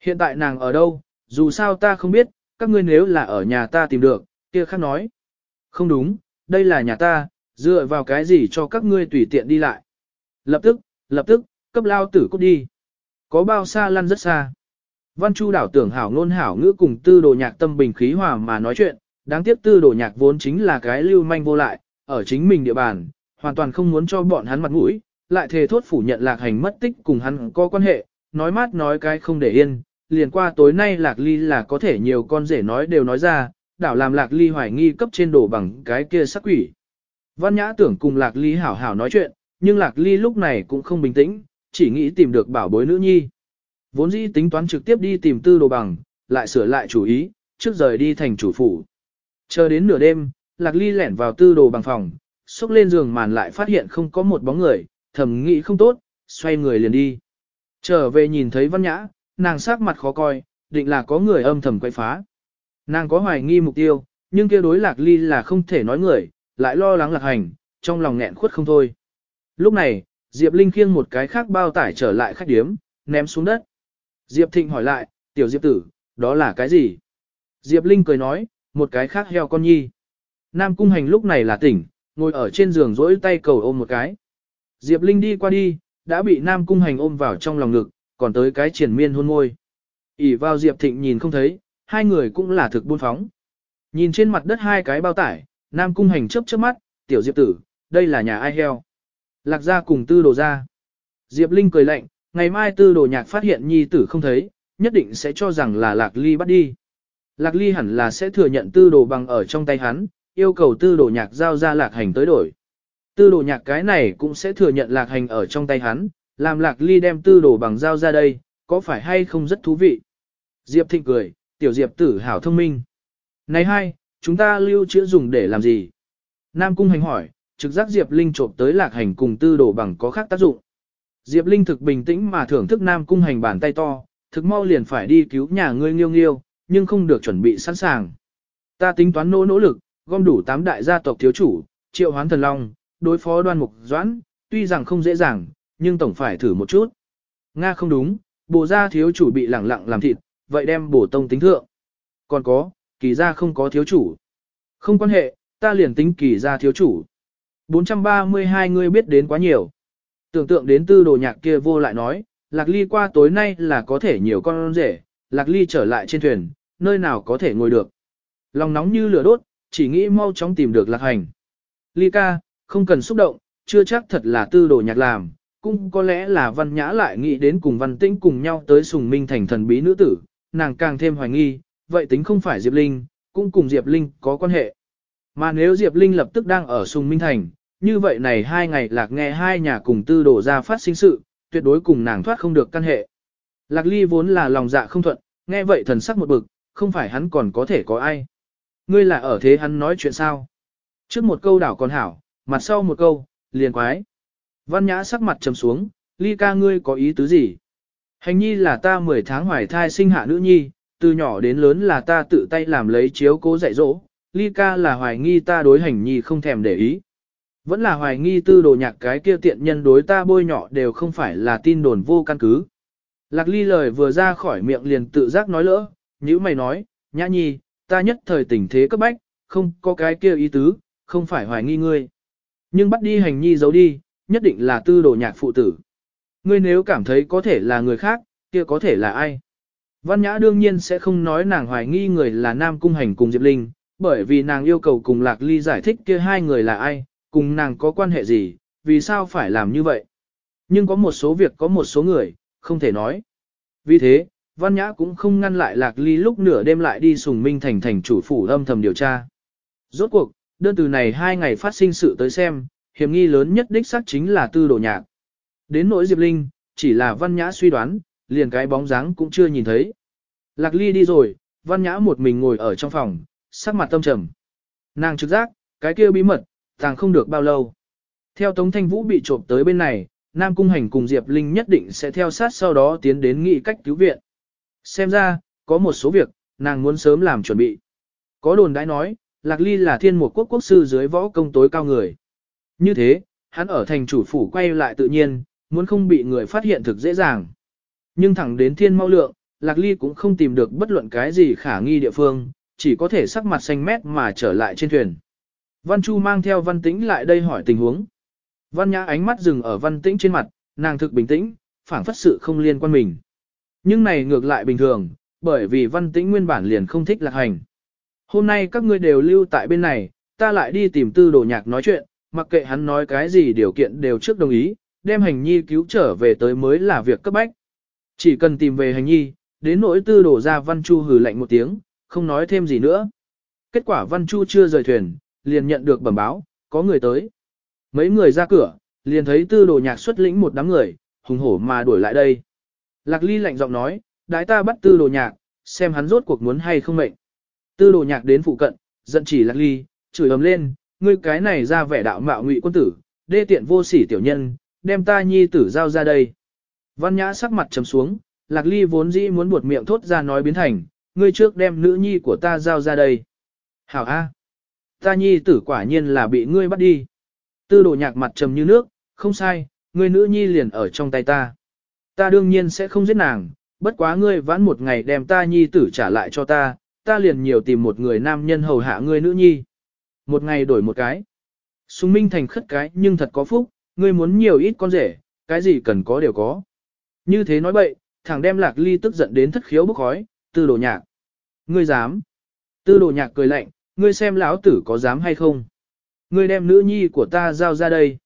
A: Hiện tại nàng ở đâu, dù sao ta không biết, các ngươi nếu là ở nhà ta tìm được, kia khác nói. Không đúng, đây là nhà ta, dựa vào cái gì cho các ngươi tùy tiện đi lại. Lập tức, lập tức, cấp lao tử cút đi. Có bao xa lăn rất xa. Văn Chu đảo tưởng hảo ngôn hảo ngữ cùng tư đồ nhạc tâm bình khí hòa mà nói chuyện, đáng tiếc tư đồ nhạc vốn chính là cái lưu manh vô lại, ở chính mình địa bàn, hoàn toàn không muốn cho bọn hắn mặt mũi, lại thề thốt phủ nhận lạc hành mất tích cùng hắn có quan hệ, nói mát nói cái không để yên, liền qua tối nay lạc ly là có thể nhiều con rể nói đều nói ra, đảo làm lạc ly hoài nghi cấp trên đổ bằng cái kia sắc quỷ. Văn nhã tưởng cùng lạc ly hảo hảo nói chuyện, nhưng lạc ly lúc này cũng không bình tĩnh, chỉ nghĩ tìm được bảo bối nữ nhi. Vốn dĩ tính toán trực tiếp đi tìm tư đồ bằng, lại sửa lại chủ ý, trước rời đi thành chủ phủ. Chờ đến nửa đêm, lạc ly lẻn vào tư đồ bằng phòng, xúc lên giường màn lại phát hiện không có một bóng người, thầm nghĩ không tốt, xoay người liền đi. Trở về nhìn thấy văn nhã, nàng sắc mặt khó coi, định là có người âm thầm quay phá. Nàng có hoài nghi mục tiêu, nhưng kia đối lạc ly là không thể nói người, lại lo lắng lạc hành, trong lòng nghẹn khuất không thôi. Lúc này, Diệp Linh khiêng một cái khác bao tải trở lại khách điếm, ném xuống đất. Diệp Thịnh hỏi lại, tiểu Diệp tử, đó là cái gì? Diệp Linh cười nói, một cái khác heo con nhi. Nam Cung Hành lúc này là tỉnh, ngồi ở trên giường rỗi tay cầu ôm một cái. Diệp Linh đi qua đi, đã bị Nam Cung Hành ôm vào trong lòng ngực, còn tới cái triển miên hôn môi. ỉ vào Diệp Thịnh nhìn không thấy, hai người cũng là thực buôn phóng. Nhìn trên mặt đất hai cái bao tải, Nam Cung Hành chớp chớp mắt, tiểu Diệp tử, đây là nhà ai heo. Lạc gia cùng tư đồ ra. Diệp Linh cười lạnh, ngày mai tư đồ nhạc phát hiện nhi tử không thấy, nhất định sẽ cho rằng là Lạc Ly bắt đi. Lạc Ly hẳn là sẽ thừa nhận tư đồ bằng ở trong tay hắn, yêu cầu tư đồ nhạc giao ra lạc hành tới đổi. Tư đồ nhạc cái này cũng sẽ thừa nhận lạc hành ở trong tay hắn, làm lạc ly đem tư đồ bằng giao ra đây, có phải hay không rất thú vị. Diệp Thịnh cười, tiểu Diệp tử hảo thông minh. Này hai, chúng ta lưu trữ dùng để làm gì? Nam Cung Hành hỏi, trực giác Diệp Linh trộm tới lạc hành cùng tư đồ bằng có khác tác dụng. Diệp Linh thực bình tĩnh mà thưởng thức Nam Cung Hành bàn tay to, thực mau liền phải đi cứu nhà ngươi nghiêu nghiêu, nhưng không được chuẩn bị sẵn sàng. Ta tính toán nỗ nỗ lực, gom đủ tám đại gia tộc thiếu chủ, triệu hoán thần long, đối phó đoan mục doãn, tuy rằng không dễ dàng, nhưng tổng phải thử một chút. Nga không đúng, bổ gia thiếu chủ bị lẳng lặng làm thịt, vậy đem bổ tông tính thượng. Còn có, kỳ gia không có thiếu chủ. Không quan hệ, ta liền tính kỳ gia thiếu chủ. 432 người biết đến quá nhiều. Tưởng tượng đến tư đồ nhạc kia vô lại nói, lạc ly qua tối nay là có thể nhiều con rể, lạc ly trở lại trên thuyền, nơi nào có thể ngồi được. Lòng nóng như lửa đốt, chỉ nghĩ mau chóng tìm được lạc hành. Ly ca, không cần xúc động, chưa chắc thật là tư đồ nhạc làm, cũng có lẽ là văn nhã lại nghĩ đến cùng văn tĩnh cùng nhau tới sùng minh thành thần bí nữ tử, nàng càng thêm hoài nghi, vậy tính không phải Diệp Linh, cũng cùng Diệp Linh có quan hệ. Mà nếu Diệp Linh lập tức đang ở sùng minh thành, như vậy này hai ngày lạc nghe hai nhà cùng tư đồ ra phát sinh sự, tuyệt đối cùng nàng thoát không được căn hệ. Lạc ly vốn là lòng dạ không thuận, nghe vậy thần sắc một bực, không phải hắn còn có thể có ai. Ngươi là ở thế hắn nói chuyện sao? Trước một câu đảo còn hảo, mặt sau một câu, liền quái. Văn nhã sắc mặt trầm xuống, ly ca ngươi có ý tứ gì? Hành nhi là ta 10 tháng hoài thai sinh hạ nữ nhi, từ nhỏ đến lớn là ta tự tay làm lấy chiếu cố dạy dỗ, ly ca là hoài nghi ta đối hành nhi không thèm để ý. Vẫn là hoài nghi tư đồ nhạc cái kia tiện nhân đối ta bôi nhỏ đều không phải là tin đồn vô căn cứ. Lạc ly lời vừa ra khỏi miệng liền tự giác nói lỡ, như mày nói, nhã nhi, ta nhất thời tình thế cấp bách, không có cái kia ý tứ, không phải hoài nghi ngươi. Nhưng bắt đi hành nhi giấu đi, nhất định là tư đồ nhạc phụ tử. Ngươi nếu cảm thấy có thể là người khác, kia có thể là ai? Văn Nhã đương nhiên sẽ không nói nàng hoài nghi người là Nam Cung Hành cùng Diệp Linh, bởi vì nàng yêu cầu cùng Lạc Ly giải thích kia hai người là ai, cùng nàng có quan hệ gì, vì sao phải làm như vậy. Nhưng có một số việc có một số người, không thể nói. Vì thế, Văn Nhã cũng không ngăn lại Lạc Ly lúc nửa đêm lại đi sùng minh thành thành chủ phủ âm thầm điều tra. Rốt cuộc, đơn từ này hai ngày phát sinh sự tới xem, hiểm nghi lớn nhất đích xác chính là tư đồ nhạc. Đến nỗi Diệp Linh, chỉ là Văn Nhã suy đoán, liền cái bóng dáng cũng chưa nhìn thấy. Lạc Ly đi rồi, Văn Nhã một mình ngồi ở trong phòng, sắc mặt tâm trầm. Nàng trực giác, cái kia bí mật, tàng không được bao lâu. Theo Tống Thanh Vũ bị trộm tới bên này, Nam Cung Hành cùng Diệp Linh nhất định sẽ theo sát sau đó tiến đến nghị cách cứu viện. Xem ra, có một số việc, nàng muốn sớm làm chuẩn bị. Có đồn đãi nói, Lạc Ly là thiên một quốc quốc sư dưới võ công tối cao người. Như thế, hắn ở thành chủ phủ quay lại tự nhiên, muốn không bị người phát hiện thực dễ dàng. Nhưng thẳng đến thiên mau lượng, Lạc Ly cũng không tìm được bất luận cái gì khả nghi địa phương, chỉ có thể sắc mặt xanh mét mà trở lại trên thuyền. Văn Chu mang theo Văn Tĩnh lại đây hỏi tình huống. Văn Nhã ánh mắt dừng ở Văn Tĩnh trên mặt, nàng thực bình tĩnh, phảng phất sự không liên quan mình. Nhưng này ngược lại bình thường, bởi vì Văn Tĩnh nguyên bản liền không thích lạc hành. Hôm nay các ngươi đều lưu tại bên này, ta lại đi tìm tư đồ nhạc nói chuyện, mặc kệ hắn nói cái gì điều kiện đều trước đồng ý, đem hành nhi cứu trở về tới mới là việc cấp bách. Chỉ cần tìm về hành nhi, đến nỗi tư đổ ra Văn Chu hừ lạnh một tiếng, không nói thêm gì nữa. Kết quả Văn Chu chưa rời thuyền, liền nhận được bẩm báo, có người tới. Mấy người ra cửa, liền thấy tư đồ nhạc xuất lĩnh một đám người, hùng hổ mà đuổi lại đây. Lạc Ly lạnh giọng nói, đái ta bắt tư đồ nhạc, xem hắn rốt cuộc muốn hay không mệnh. Tư đồ nhạc đến phụ cận, giận chỉ Lạc Ly, chửi ầm lên, ngươi cái này ra vẻ đạo mạo ngụy quân tử, đê tiện vô sỉ tiểu nhân, đem ta nhi tử giao ra đây. Văn nhã sắc mặt trầm xuống, lạc ly vốn dĩ muốn buột miệng thốt ra nói biến thành, ngươi trước đem nữ nhi của ta giao ra đây. Hảo A. Ta nhi tử quả nhiên là bị ngươi bắt đi. Tư đồ nhạc mặt trầm như nước, không sai, người nữ nhi liền ở trong tay ta. Ta đương nhiên sẽ không giết nàng, bất quá ngươi vãn một ngày đem ta nhi tử trả lại cho ta, ta liền nhiều tìm một người nam nhân hầu hạ ngươi nữ nhi. Một ngày đổi một cái. Sùng Minh Thành khất cái nhưng thật có phúc, ngươi muốn nhiều ít con rể, cái gì cần có đều có. Như thế nói bậy, thằng đem lạc ly tức giận đến thất khiếu bức khói, tư đồ nhạc. Ngươi dám. Tư đồ nhạc cười lạnh, ngươi xem lão tử có dám hay không. Ngươi đem nữ nhi của ta giao ra đây.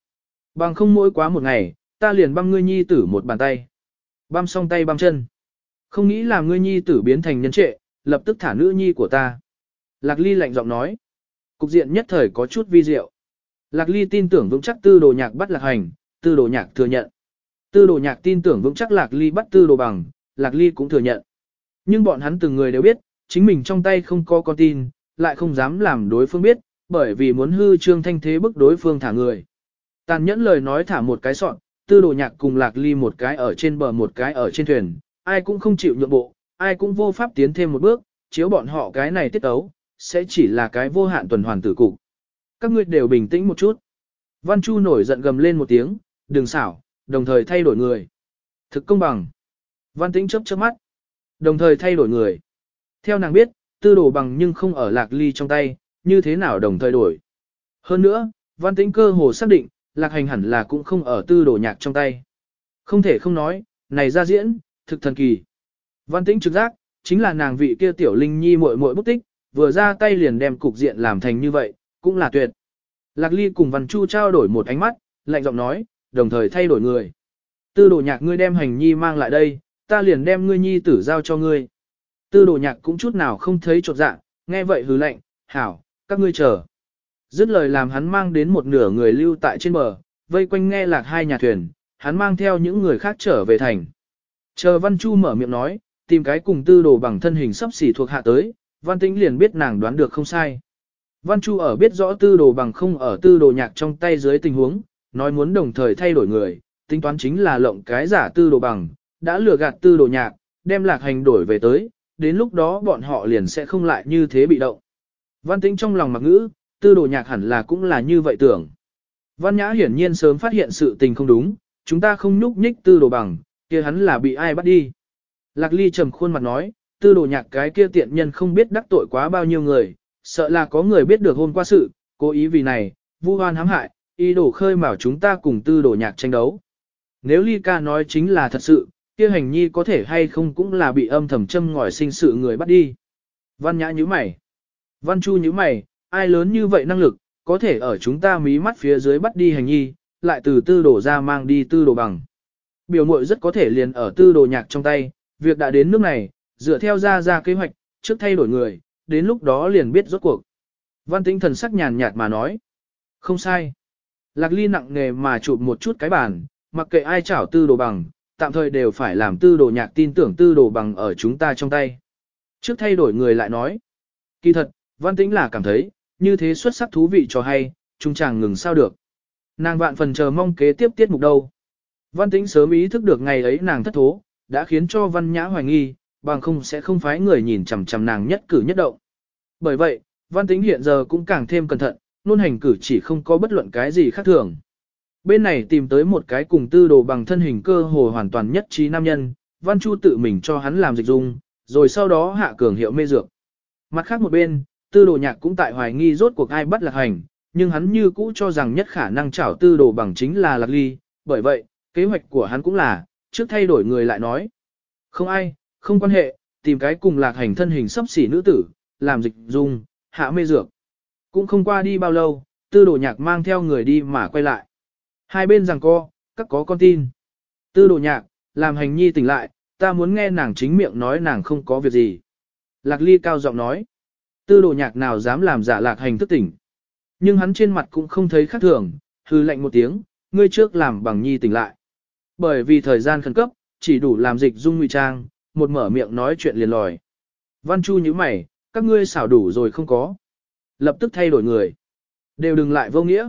A: Bằng không mỗi quá một ngày, ta liền băm ngươi nhi tử một bàn tay. Băm xong tay băm chân. Không nghĩ là ngươi nhi tử biến thành nhân trệ, lập tức thả nữ nhi của ta. Lạc ly lạnh giọng nói. Cục diện nhất thời có chút vi diệu. Lạc ly tin tưởng vững chắc tư đồ nhạc bắt lạc hành, tư đồ nhạc thừa nhận. Tư đồ nhạc tin tưởng vững chắc lạc ly bắt tư đồ bằng, lạc ly cũng thừa nhận. Nhưng bọn hắn từng người đều biết, chính mình trong tay không có con tin, lại không dám làm đối phương biết, bởi vì muốn hư trương thanh thế bức đối phương thả người. Tàn nhẫn lời nói thả một cái sọn, tư đồ nhạc cùng lạc ly một cái ở trên bờ một cái ở trên thuyền, ai cũng không chịu nhượng bộ, ai cũng vô pháp tiến thêm một bước, chiếu bọn họ cái này tiết ấu, sẽ chỉ là cái vô hạn tuần hoàn tử cục. Các ngươi đều bình tĩnh một chút. Văn Chu nổi giận gầm lên một tiếng, đừng xảo, đồng thời thay đổi người. Thực công bằng. Văn Tĩnh chớp chớp mắt. Đồng thời thay đổi người. Theo nàng biết, tư đồ bằng nhưng không ở lạc ly trong tay, như thế nào đồng thời đổi. Hơn nữa, Văn Tĩnh cơ hồ xác định, lạc hành hẳn là cũng không ở tư đồ nhạc trong tay. Không thể không nói, này ra diễn, thực thần kỳ. Văn Tĩnh trực giác, chính là nàng vị kia tiểu linh nhi muội muội bút tích, vừa ra tay liền đem cục diện làm thành như vậy, cũng là tuyệt. Lạc Ly cùng Văn Chu trao đổi một ánh mắt, lạnh giọng nói, đồng thời thay đổi người. Tư đồ nhạc ngươi đem hành nhi mang lại đây, ta liền đem ngươi nhi tử giao cho ngươi. Tư đồ nhạc cũng chút nào không thấy trột dạ, nghe vậy hứ lạnh, hảo, các ngươi chờ. Dứt lời làm hắn mang đến một nửa người lưu tại trên bờ, vây quanh nghe lạc hai nhà thuyền, hắn mang theo những người khác trở về thành. Chờ Văn Chu mở miệng nói, tìm cái cùng tư đồ bằng thân hình sắp xỉ thuộc hạ tới, Văn Tĩnh liền biết nàng đoán được không sai. Văn Chu ở biết rõ tư đồ bằng không ở tư đồ nhạc trong tay dưới tình huống, nói muốn đồng thời thay đổi người, tính toán chính là lộng cái giả tư đồ bằng, đã lừa gạt tư đồ nhạc, đem lạc hành đổi về tới, đến lúc đó bọn họ liền sẽ không lại như thế bị động. Văn tĩnh trong lòng mặc ngữ, tư đồ nhạc hẳn là cũng là như vậy tưởng. Văn nhã hiển nhiên sớm phát hiện sự tình không đúng, chúng ta không nhúc nhích tư đồ bằng, kia hắn là bị ai bắt đi. Lạc ly trầm khuôn mặt nói, tư đồ nhạc cái kia tiện nhân không biết đắc tội quá bao nhiêu người, sợ là có người biết được hôm qua sự, cố ý vì này, vu hoan hãm hại, ý đồ khơi mào chúng ta cùng tư đồ nhạc tranh đấu. Nếu ly ca nói chính là thật sự, kia hành nhi có thể hay không cũng là bị âm thầm châm ngòi sinh sự người bắt đi. Văn nhã như mày. Văn chu như mày, ai lớn như vậy năng lực, có thể ở chúng ta mí mắt phía dưới bắt đi hành nhi, lại từ tư đồ ra mang đi tư đồ bằng. Biểu mội rất có thể liền ở tư đồ nhạc trong tay, việc đã đến nước này, dựa theo ra ra kế hoạch, trước thay đổi người, đến lúc đó liền biết rốt cuộc. Văn tĩnh thần sắc nhàn nhạt mà nói. Không sai. Lạc ly nặng nghề mà chụp một chút cái bàn, mặc kệ ai chảo tư đồ bằng, tạm thời đều phải làm tư đồ nhạc tin tưởng tư đồ bằng ở chúng ta trong tay. Trước thay đổi người lại nói. Kỳ thật, văn tĩnh là cảm thấy, như thế xuất sắc thú vị cho hay, chúng chàng ngừng sao được. Nàng vạn phần chờ mong kế tiếp tiết mục đâu. Văn tĩnh sớm ý thức được ngày ấy nàng thất thố, đã khiến cho văn nhã hoài nghi, bằng không sẽ không phái người nhìn chằm chằm nàng nhất cử nhất động. Bởi vậy, văn tĩnh hiện giờ cũng càng thêm cẩn thận, luôn hành cử chỉ không có bất luận cái gì khác thường. Bên này tìm tới một cái cùng tư đồ bằng thân hình cơ hồ hoàn toàn nhất trí nam nhân, văn chu tự mình cho hắn làm dịch dung, rồi sau đó hạ cường hiệu mê dược. Mặt khác một bên, tư đồ nhạc cũng tại hoài nghi rốt cuộc ai bắt lạc hành, nhưng hắn như cũ cho rằng nhất khả năng chảo tư đồ bằng chính là lạc ly, bởi vậy, kế hoạch của hắn cũng là, trước thay đổi người lại nói. Không ai, không quan hệ, tìm cái cùng lạc hành thân hình sấp xỉ nữ tử, làm dịch dung, hạ mê dược. Cũng không qua đi bao lâu, tư đồ nhạc mang theo người đi mà quay lại. Hai bên rằng co, các có con tin. Tư đồ nhạc, làm hành nhi tỉnh lại, ta muốn nghe nàng chính miệng nói nàng không có việc gì. Lạc ly cao giọng nói. Tư đồ nhạc nào dám làm giả lạc hành thức tỉnh. Nhưng hắn trên mặt cũng không thấy khác thường, hư lệnh một tiếng, ngươi trước làm bằng nhi tỉnh lại. Bởi vì thời gian khẩn cấp, chỉ đủ làm dịch dung ngụy trang, một mở miệng nói chuyện liền lòi. Văn Chu như mày, các ngươi xảo đủ rồi không có. Lập tức thay đổi người. Đều đừng lại vô nghĩa.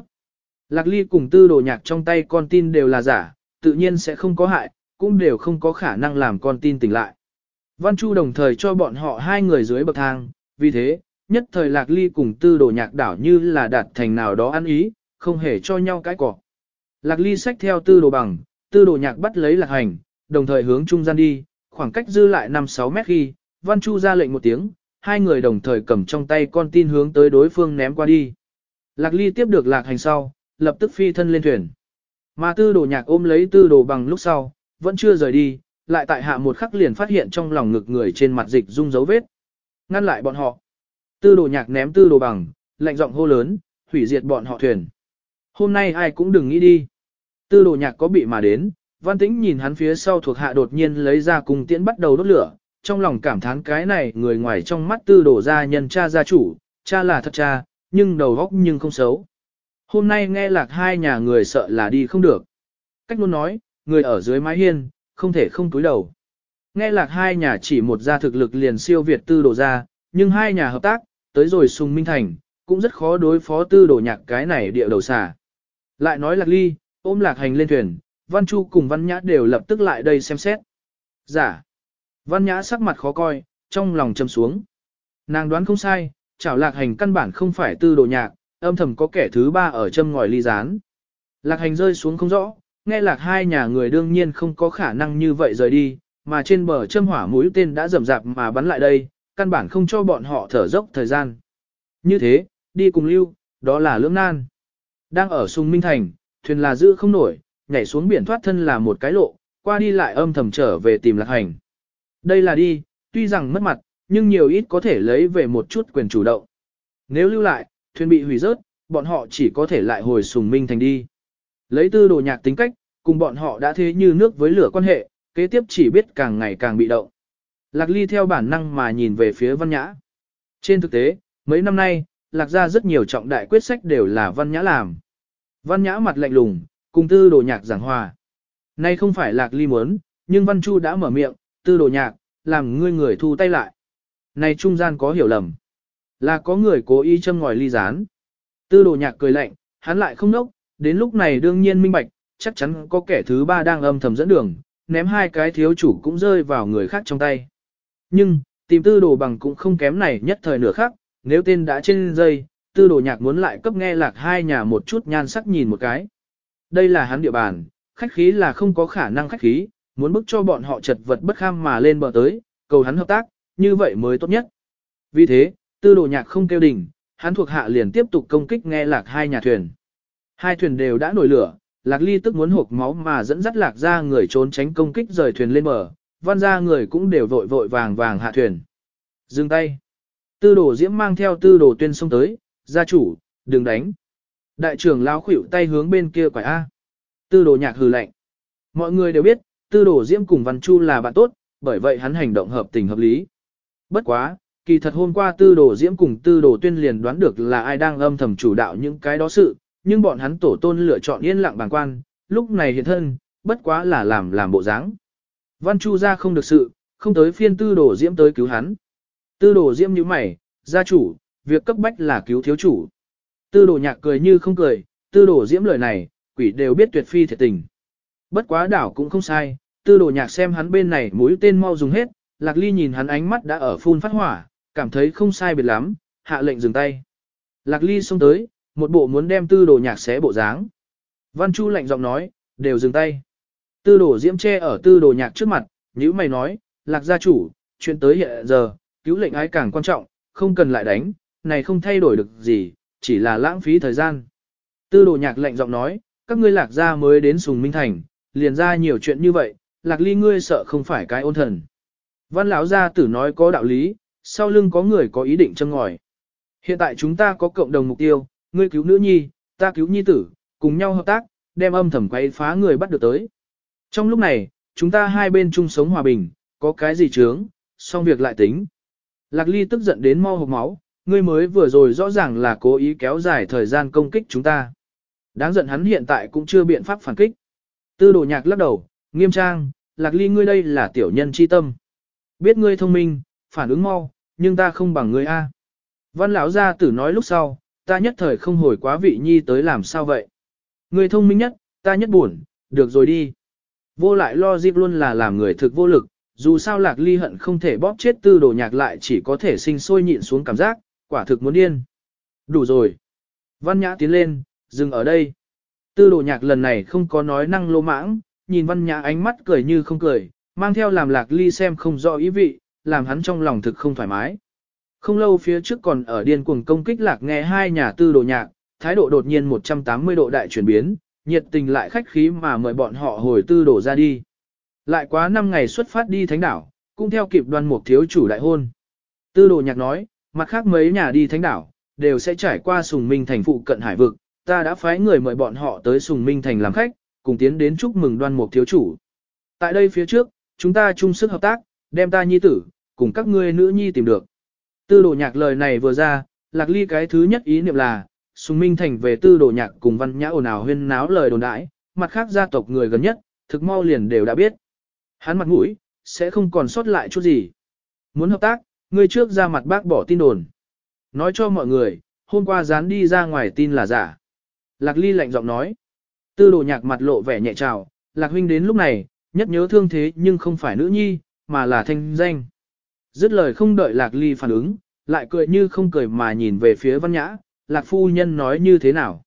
A: Lạc ly cùng tư đồ nhạc trong tay con tin đều là giả, tự nhiên sẽ không có hại, cũng đều không có khả năng làm con tin tỉnh lại. Văn Chu đồng thời cho bọn họ hai người dưới bậc thang, vì thế, nhất thời lạc ly cùng tư đồ nhạc đảo như là đạt thành nào đó ăn ý, không hề cho nhau cái cỏ. Lạc ly xách theo tư đồ bằng, tư đồ nhạc bắt lấy lạc hành, đồng thời hướng trung gian đi, khoảng cách dư lại 5-6 mét khi, Văn Chu ra lệnh một tiếng, hai người đồng thời cầm trong tay con tin hướng tới đối phương ném qua đi. Lạc ly tiếp được lạc hành sau, lập tức phi thân lên thuyền. Mà tư đồ nhạc ôm lấy tư đồ bằng lúc sau, vẫn chưa rời đi, lại tại hạ một khắc liền phát hiện trong lòng ngực người trên mặt dịch rung dấu vết. Ngăn lại bọn họ. Tư đồ nhạc ném tư đồ bằng, lạnh giọng hô lớn, hủy diệt bọn họ thuyền. Hôm nay ai cũng đừng nghĩ đi. Tư đồ nhạc có bị mà đến, văn tĩnh nhìn hắn phía sau thuộc hạ đột nhiên lấy ra cùng tiễn bắt đầu đốt lửa, trong lòng cảm thán cái này người ngoài trong mắt tư đồ gia nhân cha gia chủ, cha là thật cha, nhưng đầu góc nhưng không xấu. Hôm nay nghe lạc hai nhà người sợ là đi không được. Cách luôn nói, người ở dưới mái hiên, không thể không túi đầu. Nghe lạc hai nhà chỉ một gia thực lực liền siêu Việt tư đồ ra, nhưng hai nhà hợp tác, tới rồi sùng minh thành, cũng rất khó đối phó tư đồ nhạc cái này địa đầu xà. Lại nói lạc ly, ôm lạc hành lên thuyền, văn chu cùng văn nhã đều lập tức lại đây xem xét. Giả. Dạ. Văn nhã sắc mặt khó coi, trong lòng châm xuống. Nàng đoán không sai, chảo lạc hành căn bản không phải tư đồ nhạc, âm thầm có kẻ thứ ba ở châm ngòi ly gián. Lạc hành rơi xuống không rõ, nghe lạc hai nhà người đương nhiên không có khả năng như vậy rời đi, mà trên bờ châm hỏa mũi tên đã rầm rạp mà bắn lại đây, căn bản không cho bọn họ thở dốc thời gian. Như thế, đi cùng lưu, đó là lưỡng nan. Đang ở sung minh thành, thuyền là giữ không nổi, nhảy xuống biển thoát thân là một cái lộ, qua đi lại âm thầm trở về tìm lạc hành. Đây là đi, tuy rằng mất mặt, nhưng nhiều ít có thể lấy về một chút quyền chủ động. Nếu lưu lại, thuyền bị hủy rớt, bọn họ chỉ có thể lại hồi sùng minh thành đi. Lấy tư đồ nhạc tính cách, cùng bọn họ đã thế như nước với lửa quan hệ, kế tiếp chỉ biết càng ngày càng bị động. Lạc ly theo bản năng mà nhìn về phía văn nhã. Trên thực tế, mấy năm nay, lạc ra rất nhiều trọng đại quyết sách đều là văn nhã làm. Văn nhã mặt lạnh lùng, cùng tư đồ nhạc giảng hòa. Nay không phải lạc ly muốn, nhưng văn chu đã mở miệng, tư đồ nhạc, làm ngươi người thu tay lại. Này trung gian có hiểu lầm. Là có người cố ý châm ngòi ly gián. Tư đồ nhạc cười lạnh, hắn lại không nốc, đến lúc này đương nhiên minh bạch, chắc chắn có kẻ thứ ba đang âm thầm dẫn đường, ném hai cái thiếu chủ cũng rơi vào người khác trong tay. Nhưng, tìm tư đồ bằng cũng không kém này nhất thời nửa khác, nếu tên đã trên dây, tư đồ nhạc muốn lại cấp nghe lạc hai nhà một chút nhan sắc nhìn một cái. Đây là hắn địa bàn, khách khí là không có khả năng khách khí, muốn bức cho bọn họ chật vật bất kham mà lên bờ tới, cầu hắn hợp tác, như vậy mới tốt nhất. Vì thế, tư đồ nhạc không kêu đỉnh, hắn thuộc hạ liền tiếp tục công kích nghe lạc hai nhà thuyền. Hai thuyền đều đã nổi lửa, lạc ly tức muốn hộp máu mà dẫn dắt lạc ra người trốn tránh công kích rời thuyền lên bờ, văn ra người cũng đều vội vội vàng vàng hạ thuyền. Dừng tay. Tư đồ diễm mang theo tư đồ tuyên xông tới, gia chủ, đừng đánh. Đại trưởng lao khủy tay hướng bên kia quải A. Tư đồ nhạc hừ lạnh. Mọi người đều biết, tư đồ diễm cùng văn chu là bạn tốt, bởi vậy hắn hành động hợp tình hợp lý. Bất quá, kỳ thật hôm qua tư đồ diễm cùng tư đồ tuyên liền đoán được là ai đang âm thầm chủ đạo những cái đó sự, nhưng bọn hắn tổ tôn lựa chọn yên lặng bàng quan, lúc này hiện thân, bất quá là làm làm bộ dáng. Văn Chu ra không được sự, không tới phiên tư đồ diễm tới cứu hắn. Tư đồ diễm như mày, gia chủ, việc cấp bách là cứu thiếu chủ. Tư đồ nhạc cười như không cười, tư đồ diễm lời này, quỷ đều biết tuyệt phi thiệt tình. Bất quá đảo cũng không sai, tư đồ nhạc xem hắn bên này mũi tên mau dùng hết, lạc ly nhìn hắn ánh mắt đã ở phun phát hỏa, cảm thấy không sai biệt lắm, hạ lệnh dừng tay. Lạc ly xông tới, một bộ muốn đem tư đồ nhạc xé bộ dáng. Văn Chu lạnh giọng nói, đều dừng tay. Tư đồ diễm che ở tư đồ nhạc trước mặt, nếu mày nói, lạc gia chủ, chuyện tới hiện giờ, cứu lệnh ái càng quan trọng, không cần lại đánh, này không thay đổi được gì, chỉ là lãng phí thời gian. Tư đồ nhạc lạnh giọng nói, các ngươi lạc gia mới đến Sùng Minh Thành, liền ra nhiều chuyện như vậy, lạc ly ngươi sợ không phải cái ôn thần. Văn lão gia tử nói có đạo lý, sau lưng có người có ý định châm ngòi. Hiện tại chúng ta có cộng đồng mục tiêu, ngươi cứu nữ nhi, ta cứu nhi tử, cùng nhau hợp tác, đem âm thầm quay phá người bắt được tới. Trong lúc này, chúng ta hai bên chung sống hòa bình, có cái gì chướng, xong việc lại tính. Lạc Ly tức giận đến mau hộp máu, ngươi mới vừa rồi rõ ràng là cố ý kéo dài thời gian công kích chúng ta. Đáng giận hắn hiện tại cũng chưa biện pháp phản kích. Tư đồ nhạc lắc đầu, nghiêm trang, Lạc Ly ngươi đây là tiểu nhân chi tâm. Biết ngươi thông minh, phản ứng mau, nhưng ta không bằng ngươi a. Văn lão gia tử nói lúc sau, ta nhất thời không hồi quá vị nhi tới làm sao vậy. Ngươi thông minh nhất, ta nhất buồn, được rồi đi. Vô lại lo dịp luôn là làm người thực vô lực, dù sao lạc ly hận không thể bóp chết tư đồ nhạc lại chỉ có thể sinh sôi nhịn xuống cảm giác, quả thực muốn điên. Đủ rồi. Văn nhã tiến lên, dừng ở đây. Tư đồ nhạc lần này không có nói năng lô mãng, nhìn văn nhã ánh mắt cười như không cười, mang theo làm lạc ly xem không rõ ý vị, làm hắn trong lòng thực không thoải mái. Không lâu phía trước còn ở điên cuồng công kích lạc nghe hai nhà tư đồ nhạc, thái độ đột nhiên 180 độ đại chuyển biến, nhiệt tình lại khách khí mà mời bọn họ hồi tư đổ ra đi. Lại quá 5 ngày xuất phát đi thánh đảo, cũng theo kịp đoan mục thiếu chủ đại hôn. Tư đồ nhạc nói, mặt khác mấy nhà đi thánh đảo, đều sẽ trải qua sùng minh thành phụ cận hải vực, ta đã phái người mời bọn họ tới sùng minh thành làm khách, cùng tiến đến chúc mừng đoan mục thiếu chủ. Tại đây phía trước, chúng ta chung sức hợp tác, đem ta nhi tử, cùng các ngươi nữ nhi tìm được. Tư đồ nhạc lời này vừa ra, lạc ly cái thứ nhất ý niệm là, Sùng Minh Thành về tư đồ nhạc cùng văn nhã ồn ào huyên náo lời đồn đãi, mặt khác gia tộc người gần nhất, thực mau liền đều đã biết. Hắn mặt mũi, sẽ không còn sót lại chút gì. Muốn hợp tác, người trước ra mặt bác bỏ tin đồn. Nói cho mọi người, hôm qua dán đi ra ngoài tin là giả. Lạc Ly lạnh giọng nói. Tư đồ nhạc mặt lộ vẻ nhẹ trào, Lạc huynh đến lúc này, nhất nhớ thương thế nhưng không phải nữ nhi, mà là thanh danh. Dứt lời không đợi Lạc Ly phản ứng, lại cười như không cười mà nhìn về phía văn nhã, lạc phu nhân nói như thế nào.